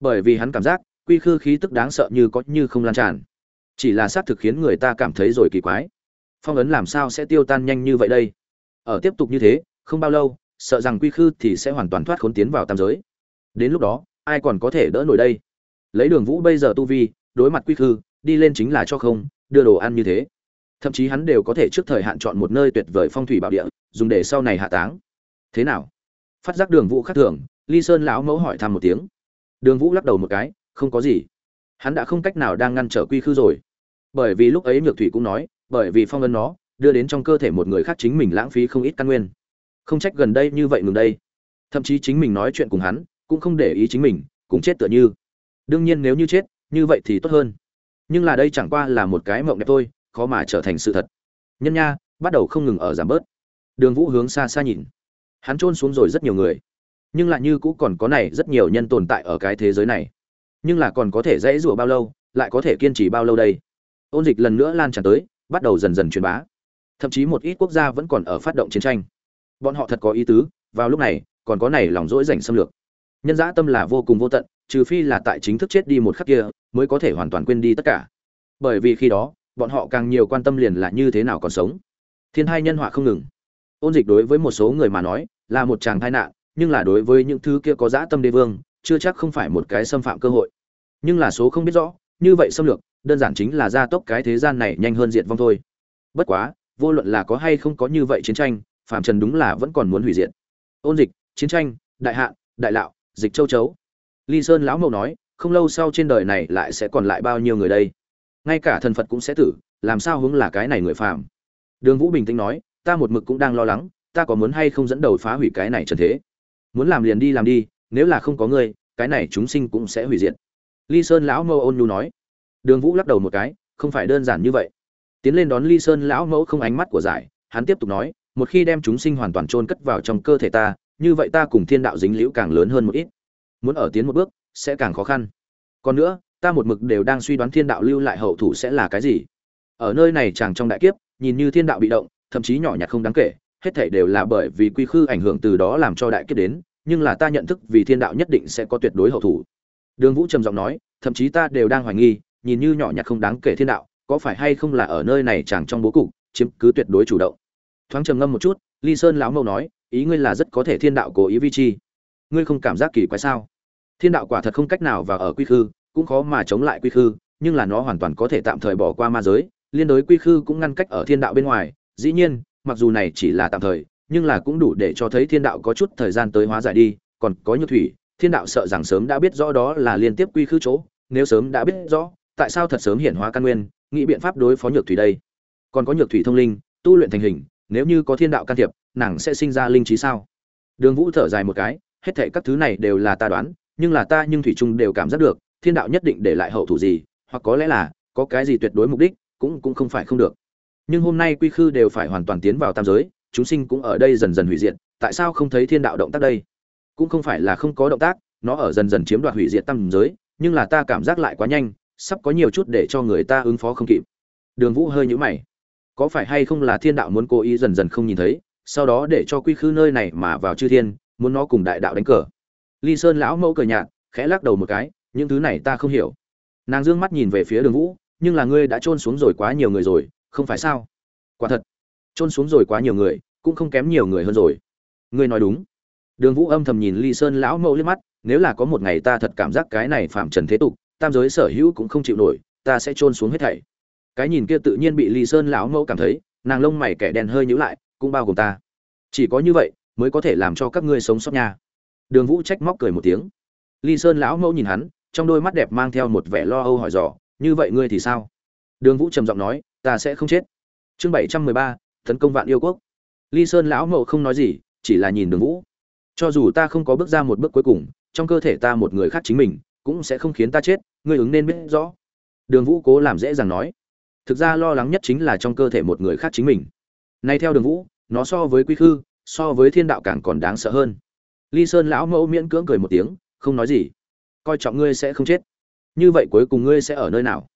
Bởi vì hắn cảm giác, quy khư khí tức đáng sợ như có như không lan tràn. Chỉ là xác thực khiến người ta cảm thấy rồi kỳ quái. Phong ấn làm sao sẽ tiêu tan nhanh như vậy đây? Ở tiếp tục như thế, không bao lâu, sợ rằng quy khư thì sẽ hoàn toàn thoát khốn tiến vào tam giới. Đến lúc đó, ai còn có thể đỡ nổi đây? Lấy đường vũ bây giờ tu vi, đối mặt quy khư, đi lên chính là cho không, đưa đồ ăn như thế. Thậm chí hắn đều có thể trước thời hạn chọn một nơi tuyệt vời phong thủy bảo địa dùng để sau này hạ táng. Thế nào? Phát giác đường vũ khác thường, ly sơn lão mẫu hỏi thăm một tiếng. Đường vũ lắc đầu một cái, không có gì. Hắn đã không cách nào đang ngăn trở quy khư rồi. Bởi vì lúc ấy nhược thủy cũng nói, bởi vì phong ấn nó, đưa đến trong cơ thể một người khác chính mình lãng phí không ít căn nguyên. Không trách gần đây như vậy ngừng đây. Thậm chí chính mình nói chuyện cùng hắn, cũng không để ý chính mình, cũng chết tựa như. Đương nhiên nếu như chết, như vậy thì tốt hơn. Nhưng là đây chẳng qua là một cái mộng đẹp thôi, khó mà trở thành sự thật. Nhân nha, bắt đầu không ngừng ở giảm bớt đường vũ hướng xa xa nhìn. Hắn trôn xuống rồi rất nhiều người. Nhưng lại như cũ còn có này rất nhiều nhân tồn tại ở cái thế giới này. Nhưng là còn có thể dễ rủa bao lâu, lại có thể kiên trì bao lâu đây? Ôn dịch lần nữa lan tràn tới, bắt đầu dần dần truyền bá. Thậm chí một ít quốc gia vẫn còn ở phát động chiến tranh. Bọn họ thật có ý tứ, vào lúc này, còn có này lòng dỗi rảnh xâm lược. Nhân dã tâm là vô cùng vô tận, trừ phi là tại chính thức chết đi một khắc kia, mới có thể hoàn toàn quên đi tất cả. Bởi vì khi đó, bọn họ càng nhiều quan tâm liền là như thế nào còn sống. Thiên hai nhân họa không ngừng ôn dịch đối với một số người mà nói, là một chàng tai nạn, nhưng là đối với những thứ kia có dã tâm đế vương, chưa chắc không phải một cái xâm phạm cơ hội. Nhưng là số không biết rõ, như vậy xâm lược, đơn giản chính là gia tốc cái thế gian này nhanh hơn diệt vong thôi. Bất quá, vô luận là có hay không có như vậy chiến tranh, phạm trần đúng là vẫn còn muốn hủy diệt. Ôn dịch, chiến tranh, đại hạn, đại lạo, dịch châu chấu. Ly sơn lão mậu nói, không lâu sau trên đời này lại sẽ còn lại bao nhiêu người đây? Ngay cả thần phật cũng sẽ tử, làm sao hướng là cái này người phàm đường vũ bình tĩnh nói ta một mực cũng đang lo lắng, ta có muốn hay không dẫn đầu phá hủy cái này trần thế? Muốn làm liền đi làm đi, nếu là không có ngươi, cái này chúng sinh cũng sẽ hủy diệt. Ly sơn lão mẫu ôn nhu nói. Đường vũ lắc đầu một cái, không phải đơn giản như vậy. Tiến lên đón ly sơn lão mẫu không ánh mắt của giải, hắn tiếp tục nói, một khi đem chúng sinh hoàn toàn chôn cất vào trong cơ thể ta, như vậy ta cùng thiên đạo dính liễu càng lớn hơn một ít. Muốn ở tiến một bước, sẽ càng khó khăn. Còn nữa, ta một mực đều đang suy đoán thiên đạo lưu lại hậu thủ sẽ là cái gì. Ở nơi này chàng trong đại kiếp, nhìn như thiên đạo bị động thậm chí nhỏ nhặt không đáng kể, hết thảy đều là bởi vì quy khư ảnh hưởng từ đó làm cho đại kiếp đến, nhưng là ta nhận thức vì thiên đạo nhất định sẽ có tuyệt đối hậu thủ. Đường vũ trầm giọng nói, thậm chí ta đều đang hoài nghi, nhìn như nhỏ nhặt không đáng kể thiên đạo, có phải hay không là ở nơi này chẳng trong bố cục, chiếm cứ tuyệt đối chủ động. Thoáng trầm ngâm một chút, ly sơn lão mâu nói, ý ngươi là rất có thể thiên đạo cố ý vi chi. Ngươi không cảm giác kỳ quái sao? Thiên đạo quả thật không cách nào vào ở quy khư, cũng khó mà chống lại quy khư, nhưng là nó hoàn toàn có thể tạm thời bỏ qua ma giới, liên đối quy khư cũng ngăn cách ở thiên đạo bên ngoài dĩ nhiên, mặc dù này chỉ là tạm thời, nhưng là cũng đủ để cho thấy thiên đạo có chút thời gian tới hóa giải đi. Còn có nhược thủy, thiên đạo sợ rằng sớm đã biết rõ đó là liên tiếp quy khư chỗ. Nếu sớm đã biết rõ, tại sao thật sớm hiển hóa căn nguyên? Nghĩ biện pháp đối phó nhược thủy đây. Còn có nhược thủy thông linh, tu luyện thành hình, nếu như có thiên đạo can thiệp, nàng sẽ sinh ra linh trí sao? Đường vũ thở dài một cái, hết thệ các thứ này đều là ta đoán, nhưng là ta nhưng thủy trung đều cảm giác được, thiên đạo nhất định để lại hậu thủ gì, hoặc có lẽ là, có cái gì tuyệt đối mục đích, cũng cũng không phải không được nhưng hôm nay quy khư đều phải hoàn toàn tiến vào tam giới, chúng sinh cũng ở đây dần dần hủy diệt, tại sao không thấy thiên đạo động tác đây? Cũng không phải là không có động tác, nó ở dần dần chiếm đoạt hủy diệt tam giới, nhưng là ta cảm giác lại quá nhanh, sắp có nhiều chút để cho người ta ứng phó không kịp. Đường vũ hơi nhũ mày. Có phải hay không là thiên đạo muốn cố ý dần dần không nhìn thấy, sau đó để cho quy khư nơi này mà vào chư thiên, muốn nó cùng đại đạo đánh cờ? Ly sơn lão mẫu cờ nhạt, khẽ lắc đầu một cái, những thứ này ta không hiểu. Nàng dương mắt nhìn về phía đường vũ, nhưng là ngươi đã trôn xuống rồi quá nhiều người rồi không phải sao? Quả thật trôn xuống rồi quá nhiều người, cũng không kém nhiều người hơn rồi. Ngươi nói đúng. Đường vũ âm thầm nhìn ly sơn lão mẫu liếc mắt, nếu là có một ngày ta thật cảm giác cái này phạm trần thế tục, tam giới sở hữu cũng không chịu nổi, ta sẽ trôn xuống hết thảy. Cái nhìn kia tự nhiên bị ly sơn lão mẫu cảm thấy, nàng lông mày kẻ đen hơi nhíu lại, cũng bao gồm ta. Chỉ có như vậy, mới có thể làm cho các ngươi sống sót nha. Đường vũ trách móc cười một tiếng. Ly sơn lão mẫu nhìn hắn, trong đôi mắt đẹp mang theo một vẻ lo âu hỏi dò, như vậy ngươi thì sao? Đường vũ trầm giọng nói ta sẽ không chết. Chương bảy trăm mười ba, tấn công vạn yêu quốc. Ly sơn lão mẫu không nói gì, chỉ là nhìn đường vũ. Cho dù ta không có bước ra một bước cuối cùng, trong cơ thể ta một người khác chính mình, cũng sẽ không khiến ta chết, ngươi ứng nên biết rõ. Đường vũ cố làm dễ dàng nói. Thực ra lo lắng nhất chính là trong cơ thể một người khác chính mình. Nay theo đường vũ, nó so với quy khư, so với thiên đạo càng còn đáng sợ hơn. Ly sơn lão mẫu miễn cưỡng cười một tiếng, không nói gì. Coi trọng ngươi sẽ không chết. Như vậy cuối cùng ngươi sẽ ở nơi nào?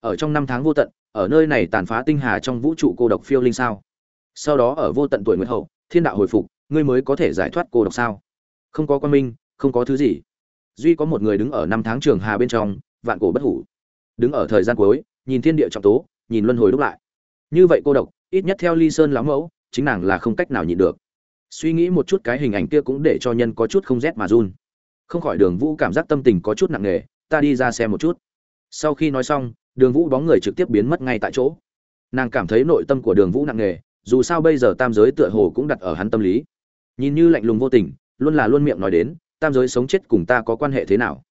Ở trong năm tháng vô tận ở nơi này tàn phá tinh hà trong vũ trụ cô độc phiêu linh sao? Sau đó ở vô tận tuổi nguyệt hậu, thiên đạo hồi phục, ngươi mới có thể giải thoát cô độc sao? Không có quan minh, không có thứ gì. Duy có một người đứng ở năm tháng trường hà bên trong, vạn cổ bất hủ. Đứng ở thời gian cuối, nhìn thiên địa trọng tố, nhìn luân hồi đúc lại. Như vậy cô độc, ít nhất theo ly sơn lão mẫu, chính nàng là không cách nào nhịn được. Suy nghĩ một chút cái hình ảnh kia cũng để cho nhân có chút không rét mà run. Không khỏi đường vũ cảm giác tâm tình có chút nặng nề, ta đi ra xem một chút. Sau khi nói xong đường vũ bóng người trực tiếp biến mất ngay tại chỗ. Nàng cảm thấy nội tâm của đường vũ nặng nề, dù sao bây giờ tam giới tựa hồ cũng đặt ở hắn tâm lý. Nhìn như lạnh lùng vô tình, luôn là luôn miệng nói đến, tam giới sống chết cùng ta có quan hệ thế nào?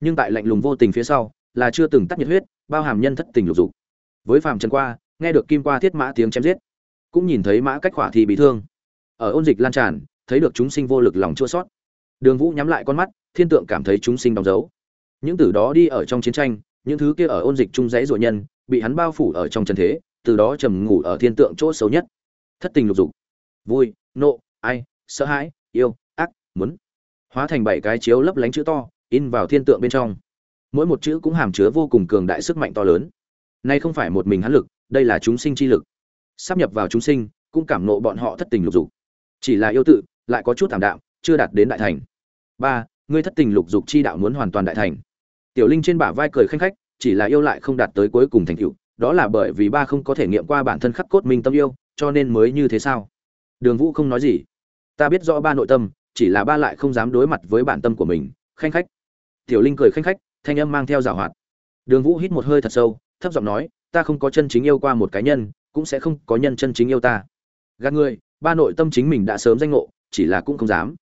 Nhưng tại lạnh lùng vô tình phía sau, là chưa từng tắt nhiệt huyết, bao hàm nhân thất tình lục dục. Với phàm trần qua, nghe được kim qua thiết mã tiếng chém giết, cũng nhìn thấy mã cách khỏa thì bị thương. Ở ôn dịch lan tràn, thấy được chúng sinh vô lực lòng chua sót đường vũ nhắm lại con mắt, thiên tượng cảm thấy chúng sinh đóng dấu. Những tử đó đi ở trong chiến tranh những thứ kia ở ôn dịch trung dãy rồi nhân, bị hắn bao phủ ở trong chân thế, từ đó trầm ngủ ở thiên tượng chỗ xấu nhất. Thất tình lục dục. Vui, nộ, ai, sợ hãi, yêu, ác, muốn. Hóa thành bảy cái chiếu lấp lánh chữ to, in vào thiên tượng bên trong. Mỗi một chữ cũng hàm chứa vô cùng cường đại sức mạnh to lớn. Nay không phải một mình hắn lực, đây là chúng sinh chi lực. Sắp nhập vào chúng sinh, cũng cảm nộ bọn họ thất tình lục dục. Chỉ là yêu tự, lại có chút thảm đạm, chưa đạt đến đại thành. Ba, ngươi thất tình lục dục chi đạo muốn hoàn toàn đại thành tiểu linh trên bả vai cười khanh khách, chỉ là yêu lại không đạt tới cuối cùng thành tựu, đó là bởi vì ba không có thể nghiệm qua bản thân khắc cốt minh tâm yêu, cho nên mới như thế sao? Đường vũ không nói gì. Ta biết rõ ba nội tâm, chỉ là ba lại không dám đối mặt với bản tâm của mình, khanh khách. Tiểu linh cười khanh khách, thanh âm mang theo giảo hoạt. Đường vũ hít một hơi thật sâu, thấp giọng nói, ta không có chân chính yêu qua một cá nhân, cũng sẽ không có nhân chân chính yêu ta. Gạt người, ba nội tâm chính mình đã sớm danh ngộ, chỉ là cũng không dám.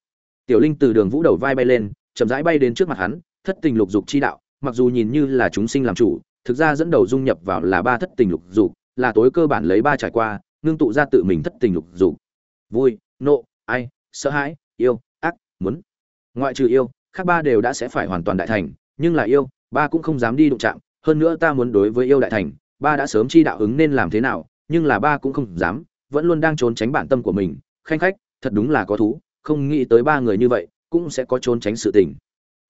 Tiểu linh từ đường vũ đầu vai bay lên, chậm rãi bay đến trước mặt hắn, thất tình lục dục chi đạo mặc dù nhìn như là chúng sinh làm chủ, thực ra dẫn đầu dung nhập vào là ba thất tình lục dục, là tối cơ bản lấy ba trải qua, ngưng tụ ra tự mình thất tình lục dục. Vui, nộ, ai, sợ hãi, yêu, ác, muốn. Ngoại trừ yêu, khác ba đều đã sẽ phải hoàn toàn đại thành, nhưng là yêu, ba cũng không dám đi đụng chạm. Hơn nữa ta muốn đối với yêu đại thành, ba đã sớm chi đạo ứng nên làm thế nào, nhưng là ba cũng không dám, vẫn luôn đang trốn tránh bản tâm của mình. Khanh khách, thật đúng là có thú, không nghĩ tới ba người như vậy, cũng sẽ có trốn tránh sự tình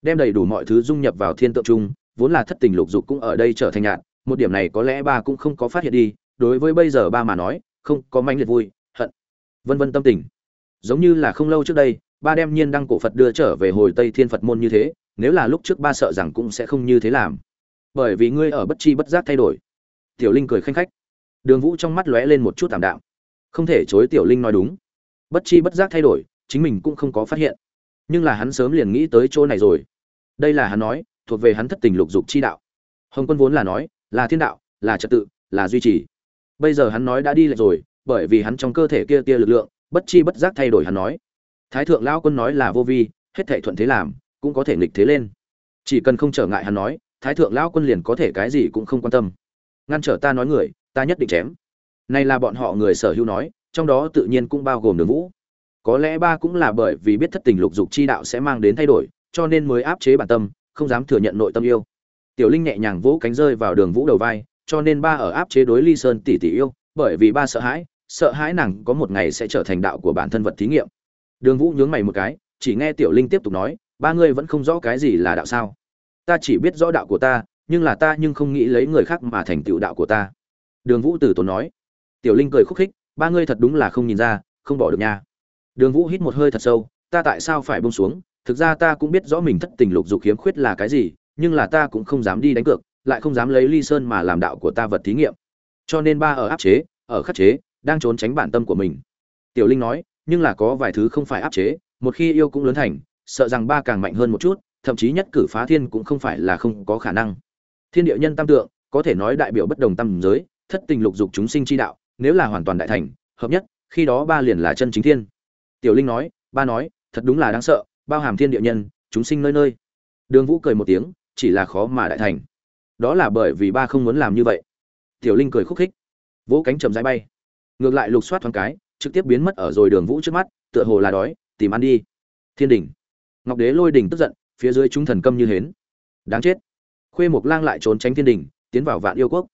đem đầy đủ mọi thứ dung nhập vào thiên tượng chung, vốn là thất tình lục dục cũng ở đây trở thành nhạt, một điểm này có lẽ ba cũng không có phát hiện đi, đối với bây giờ ba mà nói, không có manh liệt vui, hận, vân vân tâm tình. Giống như là không lâu trước đây, ba đem nhiên đăng cổ phật đưa trở về hồi tây thiên phật môn như thế, nếu là lúc trước ba sợ rằng cũng sẽ không như thế làm. Bởi vì ngươi ở bất chi bất giác thay đổi. Tiểu linh cười khanh khách. Đường vũ trong mắt lóe lên một chút tảm đạm. Không thể chối tiểu linh nói đúng. Bất chi bất giác thay đổi, chính mình cũng không có phát hiện. Nhưng là hắn sớm liền nghĩ tới chỗ này rồi đây là hắn nói, thuộc về hắn thất tình lục dục chi đạo. Hồng quân vốn là nói, là thiên đạo, là trật tự, là duy trì. Bây giờ hắn nói đã đi lệch rồi, bởi vì hắn trong cơ thể kia tia lực lượng, bất chi bất giác thay đổi hắn nói. Thái thượng lao quân nói là vô vi, hết thệ thuận thế làm, cũng có thể nghịch thế lên. Chỉ cần không trở ngại hắn nói, thái thượng lao quân liền có thể cái gì cũng không quan tâm. Ngăn trở ta nói người, ta nhất định chém. Này là bọn họ người sở hữu nói, trong đó tự nhiên cũng bao gồm đường vũ. Có lẽ ba cũng là bởi vì biết thất tình lục dục chi đạo sẽ mang đến thay đổi cho nên mới áp chế bản tâm, không dám thừa nhận nội tâm yêu. Tiểu linh nhẹ nhàng vỗ cánh rơi vào đường vũ đầu vai, cho nên ba ở áp chế đối ly sơn tỷ tỷ yêu, bởi vì ba sợ hãi sợ hãi nàng có một ngày sẽ trở thành đạo của bản thân vật thí nghiệm. Đường vũ nhướng mày một cái, chỉ nghe tiểu linh tiếp tục nói, ba ngươi vẫn không rõ cái gì là đạo sao. Ta chỉ biết rõ đạo của ta, nhưng là ta nhưng không nghĩ lấy người khác mà thành tựu đạo của ta. Đường vũ từ tốn nói. Tiểu linh cười khúc khích, ba ngươi thật đúng là không nhìn ra, không bỏ được nha. Đường vũ hít một hơi thật sâu, ta tại sao phải bông xuống? Thực ra ta cũng biết rõ mình thất tình lục dục khiếm khuyết là cái gì, nhưng là ta cũng không dám đi đánh cược, lại không dám lấy ly sơn mà làm đạo của ta vật thí nghiệm. Cho nên ba ở áp chế, ở khắc chế, đang trốn tránh bản tâm của mình. Tiểu linh nói, nhưng là có vài thứ không phải áp chế, một khi yêu cũng lớn thành, sợ rằng ba càng mạnh hơn một chút, thậm chí nhất cử phá thiên cũng không phải là không có khả năng. Thiên địa nhân tam tượng, có thể nói đại biểu bất đồng tam giới, thất tình lục dục chúng sinh chi đạo, nếu là hoàn toàn đại thành, hợp nhất, khi đó ba liền là chân chính thiên. Tiểu linh nói, ba nói, thật đúng là đáng sợ bao hàm thiên địa nhân, chúng sinh nơi nơi. Đường vũ cười một tiếng, chỉ là khó mà đại thành. Đó là bởi vì ba không muốn làm như vậy. Tiểu linh cười khúc khích. Vỗ cánh chậm rãi bay. Ngược lại lục soát thoáng cái, trực tiếp biến mất ở rồi đường vũ trước mắt, tựa hồ là đói, tìm ăn đi. Thiên đình. Ngọc đế lôi đình tức giận, phía dưới chúng thần câm như hến. Đáng chết. Khuê mộc lang lại trốn tránh thiên đình, tiến vào vạn yêu quốc.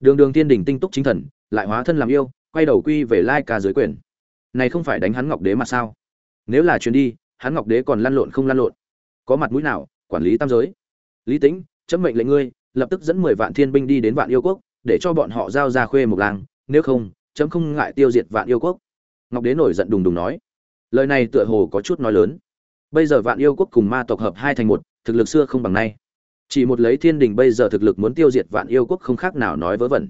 Đường đường thiên đình tinh túc chính thần, lại hóa thân làm yêu, quay đầu quy về lai ca dưới quyền. Này không phải đánh hắn ngọc đế mà sao? Nếu là chuyến đi hắn ngọc đế còn lăn lộn không lăn lộn. Có mặt mũi nào, quản lý tam giới. Lý tĩnh, chấm mệnh lệnh ngươi, lập tức dẫn mười vạn thiên binh đi đến vạn yêu quốc, để cho bọn họ giao ra khuê một làng. Nếu không, chấm không ngại tiêu diệt vạn yêu quốc. Ngọc đế nổi giận đùng đùng nói. Lời này tựa hồ có chút nói lớn. Bây giờ vạn yêu quốc cùng ma tộc hợp hai thành một, thực lực xưa không bằng nay. Chỉ một lấy thiên đình bây giờ thực lực muốn tiêu diệt vạn yêu quốc không khác nào nói vớ vẩn.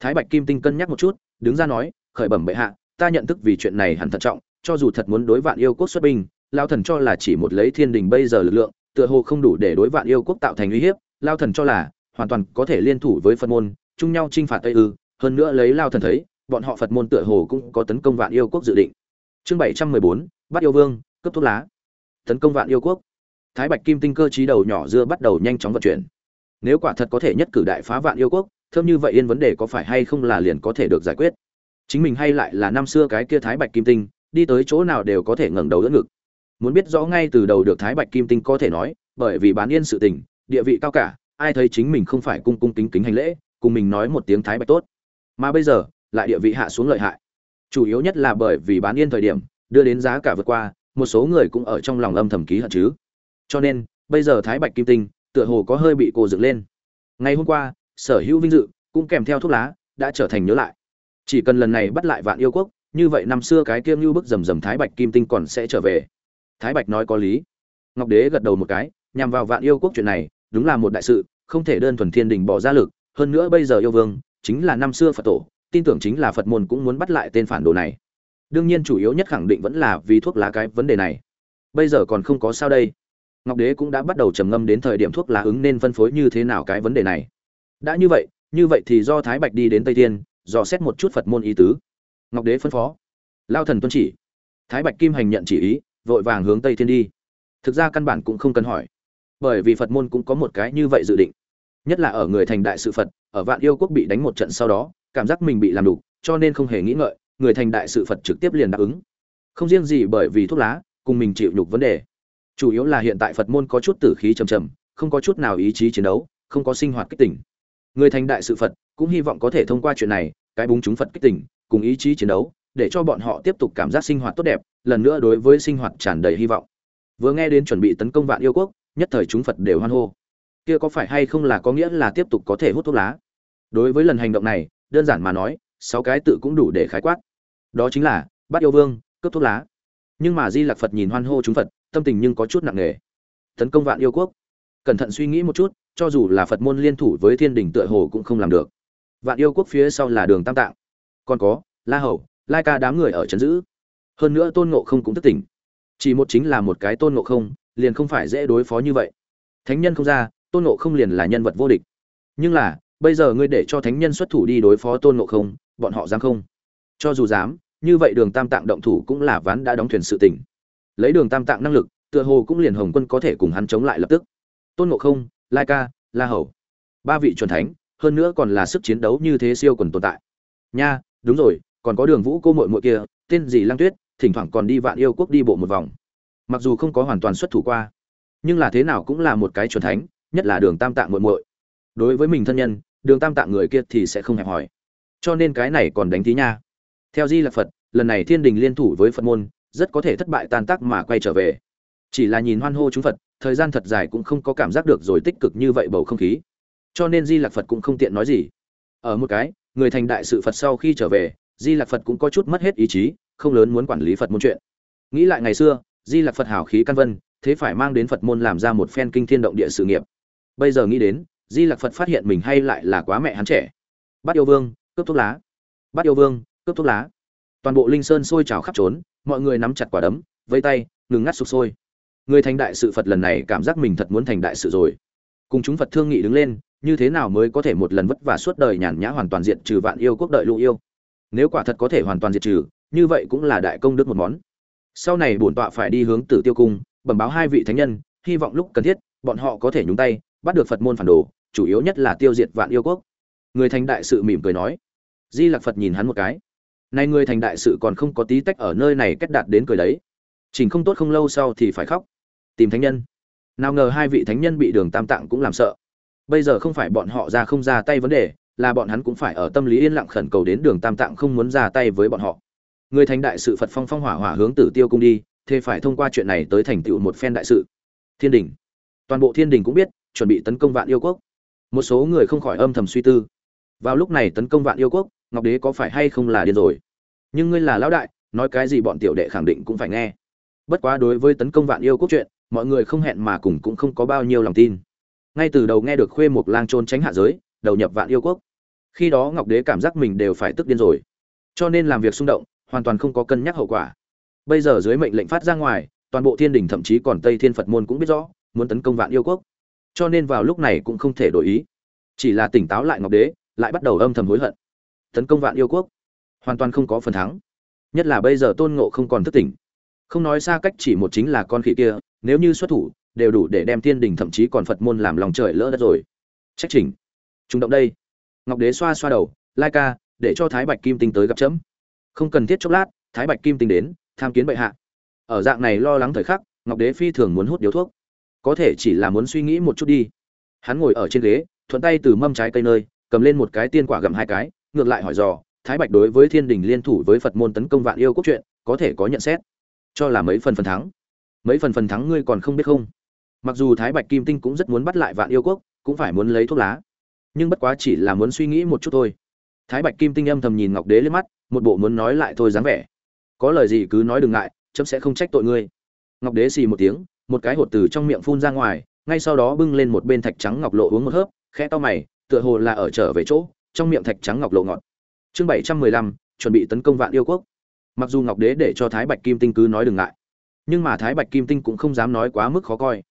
Thái bạch kim tinh cân nhắc một chút, đứng ra nói, khởi bẩm bệ hạ, ta nhận thức vì chuyện này hẳn thận trọng, cho dù thật muốn đối vạn yêu quốc xuất binh lao thần cho là chỉ một lấy thiên đình bây giờ lực lượng, tựa hồ không đủ để đối vạn yêu quốc tạo thành uy hiếp. Lao thần cho là hoàn toàn có thể liên thủ với phật môn, chung nhau chinh phạt tây ư. Hơn nữa lấy lao thần thấy, bọn họ phật môn tựa hồ cũng có tấn công vạn yêu quốc dự định. Chương bảy trăm mười bốn, bắt yêu vương cấp thuốc lá. Tấn công vạn yêu quốc. Thái bạch kim tinh cơ trí đầu nhỏ dưa bắt đầu nhanh chóng vận chuyển. Nếu quả thật có thể nhất cử đại phá vạn yêu quốc, thơm như vậy yên vấn đề có phải hay không là liền có thể được giải quyết. Chính mình hay lại là năm xưa cái kia thái bạch kim tinh, đi tới chỗ nào đều có thể ngẩng đầu đỡ ngực muốn biết rõ ngay từ đầu được thái bạch kim tinh có thể nói, bởi vì bán yên sự tình, địa vị cao cả, ai thấy chính mình không phải cung cung kính kính hành lễ, cùng mình nói một tiếng thái bạch tốt. Mà bây giờ, lại địa vị hạ xuống lợi hại. Chủ yếu nhất là bởi vì bán yên thời điểm, đưa đến giá cả vượt qua, một số người cũng ở trong lòng âm thầm ký hận chứ. Cho nên, bây giờ thái bạch kim tinh, tựa hồ có hơi bị cô dựng lên. Ngày hôm qua, sở hữu vinh dự cũng kèm theo thuốc lá, đã trở thành nhớ lại. Chỉ cần lần này bắt lại vạn yêu quốc, như vậy năm xưa cái kiêm như bức rầm rầm thái bạch kim tinh còn sẽ trở về thái bạch nói có lý. Ngọc đế gật đầu một cái, nhằm vào vạn yêu quốc chuyện này, đúng là một đại sự, không thể đơn thuần thiên đình bỏ ra lực, hơn nữa bây giờ yêu vương chính là năm xưa phật tổ, tin tưởng chính là phật môn cũng muốn bắt lại tên phản đồ này. Đương nhiên chủ yếu nhất khẳng định vẫn là vì thuốc lá cái vấn đề này. Bây giờ còn không có sao đây. Ngọc đế cũng đã bắt đầu trầm ngâm đến thời điểm thuốc lá ứng nên phân phối như thế nào cái vấn đề này. Đã như vậy như vậy thì do thái bạch đi đến tây thiên, dò xét một chút phật môn ý tứ. Ngọc đế phân phó. Lao thần tuân chỉ. Thái bạch kim hành nhận chỉ ý vội vàng hướng tây thiên đi. Thực ra căn bản cũng không cần hỏi, bởi vì phật môn cũng có một cái như vậy dự định. Nhất là ở người thành đại sự phật, ở vạn yêu quốc bị đánh một trận sau đó, cảm giác mình bị làm đủ cho nên không hề nghĩ ngợi, người thành đại sự phật trực tiếp liền đáp ứng. Không riêng gì bởi vì thuốc lá, cùng mình chịu nhục vấn đề. Chủ yếu là hiện tại phật môn có chút tử khí trầm trầm, không có chút nào ý chí chiến đấu, không có sinh hoạt kích tỉnh người thành đại sự phật cũng hy vọng có thể thông qua chuyện này, cái búng chúng phật kích tỉnh cùng ý chí chiến đấu để cho bọn họ tiếp tục cảm giác sinh hoạt tốt đẹp, lần nữa đối với sinh hoạt tràn đầy hy vọng. Vừa nghe đến chuẩn bị tấn công vạn yêu quốc, nhất thời chúng phật đều hoan hô. Kia có phải hay không là có nghĩa là tiếp tục có thể hút thuốc lá? Đối với lần hành động này, đơn giản mà nói, sáu cái tự cũng đủ để khái quát. Đó chính là, bắt yêu vương, cướp thuốc lá. Nhưng mà di lạc phật nhìn hoan hô chúng phật, tâm tình nhưng có chút nặng nề. Tấn công vạn yêu quốc. Cẩn thận suy nghĩ một chút, cho dù là phật môn liên thủ với thiên đình tựa hồ cũng không làm được. Vạn yêu quốc phía sau là đường tam tạng. Còn có, la hầu lai ca đám người ở trấn giữ. Hơn nữa tôn ngộ không cũng thức tỉnh. Chỉ một chính là một cái tôn ngộ không, liền không phải dễ đối phó như vậy. Thánh nhân không ra, tôn ngộ không liền là nhân vật vô địch. Nhưng là, bây giờ ngươi để cho thánh nhân xuất thủ đi đối phó tôn ngộ không, bọn họ dám không? Cho dù dám, như vậy đường tam tạng động thủ cũng là ván đã đóng thuyền sự tỉnh lấy đường tam tạng năng lực, tựa hồ cũng liền hồng quân có thể cùng hắn chống lại lập tức. Tôn ngộ không, lai ca, la hầu. Ba vị c thánh, hơn nữa còn là sức chiến đấu như thế siêu quần tồn tại. Nha, đúng rồi còn có đường vũ cô mội mội kia, tên gì lăng tuyết, thỉnh thoảng còn đi vạn yêu quốc đi bộ một vòng. Mặc dù không có hoàn toàn xuất thủ qua, nhưng là thế nào cũng là một cái c thánh, nhất là đường tam tạng mội mội. Đối với mình thân nhân, đường tam tạng người kia thì sẽ không hẹp hỏi cho nên cái này còn đánh tí nha. Theo di là phật, lần này thiên đình liên thủ với phật môn, rất có thể thất bại tan tác mà quay trở về. Chỉ là nhìn hoan hô chúng phật, thời gian thật dài cũng không có cảm giác được rồi tích cực như vậy bầu không khí. Cho nên di lạc phật cũng không tiện nói gì. Ở một cái, người thành đại sự phật sau khi trở về di lạc phật cũng có chút mất hết ý chí, không lớn muốn quản lý phật môn chuyện. Nghĩ lại ngày xưa, di lạc phật hào khí căn vân, thế phải mang đến phật môn làm ra một phen kinh thiên động địa sự nghiệp. Bây giờ nghĩ đến, di lạc phật phát hiện mình hay lại là quá mẹ hắn trẻ. Bắt yêu vương, cướp thuốc lá. Bắt yêu vương, cướp thuốc lá. Toàn bộ linh sơn sôi trào khắp trốn, mọi người nắm chặt quả đấm, vây tay, ngừng ngắt sụp sôi. Người thành đại sự phật lần này cảm giác mình thật muốn thành đại sự rồi. Cùng chúng phật thương nghị đứng lên, như thế nào mới có thể một lần vất vả suốt đời nhàn nhã hoàn toàn diện trừ vạn yêu quốc đợi lũ yêu? Nếu quả thật có thể hoàn toàn diệt trừ, như vậy cũng là đại công đức một món. Sau này bổn tọa phải đi hướng tử tiêu cung, bẩm báo hai vị thánh nhân, hy vọng lúc cần thiết, bọn họ có thể nhúng tay, bắt được phật môn phản đồ, chủ yếu nhất là tiêu diệt vạn yêu quốc. Người thành đại sự mỉm cười nói. Di lặc phật nhìn hắn một cái. Nay người thành đại sự còn không có tí tách ở nơi này kết đạt đến cười đấy. Chỉnh không tốt không lâu sau thì phải khóc. Tìm thánh nhân. Nào ngờ hai vị thánh nhân bị đường tam tạng cũng làm sợ. Bây giờ không phải bọn họ ra không ra tay vấn đề là bọn hắn cũng phải ở tâm lý yên lặng khẩn cầu đến đường tam tạng không muốn ra tay với bọn họ. Người thành đại sự phật phong phong hỏa hỏa hướng tử tiêu cung đi, thế phải thông qua chuyện này tới thành tựu một phen đại sự. Thiên đình. Toàn bộ thiên đình cũng biết, chuẩn bị tấn công vạn yêu quốc. Một số người không khỏi âm thầm suy tư. Vào lúc này tấn công vạn yêu quốc, ngọc đế có phải hay không là điên rồi? Nhưng ngươi là lão đại, nói cái gì bọn tiểu đệ khẳng định cũng phải nghe. Bất quá đối với tấn công vạn yêu quốc chuyện, mọi người không hẹn mà cùng cũng không có bao nhiêu lòng tin. Ngay từ đầu nghe được khuê một lang trôn tránh hạ giới, đầu nhập vạn yêu quốc khi đó ngọc đế cảm giác mình đều phải tức điên rồi. Cho nên làm việc xung động, hoàn toàn không có cân nhắc hậu quả. Bây giờ dưới mệnh lệnh phát ra ngoài, toàn bộ thiên đình thậm chí còn tây thiên phật môn cũng biết rõ, muốn tấn công vạn yêu quốc. Cho nên vào lúc này cũng không thể đổi ý. Chỉ là tỉnh táo lại ngọc đế, lại bắt đầu âm thầm hối hận. Tấn công vạn yêu quốc, hoàn toàn không có phần thắng. Nhất là bây giờ tôn ngộ không còn thức tỉnh. Không nói xa cách chỉ một chính là con khỉ kia, nếu như xuất thủ, đều đủ để đem thiên đình thậm chí còn phật môn làm lòng trời lỡ đất rồi. Trách chỉnh. Trung động đây ngọc đế xoa xoa đầu, lai ca, để cho thái bạch kim tinh tới gặp chấm. Không cần thiết chốc lát, thái bạch kim tinh đến, tham kiến bệ hạ. Ở dạng này lo lắng thời khắc, ngọc đế phi thường muốn hút điếu thuốc. Có thể chỉ là muốn suy nghĩ một chút đi. Hắn ngồi ở trên ghế, thuận tay từ mâm trái cây nơi, cầm lên một cái tiên quả gặm hai cái, ngược lại hỏi dò, thái bạch đối với thiên đình liên thủ với phật môn tấn công vạn yêu quốc chuyện, có thể có nhận xét? Cho là mấy phần phần thắng. Mấy phần phần thắng ngươi còn không biết không? Mặc dù thái bạch kim tinh cũng rất muốn bắt lại vạn yêu quốc, cũng phải muốn lấy thuốc lá nhưng bất quá chỉ là muốn suy nghĩ một chút thôi. Thái bạch kim tinh âm thầm nhìn ngọc đế lên mắt, một bộ muốn nói lại thôi dáng vẻ. Có lời gì cứ nói đừng ngại, chấm sẽ không trách tội ngươi. Ngọc đế xì một tiếng, một cái hột từ trong miệng phun ra ngoài, ngay sau đó bưng lên một bên thạch trắng ngọc lộ uống một hớp, khẽ to mày, tựa hồ là ở trở về chỗ, trong miệng thạch trắng ngọc lộ ngọt. Chương bảy trăm mười lăm, chuẩn bị tấn công vạn yêu quốc. Mặc dù ngọc đế để cho thái bạch kim tinh cứ nói đừng ngại, nhưng mà thái bạch kim tinh cũng không dám nói quá mức khó coi.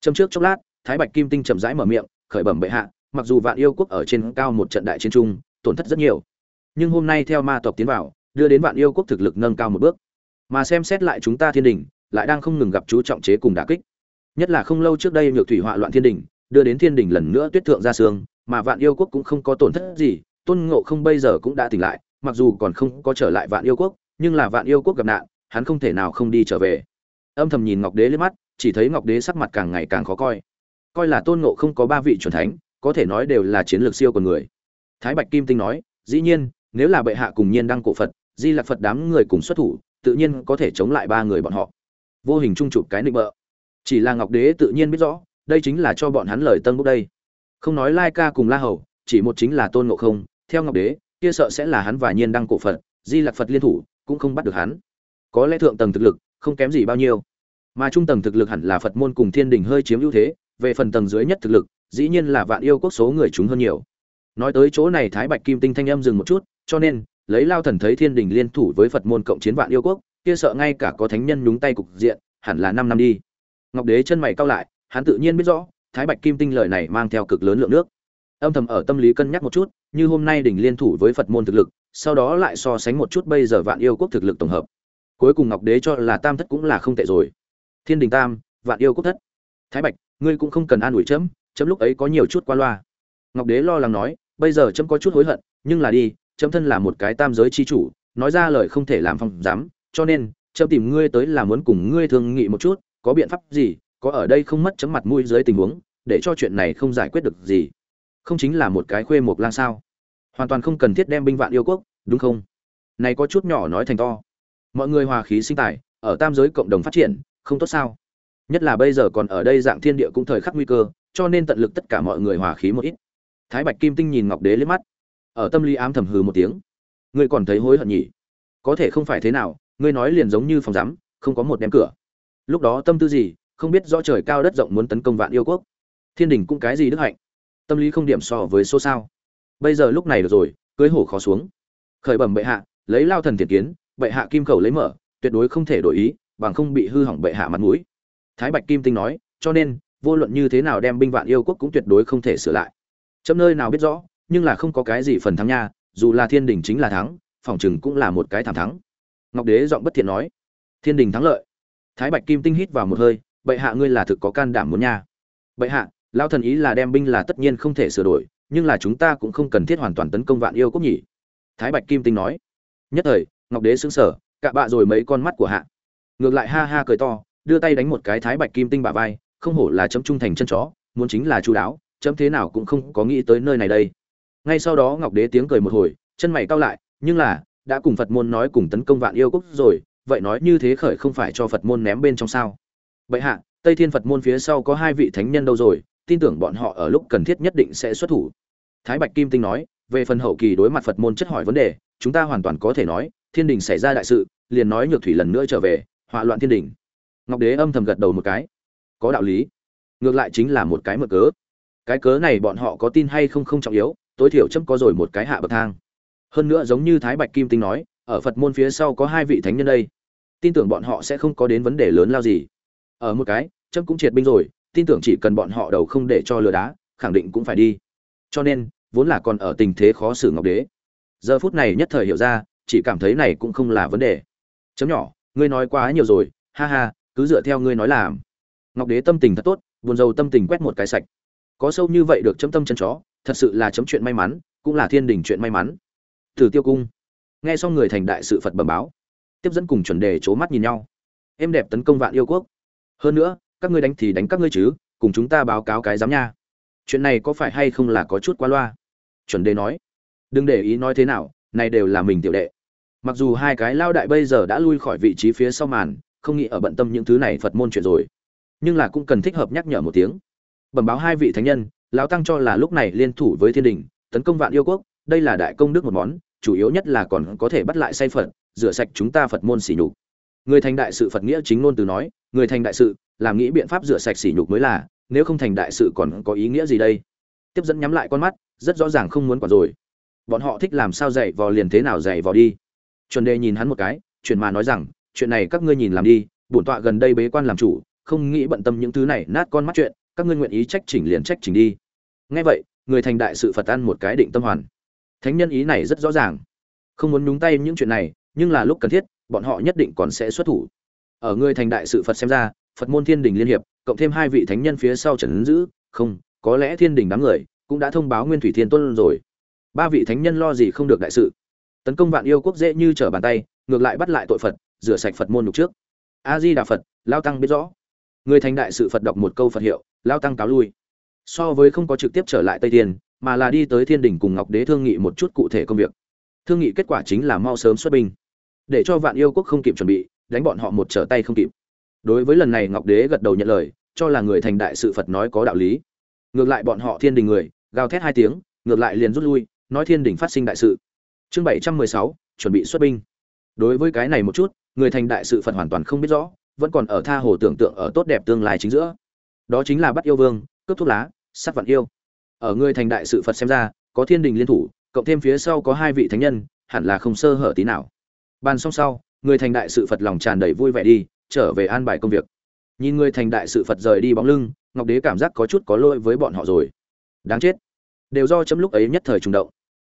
Châm trước chốc lát, thái bạch kim tinh chậm rãi mở miệng, khởi bẩm bệ hạ mặc dù vạn yêu quốc ở trên cao một trận đại chiến trung tổn thất rất nhiều. Nhưng hôm nay theo ma tộc tiến vào, đưa đến vạn yêu quốc thực lực nâng cao một bước. Mà xem xét lại chúng ta thiên đình, lại đang không ngừng gặp chú trọng chế cùng đả kích. Nhất là không lâu trước đây nhược thủy họa loạn thiên đình, đưa đến thiên đình lần nữa tuyết thượng ra sương, mà vạn yêu quốc cũng không có tổn thất gì, tôn ngộ không bây giờ cũng đã tỉnh lại, mặc dù còn không có trở lại vạn yêu quốc, nhưng là vạn yêu quốc gặp nạn, hắn không thể nào không đi trở về. Âm thầm nhìn ngọc đế lên mắt, chỉ thấy ngọc đế sắc mặt càng ngày càng khó coi. Coi là tôn ngộ không có ba vị c thánh có thể nói đều là chiến lược siêu của người. Thái bạch kim tinh nói, dĩ nhiên, nếu là bệ hạ cùng nhiên đăng cổ phật, di lạc phật đám người cùng xuất thủ, tự nhiên có thể chống lại ba người bọn họ. Vô hình trung chụp cái nịnh bợ. Chỉ là ngọc đế tự nhiên biết rõ, đây chính là cho bọn hắn lời tân bốc đây. Không nói lai ca cùng la hầu, chỉ một chính là tôn ngộ không, theo ngọc đế, kia sợ sẽ là hắn và nhiên đăng cổ phật, di lạc phật liên thủ, cũng không bắt được hắn. Có lẽ thượng tầng thực lực, không kém gì bao nhiêu. Mà trung tầng thực lực hẳn là phật môn cùng thiên đình hơi chiếm ưu thế, về phần tầng dưới nhất thực lực dĩ nhiên là vạn yêu quốc số người chúng hơn nhiều. Nói tới chỗ này thái bạch kim tinh thanh âm dừng một chút, cho nên, lấy lao thần thấy thiên đình liên thủ với phật môn cộng chiến vạn yêu quốc, kia sợ ngay cả có thánh nhân nhúng tay cục diện, hẳn là năm năm đi. Ngọc đế chân mày cao lại, hắn tự nhiên biết rõ, thái bạch kim tinh lời này mang theo cực lớn lượng nước. Âm thầm ở tâm lý cân nhắc một chút, như hôm nay đỉnh liên thủ với phật môn thực lực, sau đó lại so sánh một chút bây giờ vạn yêu quốc thực lực tổng hợp. Cuối cùng ngọc đế cho là tam thất cũng là không tệ rồi. Thiên đình tam, vạn yêu quốc thất. Thái bạch, ngươi cũng không cần an ủi chấm chấm lúc ấy có nhiều chút qua loa. Ngọc đế lo lắng nói, bây giờ chấm có chút hối hận, nhưng là đi, chấm thân là một cái tam giới chi chủ, nói ra lời không thể làm phong dám cho nên, chấm tìm ngươi tới là muốn cùng ngươi thương nghị một chút, có biện pháp gì, có ở đây không mất chấm mặt mũi dưới tình huống, để cho chuyện này không giải quyết được gì. Không chính là một cái khuê mộc lang sao? Hoàn toàn không cần thiết đem binh vạn yêu quốc, đúng không? Này có chút nhỏ nói thành to. Mọi người hòa khí sinh tài, ở tam giới cộng đồng phát triển, không tốt sao? Nhất là bây giờ còn ở đây dạng thiên địa cũng thời khắc nguy cơ cho nên tận lực tất cả mọi người hòa khí một ít. Thái bạch kim tinh nhìn ngọc đế lên mắt. Ở tâm lý ám thầm hừ một tiếng. Ngươi còn thấy hối hận nhỉ? Có thể không phải thế nào, ngươi nói liền giống như phòng giám, không có một đem cửa. Lúc đó tâm tư gì, không biết rõ trời cao đất rộng muốn tấn công vạn yêu quốc. Thiên đình cũng cái gì đức hạnh? Tâm lý không điểm so với số sao. Bây giờ lúc này được rồi, cưới hổ khó xuống. Khởi bẩm bệ hạ, lấy lao thần thiệt kiến, bệ hạ kim khẩu lấy mở, tuyệt đối không thể đổi ý, bằng không bị hư hỏng bệ hạ mặt mũi. Thái bạch kim tinh nói, cho nên vô luận như thế nào đem binh vạn yêu quốc cũng tuyệt đối không thể sửa lại. Chấm nơi nào biết rõ, nhưng là không có cái gì phần thắng nha, dù là thiên đình chính là thắng, phòng chừng cũng là một cái thảm thắng. Ngọc đế giọng bất thiện nói, thiên đình thắng lợi. Thái bạch kim tinh hít vào một hơi, bệ hạ ngươi là thực có can đảm muốn nha. Bệ hạ lao thần ý là đem binh là tất nhiên không thể sửa đổi, nhưng là chúng ta cũng không cần thiết hoàn toàn tấn công vạn yêu quốc nhỉ. Thái bạch kim tinh nói. Nhất thời, ngọc đế xứng sở cạ bạ rồi mấy con mắt của hạ. Ngược lại ha ha cười to, đưa tay đánh một cái thái bạch kim tinh bả vai không hổ là chấm trung thành chân chó, muốn chính là chú đáo, chấm thế nào cũng không có nghĩ tới nơi này đây. Ngay sau đó ngọc đế tiếng cười một hồi, chân mày cau lại, nhưng là, đã cùng phật môn nói cùng tấn công vạn yêu quốc rồi, vậy nói như thế khởi không phải cho phật môn ném bên trong sao? Vậy hạ, tây thiên phật môn phía sau có hai vị thánh nhân đâu rồi, tin tưởng bọn họ ở lúc cần thiết nhất định sẽ xuất thủ. Thái bạch kim tinh nói, về phần hậu kỳ đối mặt phật môn chất hỏi vấn đề, chúng ta hoàn toàn có thể nói, thiên đình xảy ra đại sự, liền nói nhược thủy lần nữa trở về, hỏa loạn thiên đình. Ngọc đế âm thầm gật đầu một cái có đạo lý. Ngược lại chính là một cái mở cớ. Cái cớ này bọn họ có tin hay không không trọng yếu, tối thiểu chấm có rồi một cái hạ bậc thang. Hơn nữa giống như thái bạch kim tinh nói, ở phật môn phía sau có hai vị thánh nhân đây. Tin tưởng bọn họ sẽ không có đến vấn đề lớn lao gì. Ở một cái, chấm cũng triệt binh rồi, tin tưởng chỉ cần bọn họ đầu không để cho lừa đá, khẳng định cũng phải đi. Cho nên, vốn là còn ở tình thế khó xử ngọc đế. Giờ phút này nhất thời hiểu ra, chỉ cảm thấy này cũng không là vấn đề. Chấm nhỏ, ngươi nói quá nhiều rồi, ha ha, cứ dựa theo ngươi nói làm ngọc đế tâm tình thật tốt buồn rầu tâm tình quét một cái sạch có sâu như vậy được chấm tâm chân chó thật sự là chấm chuyện may mắn cũng là thiên đình chuyện may mắn Tử Tiêu cung. Nghe xong người thành đại sự Phật bẩm báo, tiếp dẫn cùng chuẩn đề chố mắt nhìn nhau. Em đẹp tấn công vạn yêu quốc. Hơn nữa, các ngươi đánh thì đánh các ngươi chứ, cùng chúng ta báo cáo cái giám nha. chuyện này có phải hay không là có chút quá loa chuẩn đề nói đừng để ý nói thế nào này đều là mình tiểu đệ mặc dù hai cái lao đại bây giờ đã lui khỏi vị trí phía sau màn không nghĩ ở bận tâm những thứ này phật môn chuyện rồi nhưng là cũng cần thích hợp nhắc nhở một tiếng. Bẩm báo hai vị thánh nhân, lão tăng cho là lúc này liên thủ với thiên đình, tấn công vạn yêu quốc, đây là đại công đức một món, chủ yếu nhất là còn có thể bắt lại say phật, rửa sạch chúng ta phật môn sỉ nhục. Người thành đại sự phật nghĩa chính ngôn từ nói, người thành đại sự, làm nghĩ biện pháp rửa sạch sỉ nhục mới là, nếu không thành đại sự còn có ý nghĩa gì đây? Tiếp dẫn nhắm lại con mắt, rất rõ ràng không muốn quản rồi. Bọn họ thích làm sao dạy vò liền thế nào dạy vò đi. Chuẩn đề nhìn hắn một cái chuyện mà nói rằng, chuyện này các ngươi nhìn làm đi, bổn tọa gần đây bế quan làm chủ không nghĩ bận tâm những thứ này, nát con mắt chuyện, các ngươi nguyện ý trách chỉnh liền trách chỉnh đi. Nghe vậy, người thành đại sự phật ăn một cái định tâm hoàn. Thánh nhân ý này rất rõ ràng. Không muốn nhúng tay những chuyện này, nhưng là lúc cần thiết, bọn họ nhất định còn sẽ xuất thủ. Ở người thành đại sự phật xem ra, phật môn thiên đình liên hiệp, cộng thêm hai vị thánh nhân phía sau trần ứng dữ, không, có lẽ thiên đình đám người cũng đã thông báo nguyên thủy thiên tôn rồi. Ba vị thánh nhân lo gì không được đại sự. Tấn công vạn yêu quốc dễ như trở bàn tay, ngược lại bắt lại tội phật, rửa sạch phật môn lục trước. A di đà phật, lao tăng biết rõ người thành đại sự phật đọc một câu phật hiệu, lao tăng cáo lui. So với không có trực tiếp trở lại tây thiên mà là đi tới thiên đình cùng ngọc đế thương nghị một chút cụ thể công việc. Thương nghị kết quả chính là mau sớm xuất binh. Để cho vạn yêu quốc không kịp chuẩn bị, đánh bọn họ một trở tay không kịp. Đối với lần này ngọc đế gật đầu nhận lời, cho là người thành đại sự phật nói có đạo lý. Ngược lại bọn họ thiên đình người, gào thét hai tiếng, ngược lại liền rút lui, nói thiên đình phát sinh đại sự. Chương bảy trăm mười sáu, chuẩn bị xuất binh. Đối với cái này một chút, người thành đại sự phật hoàn toàn không biết rõ vẫn còn ở tha hồ tưởng tượng ở tốt đẹp tương lai chính giữa. Đó chính là bắt yêu vương, cướp thuốc lá sát vạn yêu. Ở người thành đại sự phật xem ra, có thiên đình liên thủ, cộng thêm phía sau có hai vị thánh nhân, hẳn là không sơ hở tí nào. Bàn xong sau, người thành đại sự phật lòng tràn đầy vui vẻ đi, trở về an bài công việc. Nhìn người thành đại sự phật rời đi bóng lưng, ngọc đế cảm giác có chút có lỗi với bọn họ rồi. Đáng chết. Đều do chấm lúc ấy nhất thời trùng động.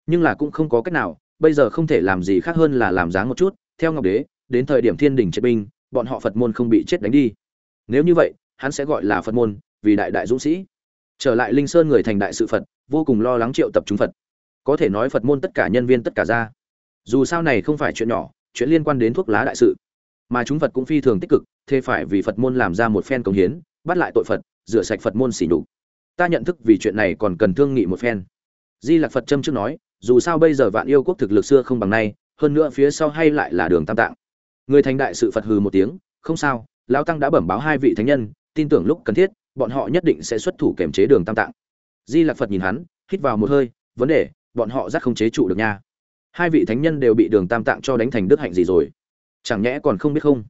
Nhưng là cũng không có cách nào, bây giờ không thể làm gì khác hơn là làm dáng một chút, theo ngọc đế, đến thời điểm thiên đình chết binh bọn họ phật môn không bị chết đánh đi. Nếu như vậy, hắn sẽ gọi là phật môn, vì đại đại dũng sĩ. Trở lại linh sơn người thành đại sự phật, vô cùng lo lắng triệu tập chúng phật. Có thể nói phật môn tất cả nhân viên tất cả ra. Dù sao này không phải chuyện nhỏ, chuyện liên quan đến thuốc lá đại sự. Mà chúng phật cũng phi thường tích cực, thế phải vì phật môn làm ra một phen công hiến, bắt lại tội phật, rửa sạch phật môn xỉ nhục. Ta nhận thức vì chuyện này còn cần thương nghị một phen. Di lạc phật trâm trước nói, dù sao bây giờ vạn yêu quốc thực lực xưa không bằng nay, hơn nữa phía sau hay lại là đường tam tạng người thành đại sự phật hừ một tiếng, không sao, lão tăng đã bẩm báo hai vị thánh nhân, tin tưởng lúc cần thiết, bọn họ nhất định sẽ xuất thủ kiểm chế đường tam tạng. Di lạc phật nhìn hắn, hít vào một hơi, vấn đề, bọn họ rất không chế trụ được nha. Hai vị thánh nhân đều bị đường tam tạng cho đánh thành đức hạnh gì rồi? Chẳng nhẽ còn không biết không?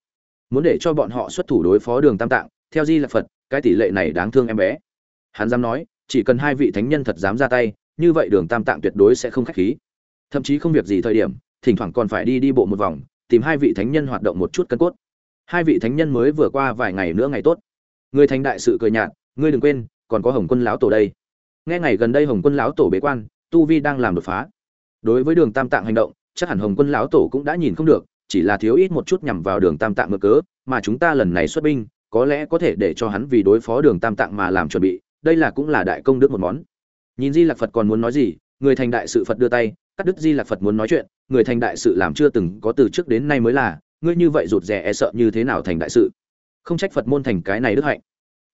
Muốn để cho bọn họ xuất thủ đối phó đường tam tạng, theo di lạc phật, cái tỷ lệ này đáng thương em bé. Hắn dám nói, chỉ cần hai vị thánh nhân thật dám ra tay, như vậy đường tam tạng tuyệt đối sẽ không khách khí. Thậm chí không việc gì thời điểm, thỉnh thoảng còn phải đi đi bộ một vòng tìm hai vị thánh nhân hoạt động một chút cân cốt. Hai vị thánh nhân mới vừa qua vài ngày nữa ngày tốt. Người thành đại sự cười nhạt, ngươi đừng quên, còn có hồng quân lão tổ đây. Nghe ngày gần đây hồng quân lão tổ bế quan, tu vi đang làm đột phá. Đối với đường tam tạng hành động, chắc hẳn hồng quân lão tổ cũng đã nhìn không được, chỉ là thiếu ít một chút nhằm vào đường tam tạng ngược cớ, mà chúng ta lần này xuất binh, có lẽ có thể để cho hắn vì đối phó đường tam tạng mà làm chuẩn bị, đây là cũng là đại công đức một món. Nhìn di lạc phật còn muốn nói gì, người thành đại sự phật đưa tay cắt đứt di lạc phật muốn nói chuyện, người thành đại sự làm chưa từng có từ trước đến nay mới là, ngươi như vậy rụt rè e sợ như thế nào thành đại sự? Không trách phật môn thành cái này đức hạnh.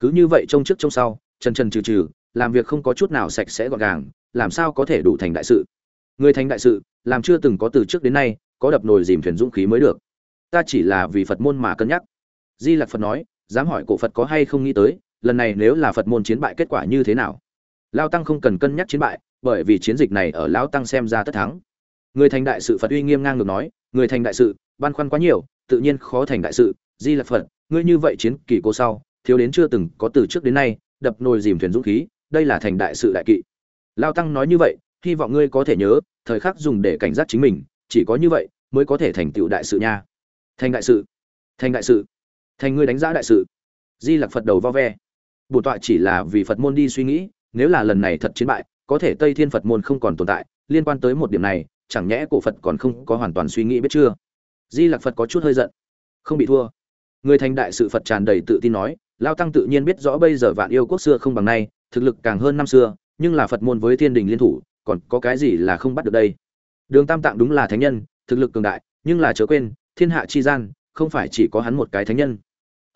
Cứ như vậy trông trước trông sau chân chân trừ trừ, làm việc không có chút nào sạch sẽ gọn gàng, làm sao có thể đủ thành đại sự? Người thành đại sự, làm chưa từng có từ trước đến nay, có đập nồi dìm thuyền dũng khí mới được. Ta chỉ là vì phật môn mà cân nhắc. Di lạc phật nói, dám hỏi cổ phật có hay không nghĩ tới, lần này nếu là phật môn chiến bại kết quả như thế nào? Lao tăng không cần cân nhắc chiến bại bởi vì chiến dịch này ở lão tăng xem ra tất thắng. Người thành đại sự phật uy nghiêm ngang ngược nói, người thành đại sự, băn khoăn quá nhiều, tự nhiên khó thành đại sự, di Lặc phật, ngươi như vậy chiến kỳ cô sau, thiếu đến chưa từng có từ trước đến nay, đập nồi dìm thuyền dũng khí, đây là thành đại sự đại kỵ. Lao tăng nói như vậy, hy vọng ngươi có thể nhớ, thời khắc dùng để cảnh giác chính mình, chỉ có như vậy mới có thể thành tựu đại sự nha. Thành đại sự, thành đại sự, thành ngươi đánh giá đại sự. Di lặc phật đầu vo ve. Bổn tọa chỉ là vì phật môn đi suy nghĩ, nếu là lần này thật chiến bại có thể tây thiên phật môn không còn tồn tại, liên quan tới một điểm này, chẳng nhẽ cổ phật còn không có hoàn toàn suy nghĩ biết chưa? Di lặc phật có chút hơi giận. Không bị thua. Người thành đại sự phật tràn đầy tự tin nói, lao tăng tự nhiên biết rõ bây giờ vạn yêu quốc xưa không bằng nay, thực lực càng hơn năm xưa, nhưng là phật môn với thiên đình liên thủ, còn có cái gì là không bắt được đây? Đường tam tạng đúng là thánh nhân, thực lực cường đại, nhưng là chớ quên, thiên hạ chi gian, không phải chỉ có hắn một cái thánh nhân.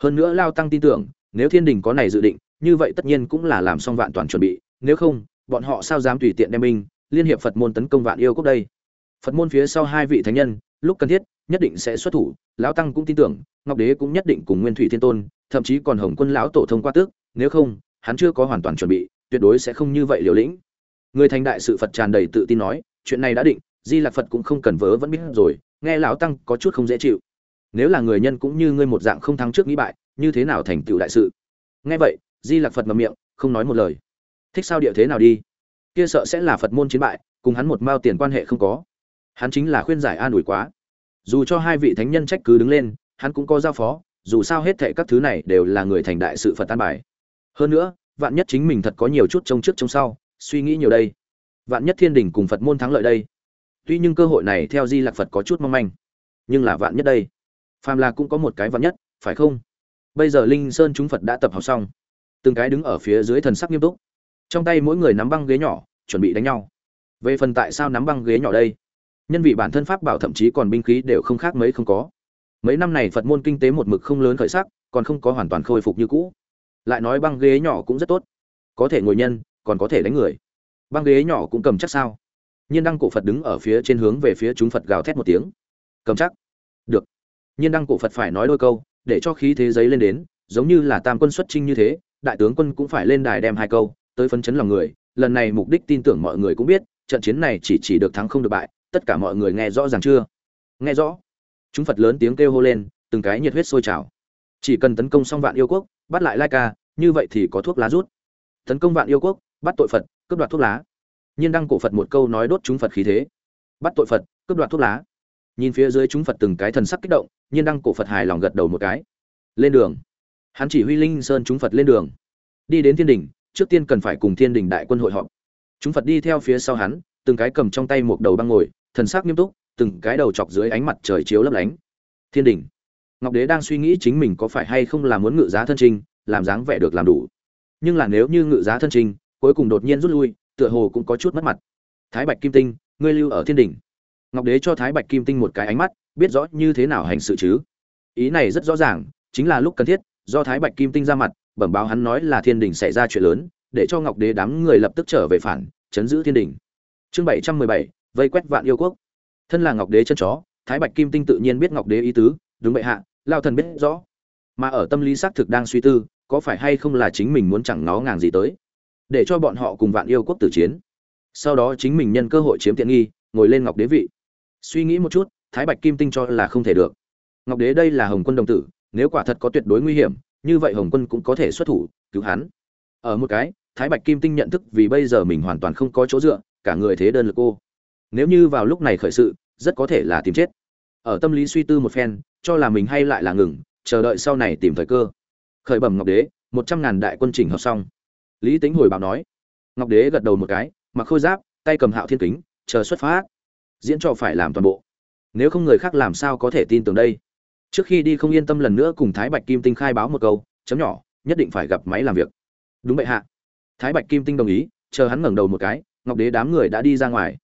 Hơn nữa lao tăng tin tưởng, nếu thiên đình có này dự định, như vậy tất nhiên cũng là làm xong vạn toàn chuẩn bị, nếu không bọn họ sao dám tùy tiện đem binh, liên hiệp phật môn tấn công vạn yêu quốc đây? Phật môn phía sau hai vị thánh nhân, lúc cần thiết, nhất định sẽ xuất thủ, lão tăng cũng tin tưởng, ngọc đế cũng nhất định cùng nguyên thủy thiên tôn, thậm chí còn hồng quân lão tổ thông qua tước, nếu không, hắn chưa có hoàn toàn chuẩn bị, tuyệt đối sẽ không như vậy liều lĩnh. Người thành đại sự phật tràn đầy tự tin nói, chuyện này đã định, di lạc phật cũng không cần vớ vẫn biết rồi, nghe lão tăng có chút không dễ chịu. Nếu là người nhân cũng như ngươi một dạng không thắng trước nghĩ bại, như thế nào thành tựu đại sự? Nghe vậy, di lạc phật mầm miệng, không nói một lời thích sao địa thế nào đi? Kia sợ sẽ là phật môn chiến bại, cùng hắn một mao tiền quan hệ không có. Hắn chính là khuyên giải an ủi quá. Dù cho hai vị thánh nhân trách cứ đứng lên, hắn cũng có giao phó, dù sao hết thệ các thứ này đều là người thành đại sự phật tan bài. Hơn nữa, vạn nhất chính mình thật có nhiều chút trông trước trông sau, suy nghĩ nhiều đây. Vạn nhất thiên đình cùng phật môn thắng lợi đây. Tuy nhưng cơ hội này theo di lạc phật có chút mong manh, nhưng là vạn nhất đây. Phàm là cũng có một cái vạn nhất, phải không? Bây giờ linh sơn chúng phật đã tập học xong. Từng cái đứng ở phía dưới thần sắc nghiêm túc trong tay mỗi người nắm băng ghế nhỏ, chuẩn bị đánh nhau. Về phần tại sao nắm băng ghế nhỏ đây? Nhân vị bản thân pháp bảo thậm chí còn binh khí đều không khác mấy không có. Mấy năm này phật môn kinh tế một mực không lớn khởi sắc, còn không có hoàn toàn khôi phục như cũ. Lại nói băng ghế nhỏ cũng rất tốt. Có thể ngồi nhân, còn có thể đánh người. Băng ghế nhỏ cũng cầm chắc sao? Nhiên đăng cổ phật đứng ở phía trên hướng về phía chúng phật gào thét một tiếng. Cầm chắc. Được. Nhiên đăng cổ phật phải nói đôi câu, để cho khí thế giấy lên đến, giống như là tam quân xuất trinh như thế, đại tướng quân cũng phải lên đài đem hai câu tới phấn chấn lòng người, lần này mục đích tin tưởng mọi người cũng biết, trận chiến này chỉ chỉ được thắng không được bại, tất cả mọi người nghe rõ ràng chưa? Nghe rõ. Chúng phật lớn tiếng kêu hô lên, từng cái nhiệt huyết sôi trào. Chỉ cần tấn công xong vạn yêu quốc, bắt lại lai ca, như vậy thì có thuốc lá rút. Tấn công vạn yêu quốc, bắt tội phật, cướp đoạt thuốc lá. Nhiên đăng cổ phật một câu nói đốt chúng phật khí thế. Bắt tội phật, cướp đoạt thuốc lá. Nhìn phía dưới chúng phật từng cái thần sắc kích động, nhiên đăng cổ phật hài lòng gật đầu một cái. Lên đường. Hắn chỉ huy linh sơn chúng phật lên đường. Đi đến thiên đình trước tiên cần phải cùng thiên đình đại quân hội họp. Chúng phật đi theo phía sau hắn, từng cái cầm trong tay một đầu băng ngồi, thần sắc nghiêm túc, từng cái đầu chọc dưới ánh mặt trời chiếu lấp lánh. Thiên đình. Ngọc đế đang suy nghĩ chính mình có phải hay không là muốn ngự giá thân trinh làm dáng vẻ được làm đủ. Nhưng là nếu như ngự giá thân trinh cuối cùng đột nhiên rút lui, tựa hồ cũng có chút mất mặt. Thái bạch kim tinh, ngươi lưu ở thiên đình. Ngọc đế cho thái bạch kim tinh một cái ánh mắt, biết rõ như thế nào hành sự chứ? Ý này rất rõ ràng, chính là lúc cần thiết, do thái bạch kim tinh ra mặt bẩm báo hắn nói là thiên đình xảy ra chuyện lớn, để cho ngọc đế đám người lập tức trở về phản, chấn giữ thiên đình. Chương bảy trăm mười bảy, vây quét vạn yêu quốc. Thân là ngọc đế chân chó, thái bạch kim tinh tự nhiên biết ngọc đế ý tứ, đúng bệ hạ, lao thần biết rõ. Mà ở tâm lý xác thực đang suy tư, có phải hay không là chính mình muốn chẳng nó ngàng gì tới, để cho bọn họ cùng vạn yêu quốc tử chiến. Sau đó chính mình nhân cơ hội chiếm tiện nghi, ngồi lên ngọc đế vị. Suy nghĩ một chút, thái bạch kim tinh cho là không thể được. Ngọc đế đây là hồng quân đồng tử, nếu quả thật có tuyệt đối nguy hiểm như vậy hồng quân cũng có thể xuất thủ, cứu hắn. Ở một cái, thái bạch kim tinh nhận thức vì bây giờ mình hoàn toàn không có chỗ dựa, cả người thế đơn lực cô. Nếu như vào lúc này khởi sự, rất có thể là tìm chết. Ở tâm lý suy tư một phen, cho là mình hay lại là ngừng, chờ đợi sau này tìm thời cơ. Khởi bẩm ngọc đế, một trăm ngàn đại quân chỉnh hợp xong. Lý tính hồi báo nói. Ngọc đế gật đầu một cái, mặc khôi giáp, tay cầm hạo thiên kính, chờ xuất phát. Diễn trò phải làm toàn bộ. Nếu không người khác làm sao có thể tin tưởng đây? Trước khi đi không yên tâm lần nữa cùng thái bạch kim tinh khai báo một câu, chấm nhỏ, nhất định phải gặp máy làm việc. Đúng vậy hạ. Thái bạch kim tinh đồng ý, chờ hắn ngẩng đầu một cái, ngọc đế đám người đã đi ra ngoài.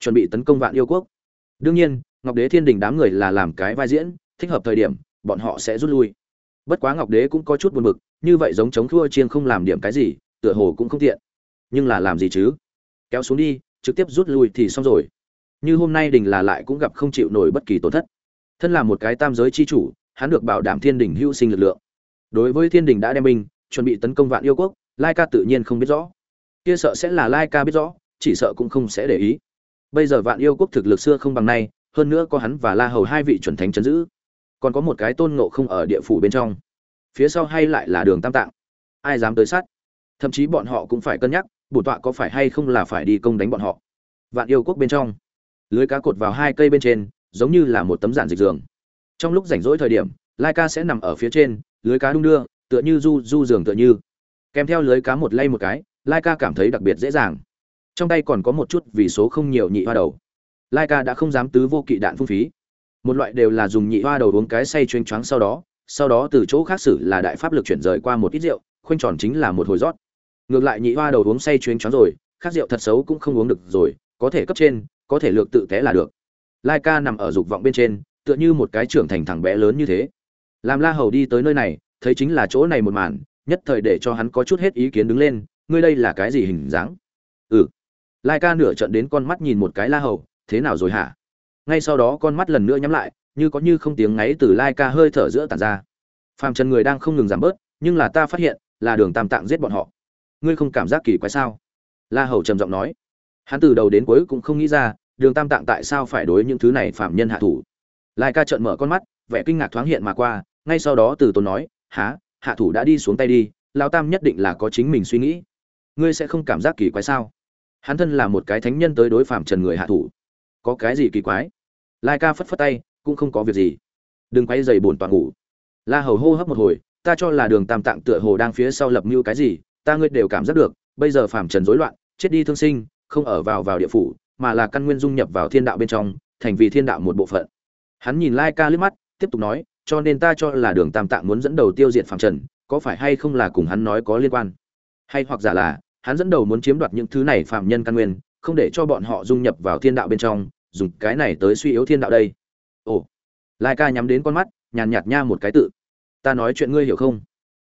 Chuẩn bị tấn công vạn yêu quốc. Đương nhiên, ngọc đế thiên đình đám người là làm cái vai diễn, thích hợp thời điểm, bọn họ sẽ rút lui. Bất quá ngọc đế cũng có chút buồn bực, như vậy giống chống thua chiên không làm điểm cái gì, tựa hồ cũng không tiện. Nhưng là làm gì chứ? Kéo xuống đi, trực tiếp rút lui thì xong rồi. Như hôm nay đình là lại cũng gặp không chịu nổi bất kỳ tổn thất thân là một cái tam giới chi chủ, hắn được bảo đảm thiên đình hữu sinh lực lượng. Đối với thiên đình đã đem binh, chuẩn bị tấn công vạn yêu quốc, lai ca tự nhiên không biết rõ. Kia sợ sẽ là lai ca biết rõ, chỉ sợ cũng không sẽ để ý. Bây giờ vạn yêu quốc thực lực xưa không bằng nay, hơn nữa có hắn và la hầu hai vị chuẩn thánh chấn giữ. Còn có một cái tôn ngộ không ở địa phủ bên trong. Phía sau hay lại là đường tam tạng. Ai dám tới sát? Thậm chí bọn họ cũng phải cân nhắc, bổn tọa có phải hay không là phải đi công đánh bọn họ. Vạn yêu quốc bên trong. Lưới cá cột vào hai cây bên trên giống như là một tấm giản dịch giường. Trong lúc rảnh rỗi thời điểm, lai ca sẽ nằm ở phía trên, lưới cá đung đưa, tựa như du du giường tựa như. Kèm theo lưới cá một lay một cái, lai ca cảm thấy đặc biệt dễ dàng. Trong tay còn có một chút vì số không nhiều nhị hoa đầu. Lai ca đã không dám tứ vô kỵ đạn phung phí. Một loại đều là dùng nhị hoa đầu uống cái say chuyên choáng sau đó sau đó từ chỗ khác xử là đại pháp lực chuyển rời qua một ít rượu, khoanh tròn chính là một hồi rót. Ngược lại nhị hoa đầu uống say chuyên choáng rồi, khác rượu thật xấu cũng không uống được rồi, có thể cấp trên, có thể lược tự té là được lai ca nằm ở dục vọng bên trên, tựa như một cái trưởng thành thằng bé lớn như thế. Làm la hầu đi tới nơi này, thấy chính là chỗ này một màn, nhất thời để cho hắn có chút hết ý kiến đứng lên, ngươi đây là cái gì hình dáng? Ừ. Lai ca nửa trận đến con mắt nhìn một cái la hầu, thế nào rồi hả? Ngay sau đó con mắt lần nữa nhắm lại, như có như không tiếng ngáy từ lai ca hơi thở giữa tàn ra. Phàm trần người đang không ngừng giảm bớt, nhưng là ta phát hiện, là đường tam tạng giết bọn họ. Ngươi không cảm giác kỳ quái sao? La hầu trầm giọng nói. Hắn từ đầu đến cuối cũng không nghĩ ra đường tam tạng tại sao phải đối những thứ này phạm nhân hạ thủ? Lai ca trợn mở con mắt, vẻ kinh ngạc thoáng hiện mà qua, ngay sau đó từ tốn nói há hạ thủ đã đi xuống tay đi lao tam nhất định là có chính mình suy nghĩ. Ngươi sẽ không cảm giác kỳ quái sao? Hắn thân là một cái thánh nhân tới đối phạm trần người hạ thủ. Có cái gì kỳ quái? Lai ca phất phất tay, cũng không có việc gì. Đừng quay dày bổn toàn ngủ. La hầu hô hấp một hồi, ta cho là đường tam tạng tựa hồ đang phía sau lập mưu cái gì, ta ngươi đều cảm giác được, bây giờ phạm trần rối loạn, chết đi thương sinh, không ở vào vào địa phủ mà là căn nguyên dung nhập vào thiên đạo bên trong, thành vì thiên đạo một bộ phận. Hắn nhìn lai ca liếc mắt, tiếp tục nói, cho nên ta cho là đường tam tạng muốn dẫn đầu tiêu diệt phạm trần, có phải hay không là cùng hắn nói có liên quan? Hay hoặc giả là, hắn dẫn đầu muốn chiếm đoạt những thứ này phạm nhân căn nguyên, không để cho bọn họ dung nhập vào thiên đạo bên trong, dùng cái này tới suy yếu thiên đạo đây. Ồ. Lai ca nhắm đến con mắt, nhàn nhạt nha một cái tự. Ta nói chuyện ngươi hiểu không?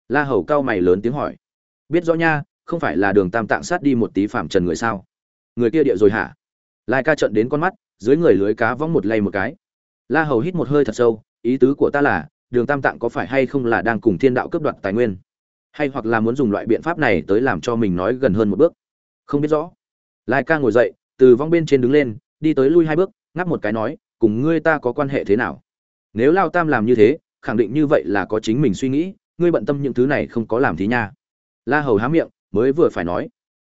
La hầu cao mày lớn tiếng hỏi. Biết rõ nha, không phải là đường tam tạng sát đi một tí phạm trần người sao? Người kia địa rồi hả? Lai ca trận đến con mắt, dưới người lưới cá vong một lay một cái. La hầu hít một hơi thật sâu, ý tứ của ta là, đường tam tạng có phải hay không là đang cùng thiên đạo cướp đoạt tài nguyên? Hay hoặc là muốn dùng loại biện pháp này tới làm cho mình nói gần hơn một bước? Không biết rõ. Lai ca ngồi dậy, từ vong bên trên đứng lên, đi tới lui hai bước, ngáp một cái nói, cùng ngươi ta có quan hệ thế nào? Nếu lao tam làm như thế, khẳng định như vậy là có chính mình suy nghĩ, ngươi bận tâm những thứ này không có làm thì nha. La hầu há miệng, mới vừa phải nói.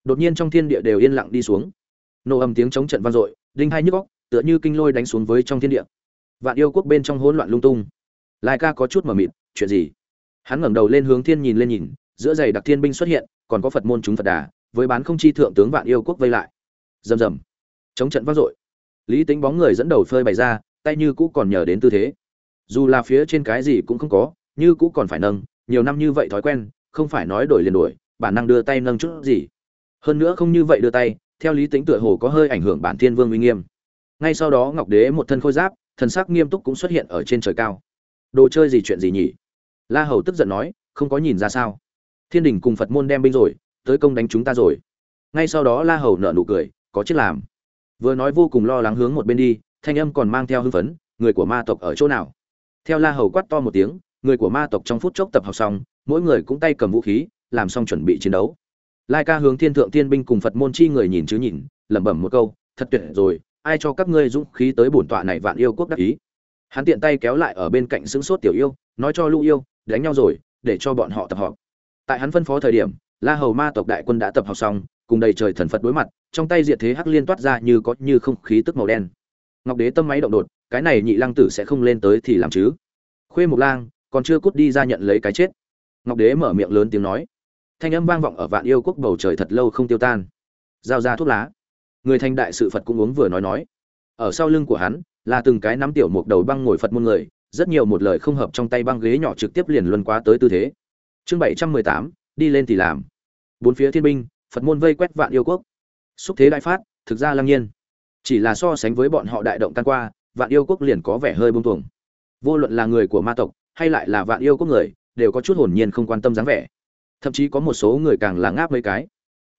Đột nhiên trong thiên địa đều yên lặng đi xuống nổ âm tiếng chống trận vang dội, đinh hai nhức góc tựa như kinh lôi đánh xuống với trong thiên địa. Vạn yêu quốc bên trong hỗn loạn lung tung. Lai ca có chút mờ mịt, chuyện gì? Hắn ngẩng đầu lên hướng thiên nhìn lên nhìn, giữa giày đặc thiên binh xuất hiện, còn có phật môn chúng phật đà, với bán không chi thượng tướng vạn yêu quốc vây lại. Rầm rầm. Chống trận vang dội. Lý tính bóng người dẫn đầu phơi bày ra, tay như cũ còn nhờ đến tư thế. Dù là phía trên cái gì cũng không có, như cũ còn phải nâng, nhiều năm như vậy thói quen, không phải nói đổi liền đổi, bản năng đưa tay nâng chút gì. Hơn nữa không như vậy đưa tay theo lý tính tựa hồ có hơi ảnh hưởng bản thiên vương uy nghiêm. Ngay sau đó ngọc đế một thân khôi giáp, thần sắc nghiêm túc cũng xuất hiện ở trên trời cao. Đồ chơi gì chuyện gì nhỉ? La hầu tức giận nói, không có nhìn ra sao. Thiên đình cùng phật môn đem binh rồi, tới công đánh chúng ta rồi. Ngay sau đó la hầu nở nụ cười, có chiếc làm. Vừa nói vô cùng lo lắng hướng một bên đi, thanh âm còn mang theo hưng phấn, người của ma tộc ở chỗ nào? Theo la hầu quát to một tiếng, người của ma tộc trong phút chốc tập học xong, mỗi người cũng tay cầm vũ khí, làm xong chuẩn bị chiến đấu lai ca hướng thiên thượng thiên binh cùng phật môn chi người nhìn chứ nhìn, lẩm bẩm một câu, thật tuyệt rồi, ai cho các ngươi dũng khí tới bổn tọa này vạn yêu quốc đắc ý? Hắn tiện tay kéo lại ở bên cạnh xứng sốt tiểu yêu, nói cho lũ yêu, đánh nhau rồi, để cho bọn họ tập họp. Tại hắn phân phó thời điểm, la hầu ma tộc đại quân đã tập học xong, cùng đầy trời thần phật đối mặt, trong tay diệt thế hắc liên toát ra như có như không khí tức màu đen. Ngọc đế tâm máy động đột, cái này nhị lăng tử sẽ không lên tới thì làm chứ? Khuê mục lang còn chưa cút đi ra nhận lấy cái chết. Ngọc đế mở miệng lớn tiếng nói thanh âm vang vọng ở vạn yêu quốc bầu trời thật lâu không tiêu tan. Giao ra thuốc lá. Người thành đại sự phật cũng uống vừa nói nói. Ở sau lưng của hắn, là từng cái nắm tiểu một đầu băng ngồi phật môn người, rất nhiều một lời không hợp trong tay băng ghế nhỏ trực tiếp liền luân quá tới tư thế. Chương bảy trăm mười tám, đi lên thì làm. Bốn phía thiên binh, phật môn vây quét vạn yêu quốc. Xúc thế đại phát, thực ra lăng nhiên. Chỉ là so sánh với bọn họ đại động tan qua, vạn yêu quốc liền có vẻ hơi bông tuồng. Vô luận là người của ma tộc, hay lại là vạn yêu quốc người, đều có chút hồn nhiên không quan tâm dáng vẻ thậm chí có một số người càng là ngáp mấy cái.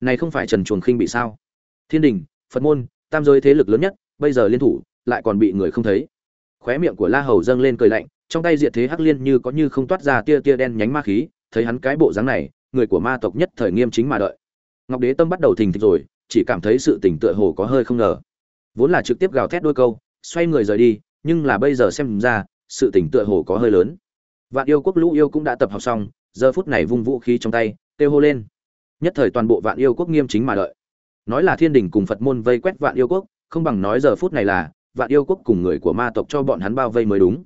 Này không phải trần chuồng khinh bị sao? Thiên đình, phật môn, tam giới thế lực lớn nhất, bây giờ liên thủ, lại còn bị người không thấy. Khóe miệng của la hầu dâng lên cười lạnh, trong tay diệt thế hắc liên như có như không toát ra tia tia đen nhánh ma khí, thấy hắn cái bộ dáng này, người của ma tộc nhất thời nghiêm chính mà đợi. Ngọc đế tâm bắt đầu thình thịch rồi, chỉ cảm thấy sự tỉnh tựa hồ có hơi không ngờ. Vốn là trực tiếp gào thét đôi câu, xoay người rời đi, nhưng là bây giờ xem ra, sự tỉnh tựa hồ có hơi lớn. Vạn yêu quốc lũ yêu cũng đã tập học xong giờ phút này vung vũ khí trong tay, kêu hô lên. Nhất thời toàn bộ vạn yêu quốc nghiêm chính mà đợi. Nói là thiên đình cùng phật môn vây quét vạn yêu quốc, không bằng nói giờ phút này là vạn yêu quốc cùng người của ma tộc cho bọn hắn bao vây mới đúng.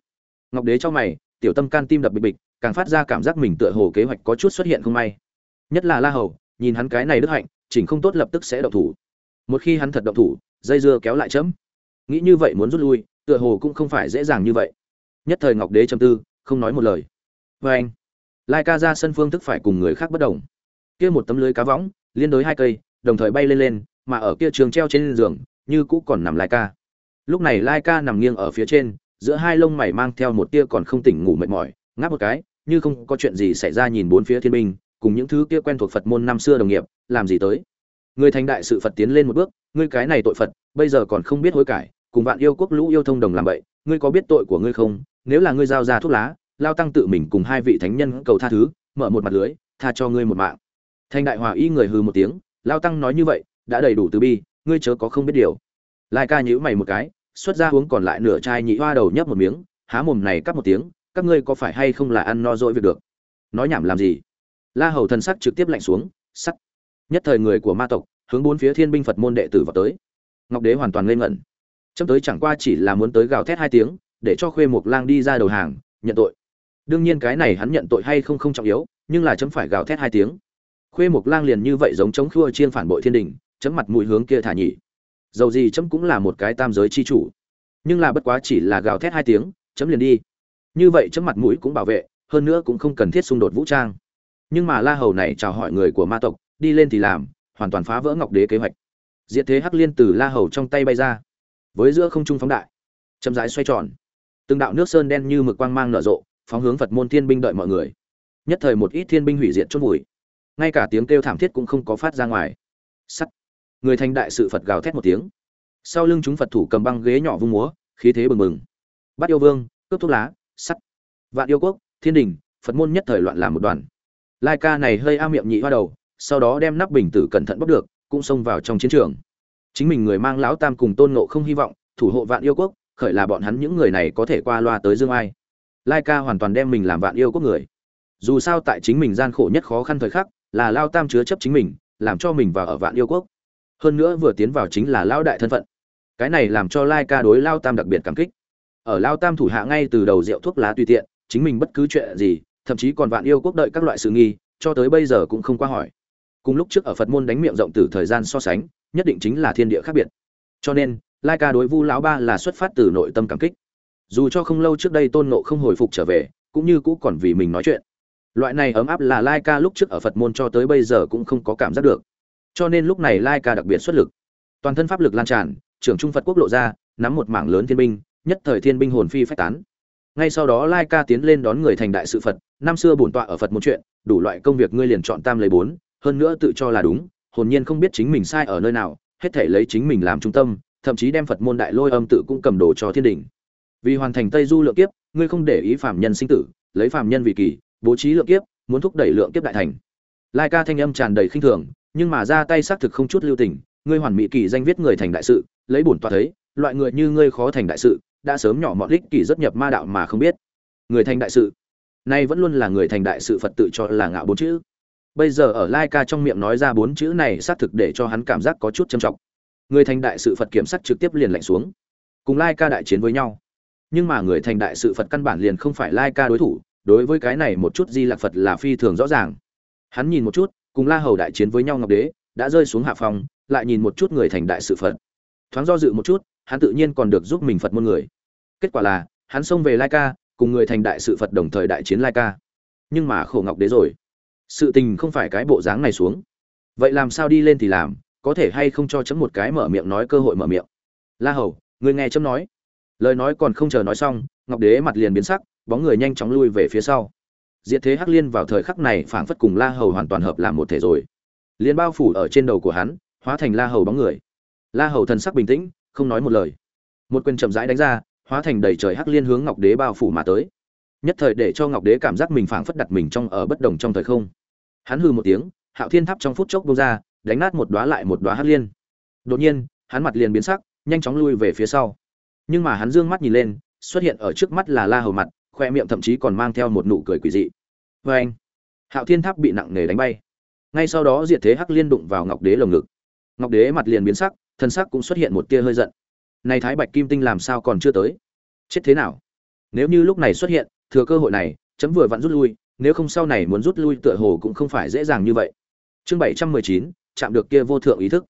Ngọc đế cho mày, tiểu tâm can tim đập bịch bịch, càng phát ra cảm giác mình tựa hồ kế hoạch có chút xuất hiện không may. Nhất là la hầu, nhìn hắn cái này đức hạnh, chỉnh không tốt lập tức sẽ động thủ. Một khi hắn thật động thủ, dây dưa kéo lại chấm. Nghĩ như vậy muốn rút lui, tựa hồ cũng không phải dễ dàng như vậy. Nhất thời ngọc đế trầm tư, không nói một lời. Vê anh lai ca ra sân phương thức phải cùng người khác bất đồng. Kia một tấm lưới cá võng, liên đối hai cây, đồng thời bay lên lên, mà ở kia trường treo trên giường, như cũ còn nằm lai ca. Lúc này lai ca nằm nghiêng ở phía trên, giữa hai lông mày mang theo một tia còn không tỉnh ngủ mệt mỏi, ngáp một cái, như không có chuyện gì xảy ra nhìn bốn phía thiên binh, cùng những thứ kia quen thuộc phật môn năm xưa đồng nghiệp, làm gì tới. Người thành đại sự phật tiến lên một bước, ngươi cái này tội phật, bây giờ còn không biết hối cải, cùng bạn yêu quốc lũ yêu thông đồng làm vậy ngươi có biết tội của ngươi không? Nếu là ngươi giao ra thuốc lá lao tăng tự mình cùng hai vị thánh nhân cầu tha thứ, mở một mặt lưới, tha cho ngươi một mạng. Thành đại hòa y người hừ một tiếng, lao tăng nói như vậy, đã đầy đủ từ bi, ngươi chớ có không biết điều. Lai ca nhữ mày một cái, xuất ra uống còn lại nửa chai nhị hoa đầu nhấp một miếng, há mồm này cắp một tiếng, các ngươi có phải hay không là ăn no dỗi việc được? Nói nhảm làm gì? La hầu thần sắc trực tiếp lạnh xuống sắt nhất thời người của ma tộc, hướng bốn phía thiên binh phật môn đệ tử vào tới. Ngọc đế hoàn toàn ngây ngẩn. Chấm tới chẳng qua chỉ là muốn tới gào thét hai tiếng, để cho khuê mục lang đi ra đầu hàng, nhận tội đương nhiên cái này hắn nhận tội hay không không trọng yếu, nhưng là chấm phải gào thét hai tiếng. Khuê mục lang liền như vậy giống chống khua chiên phản bội thiên đình, chấm mặt mũi hướng kia thả nhỉ. Dầu gì chấm cũng là một cái tam giới chi chủ. Nhưng là bất quá chỉ là gào thét hai tiếng, chấm liền đi. Như vậy chấm mặt mũi cũng bảo vệ, hơn nữa cũng không cần thiết xung đột vũ trang. Nhưng mà la hầu này chào hỏi người của ma tộc, đi lên thì làm, hoàn toàn phá vỡ ngọc đế kế hoạch. Diệt thế hắc liên từ la hầu trong tay bay ra. Với giữa không trung phóng đại, chậm rãi xoay tròn. Từng đạo nước sơn đen như mực quang mang nở rộ phóng hướng phật môn thiên binh đợi mọi người. Nhất thời một ít thiên binh hủy diệt chốt vùi. Ngay cả tiếng kêu thảm thiết cũng không có phát ra ngoài. Sắt. Người thành đại sự phật gào thét một tiếng. Sau lưng chúng phật thủ cầm băng ghế nhỏ vung múa, khí thế bừng bừng. Bắt yêu vương, cướp thuốc lá, sắt. Vạn yêu quốc, thiên đình, phật môn nhất thời loạn làm một đoàn. Lai ca này hơi a miệng nhị hoa đầu, sau đó đem nắp bình tử cẩn thận bóc được, cũng xông vào trong chiến trường. Chính mình người mang lão tam cùng tôn nộ không hy vọng, thủ hộ vạn yêu quốc, khởi là bọn hắn những người này có thể qua loa tới dương ai lai ca hoàn toàn đem mình làm vạn yêu quốc người. Dù sao tại chính mình gian khổ nhất khó khăn thời khắc, là lao tam chứa chấp chính mình, làm cho mình vào ở vạn yêu quốc. Hơn nữa vừa tiến vào chính là lao đại thân phận. Cái này làm cho lai ca đối lao tam đặc biệt cảm kích. Ở lao tam thủ hạ ngay từ đầu rượu thuốc lá tùy tiện, chính mình bất cứ chuyện gì, thậm chí còn vạn yêu quốc đợi các loại sự nghi, cho tới bây giờ cũng không qua hỏi. Cùng lúc trước ở phật môn đánh miệng rộng từ thời gian so sánh, nhất định chính là thiên địa khác biệt. Cho nên, lai ca đối vu lão ba là xuất phát từ nội tâm cảm kích dù cho không lâu trước đây tôn nộ không hồi phục trở về, cũng như cũ còn vì mình nói chuyện. Loại này ấm áp là lai ca lúc trước ở phật môn cho tới bây giờ cũng không có cảm giác được. Cho nên lúc này lai ca đặc biệt xuất lực. Toàn thân pháp lực lan tràn, trưởng trung phật quốc lộ ra, nắm một mảng lớn thiên binh, nhất thời thiên binh hồn phi phách tán. Ngay sau đó lai ca tiến lên đón người thành đại sự phật, năm xưa bổn tọa ở phật một chuyện, đủ loại công việc ngươi liền chọn tam lấy bốn, hơn nữa tự cho là đúng, hồn nhiên không biết chính mình sai ở nơi nào, hết thể lấy chính mình làm trung tâm, thậm chí đem phật môn đại lôi âm tự cũng cầm đồ cho thiên đình vì hoàn thành tây du lượng kiếp, ngươi không để ý phạm nhân sinh tử, lấy phạm nhân vì kỳ bố trí lượng kiếp, muốn thúc đẩy lượng kiếp đại thành. Lai ca thanh âm tràn đầy khinh thường, nhưng mà ra tay xác thực không chút lưu tình, ngươi hoàn mỹ kỳ danh viết người thành đại sự, lấy bổn tọa thấy, loại người như ngươi khó thành đại sự, đã sớm nhỏ mọn lích kỳ rất nhập ma đạo mà không biết. Người thành đại sự, nay vẫn luôn là người thành đại sự phật tự cho là ngạo bốn chữ. Bây giờ ở lai ca trong miệng nói ra bốn chữ này xác thực để cho hắn cảm giác có chút trầm trọng. Người thành đại sự phật kiểm sát trực tiếp liền lạnh xuống. Cùng lai ca đại chiến với nhau nhưng mà người thành đại sự phật căn bản liền không phải lai ca đối thủ, đối với cái này một chút di lạc phật là phi thường rõ ràng. Hắn nhìn một chút, cùng la hầu đại chiến với nhau ngọc đế, đã rơi xuống hạ phòng lại nhìn một chút người thành đại sự phật. Thoáng do dự một chút, hắn tự nhiên còn được giúp mình phật môn người. Kết quả là, hắn xông về lai ca, cùng người thành đại sự phật đồng thời đại chiến lai ca. Nhưng mà khổ ngọc đế rồi. Sự tình không phải cái bộ dáng này xuống. Vậy làm sao đi lên thì làm, có thể hay không cho chấm một cái mở miệng nói cơ hội mở miệng? La hầu, người nghe chấm nói lời nói còn không chờ nói xong, ngọc đế mặt liền biến sắc, bóng người nhanh chóng lui về phía sau. Diệt thế hắc liên vào thời khắc này phảng phất cùng la hầu hoàn toàn hợp làm một thể rồi. Liền bao phủ ở trên đầu của hắn, hóa thành la hầu bóng người. La hầu thần sắc bình tĩnh, không nói một lời. Một quyền chậm rãi đánh ra, hóa thành đầy trời hắc liên hướng ngọc đế bao phủ mà tới. Nhất thời để cho ngọc đế cảm giác mình phảng phất đặt mình trong ở bất đồng trong thời không. Hắn hừ một tiếng, hạo thiên tháp trong phút chốc bông ra, đánh nát một đóa lại một đóa hắc liên. Đột nhiên, hắn mặt liền biến sắc, nhanh chóng lui về phía sau nhưng mà hắn dương mắt nhìn lên, xuất hiện ở trước mắt là la hầu mặt, khoe miệng thậm chí còn mang theo một nụ cười quỷ dị. Vê anh, hạo thiên tháp bị nặng nề đánh bay. Ngay sau đó diệt thế hắc liên đụng vào ngọc đế lồng ngực. Ngọc đế mặt liền biến sắc, thân sắc cũng xuất hiện một tia hơi giận. Này thái bạch kim tinh làm sao còn chưa tới? Chết thế nào? Nếu như lúc này xuất hiện, thừa cơ hội này, chấm vừa vặn rút lui, nếu không sau này muốn rút lui tựa hồ cũng không phải dễ dàng như vậy. Chương bảy trăm mười chín, chạm được kia vô thượng ý thức.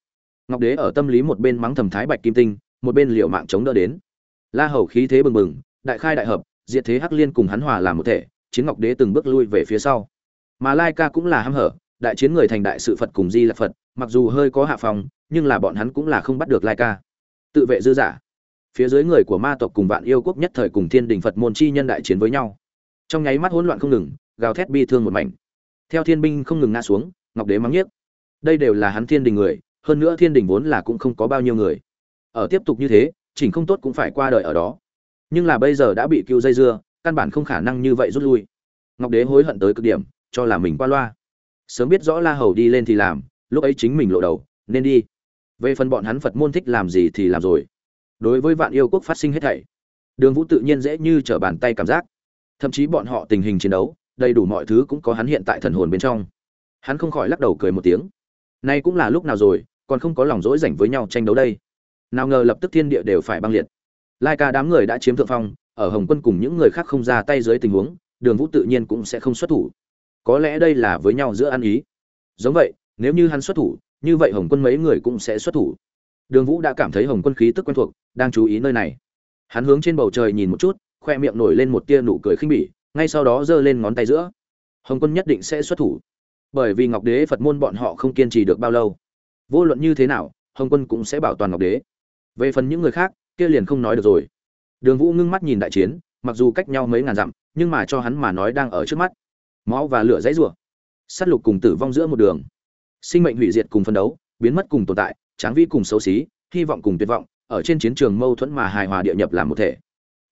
Ngọc đế ở tâm lý một bên mắng thầm thái bạch kim tinh, một bên liều mạng chống đỡ đến la hầu khí thế bừng bừng, đại khai đại hợp, diệt thế hắc liên cùng hắn hòa làm một thể, chiến ngọc đế từng bước lui về phía sau. Mà lai ca cũng là hăm hở, đại chiến người thành đại sự phật cùng di là phật, mặc dù hơi có hạ phòng nhưng là bọn hắn cũng là không bắt được lai ca. Tự vệ dư giả phía dưới người của ma tộc cùng vạn yêu quốc nhất thời cùng thiên đình phật môn chi nhân đại chiến với nhau. Trong nháy mắt hỗn loạn không ngừng, gào thét bi thương một mảnh. Theo thiên binh không ngừng ngã xuống, ngọc đế mắng nhiếc. Đây đều là hắn thiên đình người, hơn nữa thiên đình vốn là cũng không có bao nhiêu người. Ở tiếp tục như thế chỉnh không tốt cũng phải qua đời ở đó. Nhưng là bây giờ đã bị cứu dây dưa, căn bản không khả năng như vậy rút lui. Ngọc đế hối hận tới cực điểm, cho là mình qua loa. Sớm biết rõ la hầu đi lên thì làm, lúc ấy chính mình lộ đầu, nên đi. Về phần bọn hắn phật môn thích làm gì thì làm rồi. Đối với vạn yêu quốc phát sinh hết thảy, đường vũ tự nhiên dễ như trở bàn tay cảm giác. Thậm chí bọn họ tình hình chiến đấu, đầy đủ mọi thứ cũng có hắn hiện tại thần hồn bên trong. Hắn không khỏi lắc đầu cười một tiếng. Nay cũng là lúc nào rồi, còn không có lòng dỗi rảnh với nhau tranh đấu đây nào ngờ lập tức thiên địa đều phải băng liệt. Lai ca đám người đã chiếm thượng phong, ở hồng quân cùng những người khác không ra tay dưới tình huống, đường vũ tự nhiên cũng sẽ không xuất thủ. Có lẽ đây là với nhau giữa ăn ý. Giống vậy, nếu như hắn xuất thủ, như vậy hồng quân mấy người cũng sẽ xuất thủ. Đường vũ đã cảm thấy hồng quân khí tức quen thuộc, đang chú ý nơi này. Hắn hướng trên bầu trời nhìn một chút, khoe miệng nổi lên một tia nụ cười khinh bỉ, ngay sau đó giơ lên ngón tay giữa. Hồng quân nhất định sẽ xuất thủ. Bởi vì ngọc đế phật môn bọn họ không kiên trì được bao lâu. Vô luận như thế nào, hồng quân cũng sẽ bảo toàn ngọc đế về phần những người khác, kia liền không nói được rồi. Đường vũ ngưng mắt nhìn đại chiến, mặc dù cách nhau mấy ngàn dặm, nhưng mà cho hắn mà nói đang ở trước mắt. Máu và lửa dãy rủa. Sát lục cùng tử vong giữa một đường. Sinh mệnh hủy diệt cùng phân đấu, biến mất cùng tồn tại, tráng vĩ cùng xấu xí, hy vọng cùng tuyệt vọng, ở trên chiến trường mâu thuẫn mà hài hòa địa nhập làm một thể.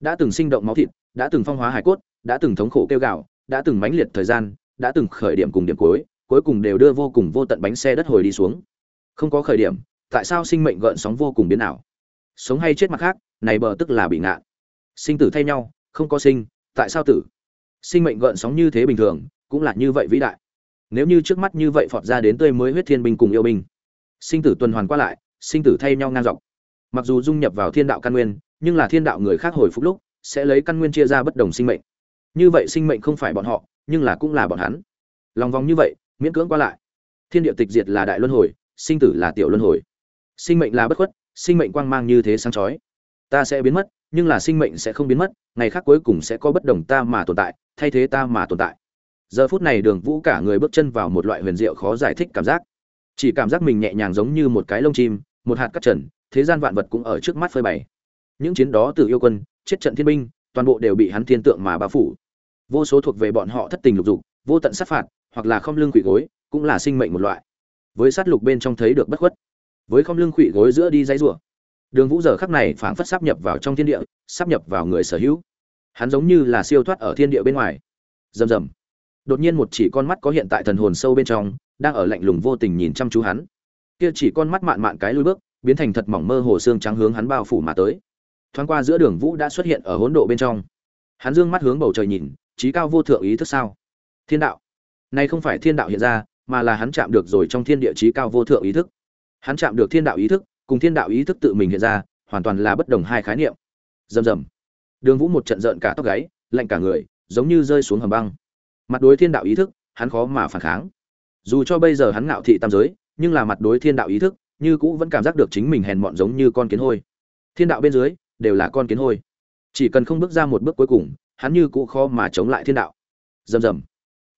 Đã từng sinh động máu thịt, đã từng phong hóa hài cốt, đã từng thống khổ kêu gạo đã từng mãnh liệt thời gian, đã từng khởi điểm cùng điểm cuối cuối cùng đều đưa vô cùng vô tận bánh xe đất hồi đi xuống. Không có khởi điểm, tại sao sinh mệnh gợn sóng vô cùng biến ảo? Sống hay chết mặt khác, này bờ tức là bị ngạn sinh tử thay nhau, không có sinh, tại sao tử? Sinh mệnh gợn sóng như thế bình thường, cũng là như vậy vĩ đại. Nếu như trước mắt như vậy phọt ra đến tươi mới huyết thiên binh cùng yêu binh, sinh tử tuần hoàn qua lại, sinh tử thay nhau ngang dọc. Mặc dù dung nhập vào thiên đạo căn nguyên, nhưng là thiên đạo người khác hồi phục lúc, sẽ lấy căn nguyên chia ra bất đồng sinh mệnh. Như vậy sinh mệnh không phải bọn họ, nhưng là cũng là bọn hắn. Lòng vòng như vậy, miễn cưỡng qua lại. Thiên địa tịch diệt là đại luân hồi, sinh tử là tiểu luân hồi. Sinh mệnh là bất khuất sinh mệnh quang mang như thế sáng chói. Ta sẽ biến mất, nhưng là sinh mệnh sẽ không biến mất, ngày khác cuối cùng sẽ có bất đồng ta mà tồn tại, thay thế ta mà tồn tại. Giờ phút này đường vũ cả người bước chân vào một loại huyền diệu khó giải thích cảm giác. Chỉ cảm giác mình nhẹ nhàng giống như một cái lông chim, một hạt cắt trần, thế gian vạn vật cũng ở trước mắt phơi bày. Những chiến đó từ yêu quân, chết trận thiên binh, toàn bộ đều bị hắn thiên tượng mà bao phủ. Vô số thuộc về bọn họ thất tình lục dục, vô tận sát phạt, hoặc là không lương quỷ gối, cũng là sinh mệnh một loại. Với sát lục bên trong thấy được bất khuất với không lưng quỷ gối giữa đi dãy rủa. Đường vũ giờ khắc này phảng phất sắp nhập vào trong thiên địa sắp nhập vào người sở hữu. Hắn giống như là siêu thoát ở thiên địa bên ngoài. Rầm rầm. Đột nhiên một chỉ con mắt có hiện tại thần hồn sâu bên trong, đang ở lạnh lùng vô tình nhìn chăm chú hắn. Kia chỉ con mắt mạn mạn cái lùi bước, biến thành thật mỏng mơ hồ xương trắng hướng hắn bao phủ mà tới. Thoáng qua giữa đường vũ đã xuất hiện ở hỗn độ bên trong. Hắn dương mắt hướng bầu trời nhìn, trí cao vô thượng ý thức sao? Thiên đạo. Này không phải thiên đạo hiện ra, mà là hắn chạm được rồi trong thiên địa trí cao vô thượng ý thức hắn chạm được thiên đạo ý thức, cùng thiên đạo ý thức tự mình hiện ra, hoàn toàn là bất đồng hai khái niệm. Rầm rầm. Đường vũ một trận rợn cả tóc gáy, lạnh cả người, giống như rơi xuống hầm băng. Mặt đối thiên đạo ý thức, hắn khó mà phản kháng. Dù cho bây giờ hắn ngạo thị tam giới, nhưng là mặt đối thiên đạo ý thức, như cũ vẫn cảm giác được chính mình hèn mọn giống như con kiến hôi. Thiên đạo bên dưới, đều là con kiến hôi. Chỉ cần không bước ra một bước cuối cùng, hắn như cũ khó mà chống lại thiên đạo. Rầm rầm.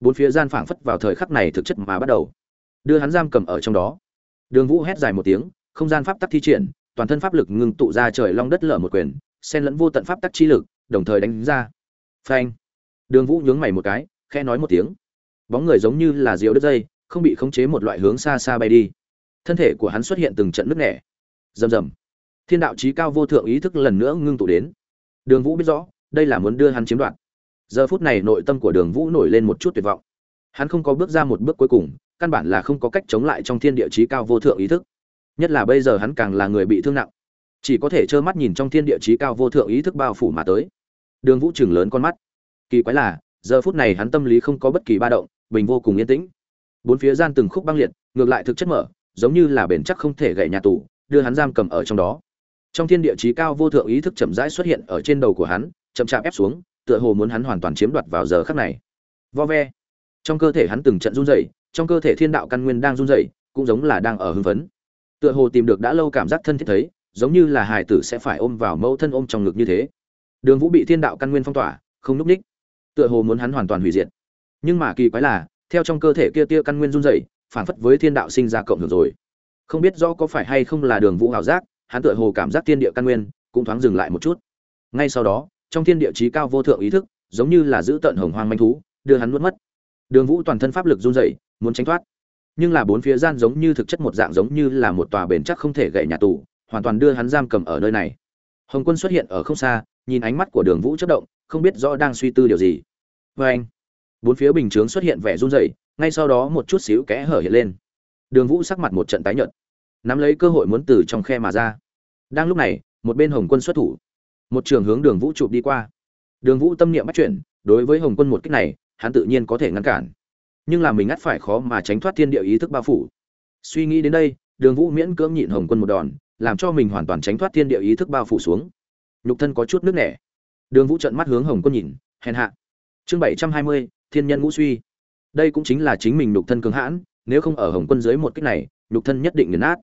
Bốn phía gian phảng phất vào thời khắc này thực chất mà bắt đầu. Đưa hắn giam cầm ở trong đó đường vũ hét dài một tiếng, không gian pháp tắc thi triển, toàn thân pháp lực ngừng tụ ra trời long đất lở một quyền, xen lẫn vô tận pháp tắc chi lực, đồng thời đánh ra. Phanh. Đường vũ nhướng mày một cái, khẽ nói một tiếng. Bóng người giống như là diều đứt dây, không bị khống chế một loại hướng xa xa bay đi. Thân thể của hắn xuất hiện từng trận nứt nẻ. Rầm rầm. Thiên đạo chí cao vô thượng ý thức lần nữa ngưng tụ đến. Đường vũ biết rõ, đây là muốn đưa hắn chiếm đoạt. Giờ phút này nội tâm của đường vũ nổi lên một chút tuyệt vọng. Hắn không có bước ra một bước cuối cùng căn bản là không có cách chống lại trong thiên địa trí cao vô thượng ý thức. Nhất là bây giờ hắn càng là người bị thương nặng. Chỉ có thể trơ mắt nhìn trong thiên địa trí cao vô thượng ý thức bao phủ mà tới. Đường vũ chừng lớn con mắt. Kỳ quái là, giờ phút này hắn tâm lý không có bất kỳ ba động, bình vô cùng yên tĩnh. Bốn phía gian từng khúc băng liệt, ngược lại thực chất mở, giống như là bền chắc không thể gậy nhà tù, đưa hắn giam cầm ở trong đó. Trong thiên địa trí cao vô thượng ý thức chậm rãi xuất hiện ở trên đầu của hắn, chậm chạp ép xuống, tựa hồ muốn hắn hoàn toàn chiếm đoạt vào giờ khắc này. Vo ve. Trong cơ thể hắn từng trận run rẩy trong cơ thể thiên đạo căn nguyên đang run rẩy, cũng giống là đang ở hưng phấn. Tựa hồ tìm được đã lâu cảm giác thân thiết thấy, giống như là hài tử sẽ phải ôm vào mẫu thân ôm trong ngực như thế. Đường vũ bị thiên đạo căn nguyên phong tỏa, không núp ních. Tựa hồ muốn hắn hoàn toàn hủy diệt. Nhưng mà kỳ quái là, theo trong cơ thể kia tia căn nguyên run rẩy, phản phất với thiên đạo sinh ra cộng hưởng rồi. Không biết rõ có phải hay không là đường vũ ảo giác, hắn tựa hồ cảm giác thiên địa căn nguyên cũng thoáng dừng lại một chút. Ngay sau đó, trong thiên địa trí cao vô thượng ý thức, giống như là giữ tận hồng hoang manh thú, đưa hắn nuốt mất. Đường vũ toàn thân pháp lực run rẩy muốn tránh thoát. Nhưng là bốn phía gian giống như thực chất một dạng giống như là một tòa bền chắc không thể gậy nhà tù, hoàn toàn đưa hắn giam cầm ở nơi này. Hồng quân xuất hiện ở không xa, nhìn ánh mắt của đường vũ chất động, không biết rõ đang suy tư điều gì. Vê anh, bốn phía bình chướng xuất hiện vẻ run rẩy, ngay sau đó một chút xíu kẽ hở hiện lên. Đường vũ sắc mặt một trận tái nhợt, nắm lấy cơ hội muốn từ trong khe mà ra. Đang lúc này, một bên hồng quân xuất thủ. Một trường hướng đường vũ chụp đi qua. Đường vũ tâm niệm bắt chuyển đối với hồng quân một cách này, hắn tự nhiên có thể ngăn cản nhưng là mình ngắt phải khó mà tránh thoát thiên địa ý thức bao phủ. Suy nghĩ đến đây, đường vũ miễn cưỡng nhịn hồng quân một đòn, làm cho mình hoàn toàn tránh thoát thiên địa ý thức bao phủ xuống. Nhục thân có chút nước nẻ. Đường vũ trận mắt hướng hồng quân nhìn, hèn hạ. Chương bảy trăm hai mươi, thiên nhân ngũ suy. Đây cũng chính là chính mình nhục thân cứng hãn, nếu không ở hồng quân dưới một cách này, nhục thân nhất định nghiền nát.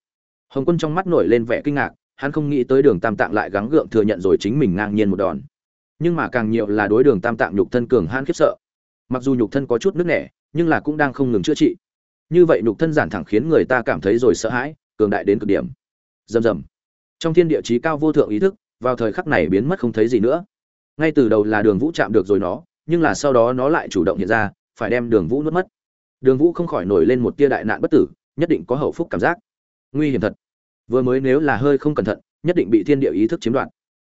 Hồng quân trong mắt nổi lên vẻ kinh ngạc, hắn không nghĩ tới đường tam tạng lại gắng gượng thừa nhận rồi chính mình ngang nhiên một đòn. Nhưng mà càng nhiều là đối đường tam tạng nhục thân cường hãn khiếp sợ. Mặc dù nhục thân có chút nước nẻ nhưng là cũng đang không ngừng chữa trị. Như vậy nhục thân giản thẳng khiến người ta cảm thấy rồi sợ hãi, cường đại đến cực điểm. Rầm rầm. Trong thiên địa chí cao vô thượng ý thức, vào thời khắc này biến mất không thấy gì nữa. Ngay từ đầu là đường vũ chạm được rồi nó, nhưng là sau đó nó lại chủ động hiện ra, phải đem đường vũ nuốt mất. Đường vũ không khỏi nổi lên một tia đại nạn bất tử, nhất định có hậu phúc cảm giác. Nguy hiểm thật. Vừa mới nếu là hơi không cẩn thận, nhất định bị thiên địa ý thức chiếm đoạt.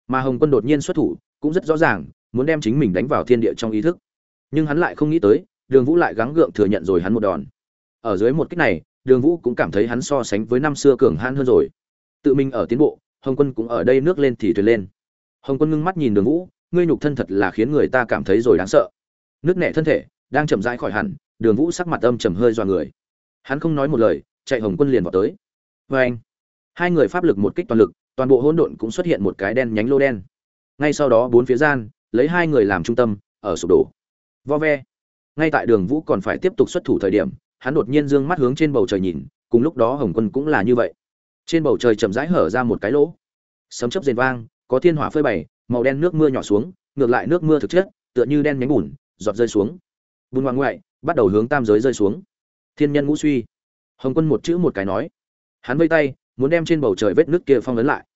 Mà hồng quân đột nhiên xuất thủ, cũng rất rõ ràng, muốn đem chính mình đánh vào thiên địa trong ý thức. Nhưng hắn lại không nghĩ tới đường vũ lại gắng gượng thừa nhận rồi hắn một đòn. Ở dưới một kích này, đường vũ cũng cảm thấy hắn so sánh với năm xưa cường hãn hơn rồi. Tự mình ở tiến bộ, hồng quân cũng ở đây nước lên thì thuyền lên. Hồng quân ngưng mắt nhìn đường vũ, ngươi nhục thân thật là khiến người ta cảm thấy rồi đáng sợ. Nước nẻ thân thể, đang chậm rãi khỏi hẳn, đường vũ sắc mặt âm trầm hơi dọa người. Hắn không nói một lời, chạy hồng quân liền vào tới. Vê anh, hai người pháp lực một kích toàn lực, toàn bộ hỗn độn cũng xuất hiện một cái đen nhánh lô đen. Ngay sau đó bốn phía gian, lấy hai người làm trung tâm, ở sụp đổ. Vo ve ngay tại đường vũ còn phải tiếp tục xuất thủ thời điểm, hắn đột nhiên dương mắt hướng trên bầu trời nhìn, cùng lúc đó hồng quân cũng là như vậy. Trên bầu trời chậm rãi hở ra một cái lỗ. Sấm chớp rền vang, có thiên hỏa phơi bày, màu đen nước mưa nhỏ xuống, ngược lại nước mưa thực chất, tựa như đen nhánh bùn, giọt rơi xuống. Bùn ngoại ngoại, bắt đầu hướng tam giới rơi xuống. Thiên nhân ngũ suy. Hồng quân một chữ một cái nói. Hắn vây tay, muốn đem trên bầu trời vết nước kia phong ấn lại.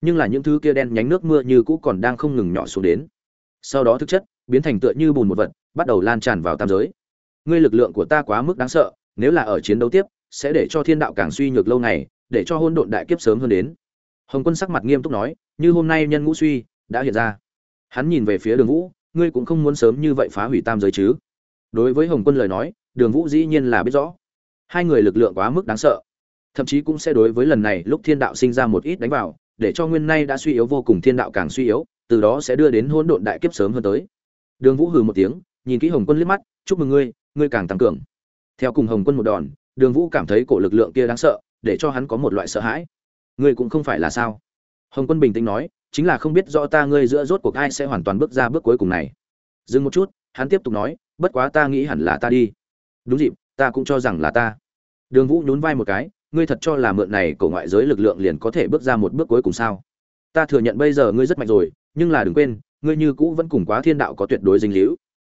Nhưng là những thứ kia đen nhánh nước mưa như cũ còn đang không ngừng nhỏ xuống đến. Sau đó thực chất, biến thành tựa như bùn một vật bắt đầu lan tràn vào tam giới. Ngươi lực lượng của ta quá mức đáng sợ, nếu là ở chiến đấu tiếp, sẽ để cho thiên đạo càng suy nhược lâu ngày, để cho hôn độn đại kiếp sớm hơn đến. Hồng quân sắc mặt nghiêm túc nói, như hôm nay nhân ngũ suy, đã hiện ra. Hắn nhìn về phía đường vũ, ngươi cũng không muốn sớm như vậy phá hủy tam giới chứ? Đối với hồng quân lời nói, đường vũ dĩ nhiên là biết rõ. Hai người lực lượng quá mức đáng sợ. Thậm chí cũng sẽ đối với lần này lúc thiên đạo sinh ra một ít đánh vào, để cho nguyên nay đã suy yếu vô cùng thiên đạo càng suy yếu, từ đó sẽ đưa đến hỗn độn đại kiếp sớm hơn tới. Đường vũ hừ một tiếng nhìn kỹ hồng quân liếc mắt, chúc mừng ngươi ngươi càng tăng cường. Theo cùng hồng quân một đòn, đường vũ cảm thấy cổ lực lượng kia đáng sợ, để cho hắn có một loại sợ hãi. Ngươi cũng không phải là sao? Hồng quân bình tĩnh nói, chính là không biết rõ ta ngươi giữa rốt cuộc ai sẽ hoàn toàn bước ra bước cuối cùng này. Dừng một chút, hắn tiếp tục nói, bất quá ta nghĩ hẳn là ta đi. Đúng dịp, ta cũng cho rằng là ta. Đường vũ nhún vai một cái, ngươi thật cho là mượn này cổ ngoại giới lực lượng liền có thể bước ra một bước cuối cùng sao? Ta thừa nhận bây giờ ngươi rất mạnh rồi, nhưng là đừng quên, ngươi như cũ vẫn cùng quá thiên đạo có tuyệt đối dinh hữu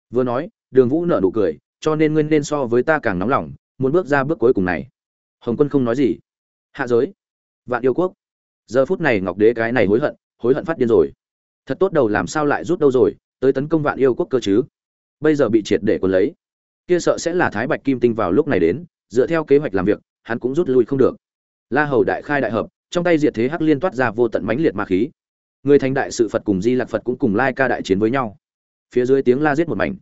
vừa nói, đường vũ nở nụ cười, cho nên ngươi nên so với ta càng nóng lòng, muốn bước ra bước cuối cùng này. Hồng quân không nói gì. Hạ giới. Vạn yêu quốc. Giờ phút này ngọc đế cái này hối hận hối hận phát điên rồi. Thật tốt đầu làm sao lại rút đâu rồi, tới tấn công vạn yêu quốc cơ chứ? Bây giờ bị triệt để quân lấy. Kia sợ sẽ là thái bạch kim tinh vào lúc này đến, dựa theo kế hoạch làm việc, hắn cũng rút lui không được. La hầu đại khai đại hợp, trong tay diệt thế hắc liên toát ra vô tận mãnh liệt ma khí. Người thành đại sự phật cùng di lạc phật cũng cùng lai ca đại chiến với nhau phía dưới tiếng la giết một mảnh.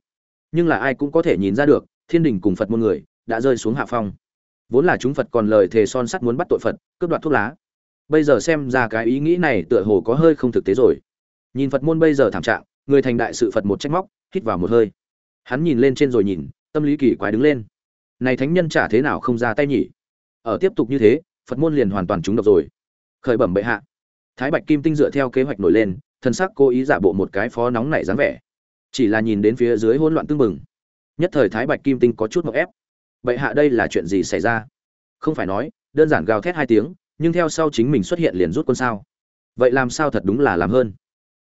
Nhưng là ai cũng có thể nhìn ra được, thiên đình cùng phật môn người đã rơi xuống hạ phong. Vốn là chúng phật còn lời thề son sắt muốn bắt tội phật, cướp đoạt thuốc lá. Bây giờ xem ra cái ý nghĩ này tựa hồ có hơi không thực tế rồi. Nhìn phật môn bây giờ thảm trạng, người thành đại sự phật một trách móc, hít vào một hơi. Hắn nhìn lên trên rồi nhìn, tâm lý kỳ quái đứng lên. Này thánh nhân chả thế nào không ra tay nhỉ? Ở tiếp tục như thế, phật môn liền hoàn toàn trúng độc rồi. Khởi bẩm bệ hạ. Thái bạch kim tinh dựa theo kế hoạch nổi lên thân sắc cố ý giả bộ một cái phó nóng nảy dáng vẻ chỉ là nhìn đến phía dưới hỗn loạn tương mừng nhất thời thái bạch kim tinh có chút ngợp ép. Bệ hạ đây là chuyện gì xảy ra? Không phải nói, đơn giản gào thét hai tiếng, nhưng theo sau chính mình xuất hiện liền rút quân sao. Vậy làm sao thật đúng là làm hơn?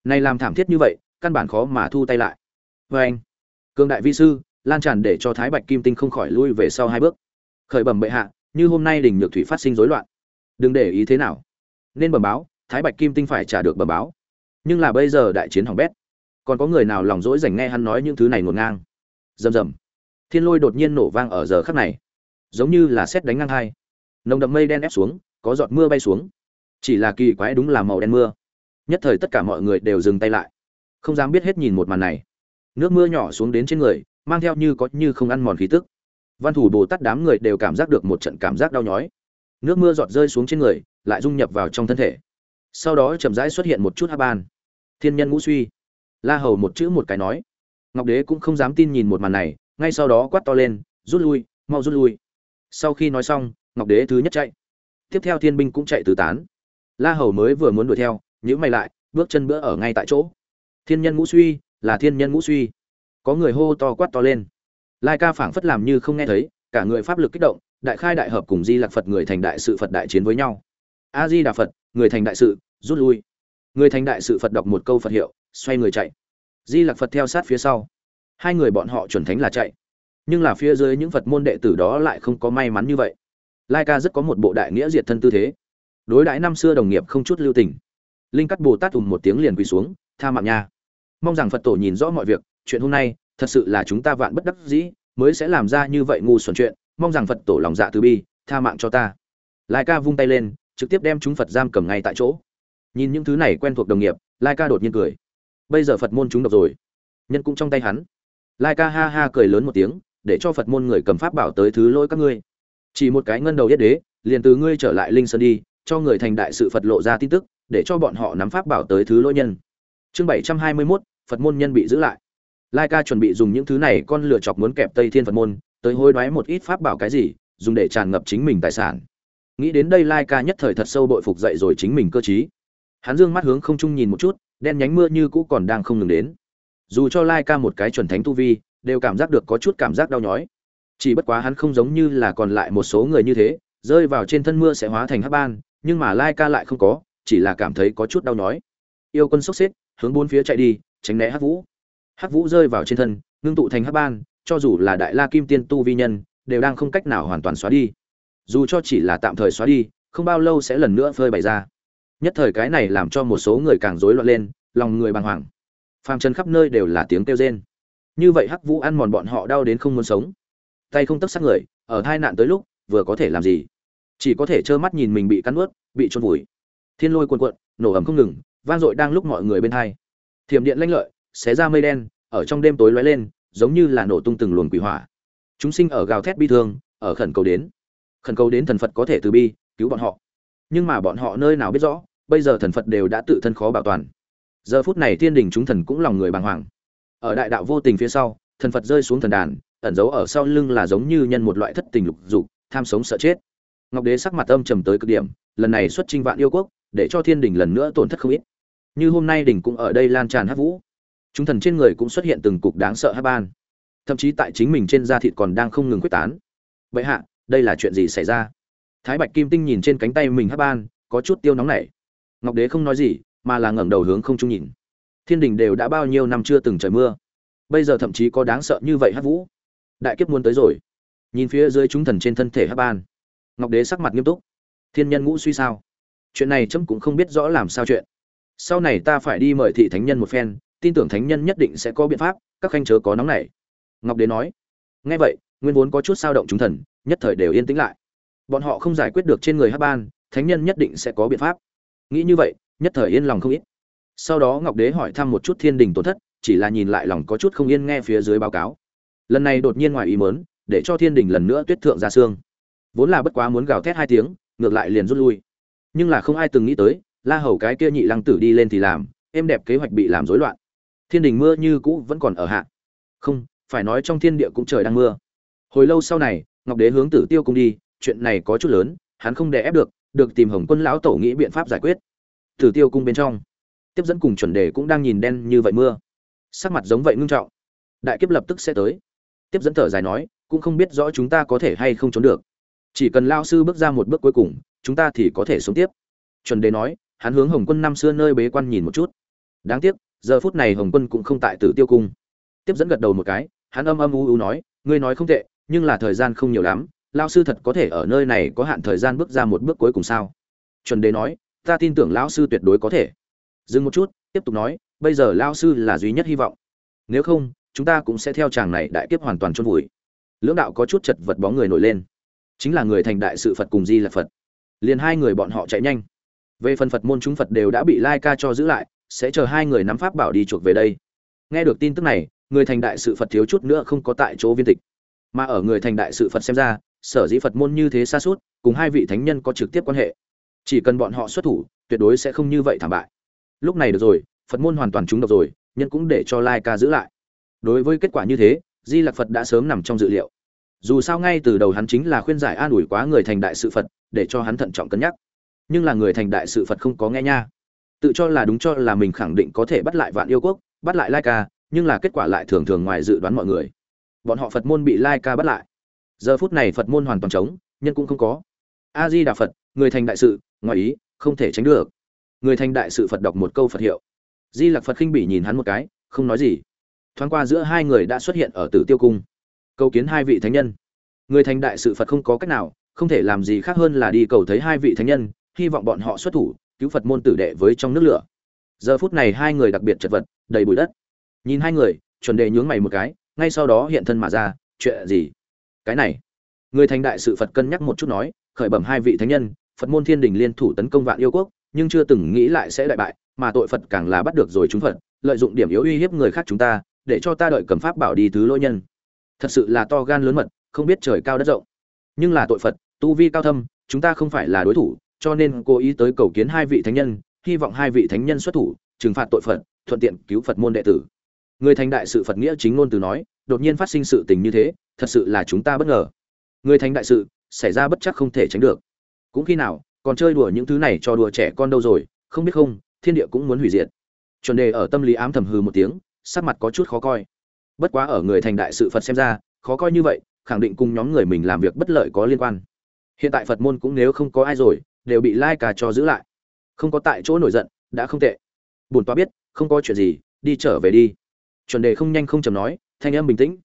Này làm thảm thiết như vậy, căn bản khó mà thu tay lại. Vê anh cương đại vi sư, lan tràn để cho thái bạch kim tinh không khỏi lui về sau hai bước. Khởi bẩm bệ hạ, như hôm nay đình nhược thủy phát sinh rối loạn. Đừng để ý thế nào. Nên bẩm báo, thái bạch kim tinh phải trả được bẩm báo. Nhưng là bây giờ đại chiến hỏng bét còn có người nào lòng dỗi dành nghe hắn nói những thứ này ngổn ngang? Rầm rầm. Thiên lôi đột nhiên nổ vang ở giờ khắc này. Giống như là xét đánh ngang hai. Nồng đậm mây đen ép xuống, có giọt mưa bay xuống. Chỉ là kỳ quái đúng là màu đen mưa. Nhất thời tất cả mọi người đều dừng tay lại. Không dám biết hết nhìn một màn này. Nước mưa nhỏ xuống đến trên người, mang theo như có như không ăn mòn khí tức. Văn thủ bồ tát đám người đều cảm giác được một trận cảm giác đau nhói. Nước mưa giọt rơi xuống trên người, lại dung nhập vào trong thân thể. Sau đó chậm rãi xuất hiện một chút hát ban. Thiên nhân ngũ suy la hầu một chữ một cái nói. Ngọc đế cũng không dám tin nhìn một màn này, ngay sau đó quát to lên, rút lui, mau rút lui. Sau khi nói xong, ngọc đế thứ nhất chạy. Tiếp theo thiên binh cũng chạy tứ tán. La hầu mới vừa muốn đuổi theo nhữ mày lại, bước chân bữa ở ngay tại chỗ. Thiên nhân ngũ suy, là thiên nhân ngũ suy. Có người hô to quát to lên. Lai ca phảng phất làm như không nghe thấy, cả người pháp lực kích động, đại khai đại hợp cùng di lạc phật người thành đại sự phật đại chiến với nhau. A di đà phật, người thành đại sự, rút lui. Người thành đại sự phật đọc một câu phật hiệu xoay người chạy. Di Lặc phật theo sát phía sau. Hai người bọn họ chuẩn thánh là chạy. Nhưng là phía dưới những phật môn đệ tử đó lại không có may mắn như vậy. Lai ca rất có một bộ đại nghĩa diệt thân tư thế. Đối đãi năm xưa đồng nghiệp không chút lưu tình. Linh cắt bồ tát ùm một tiếng liền quỳ xuống, tha mạng nha. Mong rằng phật tổ nhìn rõ mọi việc, chuyện hôm nay, thật sự là chúng ta vạn bất đắc dĩ, mới sẽ làm ra như vậy ngu xuẩn chuyện, mong rằng phật tổ lòng dạ từ bi, tha mạng cho ta. Lai ca vung tay lên, trực tiếp đem chúng phật giam cầm ngay tại chỗ. Nhìn những thứ này quen thuộc đồng nghiệp, lai ca đột nhiên cười bây giờ phật môn chúng độc rồi. Nhân cũng trong tay hắn. Lai ca ha ha cười lớn một tiếng, để cho phật môn người cầm pháp bảo tới thứ lỗi các ngươi. Chỉ một cái ngân đầu yết đế, liền từ ngươi trở lại linh sơn đi, cho người thành đại sự phật lộ ra tin tức, để cho bọn họ nắm pháp bảo tới thứ lỗi nhân. Chương bảy trăm hai mươi mốt, phật môn nhân bị giữ lại. Lai ca chuẩn bị dùng những thứ này con lựa chọc muốn kẹp tây thiên phật môn, tới hối đoái một ít pháp bảo cái gì, dùng để tràn ngập chính mình tài sản. Nghĩ đến đây lai ca nhất thời thật sâu bội phục dậy rồi chính mình cơ t hắn dương mắt hướng không trung nhìn một chút đen nhánh mưa như cũ còn đang không ngừng đến. Dù cho lai ca một cái chuẩn thánh tu vi, đều cảm giác được có chút cảm giác đau nhói. Chỉ bất quá hắn không giống như là còn lại một số người như thế, rơi vào trên thân mưa sẽ hóa thành hát ban, nhưng mà lai ca lại không có, chỉ là cảm thấy có chút đau nhói. Yêu quân sốc xếp, hướng bốn phía chạy đi, tránh né hát vũ. Hát vũ rơi vào trên thân, ngưng tụ thành hát ban, cho dù là đại la kim tiên tu vi nhân, đều đang không cách nào hoàn toàn xóa đi. Dù cho chỉ là tạm thời xóa đi, không bao lâu sẽ lần nữa phơi bày ra nhất thời cái này làm cho một số người càng rối loạn lên, lòng người bàng hoàng. Phàm trần khắp nơi đều là tiếng kêu rên. Như vậy hắc vũ ăn mòn bọn họ đau đến không muốn sống. Tay không tấp sát người, ở hai nạn tới lúc, vừa có thể làm gì? Chỉ có thể trơ mắt nhìn mình bị cắn ướt bị trôn vùi. Thiên lôi cuồn cuộn, nổ ầm không ngừng, vang dội đang lúc mọi người bên hai. Thiểm điện lanh lợi, xé ra mây đen, ở trong đêm tối lóe lên, giống như là nổ tung từng luồng quỷ hỏa. Chúng sinh ở gào thét bi thương, ở khẩn cầu đến. Khẩn cầu đến thần phật có thể từ bi, cứu bọn họ. Nhưng mà bọn họ nơi nào biết rõ bây giờ thần phật đều đã tự thân khó bảo toàn. Giờ phút này thiên đình chúng thần cũng lòng người bàng hoàng. Ở đại đạo vô tình phía sau, thần phật rơi xuống thần đàn, ẩn giấu ở sau lưng là giống như nhân một loại thất tình lục dục, tham sống sợ chết. Ngọc đế sắc mặt âm trầm tới cực điểm, lần này xuất trinh vạn yêu quốc, để cho thiên đình lần nữa tổn thất không ít. Như hôm nay đình cũng ở đây lan tràn hát vũ. Chúng thần trên người cũng xuất hiện từng cục đáng sợ hát ban. Thậm chí tại chính mình trên da thịt còn đang không ngừng quyết tán. Vậy hạ, đây là chuyện gì xảy ra? Thái bạch kim tinh nhìn trên cánh tay mình hát ban, có chút tiêu nóng nảy ngọc đế không nói gì, mà là ngẩng đầu hướng không trung nhìn. Thiên đình đều đã bao nhiêu năm chưa từng trời mưa. Bây giờ thậm chí có đáng sợ như vậy hát vũ. Đại kiếp muốn tới rồi. Nhìn phía dưới chúng thần trên thân thể hát ban. Ngọc đế sắc mặt nghiêm túc. Thiên nhân ngũ suy sao? Chuyện này trâm cũng không biết rõ làm sao chuyện. Sau này ta phải đi mời thị thánh nhân một phen, tin tưởng thánh nhân nhất định sẽ có biện pháp, các khanh chớ có nóng này ngọc đế nói. Nghe vậy, nguyên vốn có chút sao động chúng thần, nhất thời đều yên tĩnh lại. Bọn họ không giải quyết được trên người hát ban, thánh nhân nhất định sẽ có biện pháp nghĩ như vậy, nhất thời yên lòng không ít. Sau đó ngọc đế hỏi thăm một chút thiên đình tổn thất, chỉ là nhìn lại lòng có chút không yên nghe phía dưới báo cáo. Lần này đột nhiên ngoài ý mớn để cho thiên đình lần nữa tuyết thượng ra xương. Vốn là bất quá muốn gào thét hai tiếng, ngược lại liền rút lui. Nhưng là không ai từng nghĩ tới, la hầu cái kia nhị lăng tử đi lên thì làm, êm đẹp kế hoạch bị làm rối loạn. Thiên đình mưa như cũ vẫn còn ở hạ. Không, phải nói trong thiên địa cũng trời đang mưa. Hồi lâu sau này, ngọc đế hướng tử tiêu cung đi, chuyện này có chút lớn, hắn không đè ép được được tìm hồng quân lão tổ nghĩ biện pháp giải quyết. Tử tiêu cung bên trong, tiếp dẫn cùng chuẩn đề cũng đang nhìn đen như vậy mưa. Sắc mặt giống vậy ngưng trọng. Đại kiếp lập tức sẽ tới. Tiếp dẫn thở dài nói, cũng không biết rõ chúng ta có thể hay không trốn được. Chỉ cần lao sư bước ra một bước cuối cùng, chúng ta thì có thể sống tiếp. Chuẩn đề nói, hắn hướng hồng quân năm xưa nơi bế quan nhìn một chút. Đáng tiếc, giờ phút này hồng quân cũng không tại tử tiêu cung. Tiếp dẫn gật đầu một cái, hắn âm âm u u nói, ngươi nói không tệ, nhưng là thời gian không nhiều lắm lao sư thật có thể ở nơi này có hạn thời gian bước ra một bước cuối cùng sao? Chuẩn đề nói, ta tin tưởng lão sư tuyệt đối có thể. Dừng một chút, tiếp tục nói, bây giờ lao sư là duy nhất hy vọng. Nếu không, chúng ta cũng sẽ theo chàng này đại kiếp hoàn toàn chôn vùi. Lưỡng đạo có chút chật vật bóng người nổi lên. Chính là người thành đại sự phật cùng di là phật. Liền hai người bọn họ chạy nhanh. Về phần phật môn chúng phật đều đã bị lai ca cho giữ lại, sẽ chờ hai người nắm pháp bảo đi chuộc về đây. Nghe được tin tức này, người thành đại sự phật thiếu chút nữa không có tại chỗ viên tịch. Mà ở người thành đại sự phật xem ra sở dĩ phật môn như thế xa suốt, cùng hai vị thánh nhân có trực tiếp quan hệ. Chỉ cần bọn họ xuất thủ, tuyệt đối sẽ không như vậy thảm bại. Lúc này được rồi, phật môn hoàn toàn trúng độc rồi, nhân cũng để cho lai ca giữ lại. Đối với kết quả như thế, di lạc phật đã sớm nằm trong dự liệu. Dù sao ngay từ đầu hắn chính là khuyên giải an ủi quá người thành đại sự phật, để cho hắn thận trọng cân nhắc. Nhưng là người thành đại sự phật không có nghe nha. Tự cho là đúng cho là mình khẳng định có thể bắt lại vạn yêu quốc, bắt lại lai ca, nhưng là kết quả lại thường thường ngoài dự đoán mọi người. Bọn họ phật môn bị lai ca bắt lại giờ phút này phật môn hoàn toàn trống, nhân cũng không có. A di đà phật người thành đại sự, ngoài ý, không thể tránh được. Người thành đại sự phật đọc một câu phật hiệu. Di lặc phật khinh bỉ nhìn hắn một cái, không nói gì. Thoáng qua giữa hai người đã xuất hiện ở tử tiêu cung. Cầu kiến hai vị thánh nhân. Người thành đại sự phật không có cách nào, không thể làm gì khác hơn là đi cầu thấy hai vị thánh nhân, hy vọng bọn họ xuất thủ, cứu phật môn tử đệ với trong nước lửa. Giờ phút này hai người đặc biệt chật vật, đầy bụi đất. Nhìn hai người, chuẩn đề nhướng mày một cái, ngay sau đó hiện thân mà ra, chuyện gì? Cái này. Người thành đại sự phật cân nhắc một chút nói, khởi bẩm hai vị thánh nhân, phật môn thiên đình liên thủ tấn công vạn yêu quốc, nhưng chưa từng nghĩ lại sẽ đại bại, mà tội phật càng là bắt được rồi chúng phật, lợi dụng điểm yếu uy hiếp người khác chúng ta, để cho ta đợi cầm pháp bảo đi thứ lỗi nhân. Thật sự là to gan lớn mật, không biết trời cao đất rộng. Nhưng là tội phật, tu vi cao thâm, chúng ta không phải là đối thủ, cho nên cố ý tới cầu kiến hai vị thánh nhân, hy vọng hai vị thánh nhân xuất thủ, trừng phạt tội phật, thuận tiện cứu phật môn đệ tử. Người thành đại sự phật nghĩa chính ngôn từ nói, đột nhiên phát sinh sự tình như thế thật sự là chúng ta bất ngờ. Người thành đại sự, xảy ra bất chắc không thể tránh được. Cũng khi nào, còn chơi đùa những thứ này cho đùa trẻ con đâu rồi, không biết không, thiên địa cũng muốn hủy diệt. Chuẩn đề ở tâm lý ám thầm hư một tiếng, sắc mặt có chút khó coi. Bất quá ở người thành đại sự phật xem ra, khó coi như vậy, khẳng định cùng nhóm người mình làm việc bất lợi có liên quan. Hiện tại phật môn cũng nếu không có ai rồi, đều bị lai cà cho giữ lại. Không có tại chỗ nổi giận, đã không tệ. Buồn tọa biết, không có chuyện gì, đi trở về đi. Chuẩn đề không nhanh không chầm nói, thanh âm bình tĩnh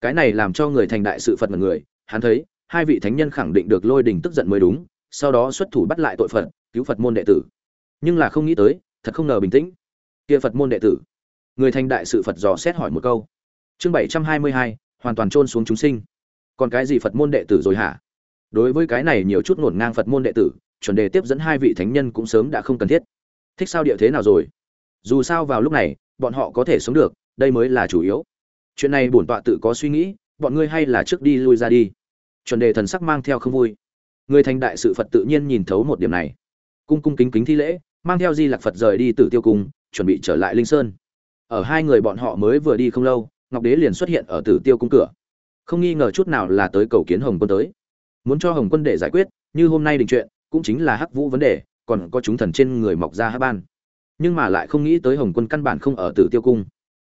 cái này làm cho người thành đại sự phật mật người, hắn thấy, hai vị thánh nhân khẳng định được lôi đình tức giận mới đúng, sau đó xuất thủ bắt lại tội phật, cứu phật môn đệ tử. Nhưng là không nghĩ tới, thật không ngờ bình tĩnh. Kia phật môn đệ tử. Người thành đại sự phật dò xét hỏi một câu. Chương bảy trăm hai mươi hai, hoàn toàn trôn xuống chúng sinh. Còn cái gì phật môn đệ tử rồi hả? Đối với cái này nhiều chút ngổn ngang phật môn đệ tử, chuẩn đề tiếp dẫn hai vị thánh nhân cũng sớm đã không cần thiết. Thích sao địa thế nào rồi? Dù sao vào lúc này, bọn họ có thể sống được, đây mới là chủ yếu chuyện này bổn tọa tự có suy nghĩ, bọn ngươi hay là trước đi lui ra đi. Chuẩn đề thần sắc mang theo không vui. Người thành đại sự phật tự nhiên nhìn thấu một điểm này. Cung cung kính kính thi lễ, mang theo di lạc phật rời đi từ tiêu cung, chuẩn bị trở lại linh sơn. Ở hai người bọn họ mới vừa đi không lâu, ngọc đế liền xuất hiện ở tử tiêu cung cửa. Không nghi ngờ chút nào là tới cầu kiến hồng quân tới. Muốn cho hồng quân để giải quyết, như hôm nay đình chuyện, cũng chính là hắc vũ vấn đề, còn có chúng thần trên người mọc ra hắc ban. Nhưng mà lại không nghĩ tới hồng quân căn bản không ở tử tiêu cung.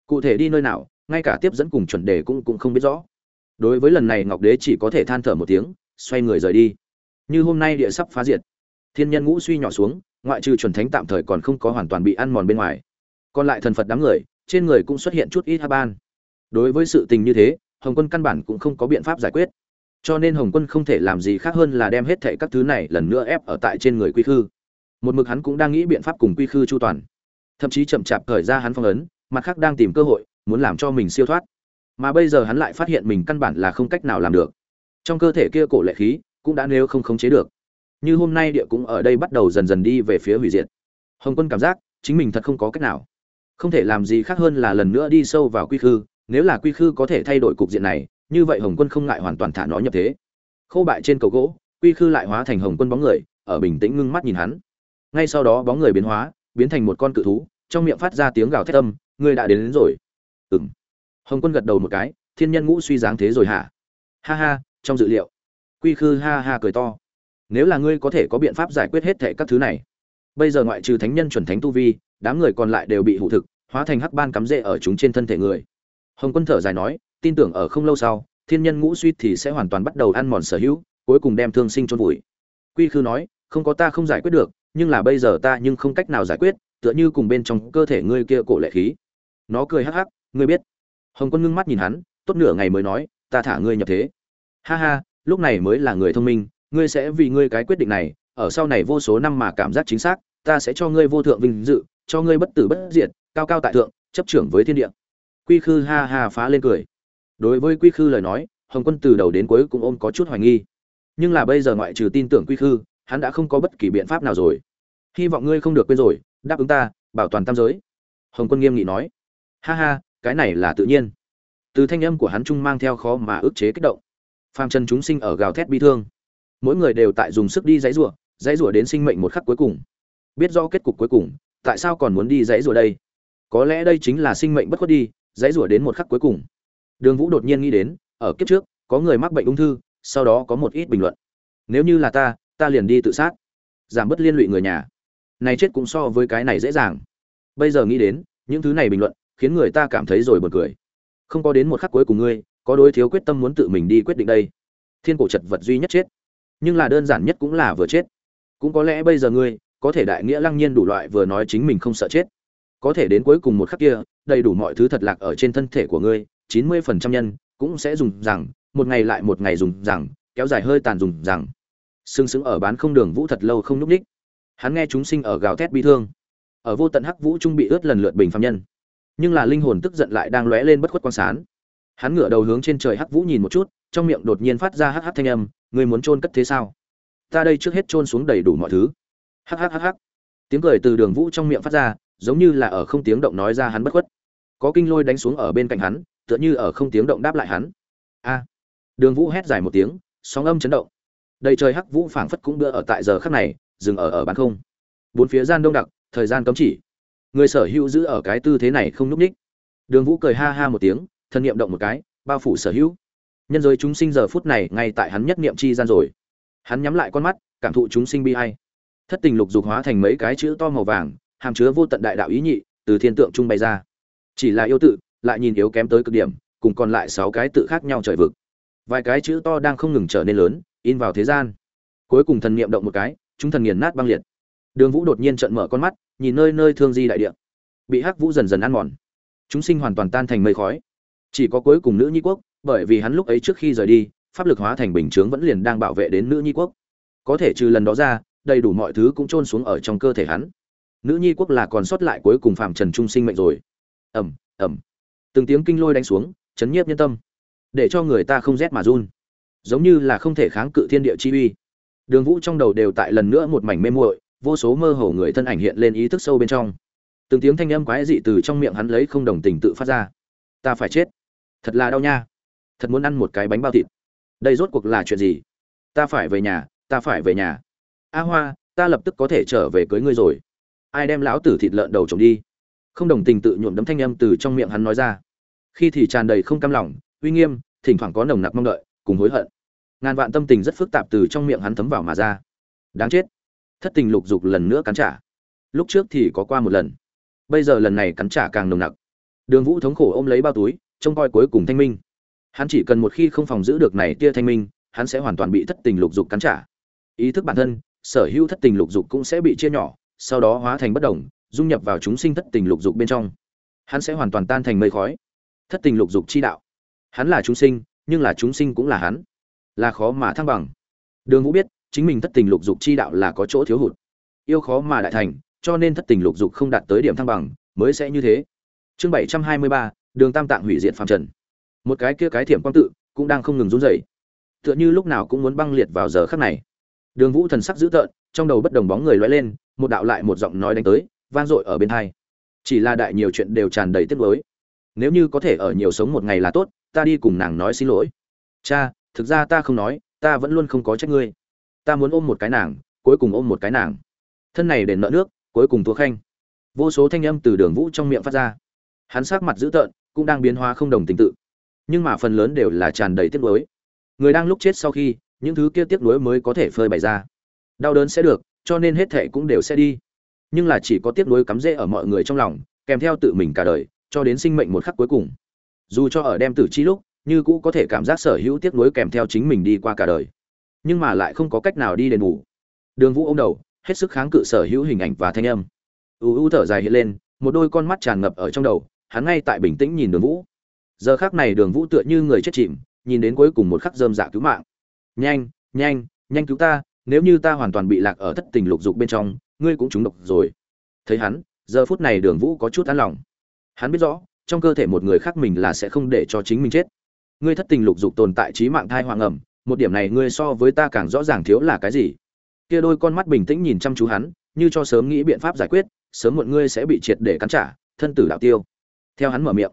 Cụ thể đi nơi nào ngay cả tiếp dẫn cùng chuẩn đề cũng cũng không biết rõ. Đối với lần này ngọc đế chỉ có thể than thở một tiếng, xoay người rời đi. Như hôm nay địa sắp phá diệt, thiên nhân ngũ suy nhỏ xuống, ngoại trừ chuẩn thánh tạm thời còn không có hoàn toàn bị ăn mòn bên ngoài. Còn lại thần phật đám người, trên người cũng xuất hiện chút ít ha ban. Đối với sự tình như thế, hồng quân căn bản cũng không có biện pháp giải quyết. Cho nên hồng quân không thể làm gì khác hơn là đem hết thệ các thứ này lần nữa ép ở tại trên người quy khư. Một mực hắn cũng đang nghĩ biện pháp cùng quy khư chu toàn. Thậm chí chậm chạp thời ra hắn phong ấn, mặt khác đang tìm cơ hội muốn làm cho mình siêu thoát. Mà bây giờ hắn lại phát hiện mình căn bản là không cách nào làm được. Trong cơ thể kia cổ lệ khí cũng đã nếu không khống chế được. Như hôm nay địa cũng ở đây bắt đầu dần dần đi về phía hủy diệt. Hồng quân cảm giác chính mình thật không có cách nào. Không thể làm gì khác hơn là lần nữa đi sâu vào quy khư nếu là quy khư có thể thay đổi cục diện này như vậy hồng quân không ngại hoàn toàn thả nó nhập thế. Khô bại trên cầu gỗ quy khư lại hóa thành hồng quân bóng người ở bình tĩnh ngưng mắt nhìn hắn. Ngay sau đó bóng người biến hóa biến thành một con cự thú trong miệng phát ra tiếng gào thét âm ngươi đã đến, đến rồi ừng hồng quân gật đầu một cái, thiên nhân ngũ suy dáng thế rồi hả? Ha ha, trong dự liệu. Quy khư ha ha cười to. Nếu là ngươi có thể có biện pháp giải quyết hết thệ các thứ này. Bây giờ ngoại trừ thánh nhân chuẩn thánh tu vi, đám người còn lại đều bị hụ thực, hóa thành hắc ban cắm rễ ở chúng trên thân thể người. Hồng quân thở dài nói, tin tưởng ở không lâu sau, thiên nhân ngũ suy thì sẽ hoàn toàn bắt đầu ăn mòn sở hữu, cuối cùng đem thương sinh chôn vùi. Quy khư nói, không có ta không giải quyết được, nhưng là bây giờ ta nhưng không cách nào giải quyết, tựa như cùng bên trong cơ thể ngươi kia cổ lệ khí. Nó cười hắc hắc ngươi biết. Hồng quân ngưng mắt nhìn hắn, tốt nửa ngày mới nói, ta thả ngươi nhập thế. Ha ha, lúc này mới là người thông minh, ngươi sẽ vì ngươi cái quyết định này, ở sau này vô số năm mà cảm giác chính xác, ta sẽ cho ngươi vô thượng vinh dự, cho ngươi bất tử bất diệt, cao cao tại thượng, chấp trưởng với thiên địa. Quy khư ha ha phá lên cười. Đối với quy khư lời nói, hồng quân từ đầu đến cuối cũng ôm có chút hoài nghi. Nhưng là bây giờ ngoại trừ tin tưởng quy khư, hắn đã không có bất kỳ biện pháp nào rồi. Hy vọng ngươi không được quên rồi, đáp ứng ta, bảo toàn tam giới. Hồng quân nghiêm nghị nói. Ha ha cái này là tự nhiên. Từ thanh âm của hắn trung mang theo khó mà ức chế kích động. Phàm trần chúng sinh ở gào thét bi thương. Mỗi người đều tại dùng sức đi dãy rủa dãy rủa đến sinh mệnh một khắc cuối cùng. Biết rõ kết cục cuối cùng, tại sao còn muốn đi dãy rủa đây? Có lẽ đây chính là sinh mệnh bất khuất đi, dãy rủa đến một khắc cuối cùng. Đường vũ đột nhiên nghĩ đến, ở kiếp trước, có người mắc bệnh ung thư, sau đó có một ít bình luận. Nếu như là ta ta liền đi tự sát. Giảm bớt liên lụy người nhà. Này chết cũng so với cái này dễ dàng. Bây giờ nghĩ đến, những thứ này bình luận khiến người ta cảm thấy rồi buồn cười. Không có đến một khắc cuối cùng ngươi, có đối thiếu quyết tâm muốn tự mình đi quyết định đây. Thiên cổ chật vật duy nhất chết. Nhưng là đơn giản nhất cũng là vừa chết. Cũng có lẽ bây giờ ngươi, có thể đại nghĩa lăng nhiên đủ loại vừa nói chính mình không sợ chết. Có thể đến cuối cùng một khắc kia, đầy đủ mọi thứ thật lạc ở trên thân thể của ngươi, chín mươi phần trăm nhân cũng sẽ dùng rằng, một ngày lại một ngày dùng rằng, kéo dài hơi tàn dùng rằng. Sưng sững ở bán không đường vũ thật lâu không nhúc ních hắn nghe chúng sinh ở gào thét bi thương. Ở vô tận hắc vũ trung bị ướt lần lượt bình phạm nhân nhưng là linh hồn tức giận lại đang lóe lên bất khuất quan sán hắn ngửa đầu hướng trên trời hắc vũ nhìn một chút, trong miệng đột nhiên phát ra hắc hắc thanh âm người muốn chôn cất thế sao? Ta đây trước hết chôn xuống đầy đủ mọi thứ. Hắc hắc hắc hắc. Tiếng cười từ đường vũ trong miệng phát ra, giống như là ở không tiếng động nói ra hắn bất khuất. Có kinh lôi đánh xuống ở bên cạnh hắn, tựa như ở không tiếng động đáp lại hắn. A. Đường vũ hét dài một tiếng, sóng âm chấn động. Đầy trời hắc vũ phảng phất cũng đưa ở tại giờ khắc này, dừng ở ở bán không. Bốn phía gian đông đặc, thời gian cấm chỉ người sở hữu giữ ở cái tư thế này không núp ních. Đường vũ cười ha ha một tiếng, thân niệm động một cái, bao phủ sở hữu. Nhân giới chúng sinh giờ phút này ngay tại hắn nhất niệm chi gian rồi. Hắn nhắm lại con mắt, cảm thụ chúng sinh bi hay thất tình lục dục hóa thành mấy cái chữ to màu vàng, hàm chứa vô tận đại đạo ý nhị, từ thiên tượng trung bày ra. Chỉ là yêu tự, lại nhìn yếu kém tới cực điểm, cùng còn lại sáu cái tự khác nhau trời vực. Vài cái chữ to đang không ngừng trở nên lớn, in vào thế gian. Cuối cùng thần niệm động một cái, chúng thần nghiền nát băng liệt đường vũ đột nhiên trận mở con mắt nhìn nơi nơi thương di đại địa. Bị hắc vũ dần dần ăn mòn. Chúng sinh hoàn toàn tan thành mây khói. Chỉ có cuối cùng nữ nhi quốc bởi vì hắn lúc ấy trước khi rời đi pháp lực hóa thành bình chướng vẫn liền đang bảo vệ đến nữ nhi quốc. Có thể trừ lần đó ra đầy đủ mọi thứ cũng trôn xuống ở trong cơ thể hắn. Nữ nhi quốc là còn sót lại cuối cùng phạm trần trung sinh mệnh rồi. Ầm ầm, từng tiếng kinh lôi đánh xuống chấn nhiếp nhân tâm. Để cho người ta không rét mà run. Giống như là không thể kháng cự thiên địa chi uy. Đường vũ trong đầu đều tại lần nữa một mảnh mê muội vô số mơ hồ người thân ảnh hiện lên ý thức sâu bên trong. Từng tiếng thanh âm quái dị từ trong miệng hắn lấy không đồng tình tự phát ra. Ta phải chết. Thật là đau nha. Thật muốn ăn một cái bánh bao thịt. Đây rốt cuộc là chuyện gì? Ta phải về nhà, ta phải về nhà. A hoa, ta lập tức có thể trở về cưới ngươi rồi. Ai đem lão tử thịt lợn đầu trồng đi? Không đồng tình tự nhuộm đấm thanh âm từ trong miệng hắn nói ra. Khi thì tràn đầy không cam lòng, uy nghiêm, thỉnh thoảng có nồng nặc mong đợi, cùng hối hận. Ngàn vạn tâm tình rất phức tạp từ trong miệng hắn thấm vào mà ra. Đáng chết thất tình lục dục lần nữa cắn trả. Lúc trước thì có qua một lần. Bây giờ lần này cắn trả càng nồng nặc. Đường vũ thống khổ ôm lấy bao túi, trông coi cuối cùng thanh minh. Hắn chỉ cần một khi không phòng giữ được này tia thanh minh, hắn sẽ hoàn toàn bị thất tình lục dục cắn trả. Ý thức bản thân, sở hữu thất tình lục dục cũng sẽ bị chia nhỏ, sau đó hóa thành bất đồng, dung nhập vào chúng sinh thất tình lục dục bên trong. Hắn sẽ hoàn toàn tan thành mây khói. Thất tình lục dục chi đạo. Hắn là chúng sinh, nhưng là chúng sinh cũng là hắn. Là khó mà thăng bằng. Đường vũ biết chính mình thất tình lục dục chi đạo là có chỗ thiếu hụt. Yêu khó mà đại thành, cho nên thất tình lục dục không đạt tới điểm thăng bằng, mới sẽ như thế. Chương bảy trăm hai mươi ba, đường tam tạng hủy diệt phàm trần. Một cái kia cái thiểm quang tự cũng đang không ngừng run rẩy. Tựa như lúc nào cũng muốn băng liệt vào giờ khắc này. Đường vũ thần sắc dữ tợn, trong đầu bất đồng bóng người lóe lên, một đạo lại một giọng nói đánh tới, vang dội ở bên hai. Chỉ là đại nhiều chuyện đều tràn đầy tiếc nuối. Nếu như có thể ở nhiều sống một ngày là tốt, ta đi cùng nàng nói xin lỗi. Cha, thực ra ta không nói, ta vẫn luôn không có trách ngươi ta muốn ôm một cái nàng, cuối cùng ôm một cái nàng. Thân này đền nợ nước, cuối cùng thua khanh vô số thanh âm từ đường vũ trong miệng phát ra. Hắn sắc mặt dữ tợn, cũng đang biến hóa không đồng tình tự. Nhưng mà phần lớn đều là tràn đầy tiếc nuối. Người đang lúc chết sau khi, những thứ kia tiếc nuối mới có thể phơi bày ra. Đau đớn sẽ được, cho nên hết thệ cũng đều sẽ đi. Nhưng là chỉ có tiếc nuối cắm rễ ở mọi người trong lòng, kèm theo tự mình cả đời, cho đến sinh mệnh một khắc cuối cùng. Dù cho ở đem tử chi lúc, như cũ có thể cảm giác sở hữu tiếc nuối kèm theo chính mình đi qua cả đời nhưng mà lại không có cách nào đi đền bù. Đường vũ ô m đầu, hết sức kháng cự sở hữu hình ảnh và thanh âm. U u thở dài hiện lên, một đôi con mắt tràn ngập ở trong đầu, hắn ngay tại bình tĩnh nhìn đường vũ. Giờ khác này đường vũ tựa như người chết chìm, nhìn đến cuối cùng một khắc dơm dạ cứu mạng. Nhanh nhanh nhanh cứu ta, nếu như ta hoàn toàn bị lạc ở thất tình lục dục bên trong, ngươi cũng trúng độc rồi. Thấy hắn, giờ phút này đường vũ có chút an lòng. Hắn biết rõ, trong cơ thể một người khác mình là sẽ không để cho chính mình chết. Ngươi thất tình lục dục tồn tại trí mạng thai hoàng ẩm một điểm này ngươi so với ta càng rõ ràng thiếu là cái gì. Kia đôi con mắt bình tĩnh nhìn chăm chú hắn, như cho sớm nghĩ biện pháp giải quyết, sớm muộn ngươi sẽ bị triệt để cắn trả, thân tử đạo tiêu. Theo hắn mở miệng,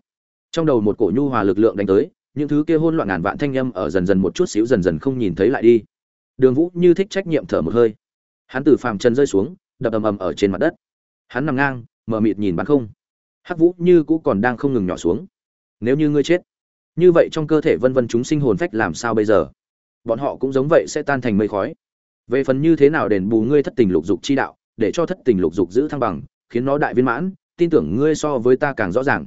trong đầu một cổ nhu hòa lực lượng đánh tới, những thứ kia hôn loạn ngàn vạn thanh âm ở dần dần một chút xíu dần dần không nhìn thấy lại đi. Đường vũ như thích trách nhiệm thở một hơi. Hắn từ phàm chân rơi xuống, đập ầm ầm ở trên mặt đất. Hắn nằm ngang mở mịt nhìn bắn không. Hắc vũ như cũ còn đang không ngừng nhỏ xuống. Nếu như ngươi chết, như vậy trong cơ thể vân vân chúng sinh hồn phách làm sao bây giờ? Bọn họ cũng giống vậy sẽ tan thành mây khói. Về phần như thế nào đền bù ngươi thất tình lục dục chi đạo, để cho thất tình lục dục giữ thăng bằng, khiến nó đại viên mãn, tin tưởng ngươi so với ta càng rõ ràng.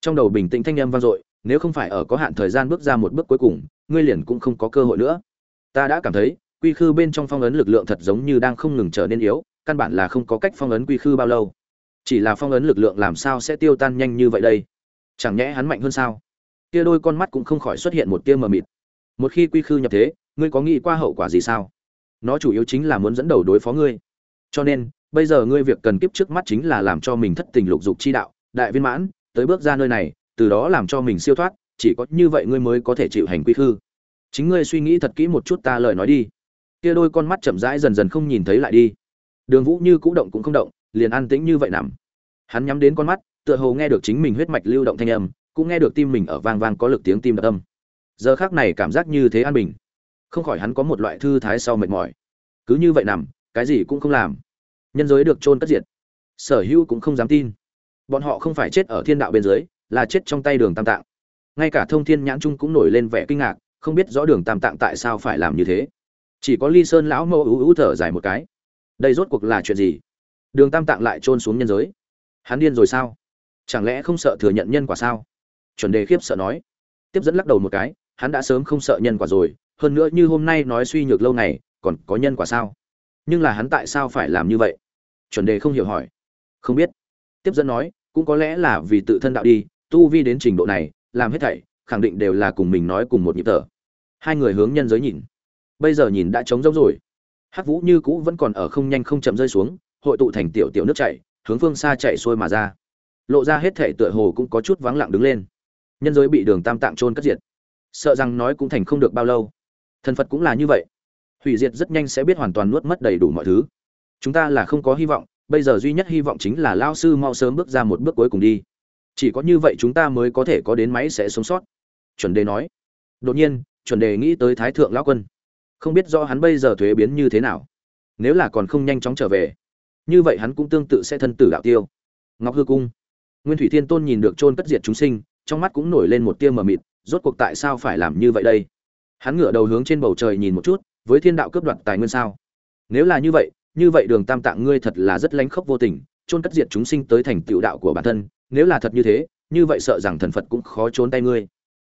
Trong đầu bình tĩnh thanh âm vang dội, nếu không phải ở có hạn thời gian bước ra một bước cuối cùng, ngươi liền cũng không có cơ hội nữa. Ta đã cảm thấy, quy khư bên trong phong ấn lực lượng thật giống như đang không ngừng trở nên yếu, căn bản là không có cách phong ấn quy khư bao lâu. Chỉ là phong ấn lực lượng làm sao sẽ tiêu tan nhanh như vậy đây? Chẳng nhẽ hắn mạnh hơn sao? Kia đôi con mắt cũng không khỏi xuất hiện một tia mờ mịt một khi quy khư nhập thế, ngươi có nghĩ qua hậu quả gì sao? Nó chủ yếu chính là muốn dẫn đầu đối phó ngươi. Cho nên, bây giờ ngươi việc cần kiếp trước mắt chính là làm cho mình thất tình lục dục chi đạo, đại viên mãn, tới bước ra nơi này, từ đó làm cho mình siêu thoát, chỉ có như vậy ngươi mới có thể chịu hành quy khư. Chính ngươi suy nghĩ thật kỹ một chút ta lời nói đi. Kia đôi con mắt chậm rãi dần dần không nhìn thấy lại đi. Đường vũ như cũ động cũng không động, liền an tĩnh như vậy nằm. Hắn nhắm đến con mắt, tựa hồ nghe được chính mình huyết mạch lưu động thanh âm, cũng nghe được tim mình ở vang vang có lực tiếng tim đập âm giờ khác này cảm giác như thế an bình. Không khỏi hắn có một loại thư thái sau mệt mỏi. Cứ như vậy nằm, cái gì cũng không làm. Nhân giới được chôn cất diệt. Sở hữu cũng không dám tin. Bọn họ không phải chết ở thiên đạo bên dưới, là chết trong tay đường tam tạng. Ngay cả thông thiên nhãn trung cũng nổi lên vẻ kinh ngạc, không biết rõ đường tam tạng tại sao phải làm như thế. Chỉ có ly sơn lão mẫu ú ú thở dài một cái. Đây rốt cuộc là chuyện gì? Đường tam tạng lại trôn xuống nhân giới. Hắn điên rồi sao? Chẳng lẽ không sợ thừa nhận nhân quả sao? Chuẩn đề khiếp sợ nói. Tiếp dẫn lắc đầu một cái hắn đã sớm không sợ nhân quả rồi, hơn nữa như hôm nay nói suy nhược lâu này, còn có nhân quả sao? Nhưng là hắn tại sao phải làm như vậy? Chuẩn đề không hiểu hỏi. Không biết. Tiếp dẫn nói, cũng có lẽ là vì tự thân đạo đi, tu vi đến trình độ này, làm hết thảy, khẳng định đều là cùng mình nói cùng một nhịp thở. Hai người hướng nhân giới nhìn. Bây giờ nhìn đã trống rỗng rồi. Hắc vũ như cũ vẫn còn ở không nhanh không chậm rơi xuống, hội tụ thành tiểu tiểu nước chảy, hướng phương xa chạy xuôi mà ra. Lộ ra hết thể tựa hồ cũng có chút vắng lặng đứng lên. Nhân giới bị đường tam tạng trôn cất diệt sợ rằng nói cũng thành không được bao lâu. Thần phật cũng là như vậy. Hủy diệt rất nhanh sẽ biết hoàn toàn nuốt mất đầy đủ mọi thứ. Chúng ta là không có hy vọng, bây giờ duy nhất hy vọng chính là lao sư mau sớm bước ra một bước cuối cùng đi. Chỉ có như vậy chúng ta mới có thể có đến máy sẽ sống sót. Chuẩn đề nói. Đột nhiên, chuẩn đề nghĩ tới thái thượng lão quân. Không biết do hắn bây giờ thuế biến như thế nào. Nếu là còn không nhanh chóng trở về, như vậy hắn cũng tương tự sẽ thân tử đạo tiêu. Ngọc hư cung. Nguyên thủy thiên tôn nhìn được trôn cất diệt chúng sinh, trong mắt cũng nổi lên một tia mờ mịt rốt cuộc tại sao phải làm như vậy đây? Hắn ngửa đầu hướng trên bầu trời nhìn một chút, với thiên đạo cướp đoạt tài nguyên sao? Nếu là như vậy như vậy đường tam tạng ngươi thật là rất lánh khốc vô tình, chôn cất diệt chúng sinh tới thành tựu đạo của bản thân, nếu là thật như thế, như vậy sợ rằng thần phật cũng khó trốn tay ngươi.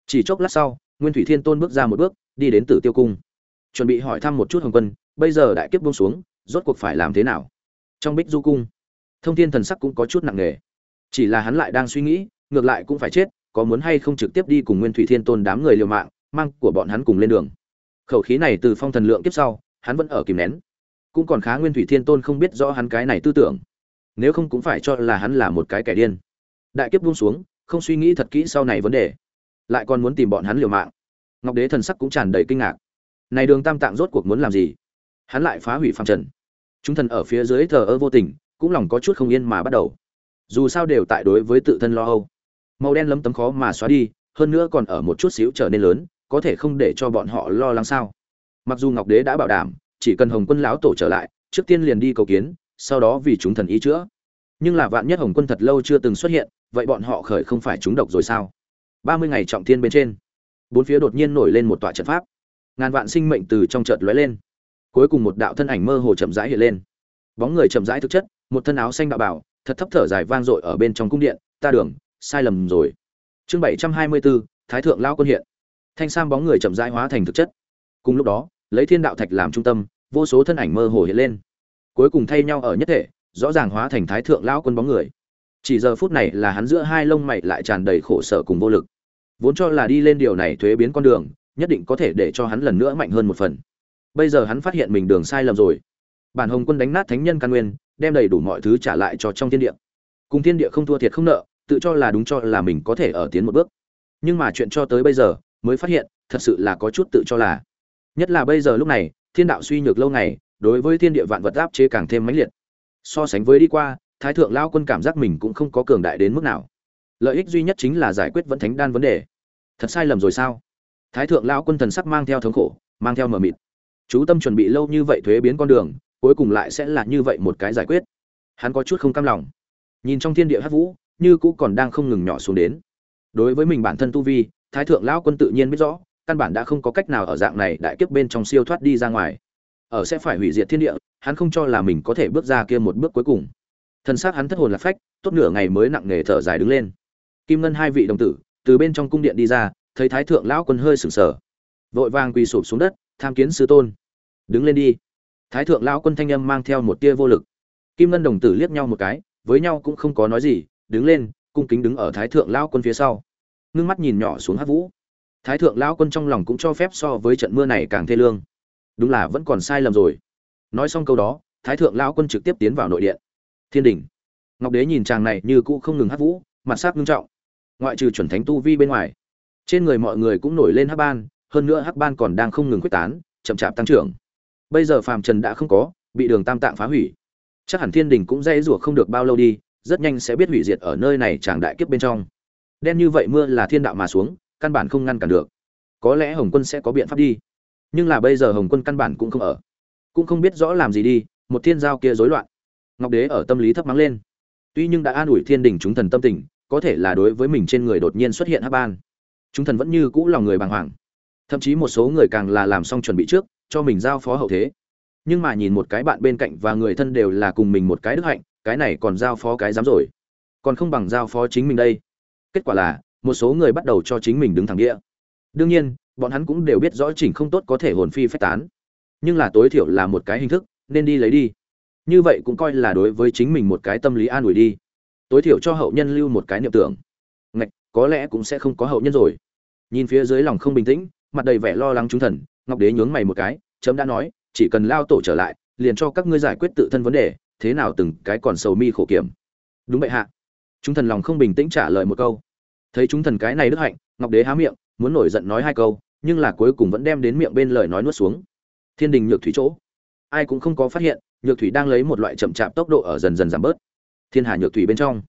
Chỉ chốc lát sau, nguyên thủy thiên tôn bước ra một bước, đi đến tử tiêu cung. Chuẩn bị hỏi thăm một chút hồng quân, bây giờ đại kiếp buông xuống, rốt cuộc phải làm thế nào? Trong bích du cung, thông thiên thần sắc cũng có chút nặng nề. Chỉ là hắn lại đang suy nghĩ, ngược lại cũng phải chết có muốn hay không trực tiếp đi cùng nguyên thủy thiên tôn đám người liều mạng, mang của bọn hắn cùng lên đường. Khẩu khí này từ phong thần lượng kiếp sau, hắn vẫn ở kìm nén. Cũng còn khá nguyên thủy thiên tôn không biết rõ hắn cái này tư tưởng. Nếu không cũng phải cho là hắn là một cái kẻ điên. Đại kiếp buông xuống, không suy nghĩ thật kỹ sau này vấn đề. Lại còn muốn tìm bọn hắn liều mạng. Ngọc đế thần sắc cũng tràn đầy kinh ngạc. Này đường tam tạng rốt cuộc muốn làm gì? Hắn lại phá hủy phàm trần. Chúng thần ở phía dưới thờ ơ vô tình, cũng lòng có chút không yên mà bắt đầu. Dù sao đều tại đối với tự thân lo âu màu đen lấm tấm khó mà xóa đi, hơn nữa còn ở một chút xíu trở nên lớn, có thể không để cho bọn họ lo lắng sao? Mặc dù ngọc đế đã bảo đảm, chỉ cần hồng quân lão tổ trở lại, trước tiên liền đi cầu kiến, sau đó vì chúng thần ý chữa. Nhưng là vạn nhất hồng quân thật lâu chưa từng xuất hiện, vậy bọn họ khởi không phải chúng độc rồi sao? Ba mươi ngày trọng thiên bên trên, bốn phía đột nhiên nổi lên một tòa trận pháp. Ngàn vạn sinh mệnh từ trong chợt lóe lên. Cuối cùng một đạo thân ảnh mơ hồ chậm rãi hiện lên. Bóng người chậm rãi thực chất, một thân áo xanh đạo bảo, thật thấp thở dài vang dội ở bên trong cung điện. Ta đường sai lầm rồi. Chương bảy trăm hai mươi bốn thái thượng lao quân hiện. Thanh sam bóng người chậm rãi hóa thành thực chất. Cùng lúc đó, lấy thiên đạo thạch làm trung tâm, vô số thân ảnh mơ hồ hiện lên. Cuối cùng thay nhau ở nhất thể, rõ ràng hóa thành thái thượng lão quân bóng người. Chỉ giờ phút này là hắn giữa hai lông mày lại tràn đầy khổ sở cùng vô lực. Vốn cho là đi lên điều này thuế biến con đường, nhất định có thể để cho hắn lần nữa mạnh hơn một phần. Bây giờ hắn phát hiện mình đường sai lầm rồi. Bản hồng quân đánh nát thánh nhân căn nguyên, đem đầy đủ mọi thứ trả lại cho trong thiên địa. Cùng thiên địa không thua thiệt không nợ tự cho là đúng cho là mình có thể ở tiến một bước. Nhưng mà chuyện cho tới bây giờ mới phát hiện, thật sự là có chút tự cho là. Nhất là bây giờ lúc này, thiên đạo suy nhược lâu ngày, đối với thiên địa vạn vật áp chế càng thêm mãnh liệt. So sánh với đi qua, thái thượng lao quân cảm giác mình cũng không có cường đại đến mức nào. Lợi ích duy nhất chính là giải quyết vẫn thánh đan vấn đề. Thật sai lầm rồi sao? Thái thượng lao quân thần sắc mang theo thống khổ, mang theo mờ mịt. Chú tâm chuẩn bị lâu như vậy thuế biến con đường, cuối cùng lại sẽ là như vậy một cái giải quyết. Hắn có chút không cam lòng. Nhìn trong thiên địa hát vũ như cũ còn đang không ngừng nhỏ xuống đến. Đối với mình bản thân tu vi, thái thượng lão quân tự nhiên biết rõ, căn bản đã không có cách nào ở dạng này đại kiếp bên trong siêu thoát đi ra ngoài. Ở sẽ phải hủy diệt thiên địa, hắn không cho là mình có thể bước ra kia một bước cuối cùng. Thân xác hắn thất hồn lạc phách, tốt nửa ngày mới nặng nề thở dài đứng lên. Kim ngân hai vị đồng tử, từ bên trong cung điện đi ra, thấy thái thượng lão quân hơi sừng sờ. Vội vàng quỳ sụp xuống đất, tham kiến sư tôn. Đứng lên đi. Thái thượng lão quân thanh âm mang theo một tia vô lực. Kim ngân đồng tử liếc nhau một cái, với nhau cũng không có nói gì đứng lên, cung kính đứng ở thái thượng lão quân phía sau. Ngưng mắt nhìn nhỏ xuống hát vũ. Thái thượng lão quân trong lòng cũng cho phép so với trận mưa này càng thê lương. Đúng là vẫn còn sai lầm rồi. Nói xong câu đó, thái thượng lão quân trực tiếp tiến vào nội điện. Thiên đình. Ngọc đế nhìn chàng này như cũ không ngừng hát vũ, mặt sắc nghiêm trọng. Ngoại trừ chuẩn thánh tu vi bên ngoài, trên người mọi người cũng nổi lên hắc ban, hơn nữa hắc ban còn đang không ngừng quyết tán, chậm chạp tăng trưởng. Bây giờ phàm trần đã không có, bị đường tam tạng phá hủy. Chắc hẳn thiên đình cũng dễ rủa không được bao lâu đi rất nhanh sẽ biết hủy diệt ở nơi này chàng đại kiếp bên trong. Đen như vậy mưa là thiên đạo mà xuống, căn bản không ngăn cản được. Có lẽ hồng quân sẽ có biện pháp đi. Nhưng là bây giờ hồng quân căn bản cũng không ở. Cũng không biết rõ làm gì đi, một thiên giao kia rối loạn. Ngọc đế ở tâm lý thấp mắng lên. Tuy nhưng đã an ủi thiên đình chúng thần tâm tình, có thể là đối với mình trên người đột nhiên xuất hiện hắc ban. Chúng thần vẫn như cũ lòng người bàng hoàng. Thậm chí một số người càng là làm xong chuẩn bị trước, cho mình giao phó hậu thế. Nhưng mà nhìn một cái bạn bên cạnh và người thân đều là cùng mình một cái đức hạnh cái này còn giao phó cái dám rồi. Còn không bằng giao phó chính mình đây. Kết quả là, một số người bắt đầu cho chính mình đứng thẳng địa. Đương nhiên, bọn hắn cũng đều biết rõ chỉnh không tốt có thể hồn phi phách tán. Nhưng là tối thiểu là một cái hình thức, nên đi lấy đi. Như vậy cũng coi là đối với chính mình một cái tâm lý an ủi đi. Tối thiểu cho hậu nhân lưu một cái niệm tưởng. Ngạch, có lẽ cũng sẽ không có hậu nhân rồi. Nhìn phía dưới lòng không bình tĩnh, mặt đầy vẻ lo lắng trung thần, ngọc đế nhướng mày một cái, chấm đã nói, chỉ cần lao tổ trở lại, liền cho các ngươi giải quyết tự thân vấn đề thế nào từng cái còn sầu mi khổ kiểm. Đúng vậy hạ. Chúng thần lòng không bình tĩnh trả lời một câu. Thấy chúng thần cái này đức hạnh, ngọc đế há miệng, muốn nổi giận nói hai câu, nhưng là cuối cùng vẫn đem đến miệng bên lời nói nuốt xuống. Thiên đình nhược thủy chỗ. Ai cũng không có phát hiện, nhược thủy đang lấy một loại chậm chạp tốc độ ở dần dần giảm bớt. Thiên hà nhược thủy bên trong.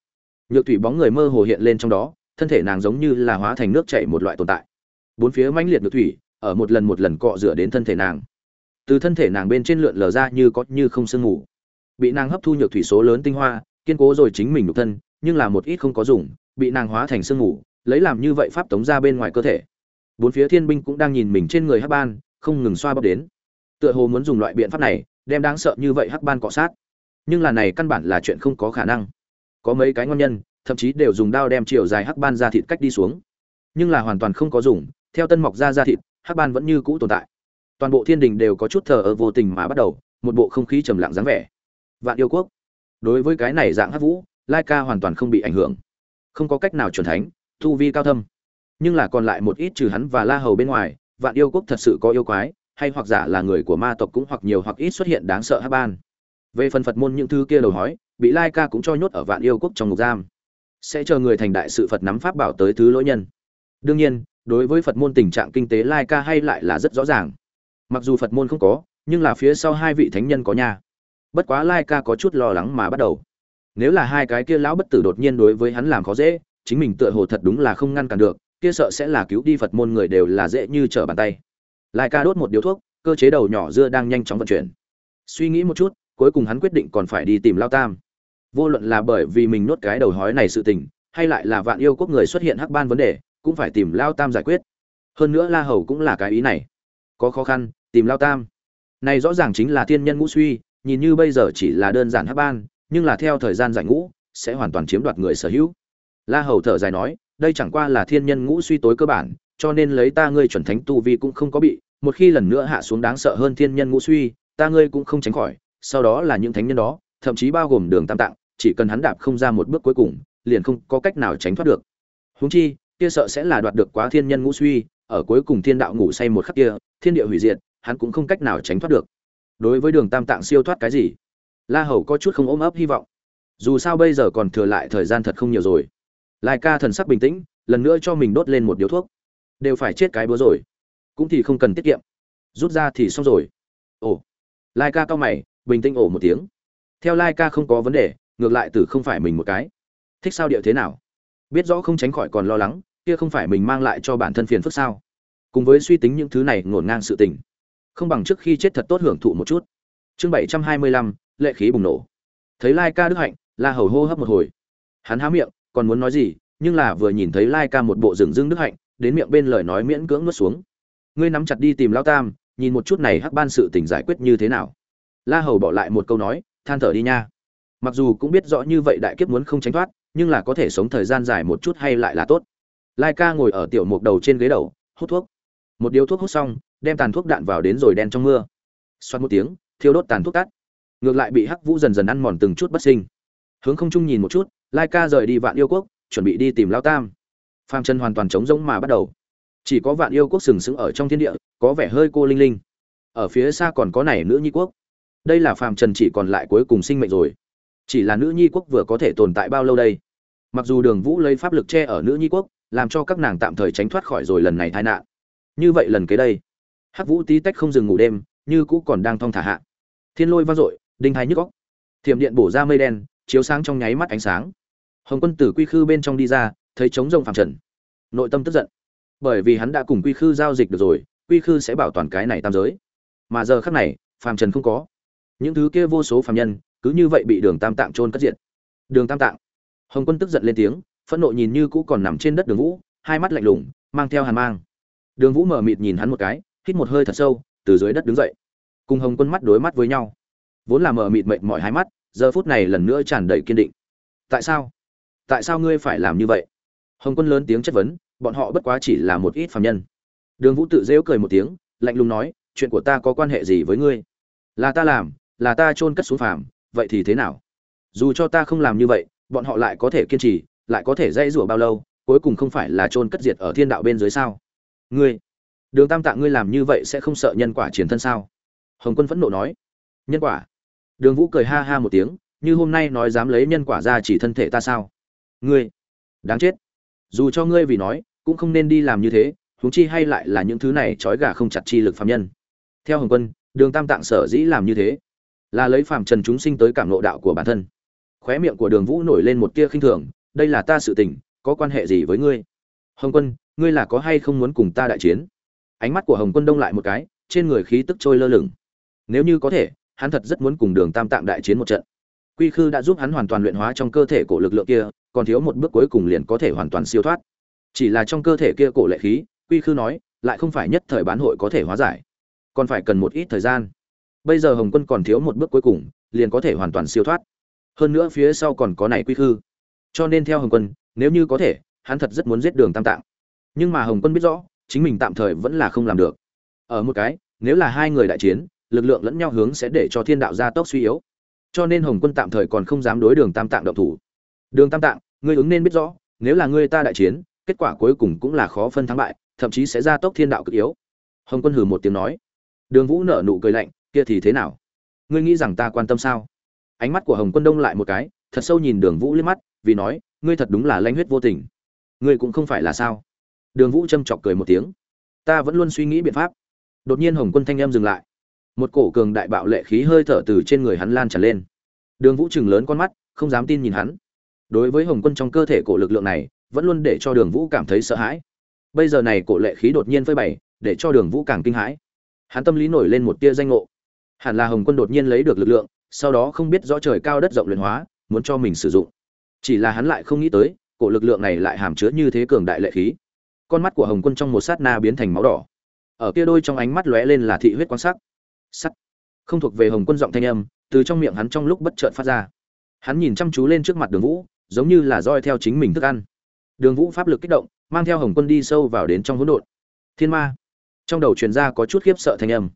Nhược thủy bóng người mơ hồ hiện lên trong đó, thân thể nàng giống như là hóa thành nước chảy một loại tồn tại. Bốn phía mãnh liệt nhược thủy, ở một lần một lần cọ rửa đến thân thể nàng. Từ thân thể nàng bên trên lượn lờ ra như có như không sương ngủ bị nàng hấp thu nhược thủy số lớn tinh hoa, kiên cố rồi chính mình nhục thân, nhưng là một ít không có dùng, bị nàng hóa thành sương ngủ lấy làm như vậy pháp tống ra bên ngoài cơ thể. Bốn phía thiên binh cũng đang nhìn mình trên người hắc ban, không ngừng xoa bóp đến. Tựa hồ muốn dùng loại biện pháp này, đem đáng sợ như vậy hắc ban cọ sát. Nhưng là này căn bản là chuyện không có khả năng. Có mấy cái ngon nhân, thậm chí đều dùng đao đem chiều dài hắc ban ra thịt cách đi xuống. Nhưng là hoàn toàn không có dùng, theo tân mọc ra ra thịt, hắc ban vẫn như cũ tồn tại. Toàn bộ thiên đình đều có chút thờ ơ vô tình mà bắt đầu, một bộ không khí trầm lặng dáng vẻ vạn yêu quốc. Đối với cái này dạng hát vũ, lai ca hoàn toàn không bị ảnh hưởng. Không có cách nào chuẩn thánh thu vi cao thâm. Nhưng là còn lại một ít trừ hắn và la hầu bên ngoài, vạn yêu quốc thật sự có yêu quái, hay hoặc giả là người của ma tộc cũng hoặc nhiều hoặc ít xuất hiện đáng sợ hát ban. Về phần phật môn những thứ kia đầu hói, bị lai ca cũng cho nhốt ở vạn yêu quốc trong ngục giam. Sẽ chờ người thành đại sự phật nắm pháp bảo tới thứ lỗi nhân. Đương nhiên, đối với phật môn tình trạng kinh tế lai ca hay lại là rất rõ ràng. Mặc dù phật môn không có, nhưng là phía sau hai vị thánh nhân có nhà bất quá lai ca có chút lo lắng mà bắt đầu. Nếu là hai cái kia lão bất tử đột nhiên đối với hắn làm khó dễ, chính mình tựa hồ thật đúng là không ngăn cản được, kia sợ sẽ là cứu đi phật môn người đều là dễ như trở bàn tay. Lai ca đốt một điếu thuốc, cơ chế đầu nhỏ dưa đang nhanh chóng vận chuyển. Suy nghĩ một chút, cuối cùng hắn quyết định còn phải đi tìm lao tam. Vô luận là bởi vì mình nuốt cái đầu hói này sự tình, hay lại là vạn yêu quốc người xuất hiện hắc ban vấn đề, cũng phải tìm lao tam giải quyết. Hơn nữa la hầu cũng là cái ý này. Có khó khăn, tìm lao tam. Này rõ ràng chính là thiên nhân ngũ suy nhìn như bây giờ chỉ là đơn giản hấp ban, nhưng là theo thời gian giải ngũ, sẽ hoàn toàn chiếm đoạt người sở hữu. La hầu thở dài nói, đây chẳng qua là thiên nhân ngũ suy tối cơ bản, cho nên lấy ta ngươi chuẩn thánh tu vi cũng không có bị, một khi lần nữa hạ xuống đáng sợ hơn thiên nhân ngũ suy, ta ngươi cũng không tránh khỏi, sau đó là những thánh nhân đó, thậm chí bao gồm đường tam tạng, chỉ cần hắn đạp không ra một bước cuối cùng, liền không có cách nào tránh thoát được. Huống chi, kia sợ sẽ là đoạt được quá thiên nhân ngũ suy, ở cuối cùng thiên đạo ngủ say một khắc kia, thiên địa hủy diệt, hắn cũng không cách nào tránh thoát được đối với đường tam tạng siêu thoát cái gì? La hầu có chút không ôm ấp hy vọng. Dù sao bây giờ còn thừa lại thời gian thật không nhiều rồi. Lai ca thần sắc bình tĩnh, lần nữa cho mình đốt lên một điếu thuốc. Đều phải chết cái búa rồi. Cũng thì không cần tiết kiệm. Rút ra thì xong rồi. Ồ. Lai ca cao mày, bình tĩnh ổ một tiếng. Theo lai ca không có vấn đề, ngược lại từ không phải mình một cái. Thích sao điệu thế nào? Biết rõ không tránh khỏi còn lo lắng, kia không phải mình mang lại cho bản thân phiền phức sao? Cùng với suy tính những thứ này ngổn ngang sự tình không bằng trước khi chết thật tốt hưởng thụ một chút. Chương bảy trăm hai mươi lăm, lệ khí bùng nổ. Thấy lai ca đức hạnh, la hầu hô hấp một hồi. Hắn há miệng, còn muốn nói gì, nhưng là vừa nhìn thấy lai ca một bộ rừng rưng đức hạnh, đến miệng bên lời nói miễn cưỡng nuốt xuống. Ngươi nắm chặt đi tìm lao tam, nhìn một chút này hắc ban sự tình giải quyết như thế nào. La hầu bỏ lại một câu nói, than thở đi nha. Mặc dù cũng biết rõ như vậy đại kiếp muốn không tránh thoát, nhưng là có thể sống thời gian dài một chút hay lại là tốt. Lai ca ngồi ở tiểu mục đầu trên ghế đầu, hút thuốc. Một điếu thuốc hút xong đem tàn thuốc đạn vào đến rồi đen trong mưa. Xoát một tiếng, thiêu đốt tàn thuốc tắt. Ngược lại bị hắc vũ dần dần ăn mòn từng chút bất sinh. Hướng không trung nhìn một chút, lai ca rời đi vạn yêu quốc, chuẩn bị đi tìm lao tam. Phàm chân hoàn toàn trống rỗng mà bắt đầu. Chỉ có vạn yêu quốc sừng sững ở trong thiên địa, có vẻ hơi cô linh linh. Ở phía xa còn có này nữ nhi quốc. Đây là phàm trần chỉ còn lại cuối cùng sinh mệnh rồi. Chỉ là nữ nhi quốc vừa có thể tồn tại bao lâu đây? Mặc dù đường vũ lấy pháp lực che ở nữ nhi quốc, làm cho các nàng tạm thời tránh thoát khỏi rồi lần này tai nạn. Như vậy lần kế đây hắc vũ tí tách không dừng ngủ đêm, như cũ còn đang thong thả hạ. Thiên lôi vang dội, đinh hai nhức góc thiểm điện bổ ra mây đen, chiếu sáng trong nháy mắt ánh sáng. Hồng quân tử quy khư bên trong đi ra, thấy trống rông phàm trần. Nội tâm tức giận. Bởi vì hắn đã cùng quy khư giao dịch được rồi, quy khư sẽ bảo toàn cái này tam giới. Mà giờ khắc này, phàm trần không có. Những thứ kia vô số phàm nhân, cứ như vậy bị đường tam tạng trôn cất diện đường tam tạng. Hồng quân tức giận lên tiếng, phẫn nộ nhìn như cũ còn nằm trên đất đường vũ, hai mắt lạnh lùng, mang theo hàn mang. Đường vũ mở mịt nhìn hắn một cái hít một hơi thật sâu, từ dưới đất đứng dậy. Cùng hồng quân mắt đối mắt với nhau. Vốn là mờ mịt mệt mỏi hai mắt, giờ phút này lần nữa tràn đầy kiên định. Tại sao? Tại sao ngươi phải làm như vậy? Hồng quân lớn tiếng chất vấn, bọn họ bất quá chỉ là một ít phạm nhân. Đường vũ tự rêu cười một tiếng, lạnh lùng nói, chuyện của ta có quan hệ gì với ngươi? Là ta làm, là ta chôn cất xuống phàm, vậy thì thế nào? Dù cho ta không làm như vậy, bọn họ lại có thể kiên trì, lại có thể dây rủa bao lâu, cuối cùng không phải là chôn cất diệt ở thiên đạo bên dưới sao? Ngươi đường tam tạng ngươi làm như vậy sẽ không sợ nhân quả chiến thân sao? Hồng quân phẫn nộ nói. Nhân quả? Đường vũ cười ha ha một tiếng, như hôm nay nói dám lấy nhân quả ra chỉ thân thể ta sao? Ngươi? Đáng chết. Dù cho ngươi vì nói, cũng không nên đi làm như thế, huống chi hay lại là những thứ này trói gà không chặt chi lực phạm nhân. Theo hồng quân, đường tam tạng sở dĩ làm như thế, là lấy phạm trần chúng sinh tới cảm nộ đạo của bản thân. Khóe miệng của đường vũ nổi lên một tia khinh thường, đây là ta sự tình, có quan hệ gì với ngươi? Hồng quân, ngươi là có hay không muốn cùng ta đại chiến? Ánh mắt của hồng quân đông lại một cái, trên người khí tức trôi lơ lửng. Nếu như có thể, hắn thật rất muốn cùng đường tam tạng đại chiến một trận. Quy khư đã giúp hắn hoàn toàn luyện hóa trong cơ thể của lực lượng kia, còn thiếu một bước cuối cùng liền có thể hoàn toàn siêu thoát. Chỉ là trong cơ thể kia cổ lệ khí, quy khư nói, lại không phải nhất thời bán hội có thể hóa giải. Còn phải cần một ít thời gian. Bây giờ hồng quân còn thiếu một bước cuối cùng, liền có thể hoàn toàn siêu thoát. Hơn nữa phía sau còn có này quy khư. Cho nên theo hồng quân, nếu như có thể, hắn thật rất muốn giết đường tam tạng. Nhưng mà hồng quân biết rõ chính mình tạm thời vẫn là không làm được. Ở một cái, nếu là hai người đại chiến, lực lượng lẫn nhau hướng sẽ để cho thiên đạo gia tốc suy yếu. Cho nên hồng quân tạm thời còn không dám đối đường tam tạng động thủ. Đường tam tạng, ngươi ứng nên biết rõ, nếu là ngươi ta đại chiến, kết quả cuối cùng cũng là khó phân thắng bại, thậm chí sẽ gia tốc thiên đạo cực yếu. Hồng quân hừ một tiếng nói. Đường vũ nở nụ cười lạnh, kia thì thế nào? Ngươi nghĩ rằng ta quan tâm sao? Ánh mắt của hồng quân đông lại một cái, thật sâu nhìn đường vũ liếc mắt, vì nói, ngươi thật đúng là lanh huyết vô tình. Ngươi cũng không phải là sao? Đường vũ châm chọc cười một tiếng. Ta vẫn luôn suy nghĩ biện pháp. Đột nhiên hồng quân thanh em dừng lại. Một cổ cường đại bạo lệ khí hơi thở từ trên người hắn lan tràn lên. Đường vũ chừng lớn con mắt, không dám tin nhìn hắn. Đối với hồng quân trong cơ thể cổ lực lượng này, vẫn luôn để cho đường vũ cảm thấy sợ hãi. Bây giờ này cổ lệ khí đột nhiên phơi bày, để cho đường vũ càng kinh hãi. Hắn tâm lý nổi lên một tia danh ngộ. Hẳn là hồng quân đột nhiên lấy được lực lượng, sau đó không biết rõ trời cao đất rộng luyện hóa, muốn cho mình sử dụng. Chỉ là hắn lại không nghĩ tới, cổ lực lượng này lại hàm chứa như thế cường đại lệ khí con mắt của hồng quân trong một sát na biến thành máu đỏ. Ở kia đôi trong ánh mắt lóe lên là thị huyết quan sắc. Sắt không thuộc về hồng quân giọng thanh âm, từ trong miệng hắn trong lúc bất chợt phát ra. Hắn nhìn chăm chú lên trước mặt đường vũ, giống như là roi theo chính mình thức ăn. Đường vũ pháp lực kích động, mang theo hồng quân đi sâu vào đến trong hỗn độn. Thiên ma. Trong đầu truyền ra có chút khiếp sợ thanh âm.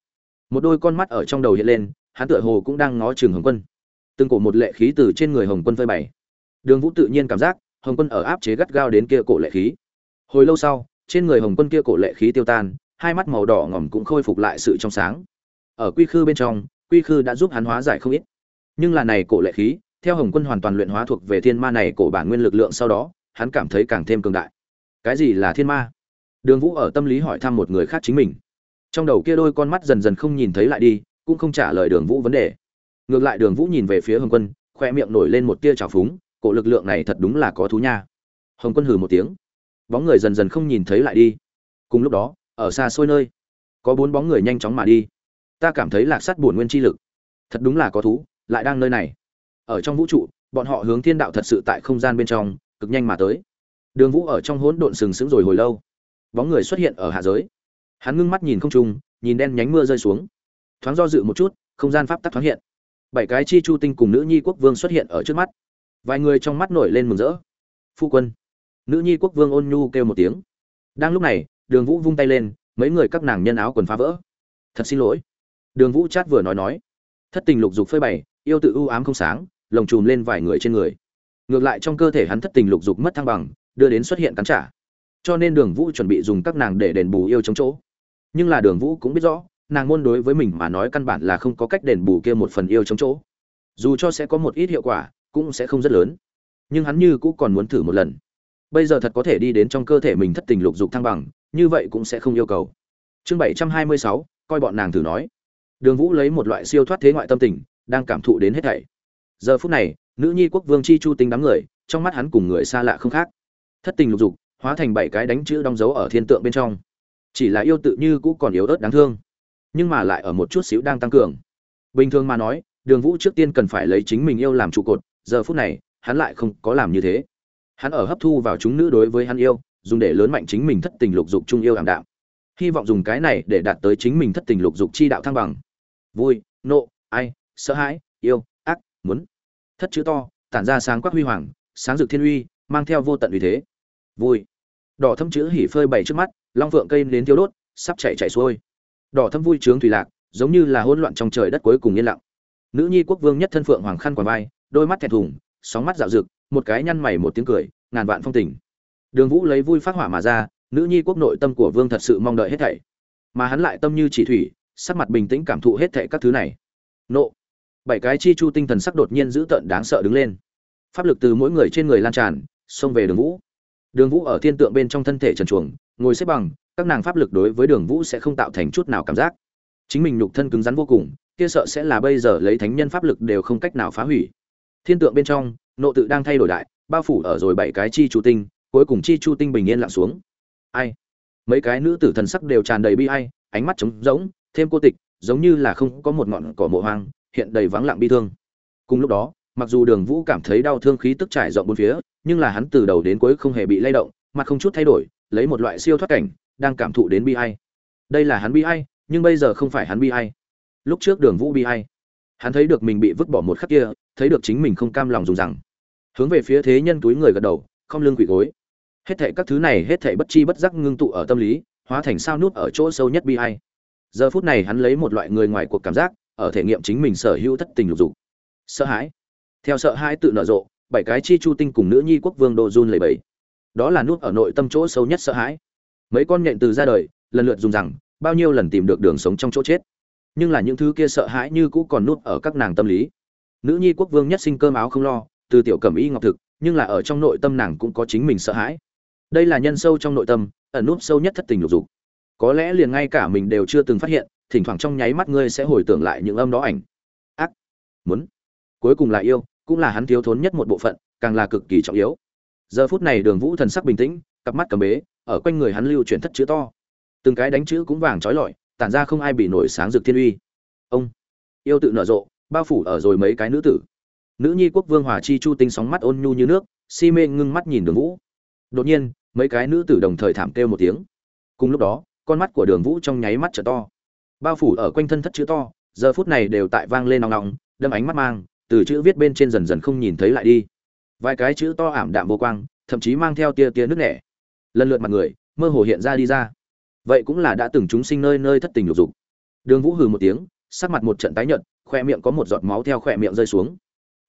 Một đôi con mắt ở trong đầu hiện lên, hắn tựa hồ cũng đang ngó chừng hồng quân. Từng cổ một lệ khí từ trên người hồng quân phơi bày. Đường vũ tự nhiên cảm giác, hồng quân ở áp chế gắt gao đến kia cổ lệ khí hồi lâu sau, trên người hồng quân kia cổ lệ khí tiêu tan, hai mắt màu đỏ ngỏm cũng khôi phục lại sự trong sáng. Ở quy khư bên trong, quy khư đã giúp hắn hóa giải không ít. Nhưng là này cổ lệ khí, theo hồng quân hoàn toàn luyện hóa thuộc về thiên ma này cổ bản nguyên lực lượng sau đó, hắn cảm thấy càng thêm cường đại. Cái gì là thiên ma? Đường vũ ở tâm lý hỏi thăm một người khác chính mình. Trong đầu kia đôi con mắt dần dần không nhìn thấy lại đi, cũng không trả lời đường vũ vấn đề. Ngược lại đường vũ nhìn về phía hồng quân, khoe miệng nổi lên một tia trào phúng, cổ lực lượng này thật đúng là có thú nha. Hồng quân hừ một tiếng bóng người dần dần không nhìn thấy lại đi. Cùng lúc đó, ở xa xôi nơi, có bốn bóng người nhanh chóng mà đi. Ta cảm thấy lạc sắt buồn nguyên chi lực. Thật đúng là có thú, lại đang nơi này. Ở trong vũ trụ, bọn họ hướng thiên đạo thật sự tại không gian bên trong, cực nhanh mà tới. Đường vũ ở trong hỗn độn sừng sững rồi hồi lâu. Bóng người xuất hiện ở hạ giới. Hắn ngưng mắt nhìn không trung, nhìn đen nhánh mưa rơi xuống. Thoáng do dự một chút, không gian pháp tắc thoáng hiện. Bảy cái chi chu tinh cùng nữ nhi quốc vương xuất hiện ở trước mắt. Vài người trong mắt nổi lên mừng rỡ. Phu quân nữ nhi quốc vương ôn nhu kêu một tiếng. Đang lúc này, đường vũ vung tay lên, mấy người các nàng nhân áo quần phá vỡ. Thật xin lỗi. Đường vũ chát vừa nói nói. Thất tình lục dục phơi bày, yêu tự ưu ám không sáng, lồng chùm lên vài người trên người. Ngược lại trong cơ thể hắn thất tình lục dục mất thăng bằng, đưa đến xuất hiện cắn trả. Cho nên đường vũ chuẩn bị dùng các nàng để đền bù yêu chống chỗ. Nhưng là đường vũ cũng biết rõ, nàng môn đối với mình mà nói căn bản là không có cách đền bù kia một phần yêu chống chỗ. Dù cho sẽ có một ít hiệu quả, cũng sẽ không rất lớn. Nhưng hắn như cũng còn muốn thử một lần bây giờ thật có thể đi đến trong cơ thể mình thất tình lục dục thăng bằng, như vậy cũng sẽ không yêu cầu. Chương bảy trăm hai mươi sáu, coi bọn nàng thử nói. Đường vũ lấy một loại siêu thoát thế ngoại tâm tình, đang cảm thụ đến hết thảy. Giờ phút này, nữ nhi quốc vương chi chu tinh đám người, trong mắt hắn cùng người xa lạ không khác. Thất tình lục dục, hóa thành bảy cái đánh chữ đóng dấu ở thiên tượng bên trong. Chỉ là yêu tự như cũng còn yếu ớt đáng thương, nhưng mà lại ở một chút xíu đang tăng cường. Bình thường mà nói, đường vũ trước tiên cần phải lấy chính mình yêu làm trụ cột, giờ phút này, hắn lại không có làm như thế hắn ở hấp thu vào chúng nữ đối với hắn yêu, dùng để lớn mạnh chính mình thất tình lục dục chung yêu ảm đạm. Hy vọng dùng cái này để đạt tới chính mình thất tình lục dục chi đạo thăng bằng. Vui, nộ, ai, sợ hãi, yêu, ác, muốn. Thất chữ to, tản ra sáng quắc huy hoàng, sáng rực thiên uy, mang theo vô tận uy thế. Vui. Đỏ thâm chữ hỉ phơi bày trước mắt, long phượng cây đến thiếu đốt, sắp chạy chạy xuôi. Đỏ thâm vui trướng thủy lạc, giống như là hỗn loạn trong trời đất cuối cùng yên lặng. Nữ nhi quốc vương nhất thân phượng hoàng khăn quả vai, đôi mắt thẹn thùng, sóng mắt dạo rực một cái nhăn mày một tiếng cười, ngàn vạn phong tình. Đường vũ lấy vui phát hỏa mà ra, nữ nhi quốc nội tâm của vương thật sự mong đợi hết thảy. Mà hắn lại tâm như chỉ thủy, sắc mặt bình tĩnh cảm thụ hết thảy các thứ này. Nộ. Bảy cái chi chu tinh thần sắc đột nhiên dữ tợn đáng sợ đứng lên. Pháp lực từ mỗi người trên người lan tràn, xông về đường vũ. Đường vũ ở thiên tượng bên trong thân thể trần chuồng ngồi xếp bằng, các nàng pháp lực đối với đường vũ sẽ không tạo thành chút nào cảm giác. Chính mình nhục thân cứng rắn vô cùng, kia sợ sẽ là bây giờ lấy thánh nhân pháp lực đều không cách nào phá hủy. Thiên tượng bên trong nộ tự đang thay đổi đại, bao phủ ở rồi bảy cái chi chu tinh, cuối cùng chi chu tinh bình yên lặng xuống. Ai? Mấy cái nữ tử thần sắc đều tràn đầy bi ai, ánh mắt trống rỗng, thêm cô tịch, giống như là không có một ngọn cỏ mộ hoang, hiện đầy vắng lặng bi thương. Cùng lúc đó, mặc dù đường vũ cảm thấy đau thương khí tức trải rộng bốn phía, nhưng là hắn từ đầu đến cuối không hề bị lay động, mặt không chút thay đổi, lấy một loại siêu thoát cảnh, đang cảm thụ đến bi ai. Đây là hắn bi ai, nhưng bây giờ không phải hắn bi ai. Lúc trước đường vũ bi ai, hắn thấy được mình bị vứt bỏ một khắc kia, thấy được chính mình không cam lòng dùng rằng hướng về phía thế nhân túi người gật đầu, không lưng quỳ gối. Hết thệ các thứ này, hết thệ bất chi bất giác ngưng tụ ở tâm lý, hóa thành sao nút ở chỗ sâu nhất bi ai. Giờ phút này hắn lấy một loại người ngoài cuộc cảm giác, ở thể nghiệm chính mình sở hữu thất tình lục dục. Sợ hãi. Theo sợ hãi tự nở rộ, bảy cái chi chu tinh cùng nữ nhi quốc vương đô run lầy bầy đó là nút ở nội tâm chỗ sâu nhất sợ hãi. Mấy con nhện từ ra đời, lần lượt dùng rằng, bao nhiêu lần tìm được đường sống trong chỗ chết. Nhưng là những thứ kia sợ hãi như cũ còn nút ở các nàng tâm lý. Nữ nhi quốc vương nhất sinh cơm áo không lo từ tiểu cẩm y ngọc thực, nhưng là ở trong nội tâm nàng cũng có chính mình sợ hãi. Đây là nhân sâu trong nội tâm, ẩn núp sâu nhất thất tình lục dục. Có lẽ liền ngay cả mình đều chưa từng phát hiện, thỉnh thoảng trong nháy mắt ngươi sẽ hồi tưởng lại những âm đó ảnh. Ác. Muốn. Cuối cùng là yêu, cũng là hắn thiếu thốn nhất một bộ phận, càng là cực kỳ trọng yếu. Giờ phút này đường vũ thần sắc bình tĩnh, cặp mắt cầm bế, ở quanh người hắn lưu chuyển thất chữ to. Từng cái đánh chữ cũng vàng trói lọi, tản ra không ai bị nổi sáng rực thiên uy. Ông. Yêu tự nở rộ, bao phủ ở rồi mấy cái nữ tử nữ nhi quốc vương hòa chi chu tinh sóng mắt ôn nhu như nước, si mê ngưng mắt nhìn đường vũ. Đột nhiên, mấy cái nữ tử đồng thời thảm kêu một tiếng. Cùng lúc đó, con mắt của đường vũ trong nháy mắt trở to. Bao phủ ở quanh thân thất chữ to, giờ phút này đều tại vang lên nòng nòng, đâm ánh mắt mang, từ chữ viết bên trên dần dần không nhìn thấy lại đi. Vài cái chữ to ảm đạm vô quang, thậm chí mang theo tia tia nước nẻ. Lần lượt mặt người, mơ hồ hiện ra đi ra. Vậy cũng là đã từng chúng sinh nơi nơi thất tình lục dục. Đường vũ hừ một tiếng, sắc mặt một trận tái nhợt khoe miệng có một giọt máu theo khoe miệng rơi xuống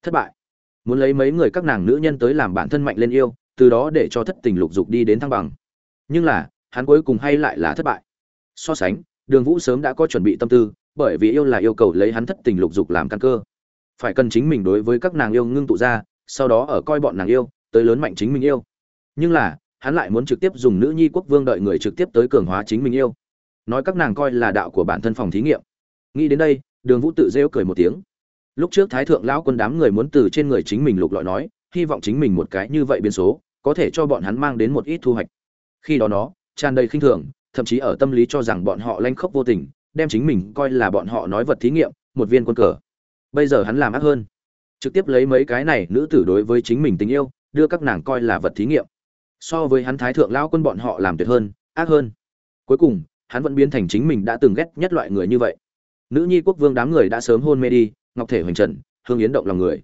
thất bại. Muốn lấy mấy người các nàng nữ nhân tới làm bản thân mạnh lên yêu, từ đó để cho thất tình lục dục đi đến thăng bằng. Nhưng là, hắn cuối cùng hay lại là thất bại. So sánh, đường vũ sớm đã có chuẩn bị tâm tư, bởi vì yêu là yêu cầu lấy hắn thất tình lục dục làm căn cơ. Phải cần chính mình đối với các nàng yêu ngưng tụ ra, sau đó ở coi bọn nàng yêu, tới lớn mạnh chính mình yêu. Nhưng là, hắn lại muốn trực tiếp dùng nữ nhi quốc vương đợi người trực tiếp tới cường hóa chính mình yêu. Nói các nàng coi là đạo của bản thân phòng thí nghiệm. Nghĩ đến đây, đường vũ tự rêu cười một tiếng lúc trước thái thượng lão quân đám người muốn từ trên người chính mình lục lọi nói, hy vọng chính mình một cái như vậy biến số, có thể cho bọn hắn mang đến một ít thu hoạch. Khi đó nó, tràn đầy khinh thường, thậm chí ở tâm lý cho rằng bọn họ lanh khốc vô tình, đem chính mình coi là bọn họ nói vật thí nghiệm, một viên quân cờ. Bây giờ hắn làm ác hơn. Trực tiếp lấy mấy cái này nữ tử đối với chính mình tình yêu, đưa các nàng coi là vật thí nghiệm. So với hắn thái thượng lão quân bọn họ làm tuyệt hơn, ác hơn. Cuối cùng, hắn vẫn biến thành chính mình đã từng ghét nhất loại người như vậy. Nữ nhi quốc vương đám người đã sớm hôn mê đi ngọc thể hoành trần, hương yến động lòng người.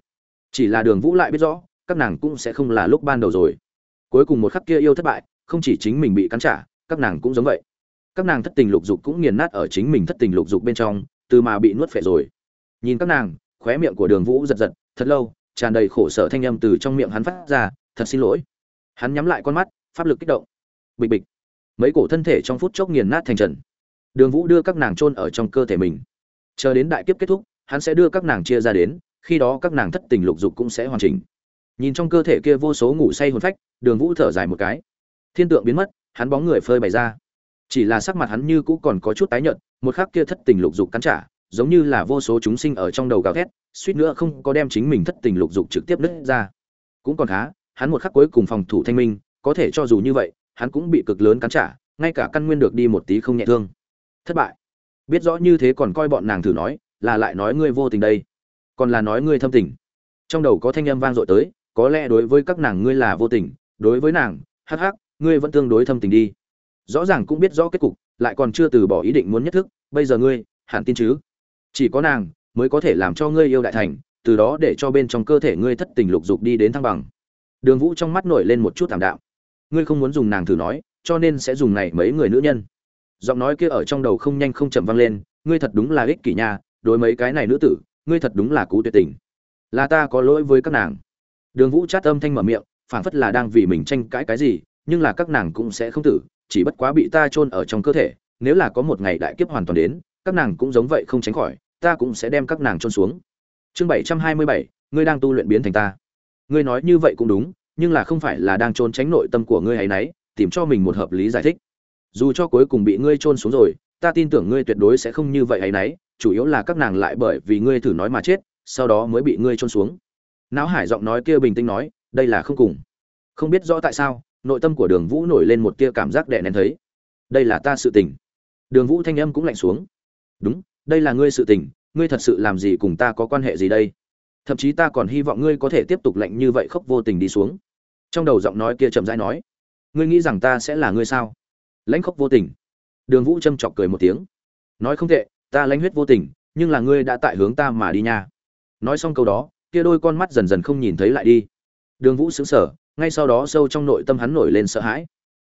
Chỉ là đường vũ lại biết rõ, các nàng cũng sẽ không là lúc ban đầu rồi. Cuối cùng một khắc kia yêu thất bại, không chỉ chính mình bị cắn trả, các nàng cũng giống vậy. Các nàng thất tình lục dục cũng nghiền nát ở chính mình thất tình lục dục bên trong, từ mà bị nuốt phệ rồi. Nhìn các nàng, khóe miệng của đường vũ giật giật, thật lâu, tràn đầy khổ sở thanh âm từ trong miệng hắn phát ra, thật xin lỗi. Hắn nhắm lại con mắt, pháp lực kích động. Bịch bịch. Mấy cổ thân thể trong phút chốc nghiền nát thành trần. Đường vũ đưa các nàng chôn ở trong cơ thể mình. Chờ đến đại kiếp kết thúc hắn sẽ đưa các nàng chia ra đến, khi đó các nàng thất tình lục dục cũng sẽ hoàn chỉnh. Nhìn trong cơ thể kia vô số ngủ say hồn phách, đường vũ thở dài một cái. Thiên tượng biến mất, hắn bóng người phơi bày ra. Chỉ là sắc mặt hắn như cũ còn có chút tái nhợt, một khắc kia thất tình lục dục cắn trả, giống như là vô số chúng sinh ở trong đầu gào thét, suýt nữa không có đem chính mình thất tình lục dục trực tiếp nứt ra. Cũng còn khá, hắn một khắc cuối cùng phòng thủ thanh minh, có thể cho dù như vậy, hắn cũng bị cực lớn cắn trả, ngay cả căn nguyên được đi một tí không nhẹ thương. Thất bại. Biết rõ như thế còn coi bọn nàng thử nói là lại nói ngươi vô tình đây, còn là nói ngươi thâm tình. Trong đầu có thanh âm vang dội tới, có lẽ đối với các nàng ngươi là vô tình, đối với nàng, hắc hắc, ngươi vẫn tương đối thâm tình đi. Rõ ràng cũng biết rõ kết cục, lại còn chưa từ bỏ ý định muốn nhất thức, bây giờ ngươi, hẳn tin chứ? Chỉ có nàng, mới có thể làm cho ngươi yêu đại thành, từ đó để cho bên trong cơ thể ngươi thất tình lục dục đi đến thăng bằng. Đường vũ trong mắt nổi lên một chút thảm đạo. ngươi không muốn dùng nàng thử nói, cho nên sẽ dùng này mấy người nữ nhân. Giọng nói kia ở trong đầu không nhanh không chậm vang lên, ngươi thật đúng là ích kỷ nha đối mấy cái này nữ tử, ngươi thật đúng là cú tuyệt tình. Là ta có lỗi với các nàng. Đường vũ chát âm thanh mở miệng, phảng phất là đang vì mình tranh cãi cái gì, nhưng là các nàng cũng sẽ không tử, chỉ bất quá bị ta chôn ở trong cơ thể, nếu là có một ngày đại kiếp hoàn toàn đến, các nàng cũng giống vậy không tránh khỏi, ta cũng sẽ đem các nàng chôn xuống. Chương bảy trăm hai mươi bảy, ngươi đang tu luyện biến thành ta. Ngươi nói như vậy cũng đúng, nhưng là không phải là đang trốn tránh nội tâm của ngươi hay nấy, tìm cho mình một hợp lý giải thích. Dù cho cuối cùng bị ngươi trôn xuống rồi, ta tin tưởng ngươi tuyệt đối sẽ không như vậy ấy nấy chủ yếu là các nàng lại bởi vì ngươi thử nói mà chết, sau đó mới bị ngươi trôn xuống. Não hải giọng nói kia bình tĩnh nói, đây là không cùng. Không biết rõ tại sao, nội tâm của đường vũ nổi lên một tia cảm giác đè nén thấy. Đây là ta sự tình. Đường vũ thanh âm cũng lạnh xuống. Đúng, đây là ngươi sự tình, ngươi thật sự làm gì cùng ta có quan hệ gì đây? Thậm chí ta còn hy vọng ngươi có thể tiếp tục lạnh như vậy khóc vô tình đi xuống. Trong đầu giọng nói kia chậm rãi nói, ngươi nghĩ rằng ta sẽ là ngươi sao? Lãnh khóc vô tình. Đường vũ châm chọc cười một tiếng. Nói không tệ ta lãnh huyết vô tình, nhưng là ngươi đã tại hướng ta mà đi nha. Nói xong câu đó, kia đôi con mắt dần dần không nhìn thấy lại đi. Đường vũ xứng sở ngay sau đó sâu trong nội tâm hắn nổi lên sợ hãi.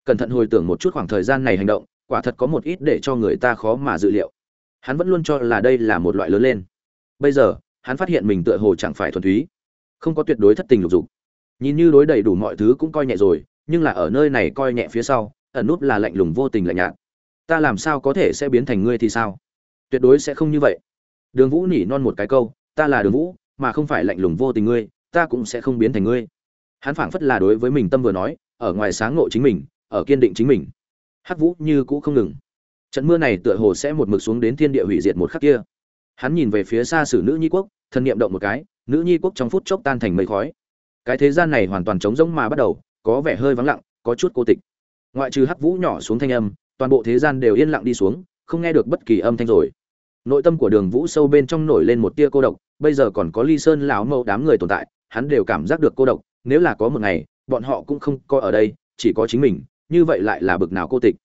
Cẩn thận hồi tưởng một chút khoảng thời gian này hành động, quả thật có một ít để cho người ta khó mà dự liệu. Hắn vẫn luôn cho là đây là một loại lớn lên. Bây giờ, hắn phát hiện mình tựa hồ chẳng phải thuần túy, không có tuyệt đối thất tình lục dục. Nhìn như đối đầy đủ mọi thứ cũng coi nhẹ rồi, nhưng là ở nơi này coi nhẹ phía sau, ẩn nút là lạnh lùng vô tình lạnh nhạt. Ta làm sao có thể sẽ biến thành ngươi thì sao? Tuyệt đối sẽ không như vậy. Đường vũ nỉ non một cái câu, ta là đường vũ, mà không phải lạnh lùng vô tình ngươi, ta cũng sẽ không biến thành ngươi. Hắn phảng phất là đối với mình tâm vừa nói, ở ngoài sáng ngộ chính mình, ở kiên định chính mình. Hắc vũ như cũ không ngừng. Trận mưa này tựa hồ sẽ một mực xuống đến thiên địa hủy diệt một khắc kia. Hắn nhìn về phía xa sử nữ nhi quốc thân niệm động một cái, nữ nhi quốc trong phút chốc tan thành mây khói. Cái thế gian này hoàn toàn trống rỗng mà bắt đầu, có vẻ hơi vắng lặng, có chút cô tịch. Ngoại trừ hắc vũ nhỏ xuống thanh âm, toàn bộ thế gian đều yên lặng đi xuống, không nghe được bất kỳ âm thanh rồi nội tâm của đường vũ sâu bên trong nổi lên một tia cô độc, bây giờ còn có ly sơn lão mẫu đám người tồn tại, hắn đều cảm giác được cô độc, nếu là có một ngày, bọn họ cũng không coi ở đây, chỉ có chính mình, như vậy lại là bực nào cô tịch.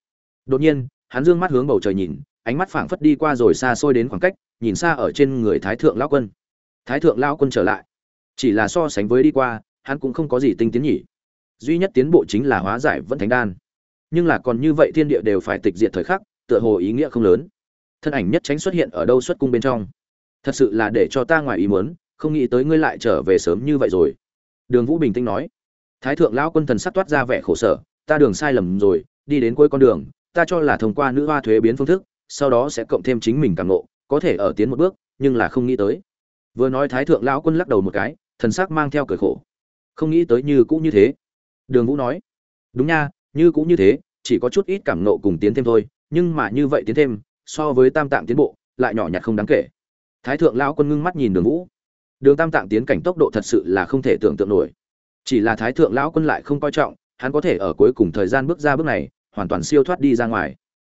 Đột nhiên, hắn dương mắt hướng bầu trời nhìn, ánh mắt phảng phất đi qua rồi xa xôi đến khoảng cách, nhìn xa ở trên người thái thượng lão quân. Thái thượng lão quân trở lại. Chỉ là so sánh với đi qua, hắn cũng không có gì tinh tiến nhỉ. Duy nhất tiến bộ chính là hóa giải vẫn thánh đan. Nhưng là còn như vậy thiên địa đều phải tịch diệt thời khắc, tựa hồ ý nghĩa không lớn thân ảnh nhất tránh xuất hiện ở đâu xuất cung bên trong. Thật sự là để cho ta ngoài ý muốn, không nghĩ tới ngươi lại trở về sớm như vậy rồi. Đường vũ bình tĩnh nói. Thái thượng lão quân thần sắc toát ra vẻ khổ sở, ta đường sai lầm rồi, đi đến cuối con đường, ta cho là thông qua nữ hoa thuế biến phương thức, sau đó sẽ cộng thêm chính mình càng nộ có thể ở tiến một bước, nhưng là không nghĩ tới. Vừa nói thái thượng lão quân lắc đầu một cái, thần sắc mang theo cởi khổ. Không nghĩ tới như cũ như thế. Đường vũ nói. Đúng nha, như cũ như thế, chỉ có chút ít cảm nộ cùng tiến thêm thôi, nhưng mà như vậy tiến thêm so với tam tạng tiến bộ, lại nhỏ nhặt không đáng kể. Thái thượng lão quân ngưng mắt nhìn đường vũ. Đường tam tạng tiến cảnh tốc độ thật sự là không thể tưởng tượng nổi. Chỉ là thái thượng lão quân lại không coi trọng, hắn có thể ở cuối cùng thời gian bước ra bước này, hoàn toàn siêu thoát đi ra ngoài.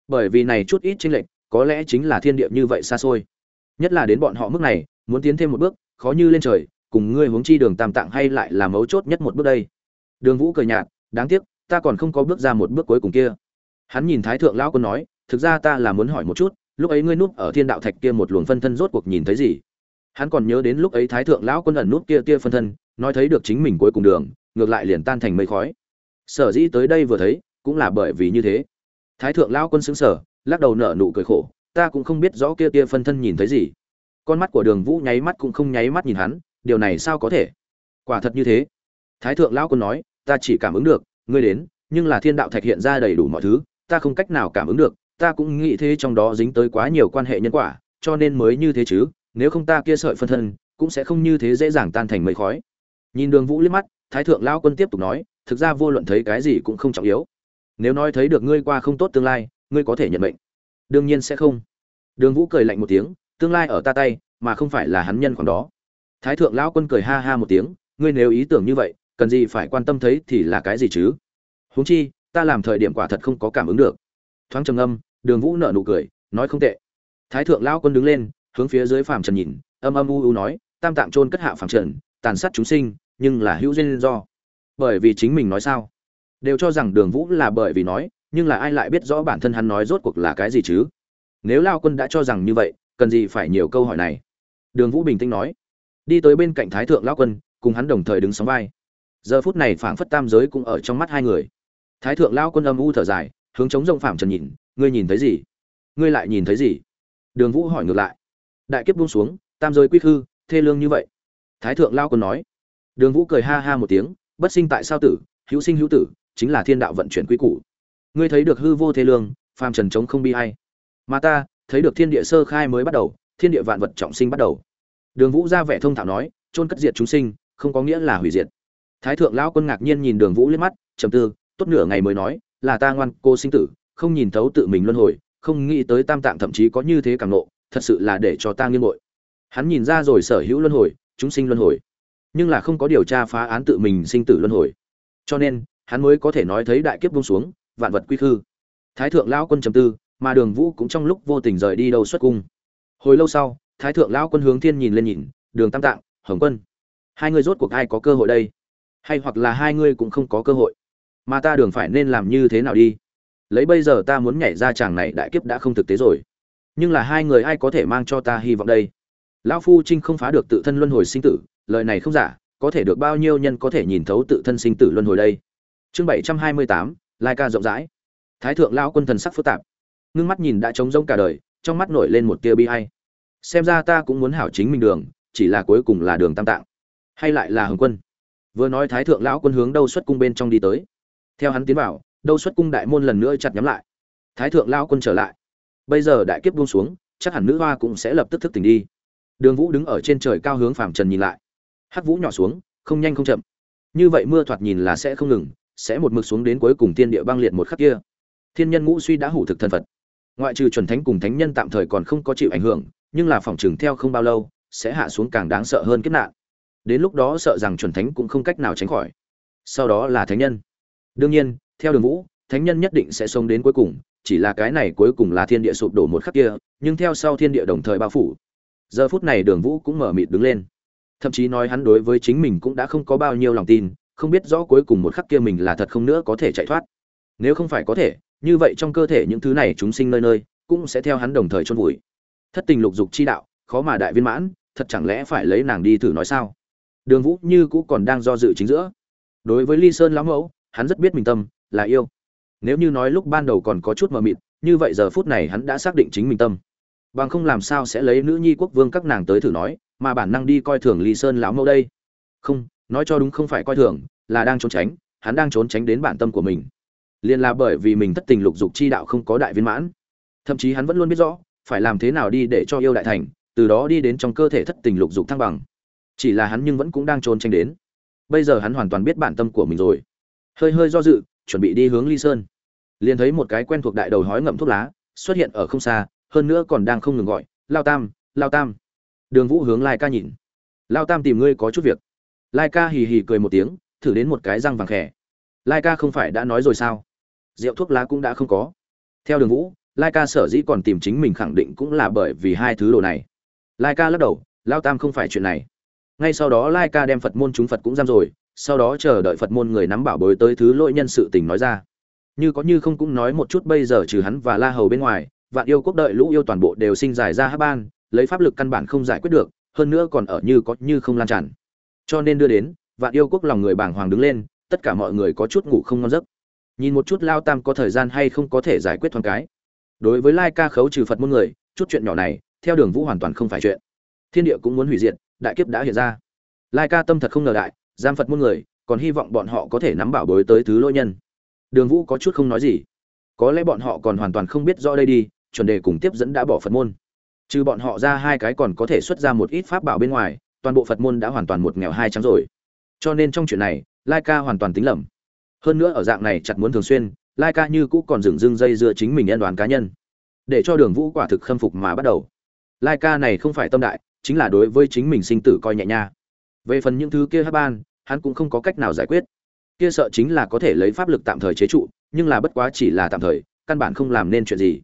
Bởi vì này chút ít chênh lệch, có lẽ chính là thiên địa như vậy xa xôi. Nhất là đến bọn họ mức này, muốn tiến thêm một bước, khó như lên trời, cùng ngươi hướng chi đường tam tạng hay lại là mấu chốt nhất một bước đây. Đường vũ cười nhạt, đáng tiếc, ta còn không có bước ra một bước cuối cùng kia. Hắn nhìn thái thượng lão quân nói thực ra ta là muốn hỏi một chút, lúc ấy ngươi núp ở thiên đạo thạch kia một luồng phân thân rốt cuộc nhìn thấy gì? Hắn còn nhớ đến lúc ấy thái thượng lão quân ẩn núp kia kia phân thân, nói thấy được chính mình cuối cùng đường, ngược lại liền tan thành mây khói. Sở dĩ tới đây vừa thấy, cũng là bởi vì như thế. Thái thượng lão quân xứng sở lắc đầu nở nụ cười khổ, ta cũng không biết rõ kia kia phân thân nhìn thấy gì. Con mắt của đường vũ nháy mắt cũng không nháy mắt nhìn hắn, điều này sao có thể? Quả thật như thế. Thái thượng lão quân nói, ta chỉ cảm ứng được, ngươi đến, nhưng là thiên đạo thạch hiện ra đầy đủ mọi thứ, ta không cách nào cảm ứng được ta cũng nghĩ thế trong đó dính tới quá nhiều quan hệ nhân quả, cho nên mới như thế chứ, nếu không ta kia sợi phân thân, cũng sẽ không như thế dễ dàng tan thành mây khói. Nhìn đường vũ liếc mắt, thái thượng lão quân tiếp tục nói, thực ra vô luận thấy cái gì cũng không trọng yếu. Nếu nói thấy được ngươi qua không tốt tương lai, ngươi có thể nhận mệnh. Đương nhiên sẽ không. Đường vũ cười lạnh một tiếng, tương lai ở ta tay, mà không phải là hắn nhân khoảng đó. Thái thượng lão quân cười ha ha một tiếng, ngươi nếu ý tưởng như vậy, cần gì phải quan tâm thấy thì là cái gì chứ? Huống chi, ta làm thời điểm quả thật không có cảm ứng được. Thoáng trầm âm đường vũ nở nụ cười, nói không tệ. Thái thượng lão quân đứng lên, hướng phía dưới phàm trần nhìn, âm âm u u nói, tam tạng trôn cất hạ phàm trần, tàn sát chúng sinh, nhưng là hữu duyên do. Bởi vì chính mình nói sao? Đều cho rằng đường vũ là bởi vì nói, nhưng là ai lại biết rõ bản thân hắn nói rốt cuộc là cái gì chứ? Nếu lao quân đã cho rằng như vậy, cần gì phải nhiều câu hỏi này? Đường vũ bình tĩnh nói. Đi tới bên cạnh thái thượng lao quân, cùng hắn đồng thời đứng sóng vai. Giờ phút này phảng phất tam giới cũng ở trong mắt hai người. Thái thượng lao quân âm u thở dài, hướng chống rộng phạm trần nhìn ngươi nhìn thấy gì? Ngươi lại nhìn thấy gì? Đường vũ hỏi ngược lại. Đại kiếp buông xuống, tam giới quy khư, thê lương như vậy. Thái thượng lao quân nói. Đường vũ cười ha ha một tiếng, bất sinh tại sao tử, hữu sinh hữu tử, chính là thiên đạo vận chuyển quy củ. Ngươi thấy được hư vô thế lương, phàm trần chống không bi hay mà ta, thấy được thiên địa sơ khai mới bắt đầu, thiên địa vạn vật trọng sinh bắt đầu. Đường vũ ra vẻ thông thạo nói trôn cất diệt chúng sinh, không có nghĩa là hủy diệt. Thái thượng lão quân ngạc nhiên nhìn đường vũ liếc mắt, trầm tư, tốt nửa ngày mới nói, là ta ngoan cô sinh tử không nhìn thấu tự mình luân hồi, không nghĩ tới tam tạng thậm chí có như thế càng nộ, thật sự là để cho ta nghiêng bội hắn nhìn ra rồi sở hữu luân hồi, chúng sinh luân hồi, nhưng là không có điều tra phá án tự mình sinh tử luân hồi. Cho nên, hắn mới có thể nói thấy đại kiếp buông xuống, vạn vật quy khư. Thái thượng lão quân trầm tư, mà đường vũ cũng trong lúc vô tình rời đi đâu xuất cung. Hồi lâu sau, thái thượng lão quân hướng thiên nhìn lên nhìn, đường tam tạng, hồng quân. Hai người rốt cuộc ai có cơ hội đây? Hay hoặc là hai người cũng không có cơ hội? Mà ta đường phải nên làm như thế nào đi? Lấy bây giờ ta muốn nhảy ra chàng này đại kiếp đã không thực tế rồi. Nhưng là hai người ai có thể mang cho ta hy vọng đây? Lão phu trinh không phá được tự thân luân hồi sinh tử, lời này không giả, có thể được bao nhiêu nhân có thể nhìn thấu tự thân sinh tử luân hồi đây? Chương bảy trăm hai mươi tám, lai ca rộng rãi. Thái thượng lão quân thần sắc phức tạp. Ngưng mắt nhìn đã trống rỗng cả đời, trong mắt nổi lên một tia bi hay xem ra ta cũng muốn hảo chính mình đường, chỉ là cuối cùng là đường tam tạng. Hay lại là hồng quân? Vừa nói thái thượng lão quân hướng đâu xuất cung bên trong đi tới. Theo hắn tiến vào đâu xuất cung đại môn lần nữa chặt nhắm lại. Thái thượng lao quân trở lại. Bây giờ đại kiếp buông xuống, chắc hẳn nữ hoa cũng sẽ lập tức thức tỉnh đi. Đường vũ đứng ở trên trời cao hướng phàm trần nhìn lại. Hắc vũ nhỏ xuống, không nhanh không chậm. Như vậy mưa thoạt nhìn là sẽ không ngừng, sẽ một mực xuống đến cuối cùng tiên địa băng liệt một khắc kia. Thiên nhân ngũ suy đã hủ thực thân phật. Ngoại trừ chuẩn thánh cùng thánh nhân tạm thời còn không có chịu ảnh hưởng, nhưng là phòng trường theo không bao lâu, sẽ hạ xuống càng đáng sợ hơn kiếp nạn. Đến lúc đó sợ rằng chuẩn thánh cũng không cách nào tránh khỏi. Sau đó là thánh nhân. Đương nhiên theo đường vũ, thánh nhân nhất định sẽ sống đến cuối cùng, chỉ là cái này cuối cùng là thiên địa sụp đổ một khắc kia, nhưng theo sau thiên địa đồng thời bao phủ. Giờ phút này đường vũ cũng mở mịt đứng lên. Thậm chí nói hắn đối với chính mình cũng đã không có bao nhiêu lòng tin, không biết rõ cuối cùng một khắc kia mình là thật không nữa có thể chạy thoát. Nếu không phải có thể, như vậy trong cơ thể những thứ này chúng sinh nơi nơi, cũng sẽ theo hắn đồng thời chôn vùi. Thất tình lục dục chi đạo, khó mà đại viên mãn, thật chẳng lẽ phải lấy nàng đi thử nói sao? Đường vũ như cũ còn đang do dự chính giữa. Đối với ly sơn lão mẫu, hắn rất biết mình tâm là yêu. Nếu như nói lúc ban đầu còn có chút mờ mịt, như vậy giờ phút này hắn đã xác định chính mình tâm. Bằng không làm sao sẽ lấy nữ nhi quốc vương các nàng tới thử nói, mà bản năng đi coi thường ly sơn lão mẫu đây. Không, nói cho đúng không phải coi thường, là đang trốn tránh, hắn đang trốn tránh đến bản tâm của mình. Liền là bởi vì mình thất tình lục dục chi đạo không có đại viên mãn. Thậm chí hắn vẫn luôn biết rõ, phải làm thế nào đi để cho yêu đại thành, từ đó đi đến trong cơ thể thất tình lục dục thăng bằng. Chỉ là hắn nhưng vẫn cũng đang trốn tránh đến. Bây giờ hắn hoàn toàn biết bản tâm của mình rồi. Hơi hơi do dự chuẩn bị đi hướng ly sơn. Liền thấy một cái quen thuộc đại đầu hói ngậm thuốc lá, xuất hiện ở không xa, hơn nữa còn đang không ngừng gọi, lao tam lao tam. Đường vũ hướng lai ca nhìn. Lao tam tìm ngươi có chút việc. Lai ca hì hì cười một tiếng, thử đến một cái răng vàng khẽ lai ca không phải đã nói rồi sao? Rượu thuốc lá cũng đã không có. Theo đường vũ, lai ca sở dĩ còn tìm chính mình khẳng định cũng là bởi vì hai thứ đồ này. Lai ca lắc đầu, lao tam không phải chuyện này. Ngay sau đó lai ca đem phật môn chúng phật cũng giam rồi sau đó chờ đợi phật môn người nắm bảo bối tới thứ lỗi nhân sự tình nói ra. Như có như không cũng nói một chút bây giờ trừ hắn và la hầu bên ngoài, vạn yêu quốc đợi lũ yêu toàn bộ đều sinh giải ra hát ban, lấy pháp lực căn bản không giải quyết được, hơn nữa còn ở như có như không lan tràn. Cho nên đưa đến, vạn yêu quốc lòng người bàng hoàng đứng lên, tất cả mọi người có chút ngủ không ngon giấc. Nhìn một chút lao tam có thời gian hay không có thể giải quyết thoáng cái. Đối với lai ca khấu trừ phật môn người, chút chuyện nhỏ này, theo đường vũ hoàn toàn không phải chuyện. Thiên địa cũng muốn hủy diệt, đại kiếp đã hiện ra. Lai ca tâm thật không ngờ đại giam phật môn người, còn hy vọng bọn họ có thể nắm bảo bối tới thứ lỗi nhân. Đường vũ có chút không nói gì. Có lẽ bọn họ còn hoàn toàn không biết rõ đây đi, chuẩn đề cùng tiếp dẫn đã bỏ phật môn. Trừ bọn họ ra hai cái còn có thể xuất ra một ít pháp bảo bên ngoài, toàn bộ phật môn đã hoàn toàn một nghèo hai trắng rồi. Cho nên trong chuyện này, lai ca hoàn toàn tính lầm. Hơn nữa ở dạng này chặt muốn thường xuyên, lai ca như cũ còn dừng dưng dây dựa chính mình nhân đoàn cá nhân. Để cho đường vũ quả thực khâm phục mà bắt đầu. Lai ca này không phải tâm đại, chính là đối với chính mình sinh tử coi nhẹ nha. Về phần những thứ kia hát ban hắn cũng không có cách nào giải quyết. Kia sợ chính là có thể lấy pháp lực tạm thời chế trụ, nhưng là bất quá chỉ là tạm thời, căn bản không làm nên chuyện gì.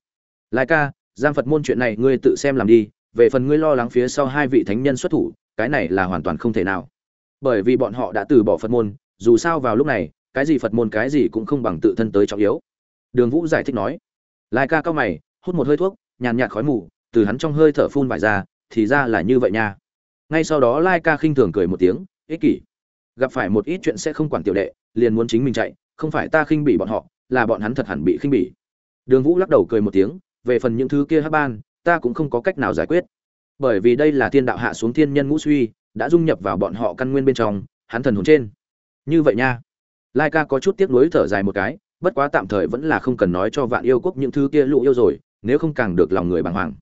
Lai ca, giang phật môn chuyện này ngươi tự xem làm đi, về phần ngươi lo lắng phía sau hai vị thánh nhân xuất thủ, cái này là hoàn toàn không thể nào. Bởi vì bọn họ đã từ bỏ phật môn, dù sao vào lúc này, cái gì phật môn cái gì cũng không bằng tự thân tới trọng yếu. Đường vũ giải thích nói. Lai ca cao mày, hút một hơi thuốc, nhàn nhạt khói mù, từ hắn trong hơi thở phun vải ra, thì ra là như vậy nha. Ngay sau đó lai ca khinh thường cười một tiếng, ích kỷ gặp phải một ít chuyện sẽ không quản tiểu đệ, liền muốn chính mình chạy, không phải ta khinh bỉ bọn họ, là bọn hắn thật hẳn bị khinh bỉ. Đường vũ lắc đầu cười một tiếng, về phần những thứ kia hát ban, ta cũng không có cách nào giải quyết. Bởi vì đây là thiên đạo hạ xuống thiên nhân ngũ suy, đã dung nhập vào bọn họ căn nguyên bên trong, hắn thần hồn trên. Như vậy nha. Lai ca có chút tiếc nuối thở dài một cái, bất quá tạm thời vẫn là không cần nói cho vạn yêu quốc những thứ kia lũ yêu rồi, nếu không càng được lòng người bàng hoàng.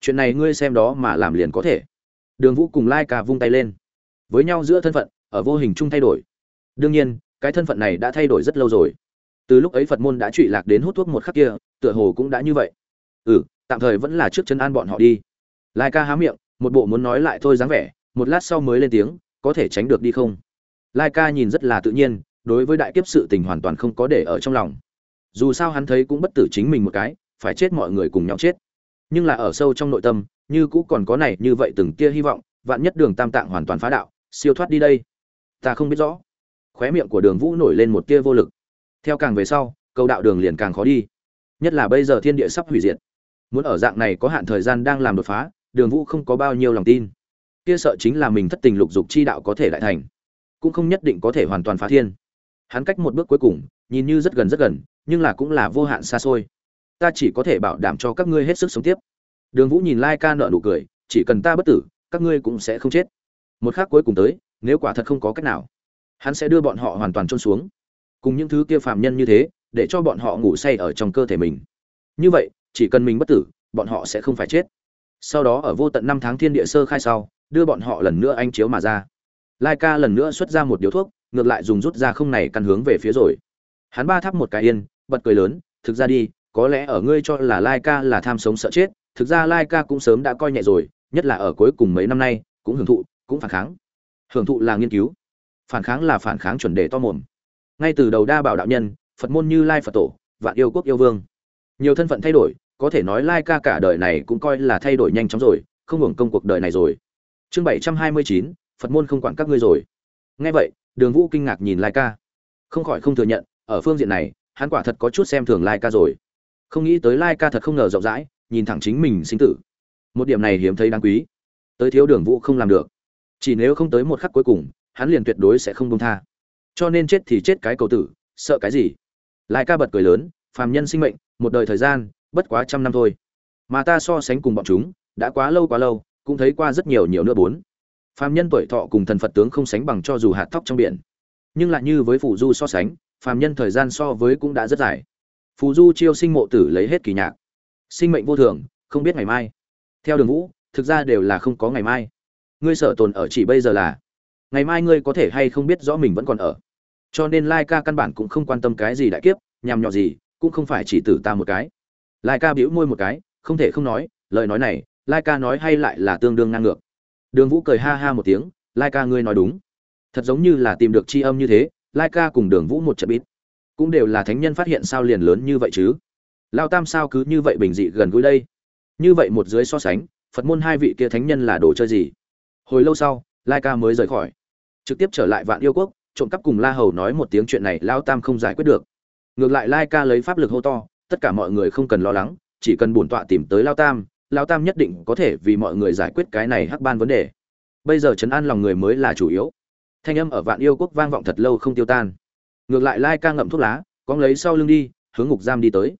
Chuyện này ngươi xem đó mà làm liền có thể. Đường vũ cùng lai ca vung tay lên. Với nhau giữa thân phận ở vô hình chung thay đổi. Đương nhiên, cái thân phận này đã thay đổi rất lâu rồi. Từ lúc ấy phật môn đã trụy lạc đến hút thuốc một khắc kia, tựa hồ cũng đã như vậy. Ừ tạm thời vẫn là trước chân an bọn họ đi. Lai ca há miệng, một bộ muốn nói lại thôi dáng vẻ, một lát sau mới lên tiếng, có thể tránh được đi không? Lai ca nhìn rất là tự nhiên, đối với đại kiếp sự tình hoàn toàn không có để ở trong lòng. Dù sao hắn thấy cũng bất tử chính mình một cái, phải chết mọi người cùng nhau chết. Nhưng là ở sâu trong nội tâm, như cũ còn có này như vậy từng tia hy vọng, vạn nhất đường tam tạng hoàn toàn phá đạo, siêu thoát đi đây ta không biết rõ. Khóe miệng của đường vũ nổi lên một tia vô lực. Theo càng về sau, câu đạo đường liền càng khó đi. Nhất là bây giờ thiên địa sắp hủy diệt. Muốn ở dạng này có hạn thời gian đang làm đột phá, đường vũ không có bao nhiêu lòng tin. Kia sợ chính là mình thất tình lục dục chi đạo có thể lại thành. Cũng không nhất định có thể hoàn toàn phá thiên. Hắn cách một bước cuối cùng, nhìn như rất gần rất gần, nhưng là cũng là vô hạn xa xôi. Ta chỉ có thể bảo đảm cho các ngươi hết sức sống tiếp. Đường vũ nhìn lai ca nợ nụ cười, chỉ cần ta bất tử, các ngươi cũng sẽ không chết. Một khác cuối cùng tới nếu quả thật không có cách nào, hắn sẽ đưa bọn họ hoàn toàn trôn xuống. Cùng những thứ kia phàm nhân như thế, để cho bọn họ ngủ say ở trong cơ thể mình. Như vậy, chỉ cần mình bất tử, bọn họ sẽ không phải chết. Sau đó ở vô tận năm tháng thiên địa sơ khai sau, đưa bọn họ lần nữa anh chiếu mà ra. Lai ca lần nữa xuất ra một điếu thuốc, ngược lại dùng rút ra không này căn hướng về phía rồi. Hắn ba thắp một cái yên, bật cười lớn, thực ra đi, có lẽ ở ngươi cho là lai ca là tham sống sợ chết, thực ra lai ca cũng sớm đã coi nhẹ rồi, nhất là ở cuối cùng mấy năm nay, cũng hưởng thụ, cũng phản kháng hưởng thụ là nghiên cứu, phản kháng là phản kháng chuẩn đề to mồm. Ngay từ đầu đa bảo đạo nhân, phật môn như lai phật tổ, vạn yêu quốc yêu vương. Nhiều thân phận thay đổi, có thể nói lai ca cả đời này cũng coi là thay đổi nhanh chóng rồi, không hưởng công cuộc đời này rồi. Chương bảy trăm hai mươi chín, phật môn không quản các ngươi rồi. Nghe vậy, đường vũ kinh ngạc nhìn lai ca. Không khỏi không thừa nhận, ở phương diện này, hắn quả thật có chút xem thường lai ca rồi. Không nghĩ tới lai ca thật không ngờ rộng rãi, nhìn thẳng chính mình sinh tử. Một điểm này hiếm thấy đáng quý. Tới thiếu đường vũ không làm được chỉ nếu không tới một khắc cuối cùng, hắn liền tuyệt đối sẽ không công tha. Cho nên chết thì chết cái cầu tử, sợ cái gì? Lai ca bật cười lớn, phàm nhân sinh mệnh, một đời thời gian, bất quá trăm năm thôi. Mà ta so sánh cùng bọn chúng, đã quá lâu quá lâu, cũng thấy qua rất nhiều nhiều nữa bốn. Phàm nhân tuổi thọ cùng thần phật tướng không sánh bằng cho dù hạt thóc trong biển. Nhưng lại như với phù du so sánh, phàm nhân thời gian so với cũng đã rất dài. Phù du chiêu sinh mộ tử lấy hết kỳ nhạc. Sinh mệnh vô thường, không biết ngày mai. Theo đường vũ, thực ra đều là không có ngày mai ngươi sở tồn ở chỉ bây giờ là, ngày mai ngươi có thể hay không biết rõ mình vẫn còn ở. Cho nên lai ca căn bản cũng không quan tâm cái gì đại kiếp, nhằm nhọ gì, cũng không phải chỉ tử ta một cái. Lai ca bĩu môi một cái, không thể không nói, lời nói này, lai ca nói hay lại là tương đương ngang ngược. Đường vũ cười ha ha một tiếng, lai ca ngươi nói đúng. Thật giống như là tìm được c h i âm như thế, lai ca cùng đường vũ một trận bít. Cũng đều là thánh nhân phát hiện sao liền lớn như vậy chứ? Lao tam sao cứ như vậy bình dị gần gũi đây? Như vậy một dưới so sánh, phật môn hai vị kia thánh nhân là đồ chơi gì? Hồi lâu sau, lai ca mới rời khỏi. Trực tiếp trở lại vạn yêu quốc, trộm cắp cùng la hầu nói một tiếng chuyện này lao tam không giải quyết được. Ngược lại lai ca lấy pháp lực hô to, tất cả mọi người không cần lo lắng, chỉ cần bổn tọa tìm tới lao tam lao tam nhất định có thể vì mọi người giải quyết cái này hắc ban vấn đề. Bây giờ chấn an lòng người mới là chủ yếu. Thanh âm ở vạn yêu quốc vang vọng thật lâu không tiêu tan. Ngược lại lai ca ngậm thuốc lá con lấy sau lưng đi, hướng ngục giam đi tới.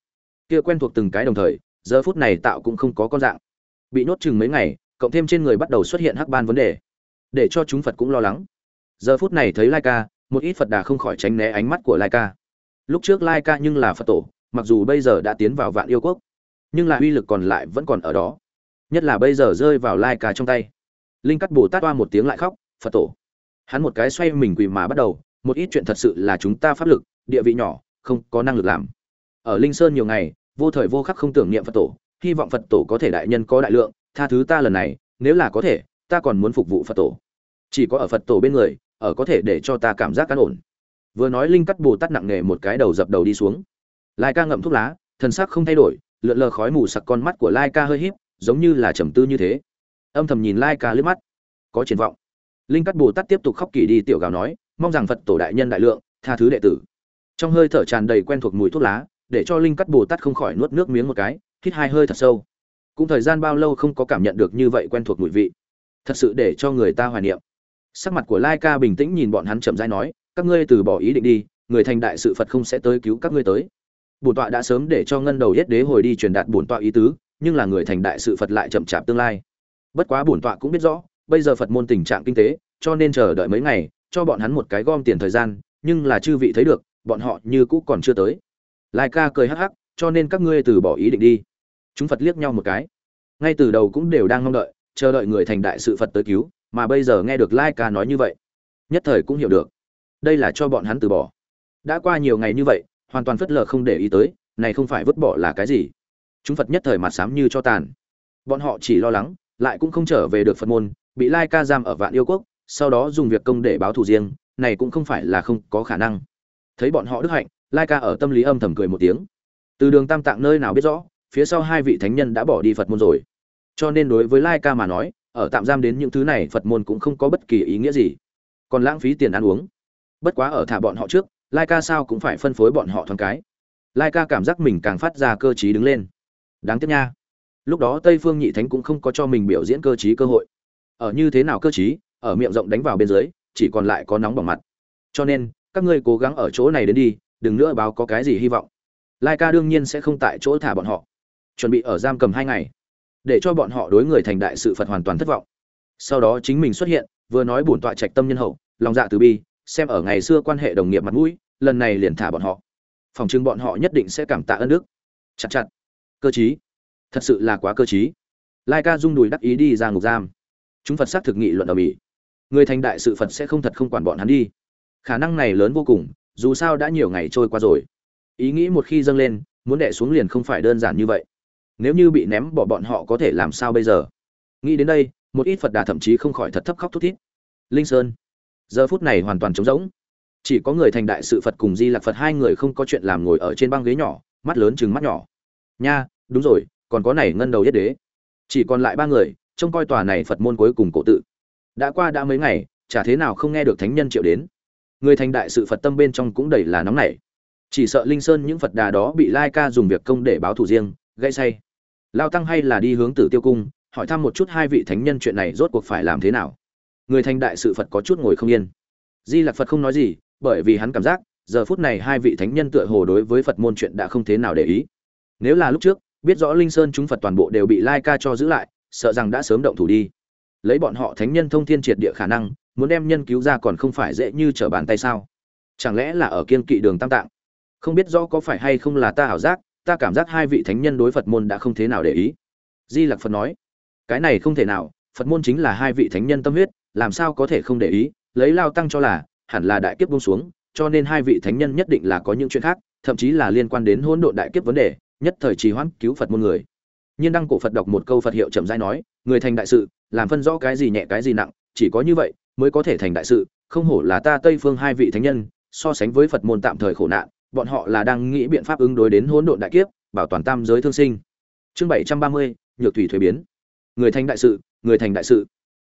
Kia quen thuộc từng cái đồng thời, giờ phút này tạo cũng không có con dạng. Bị nhốt chừng mấy ngày cộng thêm trên người bắt đầu xuất hiện hắc ban vấn đề, để cho chúng phật cũng lo lắng. Giờ phút này thấy lai ca, một ít phật đà không khỏi tránh né ánh mắt của lai ca. Lúc trước lai ca nhưng là phật tổ, mặc dù bây giờ đã tiến vào vạn yêu quốc, nhưng là uy lực còn lại vẫn còn ở đó. Nhất là bây giờ rơi vào lai ca trong tay. Linh cắt bồ tát toa một tiếng lại khóc, phật tổ. Hắn một cái xoay mình quỳ mà bắt đầu, một ít chuyện thật sự là chúng ta pháp lực, địa vị nhỏ, không có năng lực làm. Ở linh sơn nhiều ngày, vô thời vô khắc không tưởng niệm phật tổ, hy vọng phật tổ có thể đại nhân có đại lượng tha thứ ta lần này, nếu là có thể, ta còn muốn phục vụ phật tổ. Chỉ có ở phật tổ bên người, ở có thể để cho ta cảm giác cán ổn. Vừa nói linh cắt bồ tát nặng nề một cái đầu dập đầu đi xuống. Lai ca ngậm thuốc lá, thần sắc không thay đổi, lượn lờ khói mù sặc con mắt của lai ca hơi híp, giống như là trầm tư như thế. Âm thầm nhìn lai ca lướt mắt. Có triển vọng. Linh cắt bồ tát tiếp tục khóc kỳ đi tiểu gào nói, mong rằng phật tổ đại nhân đại lượng, tha thứ đệ tử. Trong hơi thở tràn đầy quen thuộc mùi thuốc lá, để cho linh cắt bồ tát không khỏi nuốt nước miếng một cái, hít hai hơi thật sâu cũng thời gian bao lâu không có cảm nhận được như vậy quen thuộc mùi vị. Thật sự để cho người ta hoài niệm. Sắc mặt của lai ca bình tĩnh nhìn bọn hắn chậm rãi nói, các ngươi từ bỏ ý định đi, người thành đại sự phật không sẽ tới cứu các ngươi tới. Bổn tọa đã sớm để cho ngân đầu yết đế hồi đi truyền đạt bổn tọa ý tứ, nhưng là người thành đại sự phật lại chậm chạp tương lai. Bất quá bổn tọa cũng biết rõ, bây giờ phật môn tình trạng kinh tế, cho nên chờ đợi mấy ngày, cho bọn hắn một cái gom tiền thời gian, nhưng là chư vị thấy được, bọn họ như cũ còn chưa tới. Lai ca cười hắc hắc, cho nên các ngươi từ bỏ ý định đi chúng phật liếc nhau một cái. Ngay từ đầu cũng đều đang mong đợi, chờ đợi người thành đại sự phật tới cứu, mà bây giờ nghe được lai ca nói như vậy, nhất thời cũng hiểu được. Đây là cho bọn hắn từ bỏ. Đã qua nhiều ngày như vậy, hoàn toàn phất lờ không để ý tới, này không phải vứt bỏ là cái gì? Chúng phật nhất thời mặt sám như cho tàn. Bọn họ chỉ lo lắng, lại cũng không trở về được phật môn, bị lai ca giam ở vạn yêu quốc, sau đó dùng việc công để báo thù riêng, này cũng không phải là không có khả năng. Thấy bọn họ đức hạnh, lai ca ở tâm lý âm thầm cười một tiếng. Từ đường tam tạng nơi nào biết rõ phía sau hai vị thánh nhân đã bỏ đi phật môn rồi. Cho nên đối với lai ca mà nói, ở tạm giam đến những thứ này phật môn cũng không có bất kỳ ý nghĩa gì. Còn lãng phí tiền ăn uống. Bất quá ở thả bọn họ trước, lai ca sao cũng phải phân phối bọn họ thoáng cái. Lai ca cảm giác mình càng phát ra cơ t đứng lên. Đáng tiếc nha. Lúc đó tây phương nhị thánh cũng không có cho mình biểu diễn cơ t cơ hội. Ở như thế nào cơ t ở miệng rộng đánh vào bên dưới, chỉ còn lại có nóng bỏng mặt. Cho nên, các ngươi cố gắng ở chỗ này đến đi, đừng nữa báo có cái gì hy vọng. Lai ca đương nhiên sẽ không tại chỗ thả bọn họ chuẩn bị ở giam cầm hai ngày, để cho bọn họ đối người thành đại sự phật hoàn toàn thất vọng. Sau đó chính mình xuất hiện, vừa nói bổn tọa trạch tâm nhân hậu, lòng dạ từ bi, xem ở ngày xưa quan hệ đồng nghiệp mặt mũi, lần này liền thả bọn họ. Phòng chứng bọn họ nhất định sẽ cảm tạ ơn đức. Chặt chặt. Cơ chí. Thật sự là quá cơ chí. Lai ca rung đùi đắc ý đi ra ngục giam. Chúng phật xác thực nghị luận ở mỹ. Người thành đại sự phật sẽ không thật không quản bọn hắn đi. Khả năng này lớn vô cùng, dù sao đã nhiều ngày trôi qua rồi. Ý nghĩ một khi dâng lên, muốn đẻ xuống liền không phải đơn giản như vậy nếu như bị ném bỏ bọn họ có thể làm sao bây giờ? Nghĩ đến đây, một ít phật đà thậm chí không khỏi thật thấp khóc thút thít. Linh sơn, giờ phút này hoàn toàn trống rỗng. Chỉ có người thành đại sự phật cùng di lạc phật hai người không có chuyện làm ngồi ở trên băng ghế nhỏ, mắt lớn chừng mắt nhỏ. Nha, đúng rồi, còn có này ngân đầu yết đế. Chỉ còn lại ba người, trông coi tòa này phật môn cuối cùng cổ tự. Đã qua đã mấy ngày, chả thế nào không nghe được thánh nhân triệu đến. Người thành đại sự phật tâm bên trong cũng đầy là nóng nảy. Chỉ sợ linh sơn những phật đà đó bị lai ca dùng việc công để báo thù riêng, gây say lao tăng hay là đi hướng tử tiêu cung, hỏi thăm một chút hai vị thánh nhân chuyện này rốt cuộc phải làm thế nào. Người thành đại sự phật có chút ngồi không yên. Di lạc phật không nói gì, bởi vì hắn cảm giác, giờ phút này hai vị thánh nhân tựa hồ đối với phật môn chuyện đã không thế nào để ý. Nếu là lúc trước, biết rõ linh sơn chúng phật toàn bộ đều bị lai ca cho giữ lại, sợ rằng đã sớm động thủ đi. Lấy bọn họ thánh nhân thông thiên triệt địa khả năng, muốn đem nhân cứu ra còn không phải dễ như trở bàn tay sao? Chẳng lẽ là ở kiên kỵ đường tam tạng? Không biết rõ có phải hay không là ta ảo giác ta cảm giác hai vị thánh nhân đối phật môn đã không thế nào để ý. Di lặc phật nói, cái này không thể nào, phật môn chính là hai vị thánh nhân tâm huyết, làm sao có thể không để ý, lấy lao tăng cho là, hẳn là đại kiếp buông xuống, cho nên hai vị thánh nhân nhất định là có những chuyện khác, thậm chí là liên quan đến hỗn độn đại kiếp vấn đề, nhất thời trì hoãn cứu phật môn người. Nhiên đăng cổ phật đọc một câu phật hiệu chậm rãi nói, người thành đại sự, làm phân rõ cái gì nhẹ cái gì nặng, chỉ có như vậy, mới có thể thành đại sự, không hổ là ta tây phương hai vị thánh nhân, so sánh với phật môn tạm thời khổ nạn bọn họ là đang nghĩ biện pháp ứng đối đến hỗn độn đại kiếp, bảo toàn tam giới thương sinh. Chương bảy trăm ba mươi, nhược thủy thuế biến. Người thành đại sự, người thành đại sự.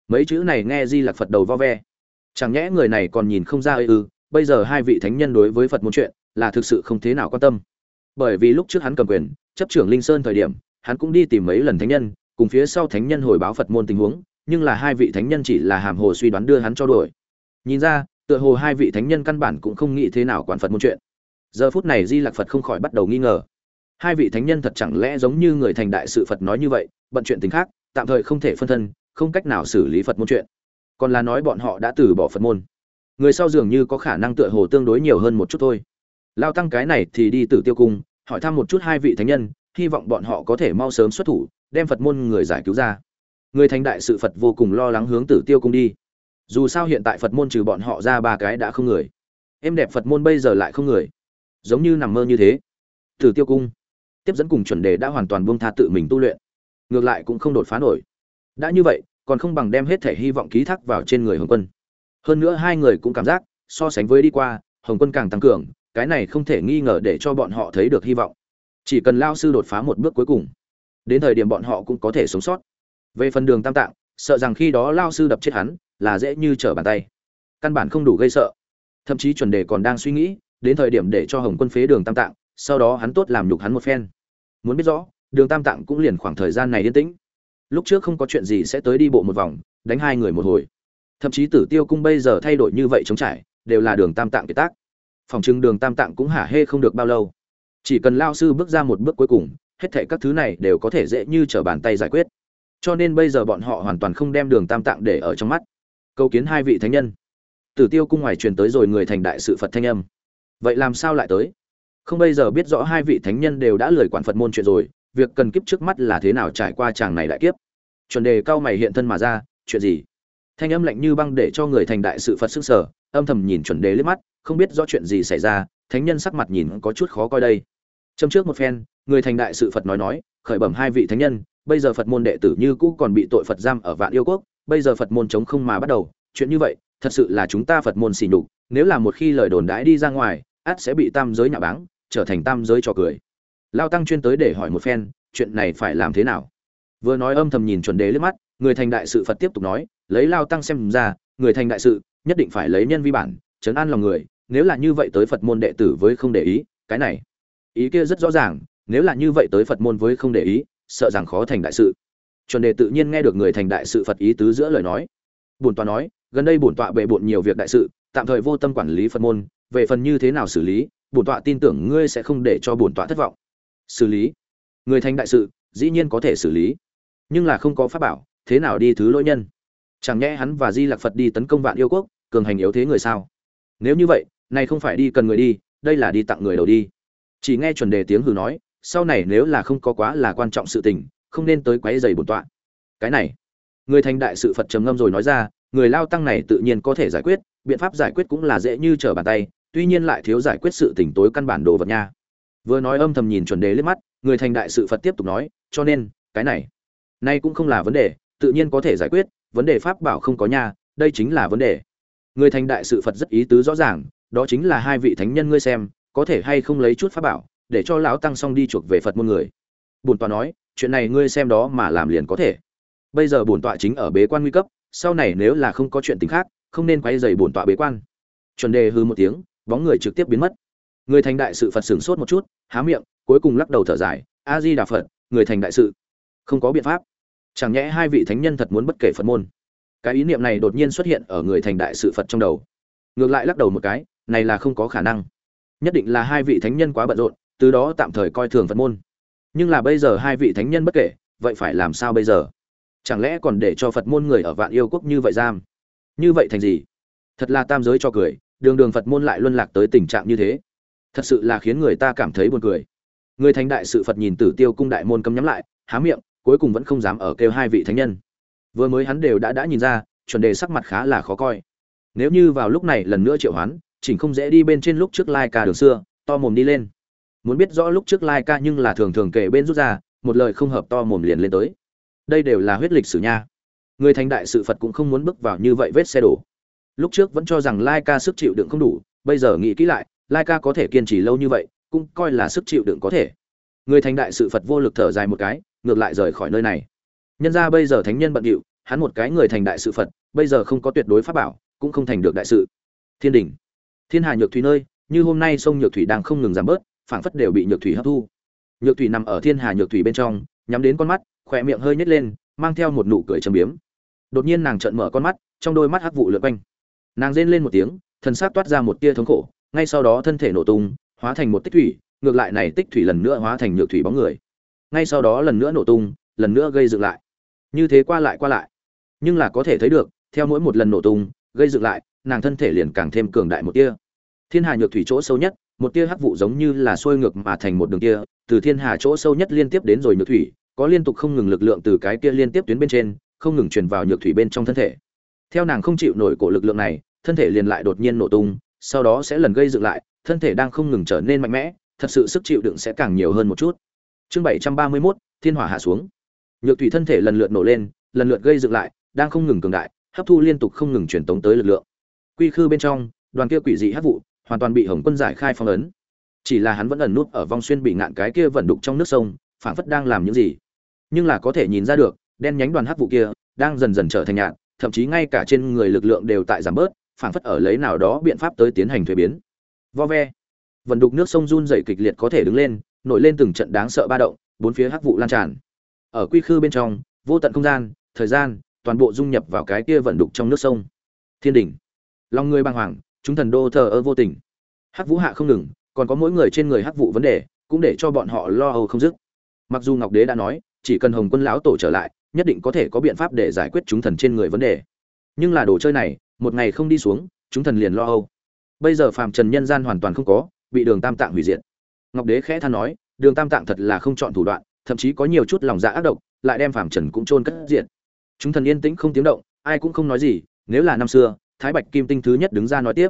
Mấy chữ này nghe di lạc phật đầu vo ve. Chẳng nhẽ người này còn nhìn không ra ư ư, bây giờ hai vị thánh nhân đối với phật môn chuyện là thực sự không thế nào quan tâm. Bởi vì lúc trước hắn cầm quyền, chấp trưởng linh sơn thời điểm, hắn cũng đi tìm mấy lần thánh nhân, cùng phía sau thánh nhân hồi báo phật môn tình huống, nhưng là hai vị thánh nhân chỉ là hàm hồ suy đoán đưa hắn cho đổi nhìn ra, tựa hồ hai vị thánh nhân căn bản cũng không nghĩ thế nào quản phật môn chuyện giờ phút này di lạc phật không khỏi bắt đầu nghi ngờ. Hai vị thánh nhân thật chẳng lẽ giống như người thành đại sự phật nói như vậy, bận chuyện tình khác, tạm thời không thể phân thân, không cách nào xử lý phật môn chuyện. Còn là nói bọn họ đã từ bỏ phật môn. Người sau dường như có khả năng tựa hồ tương đối nhiều hơn một chút thôi. Lao tăng cái này thì đi tử tiêu cung, hỏi thăm một chút hai vị thánh nhân, hy vọng bọn họ có thể mau sớm xuất thủ, đem phật môn người giải cứu ra. Người thành đại sự phật vô cùng lo lắng hướng tử tiêu cung đi. Dù sao hiện tại phật môn trừ bọn họ ra ba cái đã không người. Em đẹp phật môn bây giờ lại không người giống như nằm mơ như thế. Thử tiêu cung, tiếp dẫn cùng chuẩn đề đã hoàn toàn buông tha tự mình tu luyện, ngược lại cũng không đột phá nổi. Đã như vậy, còn không bằng đem hết thể hy vọng ký thác vào trên người hồng quân. Hơn nữa hai người cũng cảm giác, so sánh với đi qua, hồng quân càng tăng cường, cái này không thể nghi ngờ để cho bọn họ thấy được hy vọng. Chỉ cần lao sư đột phá một bước cuối cùng, đến thời điểm bọn họ cũng có thể sống sót. Về phần đường tam tạng, sợ rằng khi đó lao sư đập chết hắn, là dễ như trở bàn tay. Căn bản không đủ gây sợ. Thậm chí chuẩn đề còn đang suy nghĩ đến thời điểm để cho hồng quân phế đường tam tạng, sau đó hắn tốt làm nhục hắn một phen. Muốn biết rõ, đường tam tạng cũng liền khoảng thời gian này yên tĩnh. Lúc trước không có chuyện gì sẽ tới đi bộ một vòng, đánh hai người một hồi. Thậm chí tử tiêu cung bây giờ thay đổi như vậy chống trải, đều là đường tam tạng kiệt tác. Phòng trưng đường tam tạng cũng hả hê không được bao lâu. Chỉ cần lao sư bước ra một bước cuối cùng, hết thệ các thứ này đều có thể dễ như trở bàn tay giải quyết. Cho nên bây giờ bọn họ hoàn toàn không đem đường tam tạng để ở trong mắt. Câu kiến hai vị thánh nhân. Tử tiêu cung ngoài truyền tới rồi người thành đại sự phật thanh âm vậy làm sao lại tới? Không bây giờ biết rõ hai vị thánh nhân đều đã lười quản phật môn chuyện rồi, việc cần kiếp trước mắt là thế nào trải qua chàng này đại kiếp? Chuẩn đề cao mày hiện thân mà ra, chuyện gì? Thanh âm lạnh như băng để cho người thành đại sự phật sức sở, âm thầm nhìn chuẩn đề liếc mắt, không biết rõ chuyện gì xảy ra, thánh nhân sắc mặt nhìn có chút khó coi đây. Châm trước một phen, người thành đại sự phật nói nói, khởi bẩm hai vị thánh nhân, bây giờ phật môn đệ tử như cũ còn bị tội phật giam ở vạn yêu quốc, bây giờ phật môn chống không mà bắt đầu chuyện như vậy, thật sự là chúng ta phật môn xỉ nhục, nếu là một khi lời đồn đãi đi ra ngoài át sẽ bị tam giới nhà báng, trở thành tam giới trò cười. Lao tăng chuyên tới để hỏi một phen, chuyện này phải làm thế nào? Vừa nói âm thầm nhìn chuẩn đế liếc mắt, người thành đại sự phật tiếp tục nói, lấy lao tăng xem ra, người thành đại sự, nhất định phải lấy nhân vi bản chấn an lòng người, nếu là như vậy tới phật môn đệ tử với không để ý, cái này. Ý kia rất rõ ràng, nếu là như vậy tới phật môn với không để ý, sợ rằng khó thành đại sự. Chuẩn đề tự nhiên nghe được người thành đại sự phật ý tứ giữa lời nói. Bổn tọa nói gần đây bổn tọa bệ bộn nhiều việc đại sự, tạm thời vô tâm quản lý phật môn, về phần như thế nào xử lý, bổn tọa tin tưởng ngươi sẽ không để cho bổn tọa thất vọng. Xử lý? Người thành đại sự, dĩ nhiên có thể xử lý. Nhưng là không có pháp bảo, thế nào đi thứ lỗi nhân? Chẳng nhẽ hắn và di lạc phật đi tấn công vạn yêu quốc, cường hành yếu thế người sao? Nếu như vậy này không phải đi cần người đi, đây là đi tặng người đầu đi. Chỉ nghe chuẩn đề tiếng hừ nói, sau này nếu là không có quá là quan trọng sự tình, không nên tới quấy giày bổn tọa. Cái này, người thành đại sự phật trầm ngâm rồi nói ra người lao tăng này tự nhiên có thể giải quyết, biện pháp giải quyết cũng là dễ như trở bàn tay, tuy nhiên lại thiếu giải quyết sự tình tối căn bản đồ vật nha. Vừa nói âm thầm nhìn chuẩn đế liếc mắt, người thành đại sự phật tiếp tục nói, cho nên, cái này, nay cũng không là vấn đề, tự nhiên có thể giải quyết, vấn đề pháp bảo không có nha, đây chính là vấn đề. Người thành đại sự phật rất ý tứ rõ ràng, đó chính là hai vị thánh nhân ngươi xem, có thể hay không lấy chút pháp bảo, để cho lão tăng xong đi chuộc về phật môn người. Bổn tọa nói, chuyện này ngươi xem đó mà làm liền có thể. Bây giờ bổn tọa chính ở bế quan nguy cấp sau này nếu là không có chuyện tình khác, không nên quay dày bổn tọa bế quan. Chuẩn đề hư một tiếng, bóng người trực tiếp biến mất. Người thành đại sự phật sửng sốt một chút, há miệng, cuối cùng lắc đầu thở dài a di đà phật, người thành đại sự. Không có biện pháp. Chẳng nhẽ hai vị thánh nhân thật muốn bất kể phật môn. Cái ý niệm này đột nhiên xuất hiện ở người thành đại sự phật trong đầu. Ngược lại lắc đầu một cái, này là không có khả năng. Nhất định là hai vị thánh nhân quá bận rộn, từ đó tạm thời coi thường phật môn. Nhưng là bây giờ hai vị thánh nhân bất kể, vậy phải làm sao bây giờ? Chẳng lẽ còn để cho phật môn người ở vạn yêu quốc như vậy giam? Như vậy thành gì? Thật là tam giới cho cười, đường đường phật môn lại luân lạc tới tình trạng như thế. Thật sự là khiến người ta cảm thấy buồn cười. Người thành đại sự phật nhìn tử tiêu cung đại môn cấm nhắm lại, há miệng, cuối cùng vẫn không dám ở kêu hai vị thánh nhân. Vừa mới hắn đều đã đã nhìn ra, chuẩn đề sắc mặt khá là khó coi. Nếu như vào lúc này lần nữa triệu hoán, chỉnh không dễ đi bên trên lúc trước lai ca đường xưa, to mồm đi lên. Muốn biết rõ lúc trước lai ca nhưng là thường thường kể bên rút ra, một lời không hợp to mồm liền lên tới đây đều là huyết lịch sử nha. Người thành đại sự phật cũng không muốn bước vào như vậy vết xe đổ. Lúc trước vẫn cho rằng lai ca sức chịu đựng không đủ, bây giờ nghĩ kỹ lại, lai ca có thể kiên trì lâu như vậy, cũng coi là sức chịu đựng có thể. Người thành đại sự phật vô lực thở dài một cái, ngược lại rời khỏi nơi này. Nhân ra bây giờ thánh nhân bận điệu, hắn một cái người thành đại sự phật, bây giờ không có tuyệt đối pháp bảo, cũng không thành được đại sự. Thiên đình thiên hà nhược thủy nơi, như hôm nay sông nhược thủy đang không ngừng giảm bớt, phảng phất đều bị nhược thủy hấp thu. Nhược thủy nằm ở thiên hà nhược thủy bên trong, nhắm đến con mắt khỏe miệng hơi nhếch lên, mang theo một nụ cười trầm biếm. Đột nhiên nàng trợn mở con mắt, trong đôi mắt hắc vụ lượn quanh. Nàng rên lên một tiếng thân xác toát ra một tia thống khổ, ngay sau đó thân thể nổ tung, hóa thành một tích thủy, ngược lại này tích thủy lần nữa hóa thành nhược thủy bóng người. Ngay sau đó lần nữa nổ tung, lần nữa gây dựng lại. Như thế qua lại qua lại. Nhưng là có thể thấy được, theo mỗi một lần nổ tung, gây dựng lại, nàng thân thể liền càng thêm cường đại một tia. Thiên hà nhược thủy chỗ sâu nhất, một tia hắc vụ giống như là xuôi ngược mà thành một đường kia từ thiên hà chỗ sâu nhất liên tiếp đến rồi nhược thủy có liên tục không ngừng lực lượng từ cái kia liên tiếp tuyến bên trên không ngừng truyền vào nhược thủy bên trong thân thể. Theo nàng không chịu nổi cổ lực lượng này thân thể liền lại đột nhiên nổ tung sau đó sẽ lần gây dựng lại thân thể đang không ngừng trở nên mạnh mẽ thật sự sức chịu đựng sẽ càng nhiều hơn một chút. Chương bảy trăm ba mươi 731, thiên hỏa hạ xuống. Nhược thủy thân thể lần lượt nổ lên lần lượt gây dựng lại đang không ngừng cường đại hấp thu liên tục không ngừng truyền tống tới lực lượng. Quy khư bên trong đoàn kia quỷ dị hấp vụ hoàn toàn bị hồng quân giải khai phong ấn. Chỉ là hắn vẫn ẩn nút ở vong xuyên bị ngạn cái kia vận đục trong nước sông phảng phất đang làm những gì nhưng là có thể nhìn ra được đen nhánh đoàn hắc vụ kia đang dần dần trở thành nhạt, thậm chí ngay cả trên người lực lượng đều tại giảm bớt phảng phất ở lấy nào đó biện pháp tới tiến hành thuế biến. Vo ve. Vận đục nước sông run dày kịch liệt có thể đứng lên nổi lên từng trận đáng sợ ba động bốn phía hắc vụ lan tràn. Ở quy khư bên trong vô tận không gian thời gian toàn bộ dung nhập vào cái kia vận đục trong nước sông. Thiên đỉnh. Lòng người bàng hoàng chúng thần đô thờ ơ vô tình. Hắc vũ hạ không ngừng còn có mỗi người trên người hắc vụ vấn đề cũng để cho bọn họ lo âu không dứt. Mặc dù ngọc đế đã nói chỉ cần hồng quân lão tổ trở lại, nhất định có thể có biện pháp để giải quyết chúng thần trên người vấn đề. Nhưng là đồ chơi này, một ngày không đi xuống, chúng thần liền lo âu. Bây giờ phàm trần nhân gian hoàn toàn không có, bị đường tam tạng hủy diệt. Ngọc đế khẽ than nói, đường tam tạng thật là không chọn thủ đoạn, thậm chí có nhiều chút lòng dạ ác độc, lại đem phàm trần cũng chôn cất diệt. Chúng thần yên tĩnh không tiếng động, ai cũng không nói gì, nếu là năm xưa, thái bạch kim tinh thứ nhất đứng ra nói tiếp.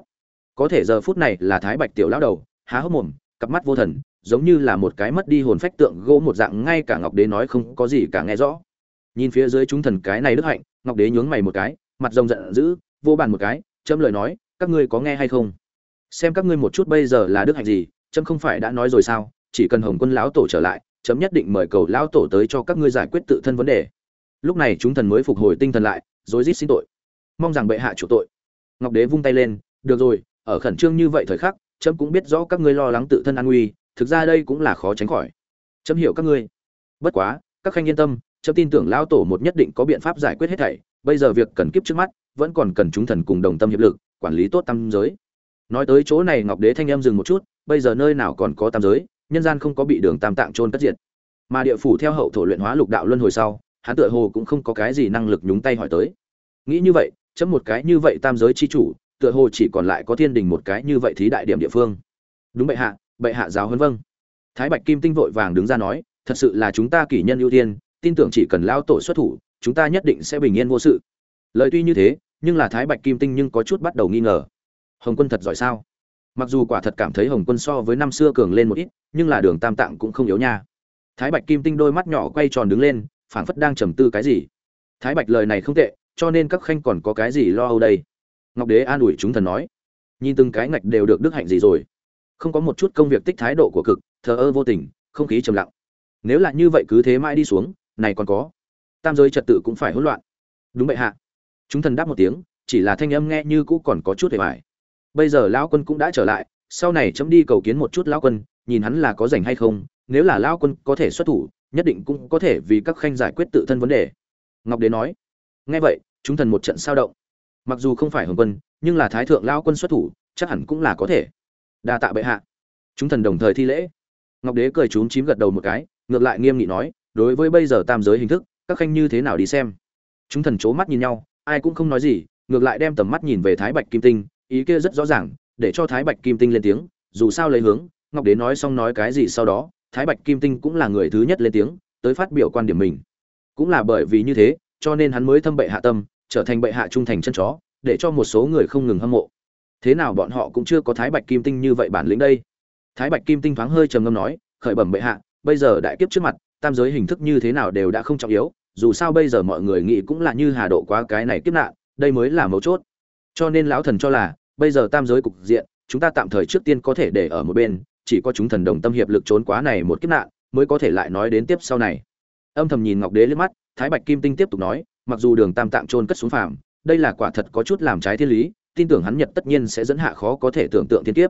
Có thể giờ phút này là thái bạch tiểu lão đầu, há hốc mồm, cặp mắt vô thần giống như là một cái mất đi hồn phách tượng gỗ một dạng, ngay cả ngọc đế nói không có gì cả nghe rõ. Nhìn phía dưới chúng thần cái này đức hạnh, ngọc đế nhướng mày một cái, mặt rồng giận dữ, vô bàn một cái châm lời nói, các ngươi có nghe hay không? Xem các ngươi một chút bây giờ là đức hạnh gì châm không phải đã nói rồi sao? Chỉ cần hồng quân lão tổ trở lại, chấm nhất định mời cầu lão tổ tới cho các ngươi giải quyết tự thân vấn đề. Lúc này chúng thần mới phục hồi tinh thần lại, rối rít xin tội. Mong rằng bệ hạ chủ tội. Ngọc đế vung tay lên, được rồi, ở khẩn trương như vậy thời khắc, chấm cũng biết rõ các ngươi lo lắng tự thân an nguy thực ra đây cũng là khó tránh khỏi. Chấm hiểu các ngươi. Bất quá, các khanh yên tâm, chấm tin tưởng lão tổ một nhất định có biện pháp giải quyết hết thảy. Bây giờ việc cần kiếp trước mắt, vẫn còn cần chúng thần cùng đồng tâm hiệp lực, quản lý tốt tam giới. Nói tới chỗ này, ngọc đế thanh em dừng một chút, bây giờ nơi nào còn có tam giới, nhân gian không có bị đường tam tạng trôn cất diệt. Mà địa phủ theo hậu thổ luyện hóa lục đạo luân hồi sau, hắn tựa hồ cũng không có cái gì năng lực nhúng tay hỏi tới. Nghĩ như vậy, chấm một cái như vậy tam giới chi chủ, tựa hồ chỉ còn lại có thiên đình một cái như vậy thí đại điểm địa phương. Đúng vậy hạ bệ hạ giáo huấn vâng. Thái bạch kim tinh vội vàng đứng ra nói, thật sự là chúng ta kỷ nhân ưu tiên, tin tưởng chỉ cần lao tổ xuất thủ, chúng ta nhất định sẽ bình yên vô sự. Lời tuy như thế, nhưng là thái bạch kim tinh nhưng có chút bắt đầu nghi ngờ. Hồng quân thật giỏi sao? Mặc dù quả thật cảm thấy hồng quân so với năm xưa cường lên một ít, nhưng là đường tam tạng cũng không yếu nha. Thái bạch kim tinh đôi mắt nhỏ quay tròn đứng lên, phảng phất đang trầm tư cái gì. Thái bạch lời này không tệ, cho nên các khanh còn có cái gì lo âu đây? Ngọc đế an ủi chúng thần nói. Nhìn từng cái ngạch đều được đức hạnh gì rồi không có một chút công việc tích thái độ của cực, thờ ơ vô tình, không khí trầm lặng. Nếu là như vậy cứ thế mãi đi xuống, này còn có. Tam giới trật tự cũng phải hỗn loạn. Đúng vậy hạ. Chúng thần đáp một tiếng, chỉ là thanh âm nghe như cũ còn có chút hề mải bây giờ lão quân cũng đã trở lại, sau này chấm đi cầu kiến một chút lão quân, nhìn hắn là có rảnh hay không, nếu là lão quân có thể xuất thủ, nhất định cũng có thể vì các khanh giải quyết tự thân vấn đề. Ngọc đế nói, nghe vậy, chúng thần một trận sao động. Mặc dù không phải hồng quân, nhưng là thái thượng lão quân xuất thủ, chắc hẳn cũng là có thể đa tạ bệ hạ. Chúng thần đồng thời thi lễ. Ngọc đế cười trúng chím gật đầu một cái, ngược lại nghiêm nghị nói, đối với bây giờ tam giới hình thức, các khanh như thế nào đi xem? Chúng thần c h ố mắt nhìn nhau, ai cũng không nói gì, ngược lại đem tầm mắt nhìn về thái bạch kim tinh, ý kia rất rõ ràng, để cho thái bạch kim tinh lên tiếng, dù sao lấy hướng, ngọc đế nói xong nói cái gì sau đó, thái bạch kim tinh cũng là người thứ nhất lên tiếng, tới phát biểu quan điểm mình. Cũng là bởi vì như thế, cho nên hắn mới thâm bệ hạ tâm, trở thành bệ hạ trung thành chân chó, để cho một số người không ngừng hâm mộ thế nào bọn họ cũng chưa có thái bạch kim tinh như vậy bản lĩnh đây. Thái bạch kim tinh thoáng hơi trầm ngâm nói, khởi bẩm bệ hạ, bây giờ đại kiếp trước mặt, tam giới hình thức như thế nào đều đã không trọng yếu, dù sao bây giờ mọi người nghĩ cũng là như hà độ quá cái này kiếp nạn, đây mới là mấu chốt. Cho nên lão thần cho là, bây giờ tam giới cục diện, chúng ta tạm thời trước tiên có thể để ở một bên, chỉ có chúng thần đồng tâm hiệp lực trốn quá này một kiếp nạn, mới có thể lại nói đến tiếp sau này. Âm thầm nhìn ngọc đế lên mắt, thái bạch kim tinh tiếp tục nói, mặc dù đường tam tạng trôn cất xuống phàm, đây là quả thật có chút làm trái thiên lý tin tưởng hắn nhật tất nhiên sẽ dẫn hạ khó có thể tưởng tượng thiên kiếp.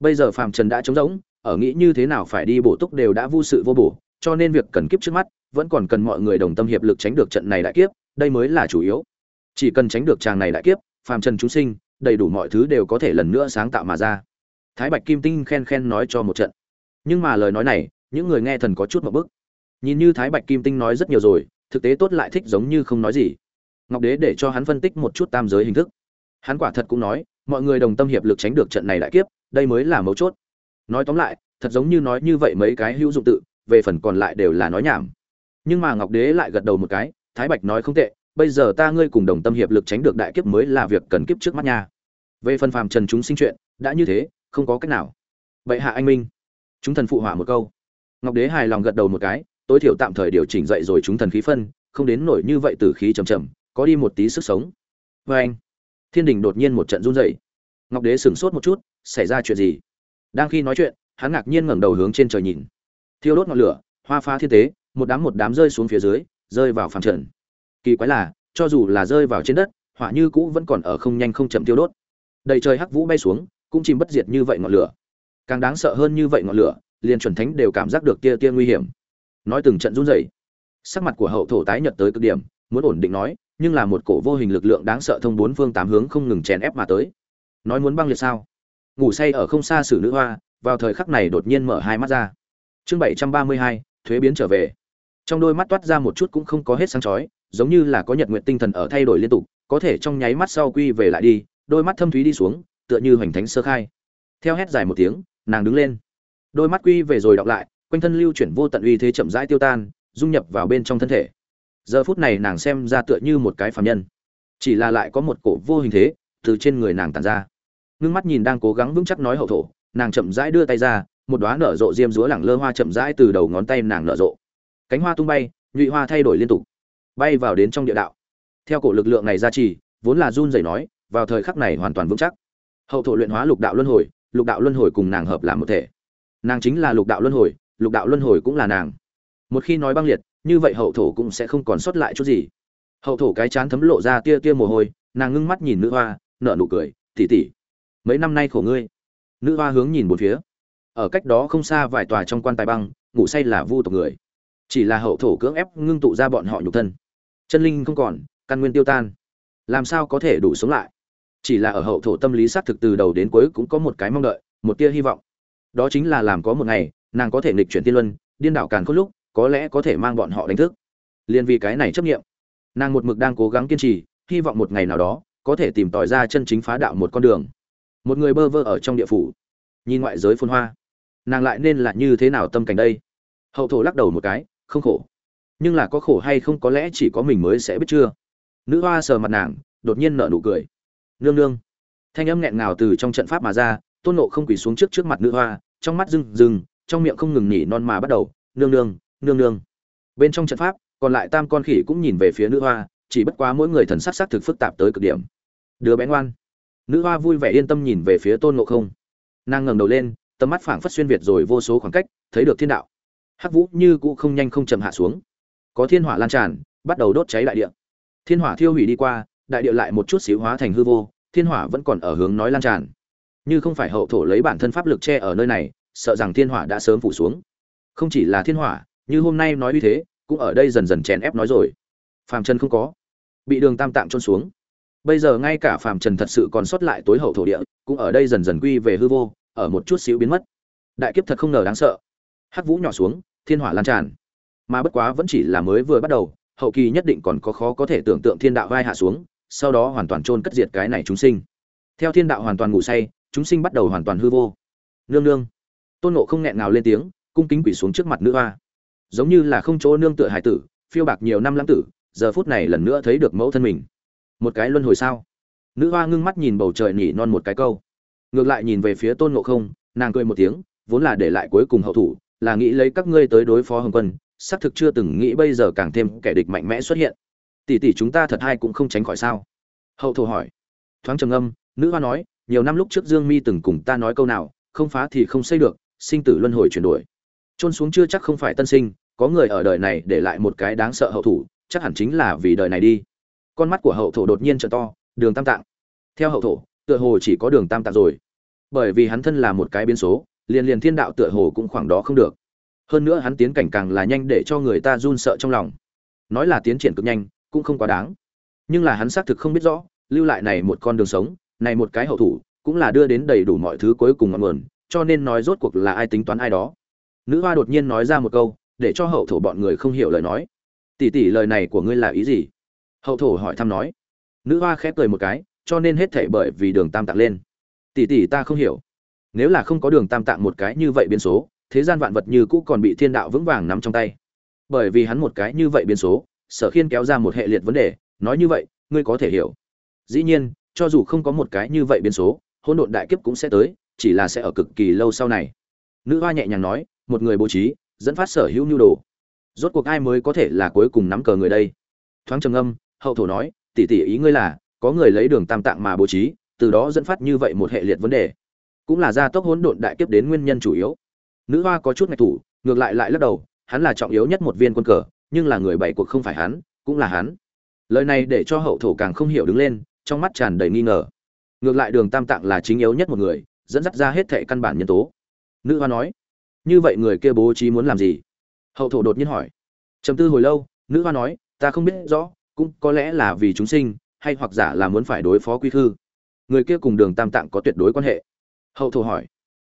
Bây giờ phàm trần đã trống rỗng, ở nghĩ như thế nào phải đi bổ túc đều đã vô sự vô bổ, cho nên việc cần kiếp trước mắt, vẫn còn cần mọi người đồng tâm hiệp lực tránh được trận này đại kiếp, đây mới là chủ yếu. Chỉ cần tránh được tràng này đại kiếp, phàm trần chúng sinh, đầy đủ mọi thứ đều có thể lần nữa sáng tạo mà ra. Thái bạch kim tinh khen khen nói cho một trận. Nhưng mà lời nói này, những người nghe thần có chút một bức. Nhìn như thái bạch kim tinh nói rất nhiều rồi, thực tế tốt lại thích giống như không nói gì. Ngọc đế để cho hắn phân tích một chút tam giới hình thức hắn quả thật cũng nói, mọi người đồng tâm hiệp lực tránh được trận này đại kiếp, đây mới là mấu chốt. Nói tóm lại, thật giống như nói như vậy mấy cái hữu dụng tự, về phần còn lại đều là nói nhảm. Nhưng mà ngọc đế lại gật đầu một cái, thái bạch nói không tệ, bây giờ ta ngươi cùng đồng tâm hiệp lực tránh được đại kiếp mới là việc cần kiếp trước mắt nha. Về phần phàm trần chúng sinh chuyện, đã như thế, không có cách nào. Vậy hạ anh minh. Chúng thần phụ họa một câu. Ngọc đế hài lòng gật đầu một cái, tối thiểu tạm thời điều chỉnh dậy rồi chúng thần khí phân, không đến nổi như vậy từ khí trầm trầm có đi một tí sức sống. Vê anh thiên đình đột nhiên một trận run dậy ngọc đế sửng sốt một chút, xảy ra chuyện gì? Đang khi nói chuyện, hắn ngạc nhiên ngẩng đầu hướng trên trời nhìn. Thiêu đốt ngọn lửa, hoa pha thiên tế, một đám một đám rơi xuống phía dưới, rơi vào phàm trần. Kỳ quái là, cho dù là rơi vào trên đất hỏa như cũ vẫn còn ở không nhanh không chậm tiêu đốt. Đầy trời hắc vũ bay xuống, cũng chìm bất diệt như vậy ngọn lửa. Càng đáng sợ hơn như vậy ngọn lửa, liền chuẩn thánh đều cảm giác được tia tia nguy hiểm. Nói từng trận run rẩy. Sắc mặt của hậu thổ tái nhợt tới cực điểm, muốn ổn định nói nhưng là một cổ vô hình lực lượng đáng sợ thông bốn phương tám hướng không ngừng chèn ép mà tới. Nói muốn băng liệt sao? Ngủ say ở không xa xử nữ hoa, vào thời khắc này đột nhiên mở hai mắt ra. Chương bảy trăm ba mươi hai, thuế biến trở về. Trong đôi mắt toát ra một chút cũng không có hết sáng chói, giống như là có nhật nguyện tinh thần ở thay đổi liên tục, có thể trong nháy mắt sau quy về lại đi, đôi mắt thâm thúy đi xuống, tựa như hoành thánh sơ khai. Theo hét dài một tiếng, nàng đứng lên. Đôi mắt quy về rồi đọc lại, quanh thân lưu chuyển vô tận uy thế chậm rãi tiêu tan, dung nhập vào bên trong thân thể giờ phút này nàng xem ra tựa như một cái phàm nhân. Chỉ là lại có một cổ vô hình thế từ trên người nàng tàn ra. Ngưng mắt nhìn đang cố gắng vững chắc nói hậu thổ, nàng chậm rãi đưa tay ra, một đóa nở rộ diêm dúa lẳng lơ hoa chậm rãi từ đầu ngón tay nàng nở rộ. Cánh hoa tung bay, nhụy hoa thay đổi liên tục, bay vào đến trong địa đạo. Theo cổ lực lượng này ra trì, vốn là run rẩy nói, vào thời khắc này hoàn toàn vững chắc. Hậu thổ luyện hóa lục đạo luân hồi, lục đạo luân hồi cùng nàng hợp làm một thể. Nàng chính là lục đạo luân hồi, lục đạo luân hồi cũng là nàng. Một khi nói băng liệt như vậy hậu thổ cũng sẽ không còn sót lại chút gì. Hậu thổ cái chán thấm lộ ra tia tia mồ hôi, nàng ngưng mắt nhìn nữ hoa, nở nụ cười tỉ tỉ mấy năm nay khổ ngươi. Nữ hoa hướng nhìn một phía. Ở cách đó không xa vài tòa trong quan tài băng, ngủ say là vu tộc người. Chỉ là hậu thổ cưỡng ép ngưng tụ ra bọn họ nhục thân. Chân linh không còn, căn nguyên tiêu tan. Làm sao có thể đủ sống lại? Chỉ là ở hậu thổ tâm lý xác thực từ đầu đến cuối cũng có một cái mong đợi, một tia hy vọng. Đó chính là làm có một ngày, nàng có thể nghịch chuyển tiên luân, điên đảo càn khôn lúc có lẽ có thể mang bọn họ đánh thức. Liền vì cái này chấp nghiệm nàng một mực đang cố gắng kiên trì, hy vọng một ngày nào đó, có thể tìm tòi ra chân chính phá đạo một con đường. Một người bơ vơ ở trong địa phủ, nhìn ngoại giới phun hoa. Nàng lại nên là như thế nào tâm cảnh đây? Hậu thổ lắc đầu một cái, không khổ. Nhưng là có khổ hay không có lẽ chỉ có mình mới sẽ biết chưa? Nữ hoa sờ mặt nàng, đột nhiên nở nụ cười. Nương nương. Thanh âm nghẹn ngào từ trong trận pháp mà ra, tôn nộ không quỳ xuống trước trước mặt nữ hoa, trong mắt rừng rừng trong miệng không ngừng nhỉ non mà bắt đầu. Nương nương nương nương. Bên trong trận pháp, còn lại tam con khỉ cũng nhìn về phía nữ hoa, chỉ bất quá mỗi người thần sắc sắc thực phức tạp tới cực điểm. Đứa bé ngoan. Nữ hoa vui vẻ yên tâm nhìn về phía tôn ngộ không. Nàng ngẩng đầu lên, tầm mắt phảng phất xuyên việt rồi vô số khoảng cách, thấy được thiên đạo. Hắc vũ như cũ không nhanh không chậm hạ xuống. Có thiên hỏa lan tràn, bắt đầu đốt cháy đại địa. Thiên hỏa thiêu hủy đi qua, đại địa lại một chút xíu hóa thành hư vô, thiên hỏa vẫn còn ở hướng nói lan tràn. Như không phải hậu thổ lấy bản thân pháp lực che ở nơi này, sợ rằng thiên hỏa đã sớm phủ xuống. Không chỉ là thiên hỏa như hôm nay nói như thế, cũng ở đây dần dần chèn ép nói rồi. Phàm trần không có. Bị đường tam tạng trôn xuống. Bây giờ ngay cả phàm trần thật sự còn sót lại tối hậu thổ địa, cũng ở đây dần dần quy về hư vô, ở một chút xíu biến mất. Đại kiếp thật không ngờ đáng sợ. Hắc vũ nhỏ xuống, thiên hỏa lan tràn. Mà bất quá vẫn chỉ là mới vừa bắt đầu, hậu kỳ nhất định còn có khó có thể tưởng tượng thiên đạo vai hạ xuống, sau đó hoàn toàn chôn cất diệt cái này chúng sinh. Theo thiên đạo hoàn toàn ngủ say, chúng sinh bắt đầu hoàn toàn hư vô. Nương nương. Tôn nộ không nghẹn nào lên tiếng, cung kính quỷ xuống trước mặt nữ hoa giống như là không chỗ nương tựa hải tử, phiêu bạc nhiều năm lãng tử, giờ phút này lần nữa thấy được mẫu thân mình. Một cái luân hồi sao? Nữ hoa ngưng mắt nhìn bầu trời nỉ non một cái câu. Ngược lại nhìn về phía tôn ngộ không, nàng cười một tiếng, vốn là để lại cuối cùng hậu thủ, là nghĩ lấy các ngươi tới đối phó hồng quân, xác thực chưa từng nghĩ bây giờ càng thêm kẻ địch mạnh mẽ xuất hiện. Tỷ tỷ chúng ta thật hay cũng không tránh khỏi sao? Hậu thổ hỏi. Thoáng trầm âm nữ hoa nói, nhiều năm lúc trước dương mi từng cùng ta nói câu nào, không phá thì không xây được, sinh tử luân hồi chuyển đổi. Trôn xuống chưa chắc không phải tân sinh có người ở đời này để lại một cái đáng sợ hậu thủ, chắc hẳn chính là vì đời này đi. Con mắt của hậu thổ đột nhiên trở to, đường tam tạng. Theo hậu thổ, tựa hồ chỉ có đường tam tạng rồi. Bởi vì hắn thân là một cái biến số, liền liền thiên đạo tựa hồ cũng khoảng đó không được. Hơn nữa hắn tiến cảnh càng là nhanh để cho người ta run sợ trong lòng. Nói là tiến triển cực nhanh, cũng không quá đáng. Nhưng là hắn xác thực không biết rõ, lưu lại này một con đường sống, này một cái hậu thủ, cũng là đưa đến đầy đủ mọi thứ cuối cùng ngọn nguồn, cho nên nói rốt cuộc là ai tính toán ai đó. Nữ hoa đột nhiên nói ra một câu để cho hậu thổ bọn người không hiểu lời nói. Tỷ tỷ, lời này của ngươi là ý gì? Hậu thổ hỏi thăm nói. Nữ hoa khép cười một cái, cho nên hết thảy bởi vì đường tam tạng lên. Tỷ tỷ, ta không hiểu. Nếu là không có đường tam tạng một cái như vậy biến số, thế gian vạn vật như cũ còn bị thiên đạo vững vàng nắm trong tay. Bởi vì hắn một cái như vậy biến số, sở khiên kéo ra một hệ liệt vấn đề, nói như vậy, ngươi có thể hiểu. Dĩ nhiên, cho dù không có một cái như vậy biến số, hỗn độn đại kiếp cũng sẽ tới, chỉ là sẽ ở cực kỳ lâu sau này. Nữ hoa nhẹ nhàng nói, một người bố trí dẫn phát sở hữu nhu đồ. Rốt cuộc ai mới có thể là cuối cùng nắm cờ người đây? Thoáng trầm âm hậu thổ nói, tỷ tỷ, ý ngươi là, có người lấy đường tam tạng mà bố trí, từ đó dẫn phát như vậy một hệ liệt vấn đề. Cũng là gia tốc hỗn độn đại kiếp đến nguyên nhân chủ yếu. Nữ hoa có chút ngạch thủ, ngược lại lại lắc đầu, hắn là trọng yếu nhất một viên quân cờ, nhưng là người bảy cuộc không phải hắn, cũng là hắn. Lời này để cho hậu thổ càng không hiểu đứng lên, trong mắt tràn đầy nghi ngờ. Ngược lại đường tam tạng là chính yếu nhất một người, dẫn dắt ra hết thệ căn bản nhân tố. Nữ hoa nói như vậy người kia bố trí muốn làm gì? Hậu thổ đột nhiên hỏi. Trầm tư hồi lâu, nữ hoa nói, ta không biết rõ, cũng có lẽ là vì chúng sinh, hay hoặc giả là muốn phải đối phó quy khư. Người kia cùng đường tam tạng có tuyệt đối quan hệ. Hậu thổ hỏi.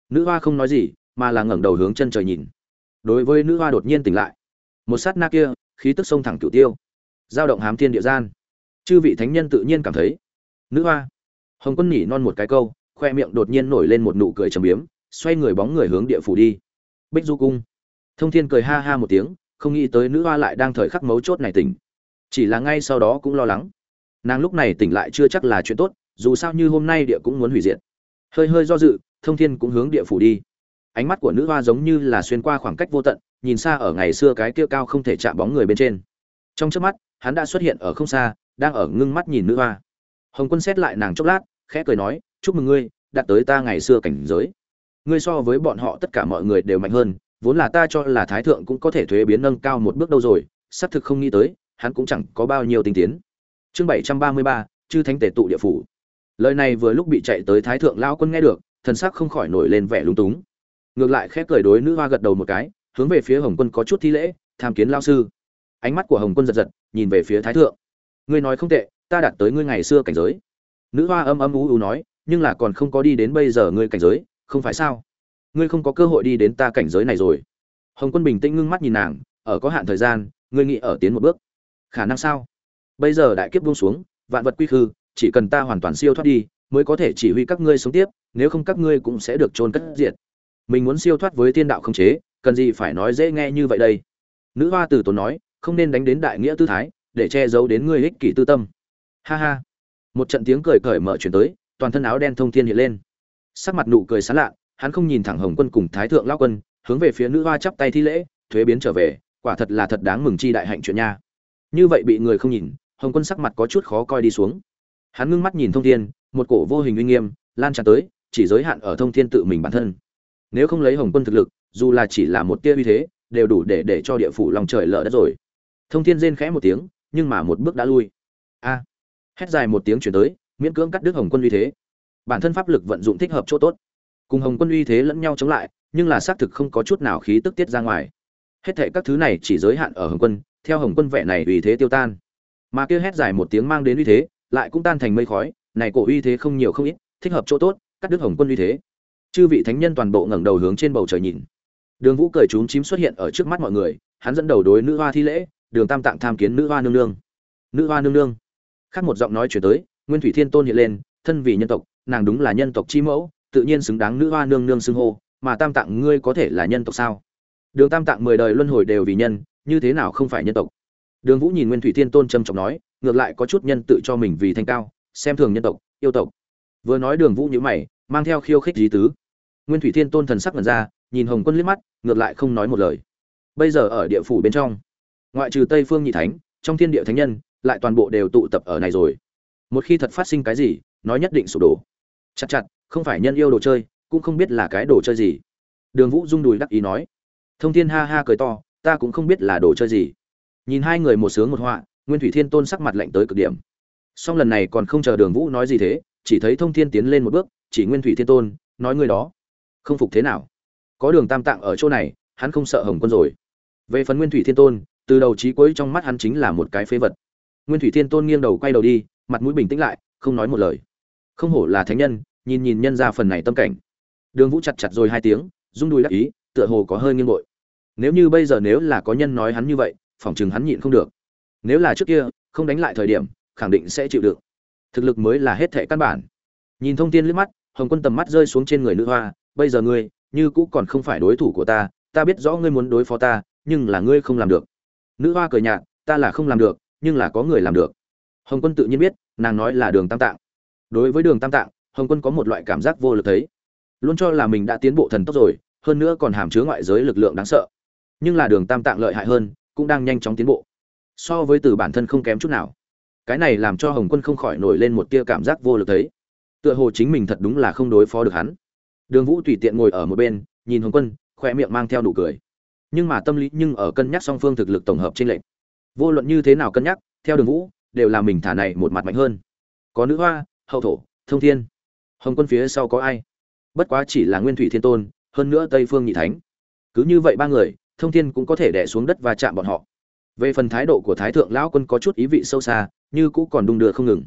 Nữ hoa không nói gì, mà là ngẩng đầu hướng chân trời nhìn. Đối với nữ hoa đột nhiên tỉnh lại. Một sát na kia, khí tức sông thẳng cửu tiêu. Giao động hám thiên địa gian. Chư vị thánh nhân tự nhiên cảm thấy. Nữ hoa. Hồng quân nhỉ non một cái câu, khoe miệng đột nhiên nổi lên một nụ cười trầm biếm, xoay người bóng người hướng địa phủ đi bích du cung. Thông thiên cười ha ha một tiếng, không nghĩ tới nữ hoa lại đang thời khắc mấu chốt này tỉnh. Chỉ là ngay sau đó cũng lo lắng. Nàng lúc này tỉnh lại chưa chắc là chuyện tốt, dù sao như hôm nay địa cũng muốn hủy diệt. Hơi hơi do dự, thông thiên cũng hướng địa phủ đi. Ánh mắt của nữ hoa giống như là xuyên qua khoảng cách vô tận, nhìn xa ở ngày xưa cái kia cao không thể chạm bóng người bên trên. Trong trước mắt, hắn đã xuất hiện ở không xa, đang ở ngưng mắt nhìn nữ hoa. Hồng quân xét lại nàng chốc lát, khẽ cười nói, chúc mừng ngươi, đạt tới ta ngày xưa cảnh giới ngươi so với bọn họ tất cả mọi người đều mạnh hơn, vốn là ta cho là thái thượng cũng có thể thuế biến nâng cao một bước đâu rồi, xác thực không nghĩ tới, hắn cũng chẳng có bao nhiêu tinh tiến. Chương bảy trăm ba mươi ba, chư thánh tể tụ địa phủ. Lời này vừa lúc bị chạy tới thái thượng lao quân nghe được, thần sắc không khỏi nổi lên vẻ lúng túng. Ngược lại khép cười đối nữ hoa gật đầu một cái, hướng về phía hồng quân có chút thi lễ, tham kiến lao sư. Ánh mắt của hồng quân giật giật, nhìn về phía thái thượng. Ngươi nói không tệ, ta đạt tới ngươi ngày xưa cảnh giới. Nữ hoa âm âm ú ú nói, nhưng là còn không có đi đến bây giờ ngươi cảnh giới không phải sao? Ngươi không có cơ hội đi đến ta cảnh giới này rồi. Hồng quân bình tĩnh ngưng mắt nhìn nàng, ở có hạn thời gian, ngươi nghĩ ở tiến một bước. Khả năng sao? Bây giờ đại kiếp buông xuống, vạn vật quy khư, chỉ cần ta hoàn toàn siêu thoát đi, mới có thể chỉ huy các ngươi sống tiếp, nếu không các ngươi cũng sẽ được trôn cất diệt. Mình muốn siêu thoát với tiên đạo không chế, cần gì phải nói dễ nghe như vậy đây? Nữ hoa Tử tốn nói, không nên đánh đến đại nghĩa tư thái, để che giấu đến ngươi ích kỷ tư tâm. Ha ha. Một trận tiếng cười cởi mở chuyển tới, toàn thân áo đen thông thiên hiện lên sắc mặt nụ cười sán lạ hắn không nhìn thẳng hồng quân cùng thái thượng lao quân, hướng về phía nữ hoa chắp tay thi lễ, thuế biến trở về, quả thật là thật đáng mừng chi đại hạnh chuyện nha. Như vậy bị người không nhìn, hồng quân sắc mặt có chút khó coi đi xuống. Hắn ngưng mắt nhìn thông thiên, một cổ vô hình uy nghiêm, lan tràn tới, chỉ giới hạn ở thông thiên tự mình bản thân. Nếu không lấy hồng quân thực lực, dù là chỉ là một tia uy thế, đều đủ để để cho địa phủ lòng trời lở đất rồi. Thông thiên rên khẽ một tiếng, nhưng mà một bước đã lui. A! Hét dài một tiếng chuyển tới, miễn cưỡng cắt đứt hồng quân uy thế bản thân pháp lực vận dụng thích hợp chỗ tốt. Cùng hồng quân uy thế lẫn nhau chống lại, nhưng là xác thực không có chút nào khí tức tiết ra ngoài. Hết thệ các thứ này chỉ giới hạn ở hồng quân, theo hồng quân vẻ này uy thế tiêu tan. Mà kia hét dài một tiếng mang đến uy thế, lại cũng tan thành mây khói, này cổ uy thế không nhiều không ít, thích hợp chỗ tốt, cắt đứt hồng quân uy thế. Chư vị thánh nhân toàn bộ ngẩng đầu hướng trên bầu trời nhìn. Đường vũ cười trúng chím xuất hiện ở trước mắt mọi người, hắn dẫn đầu đối nữ hoa thi lễ, đường tam tạng tham kiến nữ hoa nương nương. Nữ hoa nương nương. Khác một giọng nói chuyển tới, nguyên thủy thiên tôn hiện lên, thân vì nhân tộc nàng đúng là nhân tộc chi mẫu, tự nhiên xứng đáng nữ hoa nương nương xưng hô, mà tam tạng ngươi có thể là nhân tộc sao? Đường tam tạng mười đời luân hồi đều vì nhân, như thế nào không phải nhân tộc? Đường vũ nhìn nguyên thủy thiên tôn trầm trọng nói, ngược lại có chút nhân tự cho mình vì thanh cao, xem thường nhân tộc, yêu tộc. Vừa nói đường vũ nhữ mày, mang theo khiêu khích dí tứ. Nguyên thủy thiên tôn thần sắc mật ra, nhìn hồng quân liếc mắt, ngược lại không nói một lời. Bây giờ ở địa phủ bên trong, ngoại trừ tây phương nhị thánh, trong thiên địa thánh nhân, lại toàn bộ đều tụ tập ở này rồi. Một khi thật phát sinh cái gì, nói nhất định sụp đổ chặt chặt, không phải nhân yêu đồ chơi, cũng không biết là cái đồ chơi gì. Đường vũ rung đùi đắc ý nói. Thông thiên ha ha cười to, ta cũng không biết là đồ chơi gì. Nhìn hai người một sướng một họa, nguyên thủy thiên tôn sắc mặt lạnh tới cực điểm. Song lần này còn không chờ đường vũ nói gì thế, chỉ thấy thông thiên tiến lên một bước, chỉ nguyên thủy thiên tôn, nói người đó. Không phục thế nào. Có đường tam tạng ở chỗ này, hắn không sợ hồng quân rồi. Về phần nguyên thủy thiên tôn, từ đầu trí cuối trong mắt hắn chính là một cái phế vật. Nguyên thủy thiên tôn nghiêng đầu quay đầu đi, mặt mũi bình tĩnh lại, không nói một lời không hổ là thánh nhân, nhìn nhìn nhân ra phần này tâm cảnh. Đường vũ chặt chặt rồi hai tiếng, rung đùi đắc ý, tựa hồ có hơi nghiêng bội. Nếu như bây giờ nếu là có nhân nói hắn như vậy, phỏng chừng hắn nhịn không được. Nếu là trước kia, không đánh lại thời điểm, khẳng định sẽ chịu đựng. Thực lực mới là hết thệ căn bản. Nhìn thông tin liếc mắt, hồng quân tầm mắt rơi xuống trên người nữ hoa, bây giờ ngươi, như cũ còn không phải đối thủ của ta ta biết rõ ngươi muốn đối phó ta, nhưng là ngươi không làm được. Nữ hoa cười nhạt, ta là không làm được, nhưng là có người làm được. Hồng quân tự nhiên biết, nàng nói là đường tam tạng đối với đường tam tạng, hồng quân có một loại cảm giác vô lực thấy. Luôn cho là mình đã tiến bộ thần tốc rồi, hơn nữa còn hàm chứa ngoại giới lực lượng đáng sợ. Nhưng là đường tam tạng lợi hại hơn, cũng đang nhanh chóng tiến bộ. So với từ bản thân không kém chút nào. Cái này làm cho hồng quân không khỏi nổi lên một tia cảm giác vô lực thấy. Tựa hồ chính mình thật đúng là không đối phó được hắn. Đường vũ tùy tiện ngồi ở một bên, nhìn hồng quân khoe miệng mang theo nụ cười. Nhưng mà tâm lý nhưng ở cân nhắc song phương thực lực tổng hợp trên lệnh vô luận như thế nào cân nhắc, theo đường vũ, đều là mình thả này một mặt mạnh hơn. Có nữ hoa hậu thổ, thông thiên. Hồng quân phía sau có ai? Bất quá chỉ là nguyên thủy thiên tôn, hơn nữa tây phương nhị thánh. Cứ như vậy ba người, thông thiên cũng có thể đẻ xuống đất và chạm bọn họ. Về phần thái độ của thái thượng lão quân có chút ý vị sâu xa, như cũ còn đung đưa không ngừng.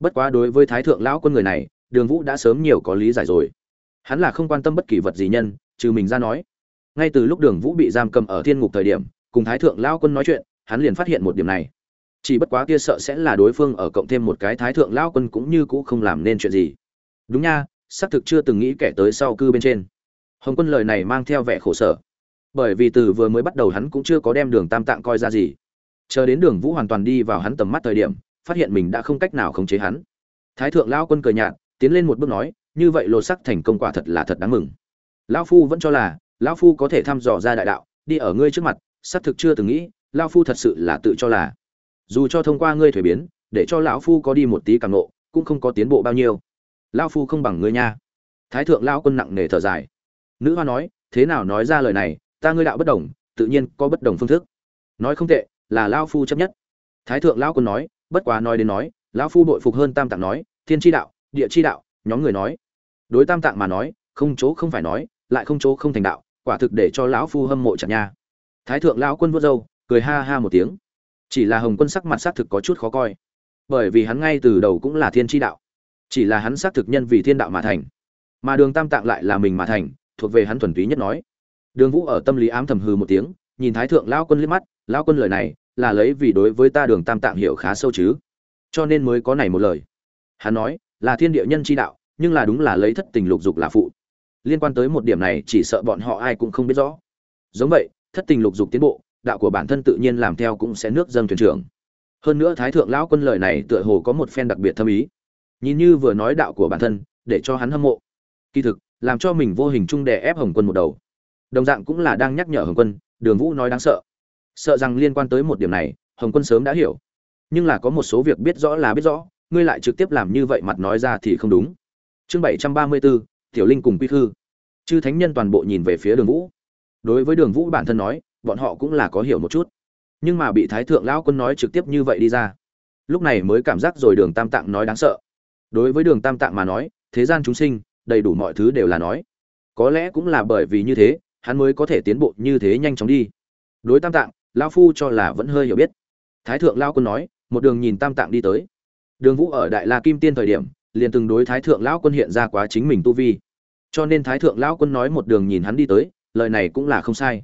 Bất quá đối với thái thượng lão quân người này, đường vũ đã sớm nhiều có lý giải rồi. Hắn là không quan tâm bất kỳ vật gì nhân, trừ mình ra nói. Ngay từ lúc đường vũ bị giam cầm ở thiên ngục thời điểm, cùng thái thượng lão quân nói chuyện, hắn liền phát hiện một điểm này chỉ bất quá kia sợ sẽ là đối phương ở cộng thêm một cái thái thượng lão quân cũng như cũ không làm nên chuyện gì. Đúng nha, xác thực chưa từng nghĩ kẻ tới sau cư bên trên. Hồng quân lời này mang theo vẻ khổ sở. Bởi vì từ vừa mới bắt đầu hắn cũng chưa có đem đường tam tạng coi ra gì. Chờ đến đường vũ hoàn toàn đi vào hắn tầm mắt thời điểm, phát hiện mình đã không cách nào khống chế hắn. Thái thượng lao quân cười nhạt, tiến lên một bước nói, như vậy lột sắc thành công quả thật là thật đáng mừng. Lão phu vẫn cho là, lão phu có thể thăm dò ra đại đạo, đi ở ngươi trước mặt, xác thực chưa từng nghĩ, lão phu thật sự là tự cho là dù cho thông qua ngươi thuế biến, để cho lão phu có đi một tí càng nộ cũng không có tiến bộ bao nhiêu. Lão phu không bằng ngươi nha. Thái thượng lao quân nặng nề thở dài. Nữ hoa nói, thế nào nói ra lời này, ta ngươi đạo bất đồng, tự nhiên có bất đồng phương thức. Nói không tệ, là lao phu chấp nhất. Thái thượng lão quân nói, bất quá nói đến nói, lão phu bội phục hơn tam tạng nói, thiên tri đạo, địa tri đạo, nhóm người nói. Đối tam tạng mà nói, không chỗ không phải nói, lại không chỗ không thành đạo, quả thực để cho lão phu hâm mộ chặt nha. Thái thượng lão quân vớt râu, cười ha ha một tiếng chỉ là hồng quân sắc mặt xác thực có chút khó coi. Bởi vì hắn ngay từ đầu cũng là thiên tri đạo. Chỉ là hắn xác thực nhân vì thiên đạo mà thành. Mà đường tam tạng lại là mình mà thành, thuộc về hắn thuần túy nhất nói. Đường vũ ở tâm lý ám thầm hư một tiếng, nhìn thái thượng lão quân liếc mắt, lão quân lời này là lấy vì đối với ta đường tam tạng hiểu khá sâu chứ? Cho nên mới có này một lời. Hắn nói, là thiên địa nhân chi đạo, nhưng là đúng là lấy thất tình lục dục là phụ. Liên quan tới một điểm này chỉ sợ bọn họ ai cũng không biết rõ. Giống vậy, thất tình lục dục tiến bộ đạo của bản thân tự nhiên làm theo cũng sẽ nước dâng thuyền trưởng. Hơn nữa thái thượng lão quân lời này tựa hồ có một phen đặc biệt thâm ý. Nhìn như vừa nói đạo của bản thân, để cho hắn hâm mộ. Kỳ thực, làm cho mình vô hình chung đè ép hồng quân một đầu. Đồng dạng cũng là đang nhắc nhở hồng quân, đường vũ nói đáng sợ. Sợ rằng liên quan tới một điểm này, hồng quân sớm đã hiểu. Nhưng là có một số việc biết rõ là biết rõ, ngươi lại trực tiếp làm như vậy mặt nói ra thì không đúng. Chương bảy trăm ba mươi bốn tiểu linh cùng quy khư. Chư thánh nhân toàn bộ nhìn về phía đường vũ. Đối với đường vũ bản thân nói bọn họ cũng là có hiểu một chút. Nhưng mà bị thái thượng lão quân nói trực tiếp như vậy đi ra, lúc này mới cảm giác rồi đường tam tạng nói đáng sợ. Đối với đường tam tạng mà nói, thế gian chúng sinh, đầy đủ mọi thứ đều là nói. Có lẽ cũng là bởi vì như thế, hắn mới có thể tiến bộ như thế nhanh chóng đi. Đối tam tạng, lão phu cho là vẫn hơi hiểu biết. Thái thượng lão quân nói, một đường nhìn tam tạng đi tới. Đường vũ ở đại la kim tiên thời điểm, liền từng đối thái thượng lão quân hiện ra quá chính mình tu vi. Cho nên thái thượng lão quân nói một đường nhìn hắn đi tới, lời này cũng là không sai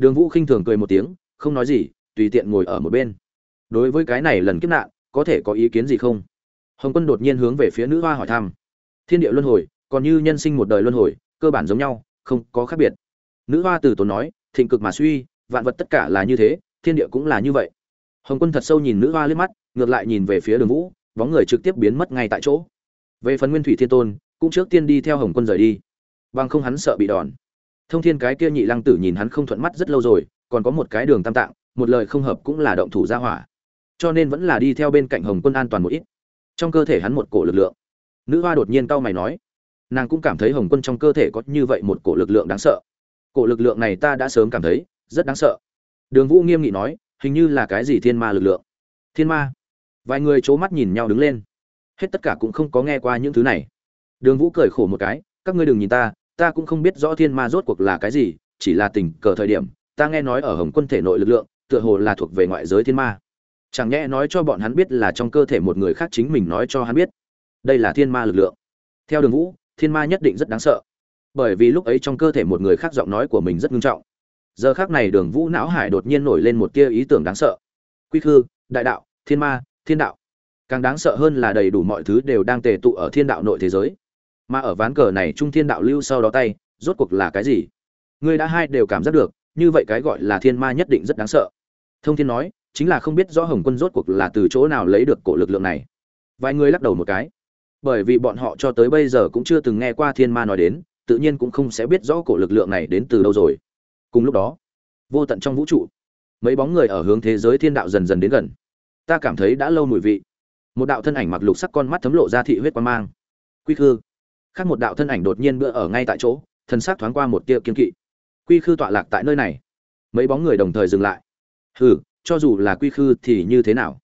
đường vũ khinh thường cười một tiếng, không nói gì, tùy tiện ngồi ở một bên. Đối với cái này lần kiếp nạn, có thể có ý kiến gì không? Hồng quân đột nhiên hướng về phía nữ hoa hỏi thăm. Thiên địa luân hồi, còn như nhân sinh một đời luân hồi, cơ bản giống nhau, không có khác biệt. Nữ hoa từ tốn nói, thịnh cực mà suy, vạn vật tất cả là như thế, thiên địa cũng là như vậy. Hồng quân thật sâu nhìn nữ hoa liếc mắt, ngược lại nhìn về phía đường vũ, bóng người trực tiếp biến mất ngay tại chỗ. Về phần nguyên thủy thiên tôn, cũng trước tiên đi theo hồng quân rời đi. Bằng không hắn sợ bị đòn thông thiên cái kia nhị lăng tử nhìn hắn không thuận mắt rất lâu rồi, còn có một cái đường tam tạng, một lời không hợp cũng là động thủ ra hỏa. Cho nên vẫn là đi theo bên cạnh hồng quân an toàn một ít. Trong cơ thể hắn một cổ lực lượng. Nữ hoa đột nhiên cau mày nói, nàng cũng cảm thấy hồng quân trong cơ thể có như vậy một cổ lực lượng đáng sợ. Cổ lực lượng này ta đã sớm cảm thấy, rất đáng sợ. Đường vũ nghiêm nghị nói, hình như là cái gì thiên ma lực lượng. Thiên ma. Vài người c h ố mắt nhìn nhau đứng lên. Hết tất cả cũng không có nghe qua những thứ này. Đường vũ cười khổ một cái, các ngươi đừng nhìn ta ta cũng không biết rõ thiên ma rốt cuộc là cái gì, chỉ là tình cờ thời điểm, ta nghe nói ở hồng quân thể nội lực lượng, tựa hồ là thuộc về ngoại giới thiên ma. Chẳng nhẽ nói cho bọn hắn biết là trong cơ thể một người khác chính mình nói cho hắn biết. Đây là thiên ma lực lượng. Theo đường vũ, thiên ma nhất định rất đáng sợ. Bởi vì lúc ấy trong cơ thể một người khác giọng nói của mình rất nghiêm trọng. Giờ khác này đường vũ não hải đột nhiên nổi lên một tia ý tưởng đáng sợ. Quy khư, đại đạo, thiên ma, thiên đạo. Càng đáng sợ hơn là đầy đủ mọi thứ đều đang tề tụ ở thiên đạo nội thế giới mà ở ván cờ này trung thiên đạo lưu sau đó tay, rốt cuộc là cái gì? Người đã hai đều cảm giác được, như vậy cái gọi là thiên ma nhất định rất đáng sợ. Thông thiên nói, chính là không biết rõ hồng quân rốt cuộc là từ chỗ nào lấy được cổ lực lượng này. Vài người lắc đầu một cái. Bởi vì bọn họ cho tới bây giờ cũng chưa từng nghe qua thiên ma nói đến, tự nhiên cũng không sẽ biết rõ cổ lực lượng này đến từ đâu rồi. Cùng lúc đó, vô tận trong vũ trụ, mấy bóng người ở hướng thế giới thiên đạo dần dần đến gần. Ta cảm thấy đã lâu mùi vị. Một đạo thân ảnh mặc lục sắc con mắt thấm lộ ra thị huyết quan mang. Quy khư khác một đạo thân ảnh đột nhiên bữa ở ngay tại chỗ, thân xác thoáng qua một tia kiên kỵ. Quy khư tọa lạc tại nơi này. Mấy bóng người đồng thời dừng lại. Hừ, cho dù là quy khư thì như thế nào?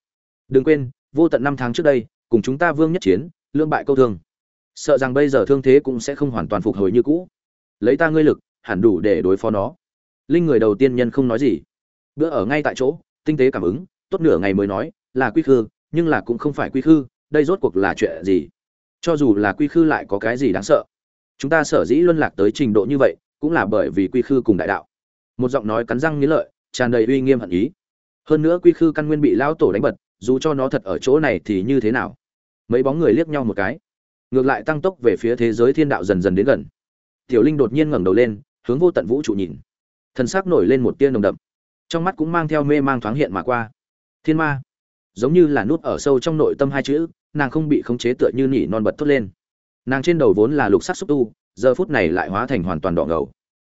Đừng quên, vô tận năm tháng trước đây, cùng chúng ta vương nhất chiến lương bại câu thương. Sợ rằng bây giờ thương thế cũng sẽ không hoàn toàn phục hồi như cũ. Lấy ta ngươi lực, hẳn đủ để đối phó nó. Linh người đầu tiên nhân không nói gì. Bữa ở ngay tại chỗ, tinh tế cảm ứng, tốt nửa ngày mới nói, là quy khư, nhưng là cũng không phải quy khư, đây rốt cuộc là chuyện gì? Cho dù là quy khư lại có cái gì đáng sợ, chúng ta sở dĩ luân lạc tới trình độ như vậy, cũng là bởi vì quy khư cùng đại đạo. Một giọng nói cắn răng nghĩ lợi, tràn đầy uy nghiêm hận ý. Hơn nữa quy khư căn nguyên bị lão tổ đánh bật, dù cho nó thật ở chỗ này thì như thế nào? Mấy bóng người liếc nhau một cái. Ngược lại tăng tốc về phía thế giới thiên đạo dần dần đến gần. Tiểu linh đột nhiên ngẩng đầu lên, hướng vô tận vũ trụ nhìn. Thân xác nổi lên một tia nồng đậm. Trong mắt cũng mang theo mê mang thoáng hiện mà qua. Thiên ma. Giống như là nút ở sâu trong nội tâm hai chữ nàng không bị khống chế tựa như nỉ non bật thốt lên. Nàng trên đầu vốn là lục sắc xúc tu, giờ phút này lại hóa thành hoàn toàn đỏ ngầu.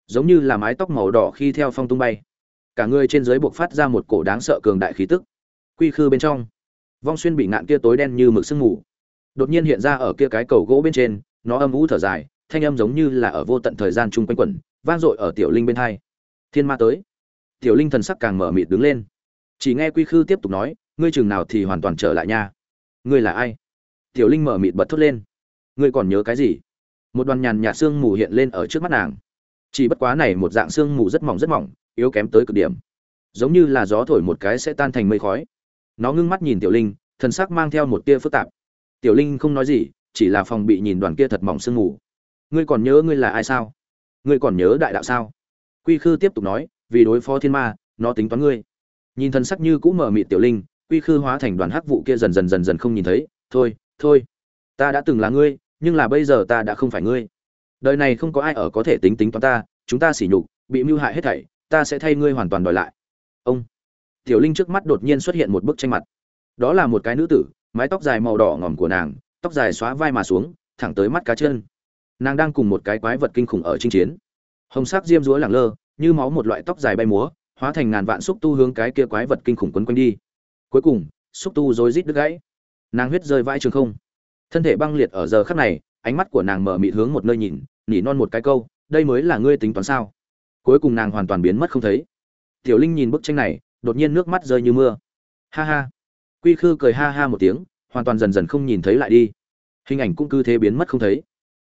Giống như là mái tóc màu đỏ khi theo phong tung bay. Cả người trên dưới buộc phát ra một cổ đáng sợ cường đại khí tức. Quy khư bên trong, vong xuyên bị ngạn kia tối đen như mực sương mù. Đột nhiên hiện ra ở kia cái cầu gỗ bên trên, nó âm ú thở dài, thanh âm giống như là ở vô tận thời gian chung quanh quẩn, vang dội ở tiểu linh bên hai. Thiên ma tới. Tiểu linh thần sắc càng mở mịt đứng lên. Chỉ nghe quy khư tiếp tục nói, ngươi chừng nào thì hoàn toàn trở lại nha ngươi là ai? Tiểu linh mở mịt bật thốt lên. Ngươi còn nhớ cái gì? Một đoàn nhàn nhạt sương mù hiện lên ở trước mắt nàng. Chỉ bất quá này một dạng sương mù rất mỏng rất mỏng, yếu kém tới cực điểm. Giống như là gió thổi một cái sẽ tan thành mây khói. Nó ngưng mắt nhìn tiểu linh, thần sắc mang theo một tia phức tạp. Tiểu linh không nói gì, chỉ là phòng bị nhìn đoàn kia thật mỏng sương mù. Ngươi còn nhớ ngươi là ai sao? Ngươi còn nhớ đại đạo sao? Quy khư tiếp tục nói, vì đối phó thiên ma, nó tính toán ngươi. Nhìn thần sắc như cũng mở mịt tiểu linh quy khư hóa thành đoàn hắc vụ kia dần dần dần dần không nhìn thấy, thôi thôi, ta đã từng là ngươi, nhưng là bây giờ ta đã không phải ngươi. Đời này không có ai ở có thể tính tính toán ta, chúng ta sỉ nhục, bị mưu hại hết thảy, ta sẽ thay ngươi hoàn toàn đòi lại. Ông tiểu linh trước mắt đột nhiên xuất hiện một bức tranh mặt. Đó là một cái nữ tử, mái tóc dài màu đỏ ngòm của nàng, tóc dài xóa vai mà xuống, thẳng tới mắt cá chân. Nàng đang cùng một cái quái vật kinh khủng ở chinh chiến. Hồng sắc diêm rúa lẳng lơ, như máu một loại tóc dài bay múa, hóa thành ngàn vạn xúc tu hướng cái kia quái vật kinh khủng quấn quanh đi cuối cùng, xúc tu rối rít đứt gãy. Nàng huyết rơi vãi trường không. Thân thể băng liệt ở giờ khắc này, ánh mắt của nàng mở mịt hướng một nơi nhìn, nỉ non một cái câu, đây mới là ngươi tính toán sao? Cuối cùng nàng hoàn toàn biến mất không thấy. Tiểu linh nhìn bức tranh này, đột nhiên nước mắt rơi như mưa. Ha ha. Quy khư cười ha ha một tiếng, hoàn toàn dần dần không nhìn thấy lại đi. Hình ảnh cũng cứ thế biến mất không thấy.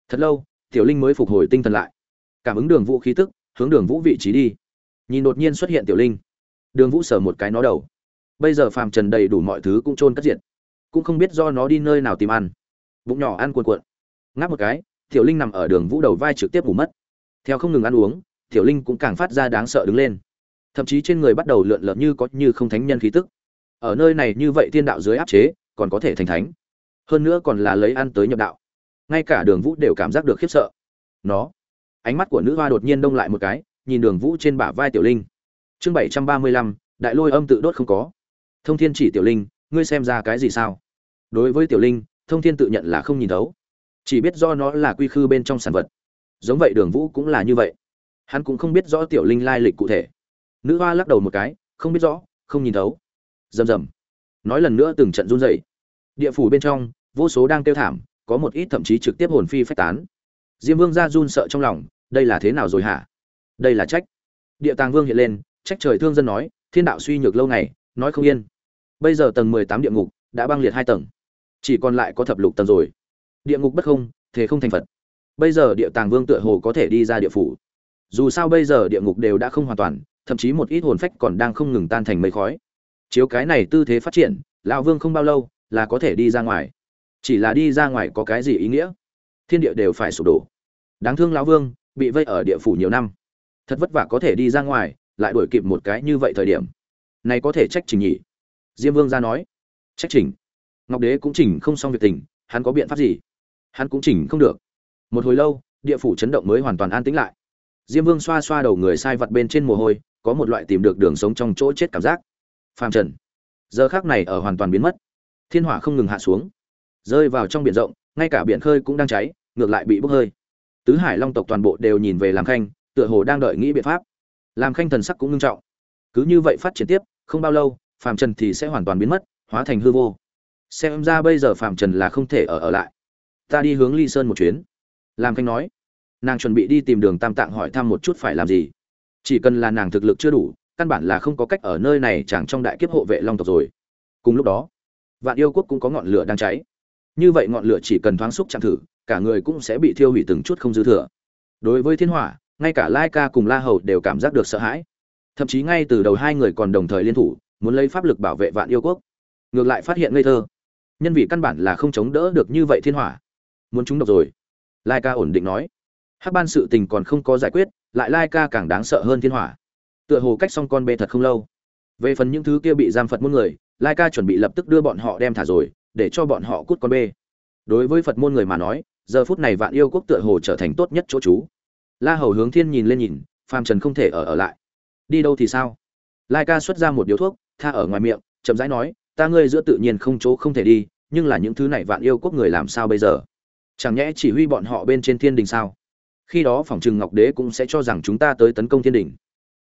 Thật lâu, tiểu linh mới phục hồi tinh thần lại. Cảm ứng đường vũ khí tức, hướng đường vũ vị trí đi. Nhìn đột nhiên xuất hiện tiểu linh. Đường vũ sở một cái nó đầu bây giờ phàm trần đầy đủ mọi thứ cũng trôn cất diện cũng không biết do nó đi nơi nào tìm ăn. Bụng nhỏ ăn cuộn cuộn. Ngáp một cái, tiểu linh nằm ở đường vũ đầu vai trực tiếp ngủ mất. Theo không ngừng ăn uống, tiểu linh cũng càng phát ra đáng sợ đứng lên. Thậm chí trên người bắt đầu lượn lợn như có như không thánh nhân khí tức. Ở nơi này như vậy thiên đạo dưới áp chế, còn có thể thành thánh. Hơn nữa còn là lấy ăn tới nhập đạo. Ngay cả đường vũ đều cảm giác được khiếp sợ. Nó, ánh mắt của nữ hoa đột nhiên đông lại một cái, nhìn đường vũ trên bả vai tiểu linh. Chương bảy trăm ba mươi lăm, đại lôi âm tự đốt không có thông thiên chỉ tiểu linh, ngươi xem ra cái gì sao? Đối với tiểu linh, thông thiên tự nhận là không nhìn thấu. Chỉ biết do nó là quy khư bên trong sản vật. Giống vậy đường vũ cũng là như vậy. Hắn cũng không biết rõ tiểu linh lai lịch cụ thể. Nữ hoa lắc đầu một cái, không biết rõ, không nhìn thấu. Rầm rầm. Nói lần nữa từng trận run rẩy. Địa phủ bên trong, vô số đang kêu thảm, có một ít thậm chí trực tiếp hồn phi phách tán. Diêm vương ra run sợ trong lòng, đây là thế nào rồi hả? Đây là trách. Địa tàng vương hiện lên, trách trời thương dân nói, thiên đạo suy nhược lâu ngày nói không yên. Bây giờ tầng mười tám địa ngục đã băng liệt hai tầng. Chỉ còn lại có thập lục tầng rồi. Địa ngục bất không, thế không thành phật. Bây giờ địa tàng vương tựa hồ có thể đi ra địa phủ. Dù sao bây giờ địa ngục đều đã không hoàn toàn, thậm chí một ít hồn phách còn đang không ngừng tan thành mây khói. Chiếu cái này tư thế phát triển, lão vương không bao lâu là có thể đi ra ngoài. Chỉ là đi ra ngoài có cái gì ý nghĩa? Thiên địa đều phải sụp đổ. Đáng thương lão vương, bị vây ở địa phủ nhiều năm. Thật vất vả có thể đi ra ngoài, lại đuổi kịp một cái như vậy thời điểm này có thể trách trình nhỉ diêm vương ra nói, trách trình. Ngọc đế cũng chỉnh không xong việc tình, hắn có biện pháp gì? Hắn cũng chỉnh không được. Một hồi lâu, địa phủ chấn động mới hoàn toàn an tĩnh lại. Diêm vương xoa xoa đầu người sai vặt bên trên mồ hôi, có một loại tìm được đường sống trong chỗ chết cảm giác. Phàm trần. Giờ khác này ở hoàn toàn biến mất. Thiên hỏa không ngừng hạ xuống. Rơi vào trong biển rộng, ngay cả biển khơi cũng đang cháy, ngược lại bị bốc hơi. Tứ hải long tộc toàn bộ đều nhìn về làm khanh, tựa hồ đang đợi nghĩ biện pháp. Làm khanh thần sắc cũng ngưng trọng. Cứ như vậy phát triển tiếp không bao lâu phàm trần thì sẽ hoàn toàn biến mất, hóa thành hư vô. Xem ra bây giờ phàm trần là không thể ở ở lại. Ta đi hướng ly sơn một chuyến. Làm khanh nói. Nàng chuẩn bị đi tìm đường tam tạng hỏi thăm một chút phải làm gì. Chỉ cần là nàng thực lực chưa đủ, căn bản là không có cách ở nơi này chẳng trong đại kiếp hộ vệ long tộc rồi. Cùng lúc đó, vạn yêu quốc cũng có ngọn lửa đang cháy. Như vậy ngọn lửa chỉ cần thoáng xúc chạm thử, cả người cũng sẽ bị thiêu hủy từng chút không dư thừa. Đối với thiên hỏa, ngay cả lai ca cùng la hầu đều cảm giác được sợ hãi thậm chí ngay từ đầu hai người còn đồng thời liên thủ, muốn lấy pháp lực bảo vệ vạn yêu quốc. Ngược lại phát hiện ngây thơ. Nhân vì căn bản là không chống đỡ được như vậy thiên hỏa. Muốn chúng độc rồi. Lai ca ổn định nói. Hắc ban sự tình còn không có giải quyết, lại lai ca càng đáng sợ hơn thiên hỏa. Tựa hồ cách xong con bê thật không lâu. Về phần những thứ kia bị giam phật môn người, lai ca chuẩn bị lập tức đưa bọn họ đem thả rồi, để cho bọn họ cút con bê. Đối với phật môn người mà nói, giờ phút này vạn yêu quốc tựa hồ trở thành tốt nhất chỗ trú. La hầu hướng thiên nhìn lên nhìn, phàm trần không thể ở ở lại đi đâu thì sao? Lai ca xuất ra một điếu thuốc, tha ở ngoài miệng, chậm rãi nói, ta ngươi giữa tự nhiên không chỗ không thể đi, nhưng là những thứ này vạn yêu quốc người làm sao bây giờ? Chẳng nhẽ chỉ huy bọn họ bên trên thiên đình sao? Khi đó phòng trừng ngọc đế cũng sẽ cho rằng chúng ta tới tấn công thiên đình.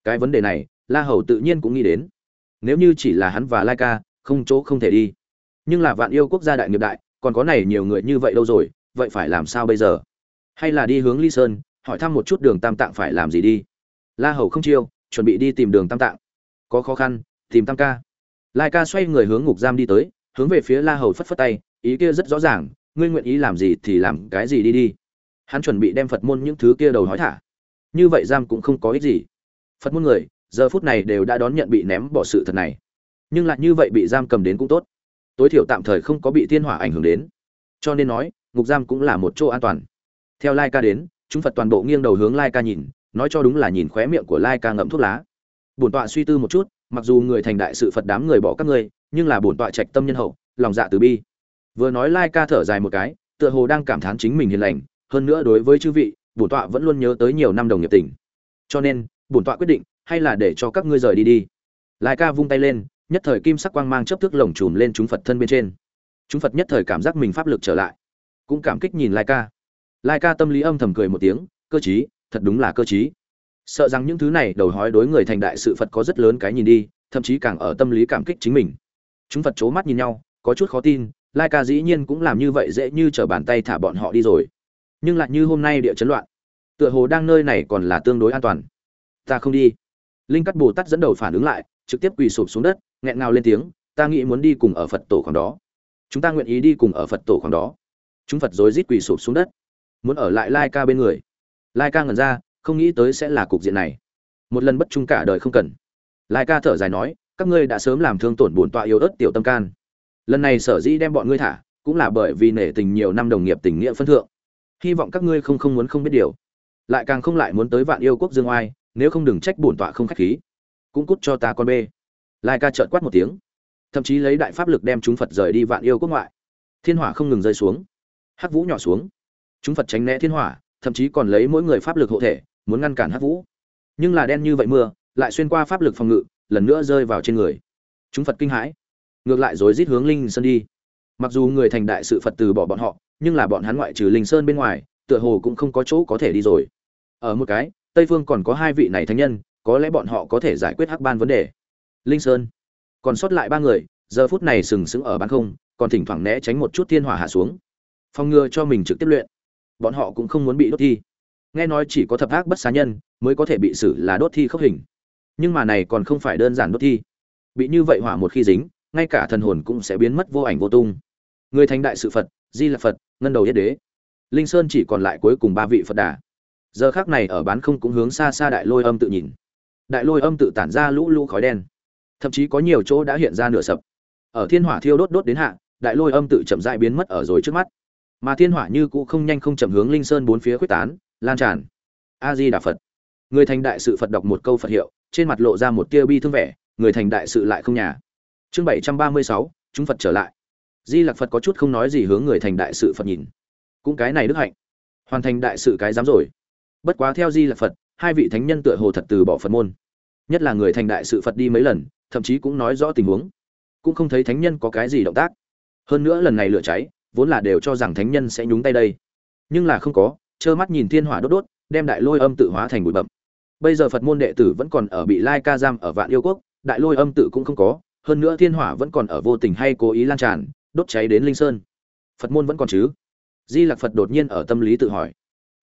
Cái vấn đề này, la hầu tự nhiên cũng nghĩ đến. Nếu như chỉ là hắn và lai ca, không chỗ không thể đi. Nhưng là vạn yêu quốc gia đại nghiệp đại, còn có này nhiều người như vậy đâu rồi, vậy phải làm sao bây giờ? Hay là đi hướng ly sơn, hỏi thăm một chút đường tam tạng phải làm gì đi? La hầu không chiêu chuẩn bị đi tìm đường tam tạng. Có khó khăn, tìm tam ca. Lai ca xoay người hướng ngục giam đi tới, hướng về phía la hầu phất phất tay, ý kia rất rõ ràng, ngươi nguyện ý làm gì thì làm cái gì đi đi. Hắn chuẩn bị đem phật môn những thứ kia đầu nói thả. Như vậy giam cũng không có ích gì. Phật môn người, giờ phút này đều đã đón nhận bị ném bỏ sự thật này. Nhưng lại như vậy bị giam cầm đến cũng tốt. Tối thiểu tạm thời không có bị thiên hỏa ảnh hưởng đến. Cho nên nói, ngục giam cũng là một chỗ an toàn. Theo lai ca đến, chúng phật toàn bộ nghiêng đầu hướng lai ca nhìn nói cho đúng là nhìn khóe miệng của lai ca ngậm thuốc lá. Bổn tọa suy tư một chút, mặc dù người thành đại sự phật đám người bỏ các ngươi, nhưng là bổn tọa trạch tâm nhân hậu, lòng dạ từ bi. Vừa nói lai ca thở dài một cái, tựa hồ đang cảm thán chính mình hiền lành, hơn nữa đối với chư vị, bổn tọa vẫn luôn nhớ tới nhiều năm đồng nghiệp tình. Cho nên, bổn tọa quyết định, hay là để cho các ngươi rời đi đi. Lai ca vung tay lên, nhất thời kim sắc quang mang chấp thức lồng chùm lên chúng phật thân bên trên. Chúng phật nhất thời cảm giác mình pháp lực trở lại, cũng cảm kích nhìn lai ca. Lai ca tâm lý âm thầm cười một tiếng, cơ chí thật đúng là cơ chí sợ rằng những thứ này đầu hói đối người thành đại sự phật có rất lớn cái nhìn đi, thậm chí càng ở tâm lý cảm kích chính mình. Chúng phật c h ố mắt nhìn nhau, có chút khó tin, lai ca dĩ nhiên cũng làm như vậy dễ như t r ở bàn tay thả bọn họ đi rồi. Nhưng lại như hôm nay địa chấn loạn, tựa hồ đang nơi này còn là tương đối an toàn. Ta không đi. Linh cắt bồ tát dẫn đầu phản ứng lại, trực tiếp quỳ sụp xuống đất, nghẹn ngào lên tiếng, ta nghĩ muốn đi cùng ở phật tổ khoảng đó. Chúng ta nguyện ý đi cùng ở phật tổ khoảng đó. Chúng phật rối rít quỳ sụp xuống đất, muốn ở lại lai ca bên người lai ca ngẩn ra, không nghĩ tới sẽ là cục diện này. Một lần bất trung cả đời không cần. Lai ca thở dài nói, các ngươi đã sớm làm thương tổn bổn tọa yếu ớt tiểu tâm can. Lần này sở dĩ đem bọn ngươi thả, cũng là bởi vì nể tình nhiều năm đồng nghiệp tình nghĩa phân thượng. Hy vọng các ngươi không không muốn không biết điều. Lại càng không lại muốn tới vạn yêu quốc dương oai, nếu không đừng trách bổn tọa không khách khí. Cũng cút cho ta con bê. Lai ca trợn quát một tiếng. Thậm chí lấy đại pháp lực đem chúng phật rời đi vạn yêu quốc ngoại. Thiên hỏa không ngừng rơi xuống. Hắc vũ nhỏ xuống. Chúng phật tránh né thiên hỏa thậm chí còn lấy mỗi người pháp lực hộ thể, muốn ngăn cản hắc vũ. Nhưng là đen như vậy mưa, lại xuyên qua pháp lực phòng ngự, lần nữa rơi vào trên người. Chúng phật kinh hãi. Ngược lại rồi rít hướng linh sơn đi. Mặc dù người thành đại sự phật từ bỏ bọn họ, nhưng là bọn hắn ngoại trừ linh sơn bên ngoài, tựa hồ cũng không có chỗ có thể đi rồi. Ở một cái, tây phương còn có hai vị này thánh nhân, có lẽ bọn họ có thể giải quyết hắc ban vấn đề. Linh sơn. Còn sót lại ba người, giờ phút này sừng sững ở bán không, còn thỉnh thoảng né tránh một chút thiên hỏa hạ xuống. Phòng ngừa cho mình trực tiếp luyện bọn họ cũng không muốn bị đốt thi. Nghe nói chỉ có thập ác bất xá nhân mới có thể bị xử là đốt thi khốc hình. Nhưng mà này còn không phải đơn giản đốt thi. Bị như vậy hỏa một khi dính, ngay cả thần hồn cũng sẽ biến mất vô ảnh vô tung. Người thành đại sự phật, di là phật, ngân đầu yết đế. Linh sơn chỉ còn lại cuối cùng ba vị phật đà. Giờ khác này ở bán không cũng hướng xa xa đại lôi âm tự nhìn. Đại lôi âm tự tản ra lũ lũ khói đen. Thậm chí có nhiều chỗ đã hiện ra nửa sập. Ở thiên hỏa thiêu đốt đốt đến hạ, đại lôi âm tự chậm dại biến mất ở rồi trước mắt mà thiên hỏa như cũ không nhanh không chậm hướng linh sơn bốn phía quyết tán, lan tràn. A di đà phật. Người thành đại sự phật đọc một câu phật hiệu, trên mặt lộ ra một tia bi thương vẻ, người thành đại sự lại không nhà. Chương bảy trăm ba mươi sáu, chúng phật trở lại. Di lặc phật có chút không nói gì hướng người thành đại sự phật nhìn. Cũng cái này đức hạnh. Hoàn thành đại sự cái dám rồi. Bất quá theo di lặc phật, hai vị thánh nhân tựa hồ thật từ bỏ phật môn. Nhất là người thành đại sự phật đi mấy lần, thậm chí cũng nói rõ tình huống. Cũng không thấy thánh nhân có cái gì động tác. Hơn nữa lần này lửa cháy vốn là đều cho rằng thánh nhân sẽ nhúng tay đây. Nhưng là không có, trơ mắt nhìn thiên hỏa đốt đốt, đem đại lôi âm tự hóa thành bụi bậm bây giờ phật môn đệ tử vẫn còn ở bị lai ca giam ở vạn yêu quốc, đại lôi âm tự cũng không có, hơn nữa thiên hỏa vẫn còn ở vô tình hay cố ý lan tràn, đốt cháy đến linh sơn. Phật môn vẫn còn chứ? Di lặc phật đột nhiên ở tâm lý tự hỏi.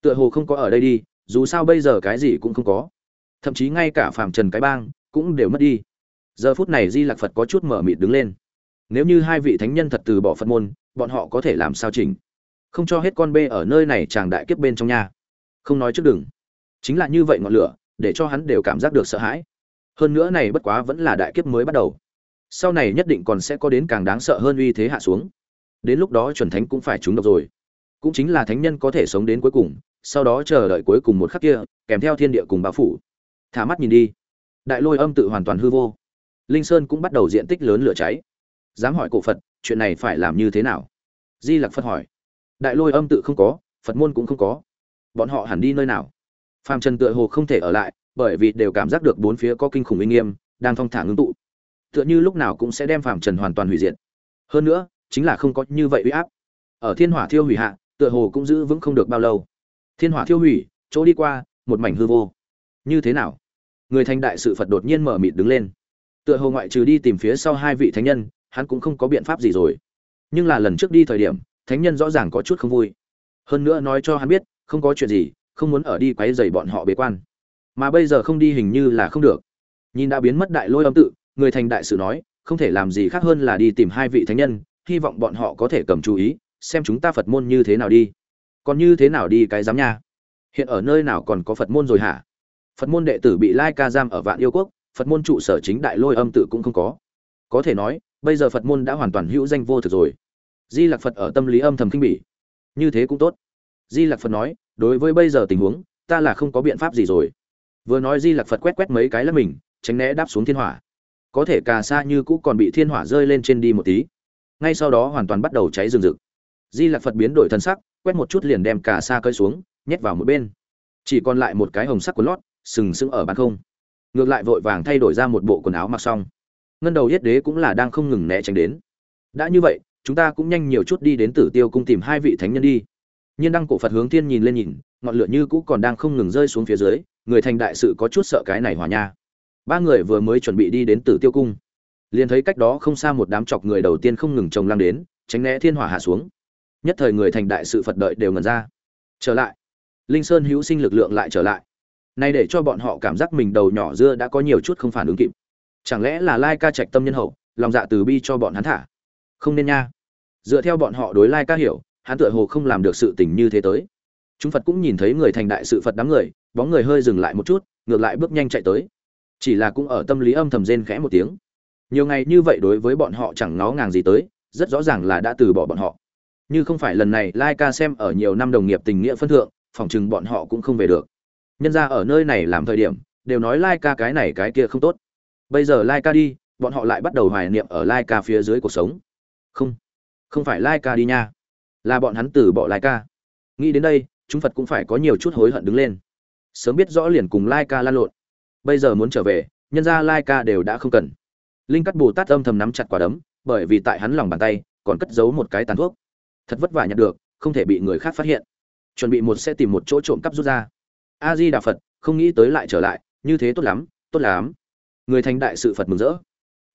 Tựa hồ không có ở đây đi, dù sao bây giờ cái gì cũng không có. Thậm chí ngay cả phàm trần cái bang cũng đều mất đi. Giờ phút này di lặc phật có chút mở mịt đứng lên. Nếu như hai vị thánh nhân thật từ bỏ phật môn bọn họ có thể làm sao chỉnh? Không cho hết con bê ở nơi này chàng đại kiếp bên trong nhà không nói trước đừng. Chính là như vậy ngọn lửa, để cho hắn đều cảm giác được sợ hãi. Hơn nữa này bất quá vẫn là đại kiếp mới bắt đầu. Sau này nhất định còn sẽ có đến càng đáng sợ hơn uy thế hạ xuống. Đến lúc đó chuẩn thánh cũng phải trúng độc rồi. Cũng chính là thánh nhân có thể sống đến cuối cùng, sau đó chờ đợi cuối cùng một khắc kia, kèm theo thiên địa cùng bão phủ. Thả mắt nhìn đi. Đại lôi âm tự hoàn toàn hư vô. Linh sơn cũng bắt đầu diện tích lớn lửa cháy dám hỏi cổ phật, chuyện này phải làm như thế nào? Di lặc phật hỏi. Đại lôi âm tự không có, phật môn cũng không có. Bọn họ hẳn đi nơi nào? Phàm trần tựa hồ không thể ở lại, bởi vì đều cảm giác được bốn phía có kinh khủng uy nghiêm, đang thong thả ngưng tụ. Tựa như lúc nào cũng sẽ đem phàm trần hoàn toàn hủy diệt. Hơn nữa, chính là không có như vậy uy áp. Ở thiên hỏa thiêu hủy hạ, tựa hồ cũng giữ vững không được bao lâu. Thiên hỏa thiêu hủy, chỗ đi qua, một mảnh hư vô. Như thế nào? Người thành đại sự phật đột nhiên mở mịt đứng lên. Tựa hồ ngoại trừ đi tìm phía sau hai vị thánh nhân hắn cũng không có biện pháp gì rồi. Nhưng là lần trước đi thời điểm, thánh nhân rõ ràng có chút không vui. Hơn nữa nói cho hắn biết, không có chuyện gì, không muốn ở đi quấy rầy bọn họ bế quan. Mà bây giờ không đi hình như là không được. Nhìn đã biến mất đại lôi âm tự, người thành đại sự nói, không thể làm gì khác hơn là đi tìm hai vị thánh nhân, hy vọng bọn họ có thể cầm chú ý, xem chúng ta phật môn như thế nào đi. Còn như thế nào đi cái giám nha? Hiện ở nơi nào còn có phật môn rồi hả? Phật môn đệ tử bị lai ca giam ở vạn yêu quốc, phật môn trụ sở chính đại lôi âm tự cũng không có. Có thể nói bây giờ phật môn đã hoàn toàn hữu danh vô thực rồi. Di lạc phật ở tâm lý âm thầm kinh bỉ. Như thế cũng tốt. Di lạc phật nói, đối với bây giờ tình huống, ta là không có biện pháp gì rồi. Vừa nói di lạc phật quét quét mấy cái là mình, tránh né đáp xuống thiên hỏa. Có thể cà xa như cũ còn bị thiên hỏa rơi lên trên đi một tí. Ngay sau đó hoàn toàn bắt đầu cháy rừng rực. Di lạc phật biến đổi thân sắc, quét một chút liền đem cà sa cơi xuống, nhét vào một bên. Chỉ còn lại một cái hồng sắc của lót, sừng sững ở bàn không ngược lại vội vàng thay đổi ra một bộ quần áo mặc xong ngân đầu yết đế cũng là đang không ngừng né tránh đến. Đã như vậy, chúng ta cũng nhanh nhiều chút đi đến tử tiêu cung tìm hai vị thánh nhân đi. Nhiên đăng cổ phật hướng thiên nhìn lên nhìn, ngọn lửa như cũ còn đang không ngừng rơi xuống phía dưới, người thành đại sự có chút sợ cái này hòa nha. Ba người vừa mới chuẩn bị đi đến tử tiêu cung, liền thấy cách đó không xa một đám chọc người đầu tiên không ngừng trồng lăng đến, tránh né thiên hỏa hạ xuống. Nhất thời người thành đại sự phật đợi đều ngần ra. Trở lại, linh sơn hữu sinh lực lượng lại trở lại. Nay để cho bọn họ cảm giác mình đầu nhỏ dưa đã có nhiều chút không phản ứng kịp chẳng lẽ là lai ca trạch tâm nhân hậu, lòng dạ từ bi cho bọn hắn thả? Không nên nha. Dựa theo bọn họ đối lai ca hiểu, hắn tựa hồ không làm được sự tình như thế tới. Chúng phật cũng nhìn thấy người thành đại sự phật đám người, bóng người hơi dừng lại một chút, ngược lại bước nhanh chạy tới. Chỉ là cũng ở tâm lý âm thầm rên khẽ một tiếng. Nhiều ngày như vậy đối với bọn họ chẳng nó ngàng gì tới, rất rõ ràng là đã từ bỏ bọn họ. Như không phải lần này lai ca xem ở nhiều năm đồng nghiệp tình nghĩa phân thượng phỏng chừng bọn họ cũng không về được. Nhân ra ở nơi này làm thời điểm, đều nói lai ca cái này cái kia không tốt bây giờ lai ca đi, bọn họ lại bắt đầu hoài niệm ở lai ca phía dưới cuộc sống. Không không phải lai ca đi nha. Là bọn hắn từ bỏ lai ca. Nghĩ đến đây, chúng phật cũng phải có nhiều chút hối hận đứng lên. Sớm biết rõ liền cùng lai ca lan lộn. Bây giờ muốn trở về, nhân ra lai ca đều đã không cần. Linh cắt bồ tát âm thầm nắm chặt quả đấm, bởi vì tại hắn lòng bàn tay, còn cất giấu một cái tàn thuốc. Thật vất vả nhặt được, không thể bị người khác phát hiện. Chuẩn bị một sẽ tìm một chỗ trộm cắp rút ra. A di đà phật, không nghĩ tới lại trở lại, như thế tốt lắm tốt lắm người thành đại sự phật mừng rỡ.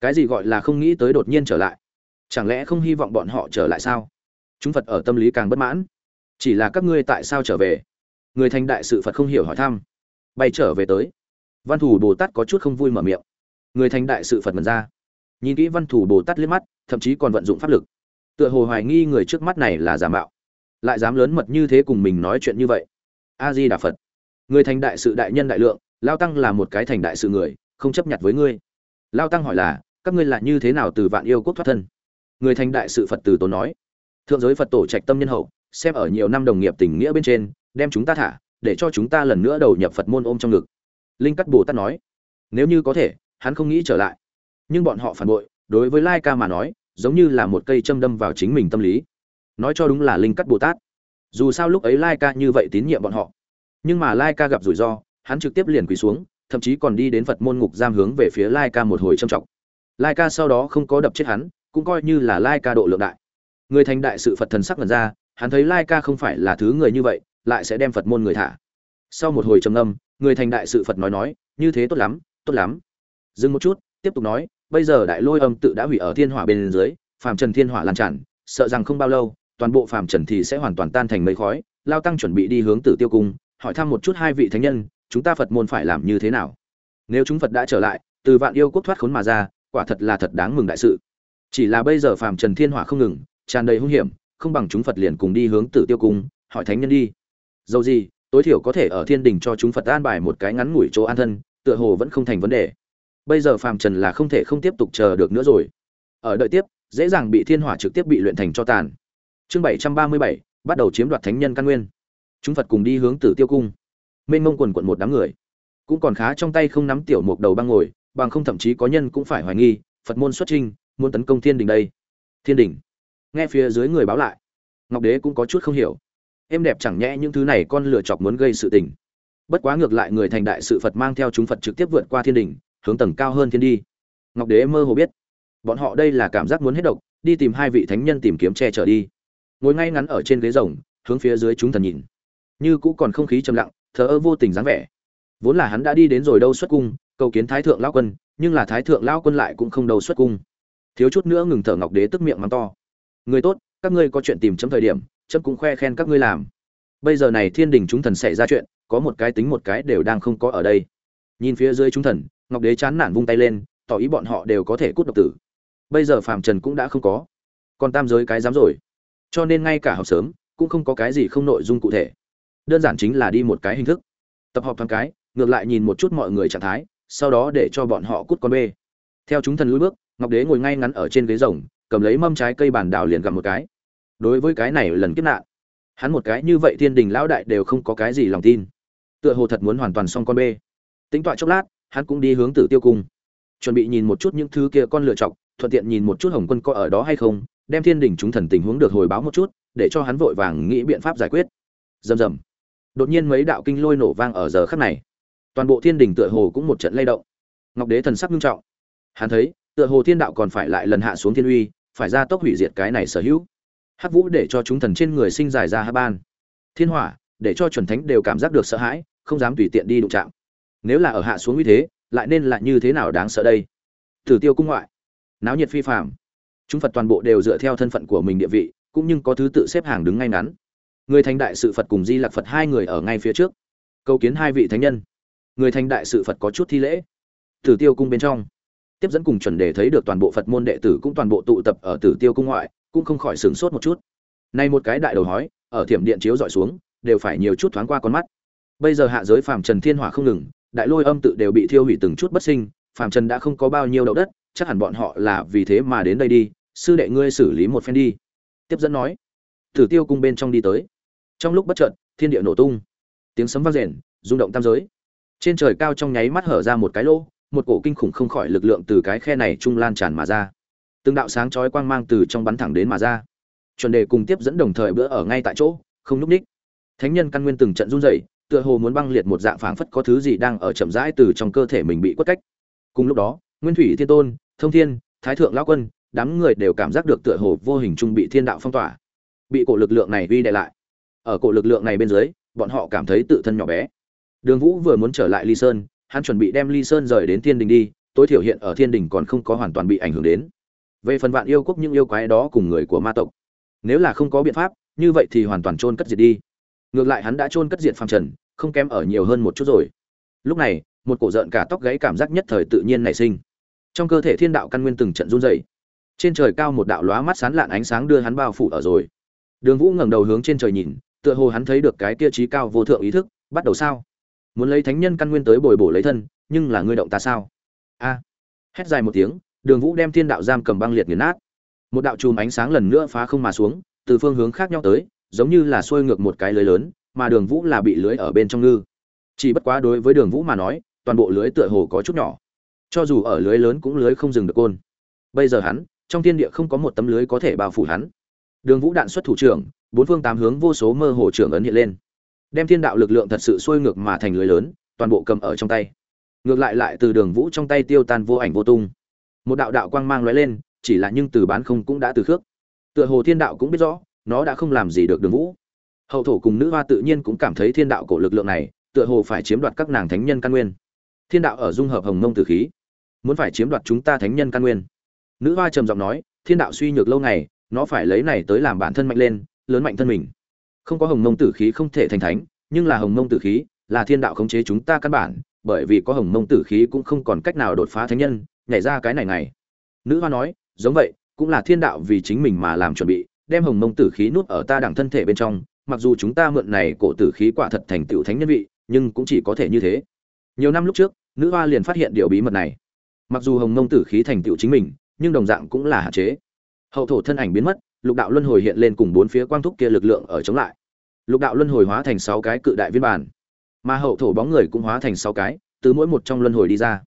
Cái gì gọi là không nghĩ tới đột nhiên trở lại? Chẳng lẽ không hy vọng bọn họ trở lại sao? Chúng phật ở tâm lý càng bất mãn. Chỉ là các ngươi tại sao trở về? Người thành đại sự phật không hiểu hỏi thăm. Bay trở về tới. Văn thủ bồ tát có chút không vui mở miệng. Người thành đại sự phật mừng ra. Nhìn kỹ văn thủ bồ tát liếc mắt, thậm chí còn vận dụng pháp lực. Tựa hồ hoài nghi người trước mắt này là giả mạo. Lại dám lớn mật như thế cùng mình nói chuyện như vậy. A di đà phật. Người thành đại sự đại nhân đại lượng, lao tăng là một cái thành đại sự người không chấp nhận với ngươi. Lao tăng hỏi là, các ngươi là như thế nào từ vạn yêu quốc thoát thân? Người thành đại sự phật từ tốn nói, thượng giới phật tổ trạch tâm nhân hậu, xem ở nhiều năm đồng nghiệp tình nghĩa bên trên, đem chúng ta thả, để cho chúng ta lần nữa đầu nhập phật môn ôm trong ngực. Linh cắt bồ tát nói, nếu như có thể, hắn không nghĩ trở lại. Nhưng bọn họ phản bội, đối với lai ca mà nói, giống như là một cây châm đâm vào chính mình tâm lý. Nói cho đúng là linh cắt bồ tát. Dù sao lúc ấy lai ca như vậy tín nhiệm bọn họ. Nhưng mà lai ca gặp rủi ro, hắn trực tiếp liền quỳ xuống thậm chí còn đi đến phật môn ngục giam hướng về phía lai ca một hồi trầm trọng. Lai ca sau đó không có đập chết hắn, cũng coi như là lai ca độ lượng đại. Người thành đại sự phật thần sắc lần ra, hắn thấy lai ca không phải là thứ người như vậy, lại sẽ đem phật môn người thả. Sau một hồi trầm ngâm, người thành đại sự phật nói nói, như thế tốt lắm tốt lắm. Dừng một chút, tiếp tục nói, bây giờ đại lôi âm tự đã hủy ở thiên hỏa bên dưới, phàm trần thiên hỏa lan tràn, sợ rằng không bao lâu, toàn bộ phàm trần thì sẽ hoàn toàn tan thành mây khói. Lao tăng chuẩn bị đi hướng tử tiêu cung, hỏi thăm một chút hai vị thánh nhân chúng ta phật môn phải làm như thế nào? Nếu chúng phật đã trở lại, từ vạn yêu quốc thoát khốn mà ra, quả thật là thật đáng mừng đại sự. Chỉ là bây giờ phàm trần thiên hỏa không ngừng, tràn đầy hung hiểm, không bằng chúng phật liền cùng đi hướng tử tiêu cung, hỏi thánh nhân đi. Dầu gì, tối thiểu có thể ở thiên đình cho chúng phật an bài một cái ngắn ngủi chỗ an thân, tựa hồ vẫn không thành vấn đề. Bây giờ phàm trần là không thể không tiếp tục chờ được nữa rồi. Ở đợi tiếp, dễ dàng bị thiên hỏa trực tiếp bị luyện thành cho tàn. Chương bảy trăm ba mươi bảy, bắt đầu chiếm đoạt thánh nhân căn nguyên. Chúng phật cùng đi hướng tử tiêu cung mênh mông quần quận một đám người. Cũng còn khá trong tay không nắm tiểu mục đầu băng ngồi, bằng không thậm chí có nhân cũng phải hoài nghi, phật môn xuất trinh muốn tấn công thiên đình đây. Thiên đình. Nghe phía dưới người báo lại, ngọc đế cũng có chút không hiểu. Em đẹp chẳng nhẽ những thứ này con lựa chọc muốn gây sự tình. Bất quá ngược lại người thành đại sự phật mang theo chúng phật trực tiếp vượt qua thiên đình, hướng tầng cao hơn thiên đi. Ngọc đế mơ hồ biết, bọn họ đây là cảm giác muốn hết độc, đi tìm hai vị thánh nhân tìm kiếm che chở đi. Ngồi ngay ngắn ở trên ghế rồng, hướng phía dưới chúng thần nhìn. Như cũ còn không khí trầm lặng thờ ơ vô tình dáng vẻ. Vốn là hắn đã đi đến rồi đâu xuất cung, cầu kiến thái thượng lao quân, nhưng là thái thượng lao quân lại cũng không đâu xuất cung. Thiếu chút nữa ngừng thở ngọc đế tức miệng mắng to. Người tốt, các ngươi có chuyện tìm chấm thời điểm, chấm cũng khoe khen các ngươi làm. Bây giờ này thiên đình chúng thần xảy ra chuyện, có một cái tính một cái đều đang không có ở đây. Nhìn phía dưới chúng thần, ngọc đế chán nản vung tay lên, tỏ ý bọn họ đều có thể cút độc tử. Bây giờ phàm trần cũng đã không có. Còn tam giới cái dám rồi. Cho nên ngay cả học sớm, cũng không có cái gì không nội dung cụ thể đơn giản chính là đi một cái hình thức. Tập hợp thoáng cái, ngược lại nhìn một chút mọi người trạng thái, sau đó để cho bọn họ cút con bê. Theo chúng thần lui bước, ngọc đế ngồi ngay ngắn ở trên ghế rồng, cầm lấy mâm trái cây bản đảo liền gặp một cái. Đối với cái này lần kiếp nạn, hắn một cái như vậy thiên đình lão đại đều không có cái gì lòng tin. Tựa hồ thật muốn hoàn toàn xong con bê. Tính toạ chốc lát, hắn cũng đi hướng tử tiêu cung. Chuẩn bị nhìn một chút những thứ kia con lựa chọc, thuận tiện nhìn một chút hồng quân có ở đó hay không, đem thiên đình chúng thần tình huống được hồi báo một chút, để cho hắn vội vàng nghĩ biện pháp giải quyết. Rầm rầm đột nhiên mấy đạo kinh lôi nổ vang ở giờ khắc này. Toàn bộ thiên đình tựa hồ cũng một trận lay động. Ngọc đế thần sắc nghiêm trọng. Hắn thấy, tựa hồ thiên đạo còn phải lại lần hạ xuống thiên uy, phải ra tốc hủy diệt cái này sở hữu. Hắc vũ để cho chúng thần trên người sinh dài ra hạ ban. Thiên hỏa, để cho chuẩn thánh đều cảm giác được sợ hãi, không dám tùy tiện đi đụng chạm. Nếu là ở hạ xuống uy thế, lại nên là như thế nào đáng sợ đây? Tử tiêu cung ngoại, náo nhiệt phi phạm chúng phật toàn bộ đều dựa theo thân phận của mình địa vị, cũng nhưng có thứ tự xếp hàng đứng ngay ngắn người thành đại sự phật cùng di lạc phật hai người ở ngay phía trước. Câu kiến hai vị thánh nhân. Người thành đại sự phật có chút thi lễ. Tử tiêu cung bên trong. Tiếp dẫn cùng chuẩn đề thấy được toàn bộ phật môn đệ tử cũng toàn bộ tụ tập ở tử tiêu cung ngoại, cũng không khỏi sửng sốt một chút. Nay một cái đại đầu hói, ở thiểm điện chiếu dọi xuống, đều phải nhiều chút thoáng qua con mắt. Bây giờ hạ giới phàm trần thiên hỏa không ngừng, đại lôi âm tự đều bị thiêu hủy từng chút bất sinh, phàm trần đã không có bao nhiêu đậu đất, chắc hẳn bọn họ là vì thế mà đến đây đi, sư đệ ngươi xử lý một phen đi. Tiếp dẫn nói, tử tiêu cung bên trong đi tới trong lúc bất chợt, thiên địa nổ tung. Tiếng sấm vang rền, rung động tam giới. Trên trời cao trong nháy mắt hở ra một cái lỗ, một cổ kinh khủng không khỏi lực lượng từ cái khe này trung lan tràn mà ra. Từng đạo sáng chói quang mang từ trong bắn thẳng đến mà ra. Chuẩn đề cùng tiếp dẫn đồng thời bữa ở ngay tại chỗ, không núp ních. Thánh nhân căn nguyên từng trận run rẩy, tựa hồ muốn băng liệt một dạng phảng phất có thứ gì đang ở chậm rãi từ trong cơ thể mình bị quất cách. Cùng lúc đó, nguyên thủy thiên tôn, thông thiên, thái thượng lão quân, đám người đều cảm giác được tựa hồ vô hình trung bị thiên đạo phong tỏa. Bị cổ lực lượng này uy đè lại ở cổ lực lượng này bên dưới, bọn họ cảm thấy tự thân nhỏ bé. Đường vũ vừa muốn trở lại ly sơn, hắn chuẩn bị đem ly sơn rời đến thiên đình đi, tối thiểu hiện ở thiên đình còn không có hoàn toàn bị ảnh hưởng đến. Về phần vạn yêu quốc những yêu quái đó cùng người của ma tộc, nếu là không có biện pháp, như vậy thì hoàn toàn chôn cất diệt đi. Ngược lại hắn đã chôn cất diệt phàm trần, không kém ở nhiều hơn một chút rồi. Lúc này, một cổ rợn cả tóc gáy cảm giác nhất thời tự nhiên nảy sinh. Trong cơ thể thiên đạo căn nguyên từng trận run dày trên trời cao một đạo lóa mắt sán lạn ánh sáng đưa hắn bao phủ ở rồi. Đường vũ ngẩng đầu hướng trên trời nhìn tựa hồ hắn thấy được cái kia trí cao vô thượng ý thức, bắt đầu sao? Muốn lấy thánh nhân căn nguyên tới bồi bổ lấy thân, nhưng là ngươi động ta sao? A. Hét dài một tiếng, đường vũ đem thiên đạo giam cầm băng liệt nghiền nát. Một đạo chùm ánh sáng lần nữa phá không mà xuống, từ phương hướng khác nhau tới, giống như là xuôi ngược một cái lưới lớn, mà đường vũ là bị lưới ở bên trong ngư. Chỉ bất quá đối với đường vũ mà nói, toàn bộ lưới tựa hồ có chút nhỏ. Cho dù ở lưới lớn cũng lưới không dừng được côn. Bây giờ hắn, trong thiên địa không có một tấm lưới có thể bao phủ hắn. Đường vũ đạn xuất thủ trưởng bốn phương tám hướng vô số mơ hồ trưởng ấn hiện lên. Đem thiên đạo lực lượng thật sự xuôi ngược mà thành lưới lớn, toàn bộ cầm ở trong tay. Ngược lại lại từ đường vũ trong tay tiêu tan vô ảnh vô tung. Một đạo đạo quang mang lóe lên, chỉ là nhưng từ bán không cũng đã từ khước. Tựa hồ thiên đạo cũng biết rõ, nó đã không làm gì được đường vũ. Hậu thổ cùng nữ hoa tự nhiên cũng cảm thấy thiên đạo cổ lực lượng này, tựa hồ phải chiếm đoạt các nàng thánh nhân căn nguyên. Thiên đạo ở dung hợp hồng mông tử khí. Muốn phải chiếm đoạt chúng ta thánh nhân căn nguyên. Nữ hoa trầm giọng nói, thiên đạo suy nhược lâu ngày, nó phải lấy này tới làm bản thân mạnh lên lớn mạnh thân mình. Không có hồng mông tử khí không thể thành thánh, nhưng là hồng mông tử khí là thiên đạo khống chế chúng ta căn bản, bởi vì có hồng mông tử khí cũng không còn cách nào đột phá thánh nhân, nhảy ra cái này này. Nữ hoa nói, giống vậy, cũng là thiên đạo vì chính mình mà làm chuẩn bị, đem hồng mông tử khí nuốt ở ta đẳng thân thể bên trong, mặc dù chúng ta mượn này cổ tử khí quả thật thành tựu thánh nhân vị, nhưng cũng chỉ có thể như thế. Nhiều năm lúc trước, nữ hoa liền phát hiện điều bí mật này. Mặc dù hồng mông tử khí thành tựu chính mình, nhưng đồng dạng cũng là hạn chế. Hậu thổ thân ảnh biến mất lục đạo luân hồi hiện lên cùng bốn phía quang thúc kia lực lượng ở chống lại. Lục đạo luân hồi hóa thành sáu cái cự đại viên bản mà hậu thổ bóng người cũng hóa thành sáu cái, từ mỗi một trong luân hồi đi ra.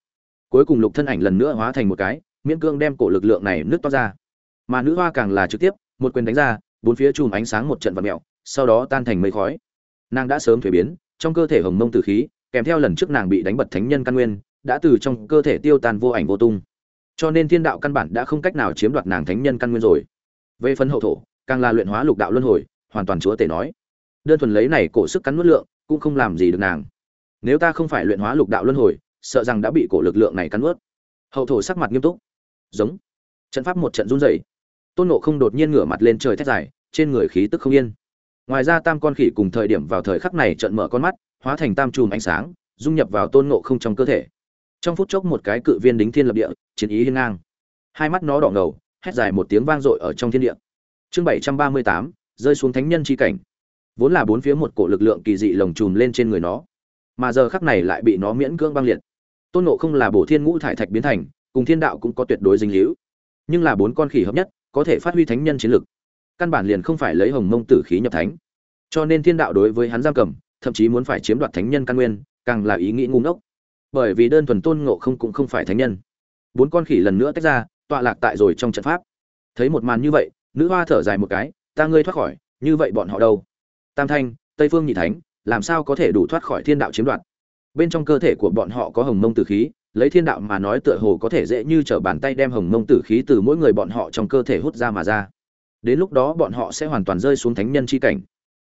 Cuối cùng lục thân ảnh lần nữa hóa thành một cái, miễn cương đem cổ lực lượng này nước toát ra. Mà nữ hoa càng là trực tiếp, một quyền đánh ra, bốn phía chùm ánh sáng một trận vật mẹo sau đó tan thành mây khói. Nàng đã sớm thuế biến, trong cơ thể hồng mông tử khí, kèm theo lần trước nàng bị đánh bật thánh nhân căn nguyên, đã từ trong cơ thể tiêu tan vô ảnh vô tung. Cho nên thiên đạo căn bản đã không cách nào chiếm đoạt nàng thánh nhân căn nguyên rồi về phần hậu thổ, càng là luyện hóa lục đạo luân hồi, hoàn toàn chúa tể nói. Đơn thuần lấy này cổ sức cắn nuốt lượng, cũng không làm gì được nàng. Nếu ta không phải luyện hóa lục đạo luân hồi, sợ rằng đã bị cổ lực lượng này cắn nuốt. Hậu thổ sắc mặt nghiêm túc. Giống. Trận pháp một trận run rẩy. Tôn nộ không đột nhiên ngửa mặt lên trời thét dài, trên người khí tức không yên. Ngoài ra tam con khỉ cùng thời điểm vào thời khắc này trận mở con mắt, hóa thành tam chùm ánh sáng, dung nhập vào tôn nộ không trong cơ thể. Trong phút chốc một cái cự viên đính thiên lập địa, chiến ý hiên ngang. Hai mắt nó đỏ ngầu hét dài một tiếng vang dội ở trong thiên địa. Chương bảy trăm ba mươi tám, rơi xuống thánh nhân chi cảnh. Vốn là bốn phía một cổ lực lượng kỳ dị lồng trùm lên trên người nó, mà giờ khắc này lại bị nó miễn cưỡng băng liệt. Tôn Ngộ không là bổ thiên ngũ thải thạch biến thành, cùng thiên đạo cũng có tuyệt đối dinh líu. nhưng là bốn con khỉ hợp nhất, có thể phát huy thánh nhân chiến lực, căn bản liền không phải lấy hồng mông tử khí nhập thánh. Cho nên thiên đạo đối với hắn giam cầm, thậm chí muốn phải chiếm đoạt thánh nhân căn nguyên, càng là ý nghĩ ngu ngốc. Bởi vì đơn thuần tôn ngộ không cũng không phải thánh nhân. Bốn con khỉ lần nữa tách ra tọa lạc tại rồi trong trận pháp. Thấy một màn như vậy, nữ hoa thở dài một cái, ta ngươi thoát khỏi, như vậy bọn họ đâu? Tam thanh, tây phương nhị thánh, làm sao có thể đủ thoát khỏi thiên đạo chiếm đoạt? Bên trong cơ thể của bọn họ có hồng mông tử khí, lấy thiên đạo mà nói tựa hồ có thể dễ như trở bàn tay đem hồng mông tử khí từ mỗi người bọn họ trong cơ thể hút ra mà ra. Đến lúc đó bọn họ sẽ hoàn toàn rơi xuống thánh nhân chi cảnh.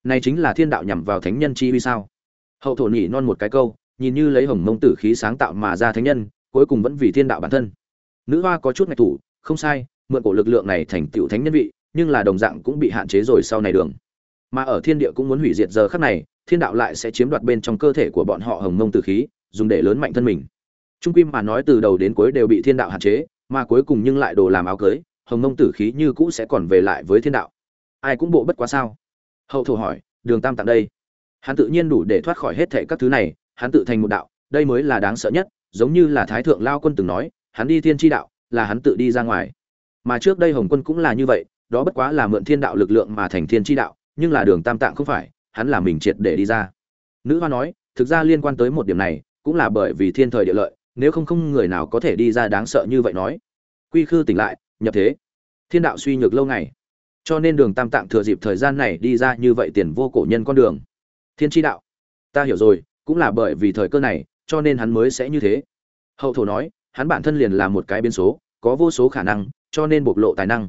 Này chính là thiên đạo nhằm vào thánh nhân chi vì sao? Hậu thổ nhỉ non một cái câu, nhìn như lấy hồng mông tử khí sáng tạo mà ra thánh nhân, cuối cùng vẫn vì thiên đạo bản thân nữ hoa có chút ngạch thủ, không sai, mượn cổ lực lượng này thành tựu thánh nhân vị, nhưng là đồng dạng cũng bị hạn chế rồi sau này đường. Mà ở thiên địa cũng muốn hủy diệt giờ khắc này, thiên đạo lại sẽ chiếm đoạt bên trong cơ thể của bọn họ hồng mông tử khí, dùng để lớn mạnh thân mình. Trung quy mà nói từ đầu đến cuối đều bị thiên đạo hạn chế, mà cuối cùng nhưng lại đồ làm áo cưới, hồng mông tử khí như cũ sẽ còn về lại với thiên đạo. Ai cũng bộ bất quá sao? Hậu thổ hỏi, đường tam tặng đây. Hắn tự nhiên đủ để thoát khỏi hết thệ các thứ này, hắn tự thành một đạo, đây mới là đáng sợ nhất, giống như là thái thượng lao quân từng nói hắn đi thiên tri đạo, là hắn tự đi ra ngoài. Mà trước đây hồng quân cũng là như vậy, đó bất quá là mượn thiên đạo lực lượng mà thành thiên tri đạo, nhưng là đường tam tạng không phải, hắn là mình triệt để đi ra. Nữ hoa nói, thực ra liên quan tới một điểm này, cũng là bởi vì thiên thời địa lợi, nếu không không người nào có thể đi ra đáng sợ như vậy nói. Quy khư tỉnh lại, nhập thế. Thiên đạo suy nhược lâu ngày. Cho nên đường tam tạng thừa dịp thời gian này đi ra như vậy tiền vô cổ nhân con đường. Thiên tri đạo. Ta hiểu rồi, cũng là bởi vì thời cơ này, cho nên hắn mới sẽ như thế. Hậu thổ nói hắn bản thân liền là một cái biến số, có vô số khả năng, cho nên bộc lộ tài năng.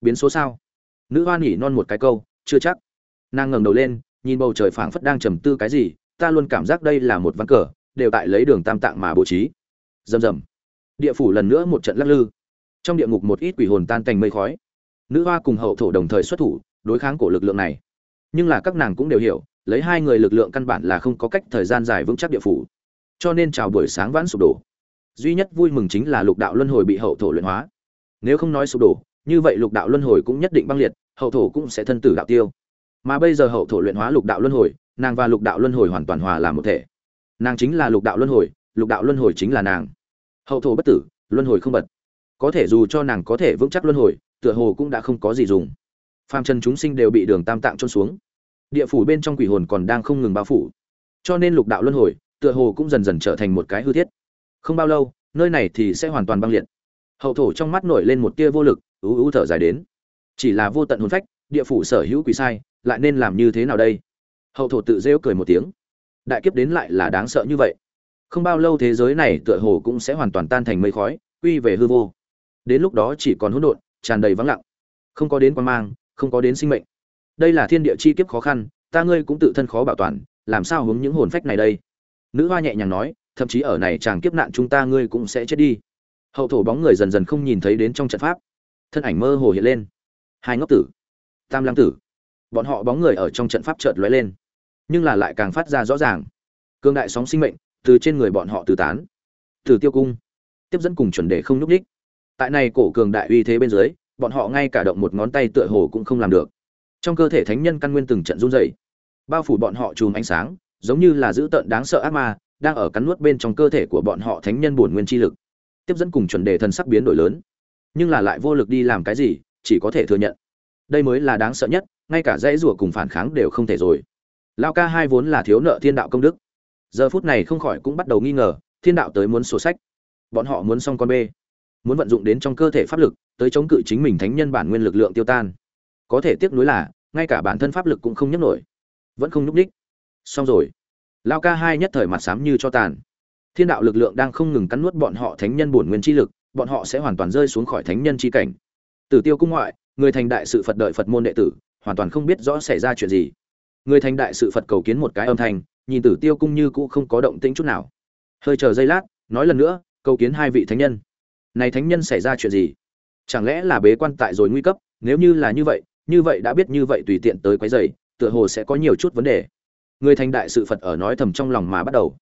Biến số sao? Nữ hoa nhỉ non một cái câu, chưa chắc. Nàng ngẩng đầu lên, nhìn bầu trời phảng phất đang trầm tư cái gì, ta luôn cảm giác đây là một ván cờ, đều tại lấy đường tam tạng mà bố trí. Rầm rầm. Địa phủ lần nữa một trận lắc lư. Trong địa ngục một ít quỷ hồn tan thành mây khói. Nữ hoa cùng hậu thổ đồng thời xuất thủ, đối kháng cổ lực lượng này. Nhưng là các nàng cũng đều hiểu, lấy hai người lực lượng căn bản là không có cách thời gian dài vững chắc địa phủ. Cho nên chào buổi sáng vãn sụp đổ duy nhất vui mừng chính là lục đạo luân hồi bị hậu thổ luyện hóa. Nếu không nói sụp đổ, như vậy lục đạo luân hồi cũng nhất định băng liệt, hậu thổ cũng sẽ thân tử đạo tiêu. Mà bây giờ hậu thổ luyện hóa lục đạo luân hồi, nàng và lục đạo luân hồi hoàn toàn hòa làm một thể. Nàng chính là lục đạo luân hồi, lục đạo luân hồi chính là nàng. Hậu thổ bất tử, luân hồi không bật. Có thể dù cho nàng có thể vững chắc luân hồi, tựa hồ cũng đã không có gì dùng. Phàm trần chúng sinh đều bị đường tam tạng trôn xuống. Địa phủ bên trong quỷ hồn còn đang không ngừng bao phủ. Cho nên lục đạo luân hồi, tựa hồ cũng dần dần trở thành một cái hư thiết không bao lâu, nơi này thì sẽ hoàn toàn băng liệt. Hậu thổ trong mắt nổi lên một tia vô lực, ú ú thở dài đến. Chỉ là vô tận hồn phách, địa phủ sở hữu quỷ sai, lại nên làm như thế nào đây? Hậu thổ tự rêu cười một tiếng. Đại kiếp đến lại là đáng sợ như vậy. Không bao lâu thế giới này tựa hồ cũng sẽ hoàn toàn tan thành mây khói, quy về hư vô. Đến lúc đó chỉ còn hỗn độn, tràn đầy vắng lặng. Không có đến quan mang, không có đến sinh mệnh. Đây là thiên địa chi kiếp khó khăn, ta ngươi cũng tự thân khó bảo toàn, làm sao hướng những hồn phách này đây? Nữ hoa nhẹ nhàng nói thậm chí ở này chàng kiếp nạn chúng ta ngươi cũng sẽ chết đi. Hậu thổ bóng người dần dần không nhìn thấy đến trong trận pháp. Thân ảnh mơ hồ hiện lên. Hai ngốc tử, tam lăng tử. Bọn họ bóng người ở trong trận pháp chợt lóe lên. Nhưng là lại càng phát ra rõ ràng. Cương đại sóng sinh mệnh, từ trên người bọn họ từ tán. Từ tiêu cung, tiếp dẫn cùng chuẩn đề không nhúc ních tại này cổ cường đại uy thế bên dưới, bọn họ ngay cả động một ngón tay tựa hồ cũng không làm được. Trong cơ thể thánh nhân căn nguyên từng trận run rẩy. Bao phủ bọn họ chùm ánh sáng, giống như là giữ tợn đáng sợ ác ma đang ở cắn nuốt bên trong cơ thể của bọn họ thánh nhân bổn nguyên chi lực. Tiếp dẫn cùng chuẩn đề thần sắc biến đổi lớn. Nhưng là lại vô lực đi làm cái gì, chỉ có thể thừa nhận. Đây mới là đáng sợ nhất, ngay cả dãy rủa cùng phản kháng đều không thể rồi. Lao ca hai vốn là thiếu nợ thiên đạo công đức. Giờ phút này không khỏi cũng bắt đầu nghi ngờ, thiên đạo tới muốn sổ sách. Bọn họ muốn xong con bê. Muốn vận dụng đến trong cơ thể pháp lực, tới chống cự chính mình thánh nhân bản nguyên lực lượng tiêu tan. Có thể tiếc nuối là, ngay cả bản thân pháp lực cũng không nhấc nổi. Vẫn không nhúc ních xong rồi lao ca hai nhất thời mặt sám như cho tàn. Thiên đạo lực lượng đang không ngừng cắn nuốt bọn họ thánh nhân bổn nguyên chi lực, bọn họ sẽ hoàn toàn rơi xuống khỏi thánh nhân chi cảnh. Tử tiêu cung ngoại, người thành đại sự phật đợi phật môn đệ tử, hoàn toàn không biết rõ xảy ra chuyện gì. Người thành đại sự phật cầu kiến một cái âm thanh, nhìn tử tiêu cung như cũ không có động tĩnh chút nào. Hơi chờ giây lát, nói lần nữa, cầu kiến hai vị thánh nhân. Này thánh nhân xảy ra chuyện gì? Chẳng lẽ là bế quan tại rồi nguy cấp? Nếu như là như vậy như vậy đã biết như vậy tùy tiện tới quấy rầy, tựa hồ sẽ có nhiều chút vấn đề người thành đại sự phật ở nói thầm trong lòng mà bắt đầu.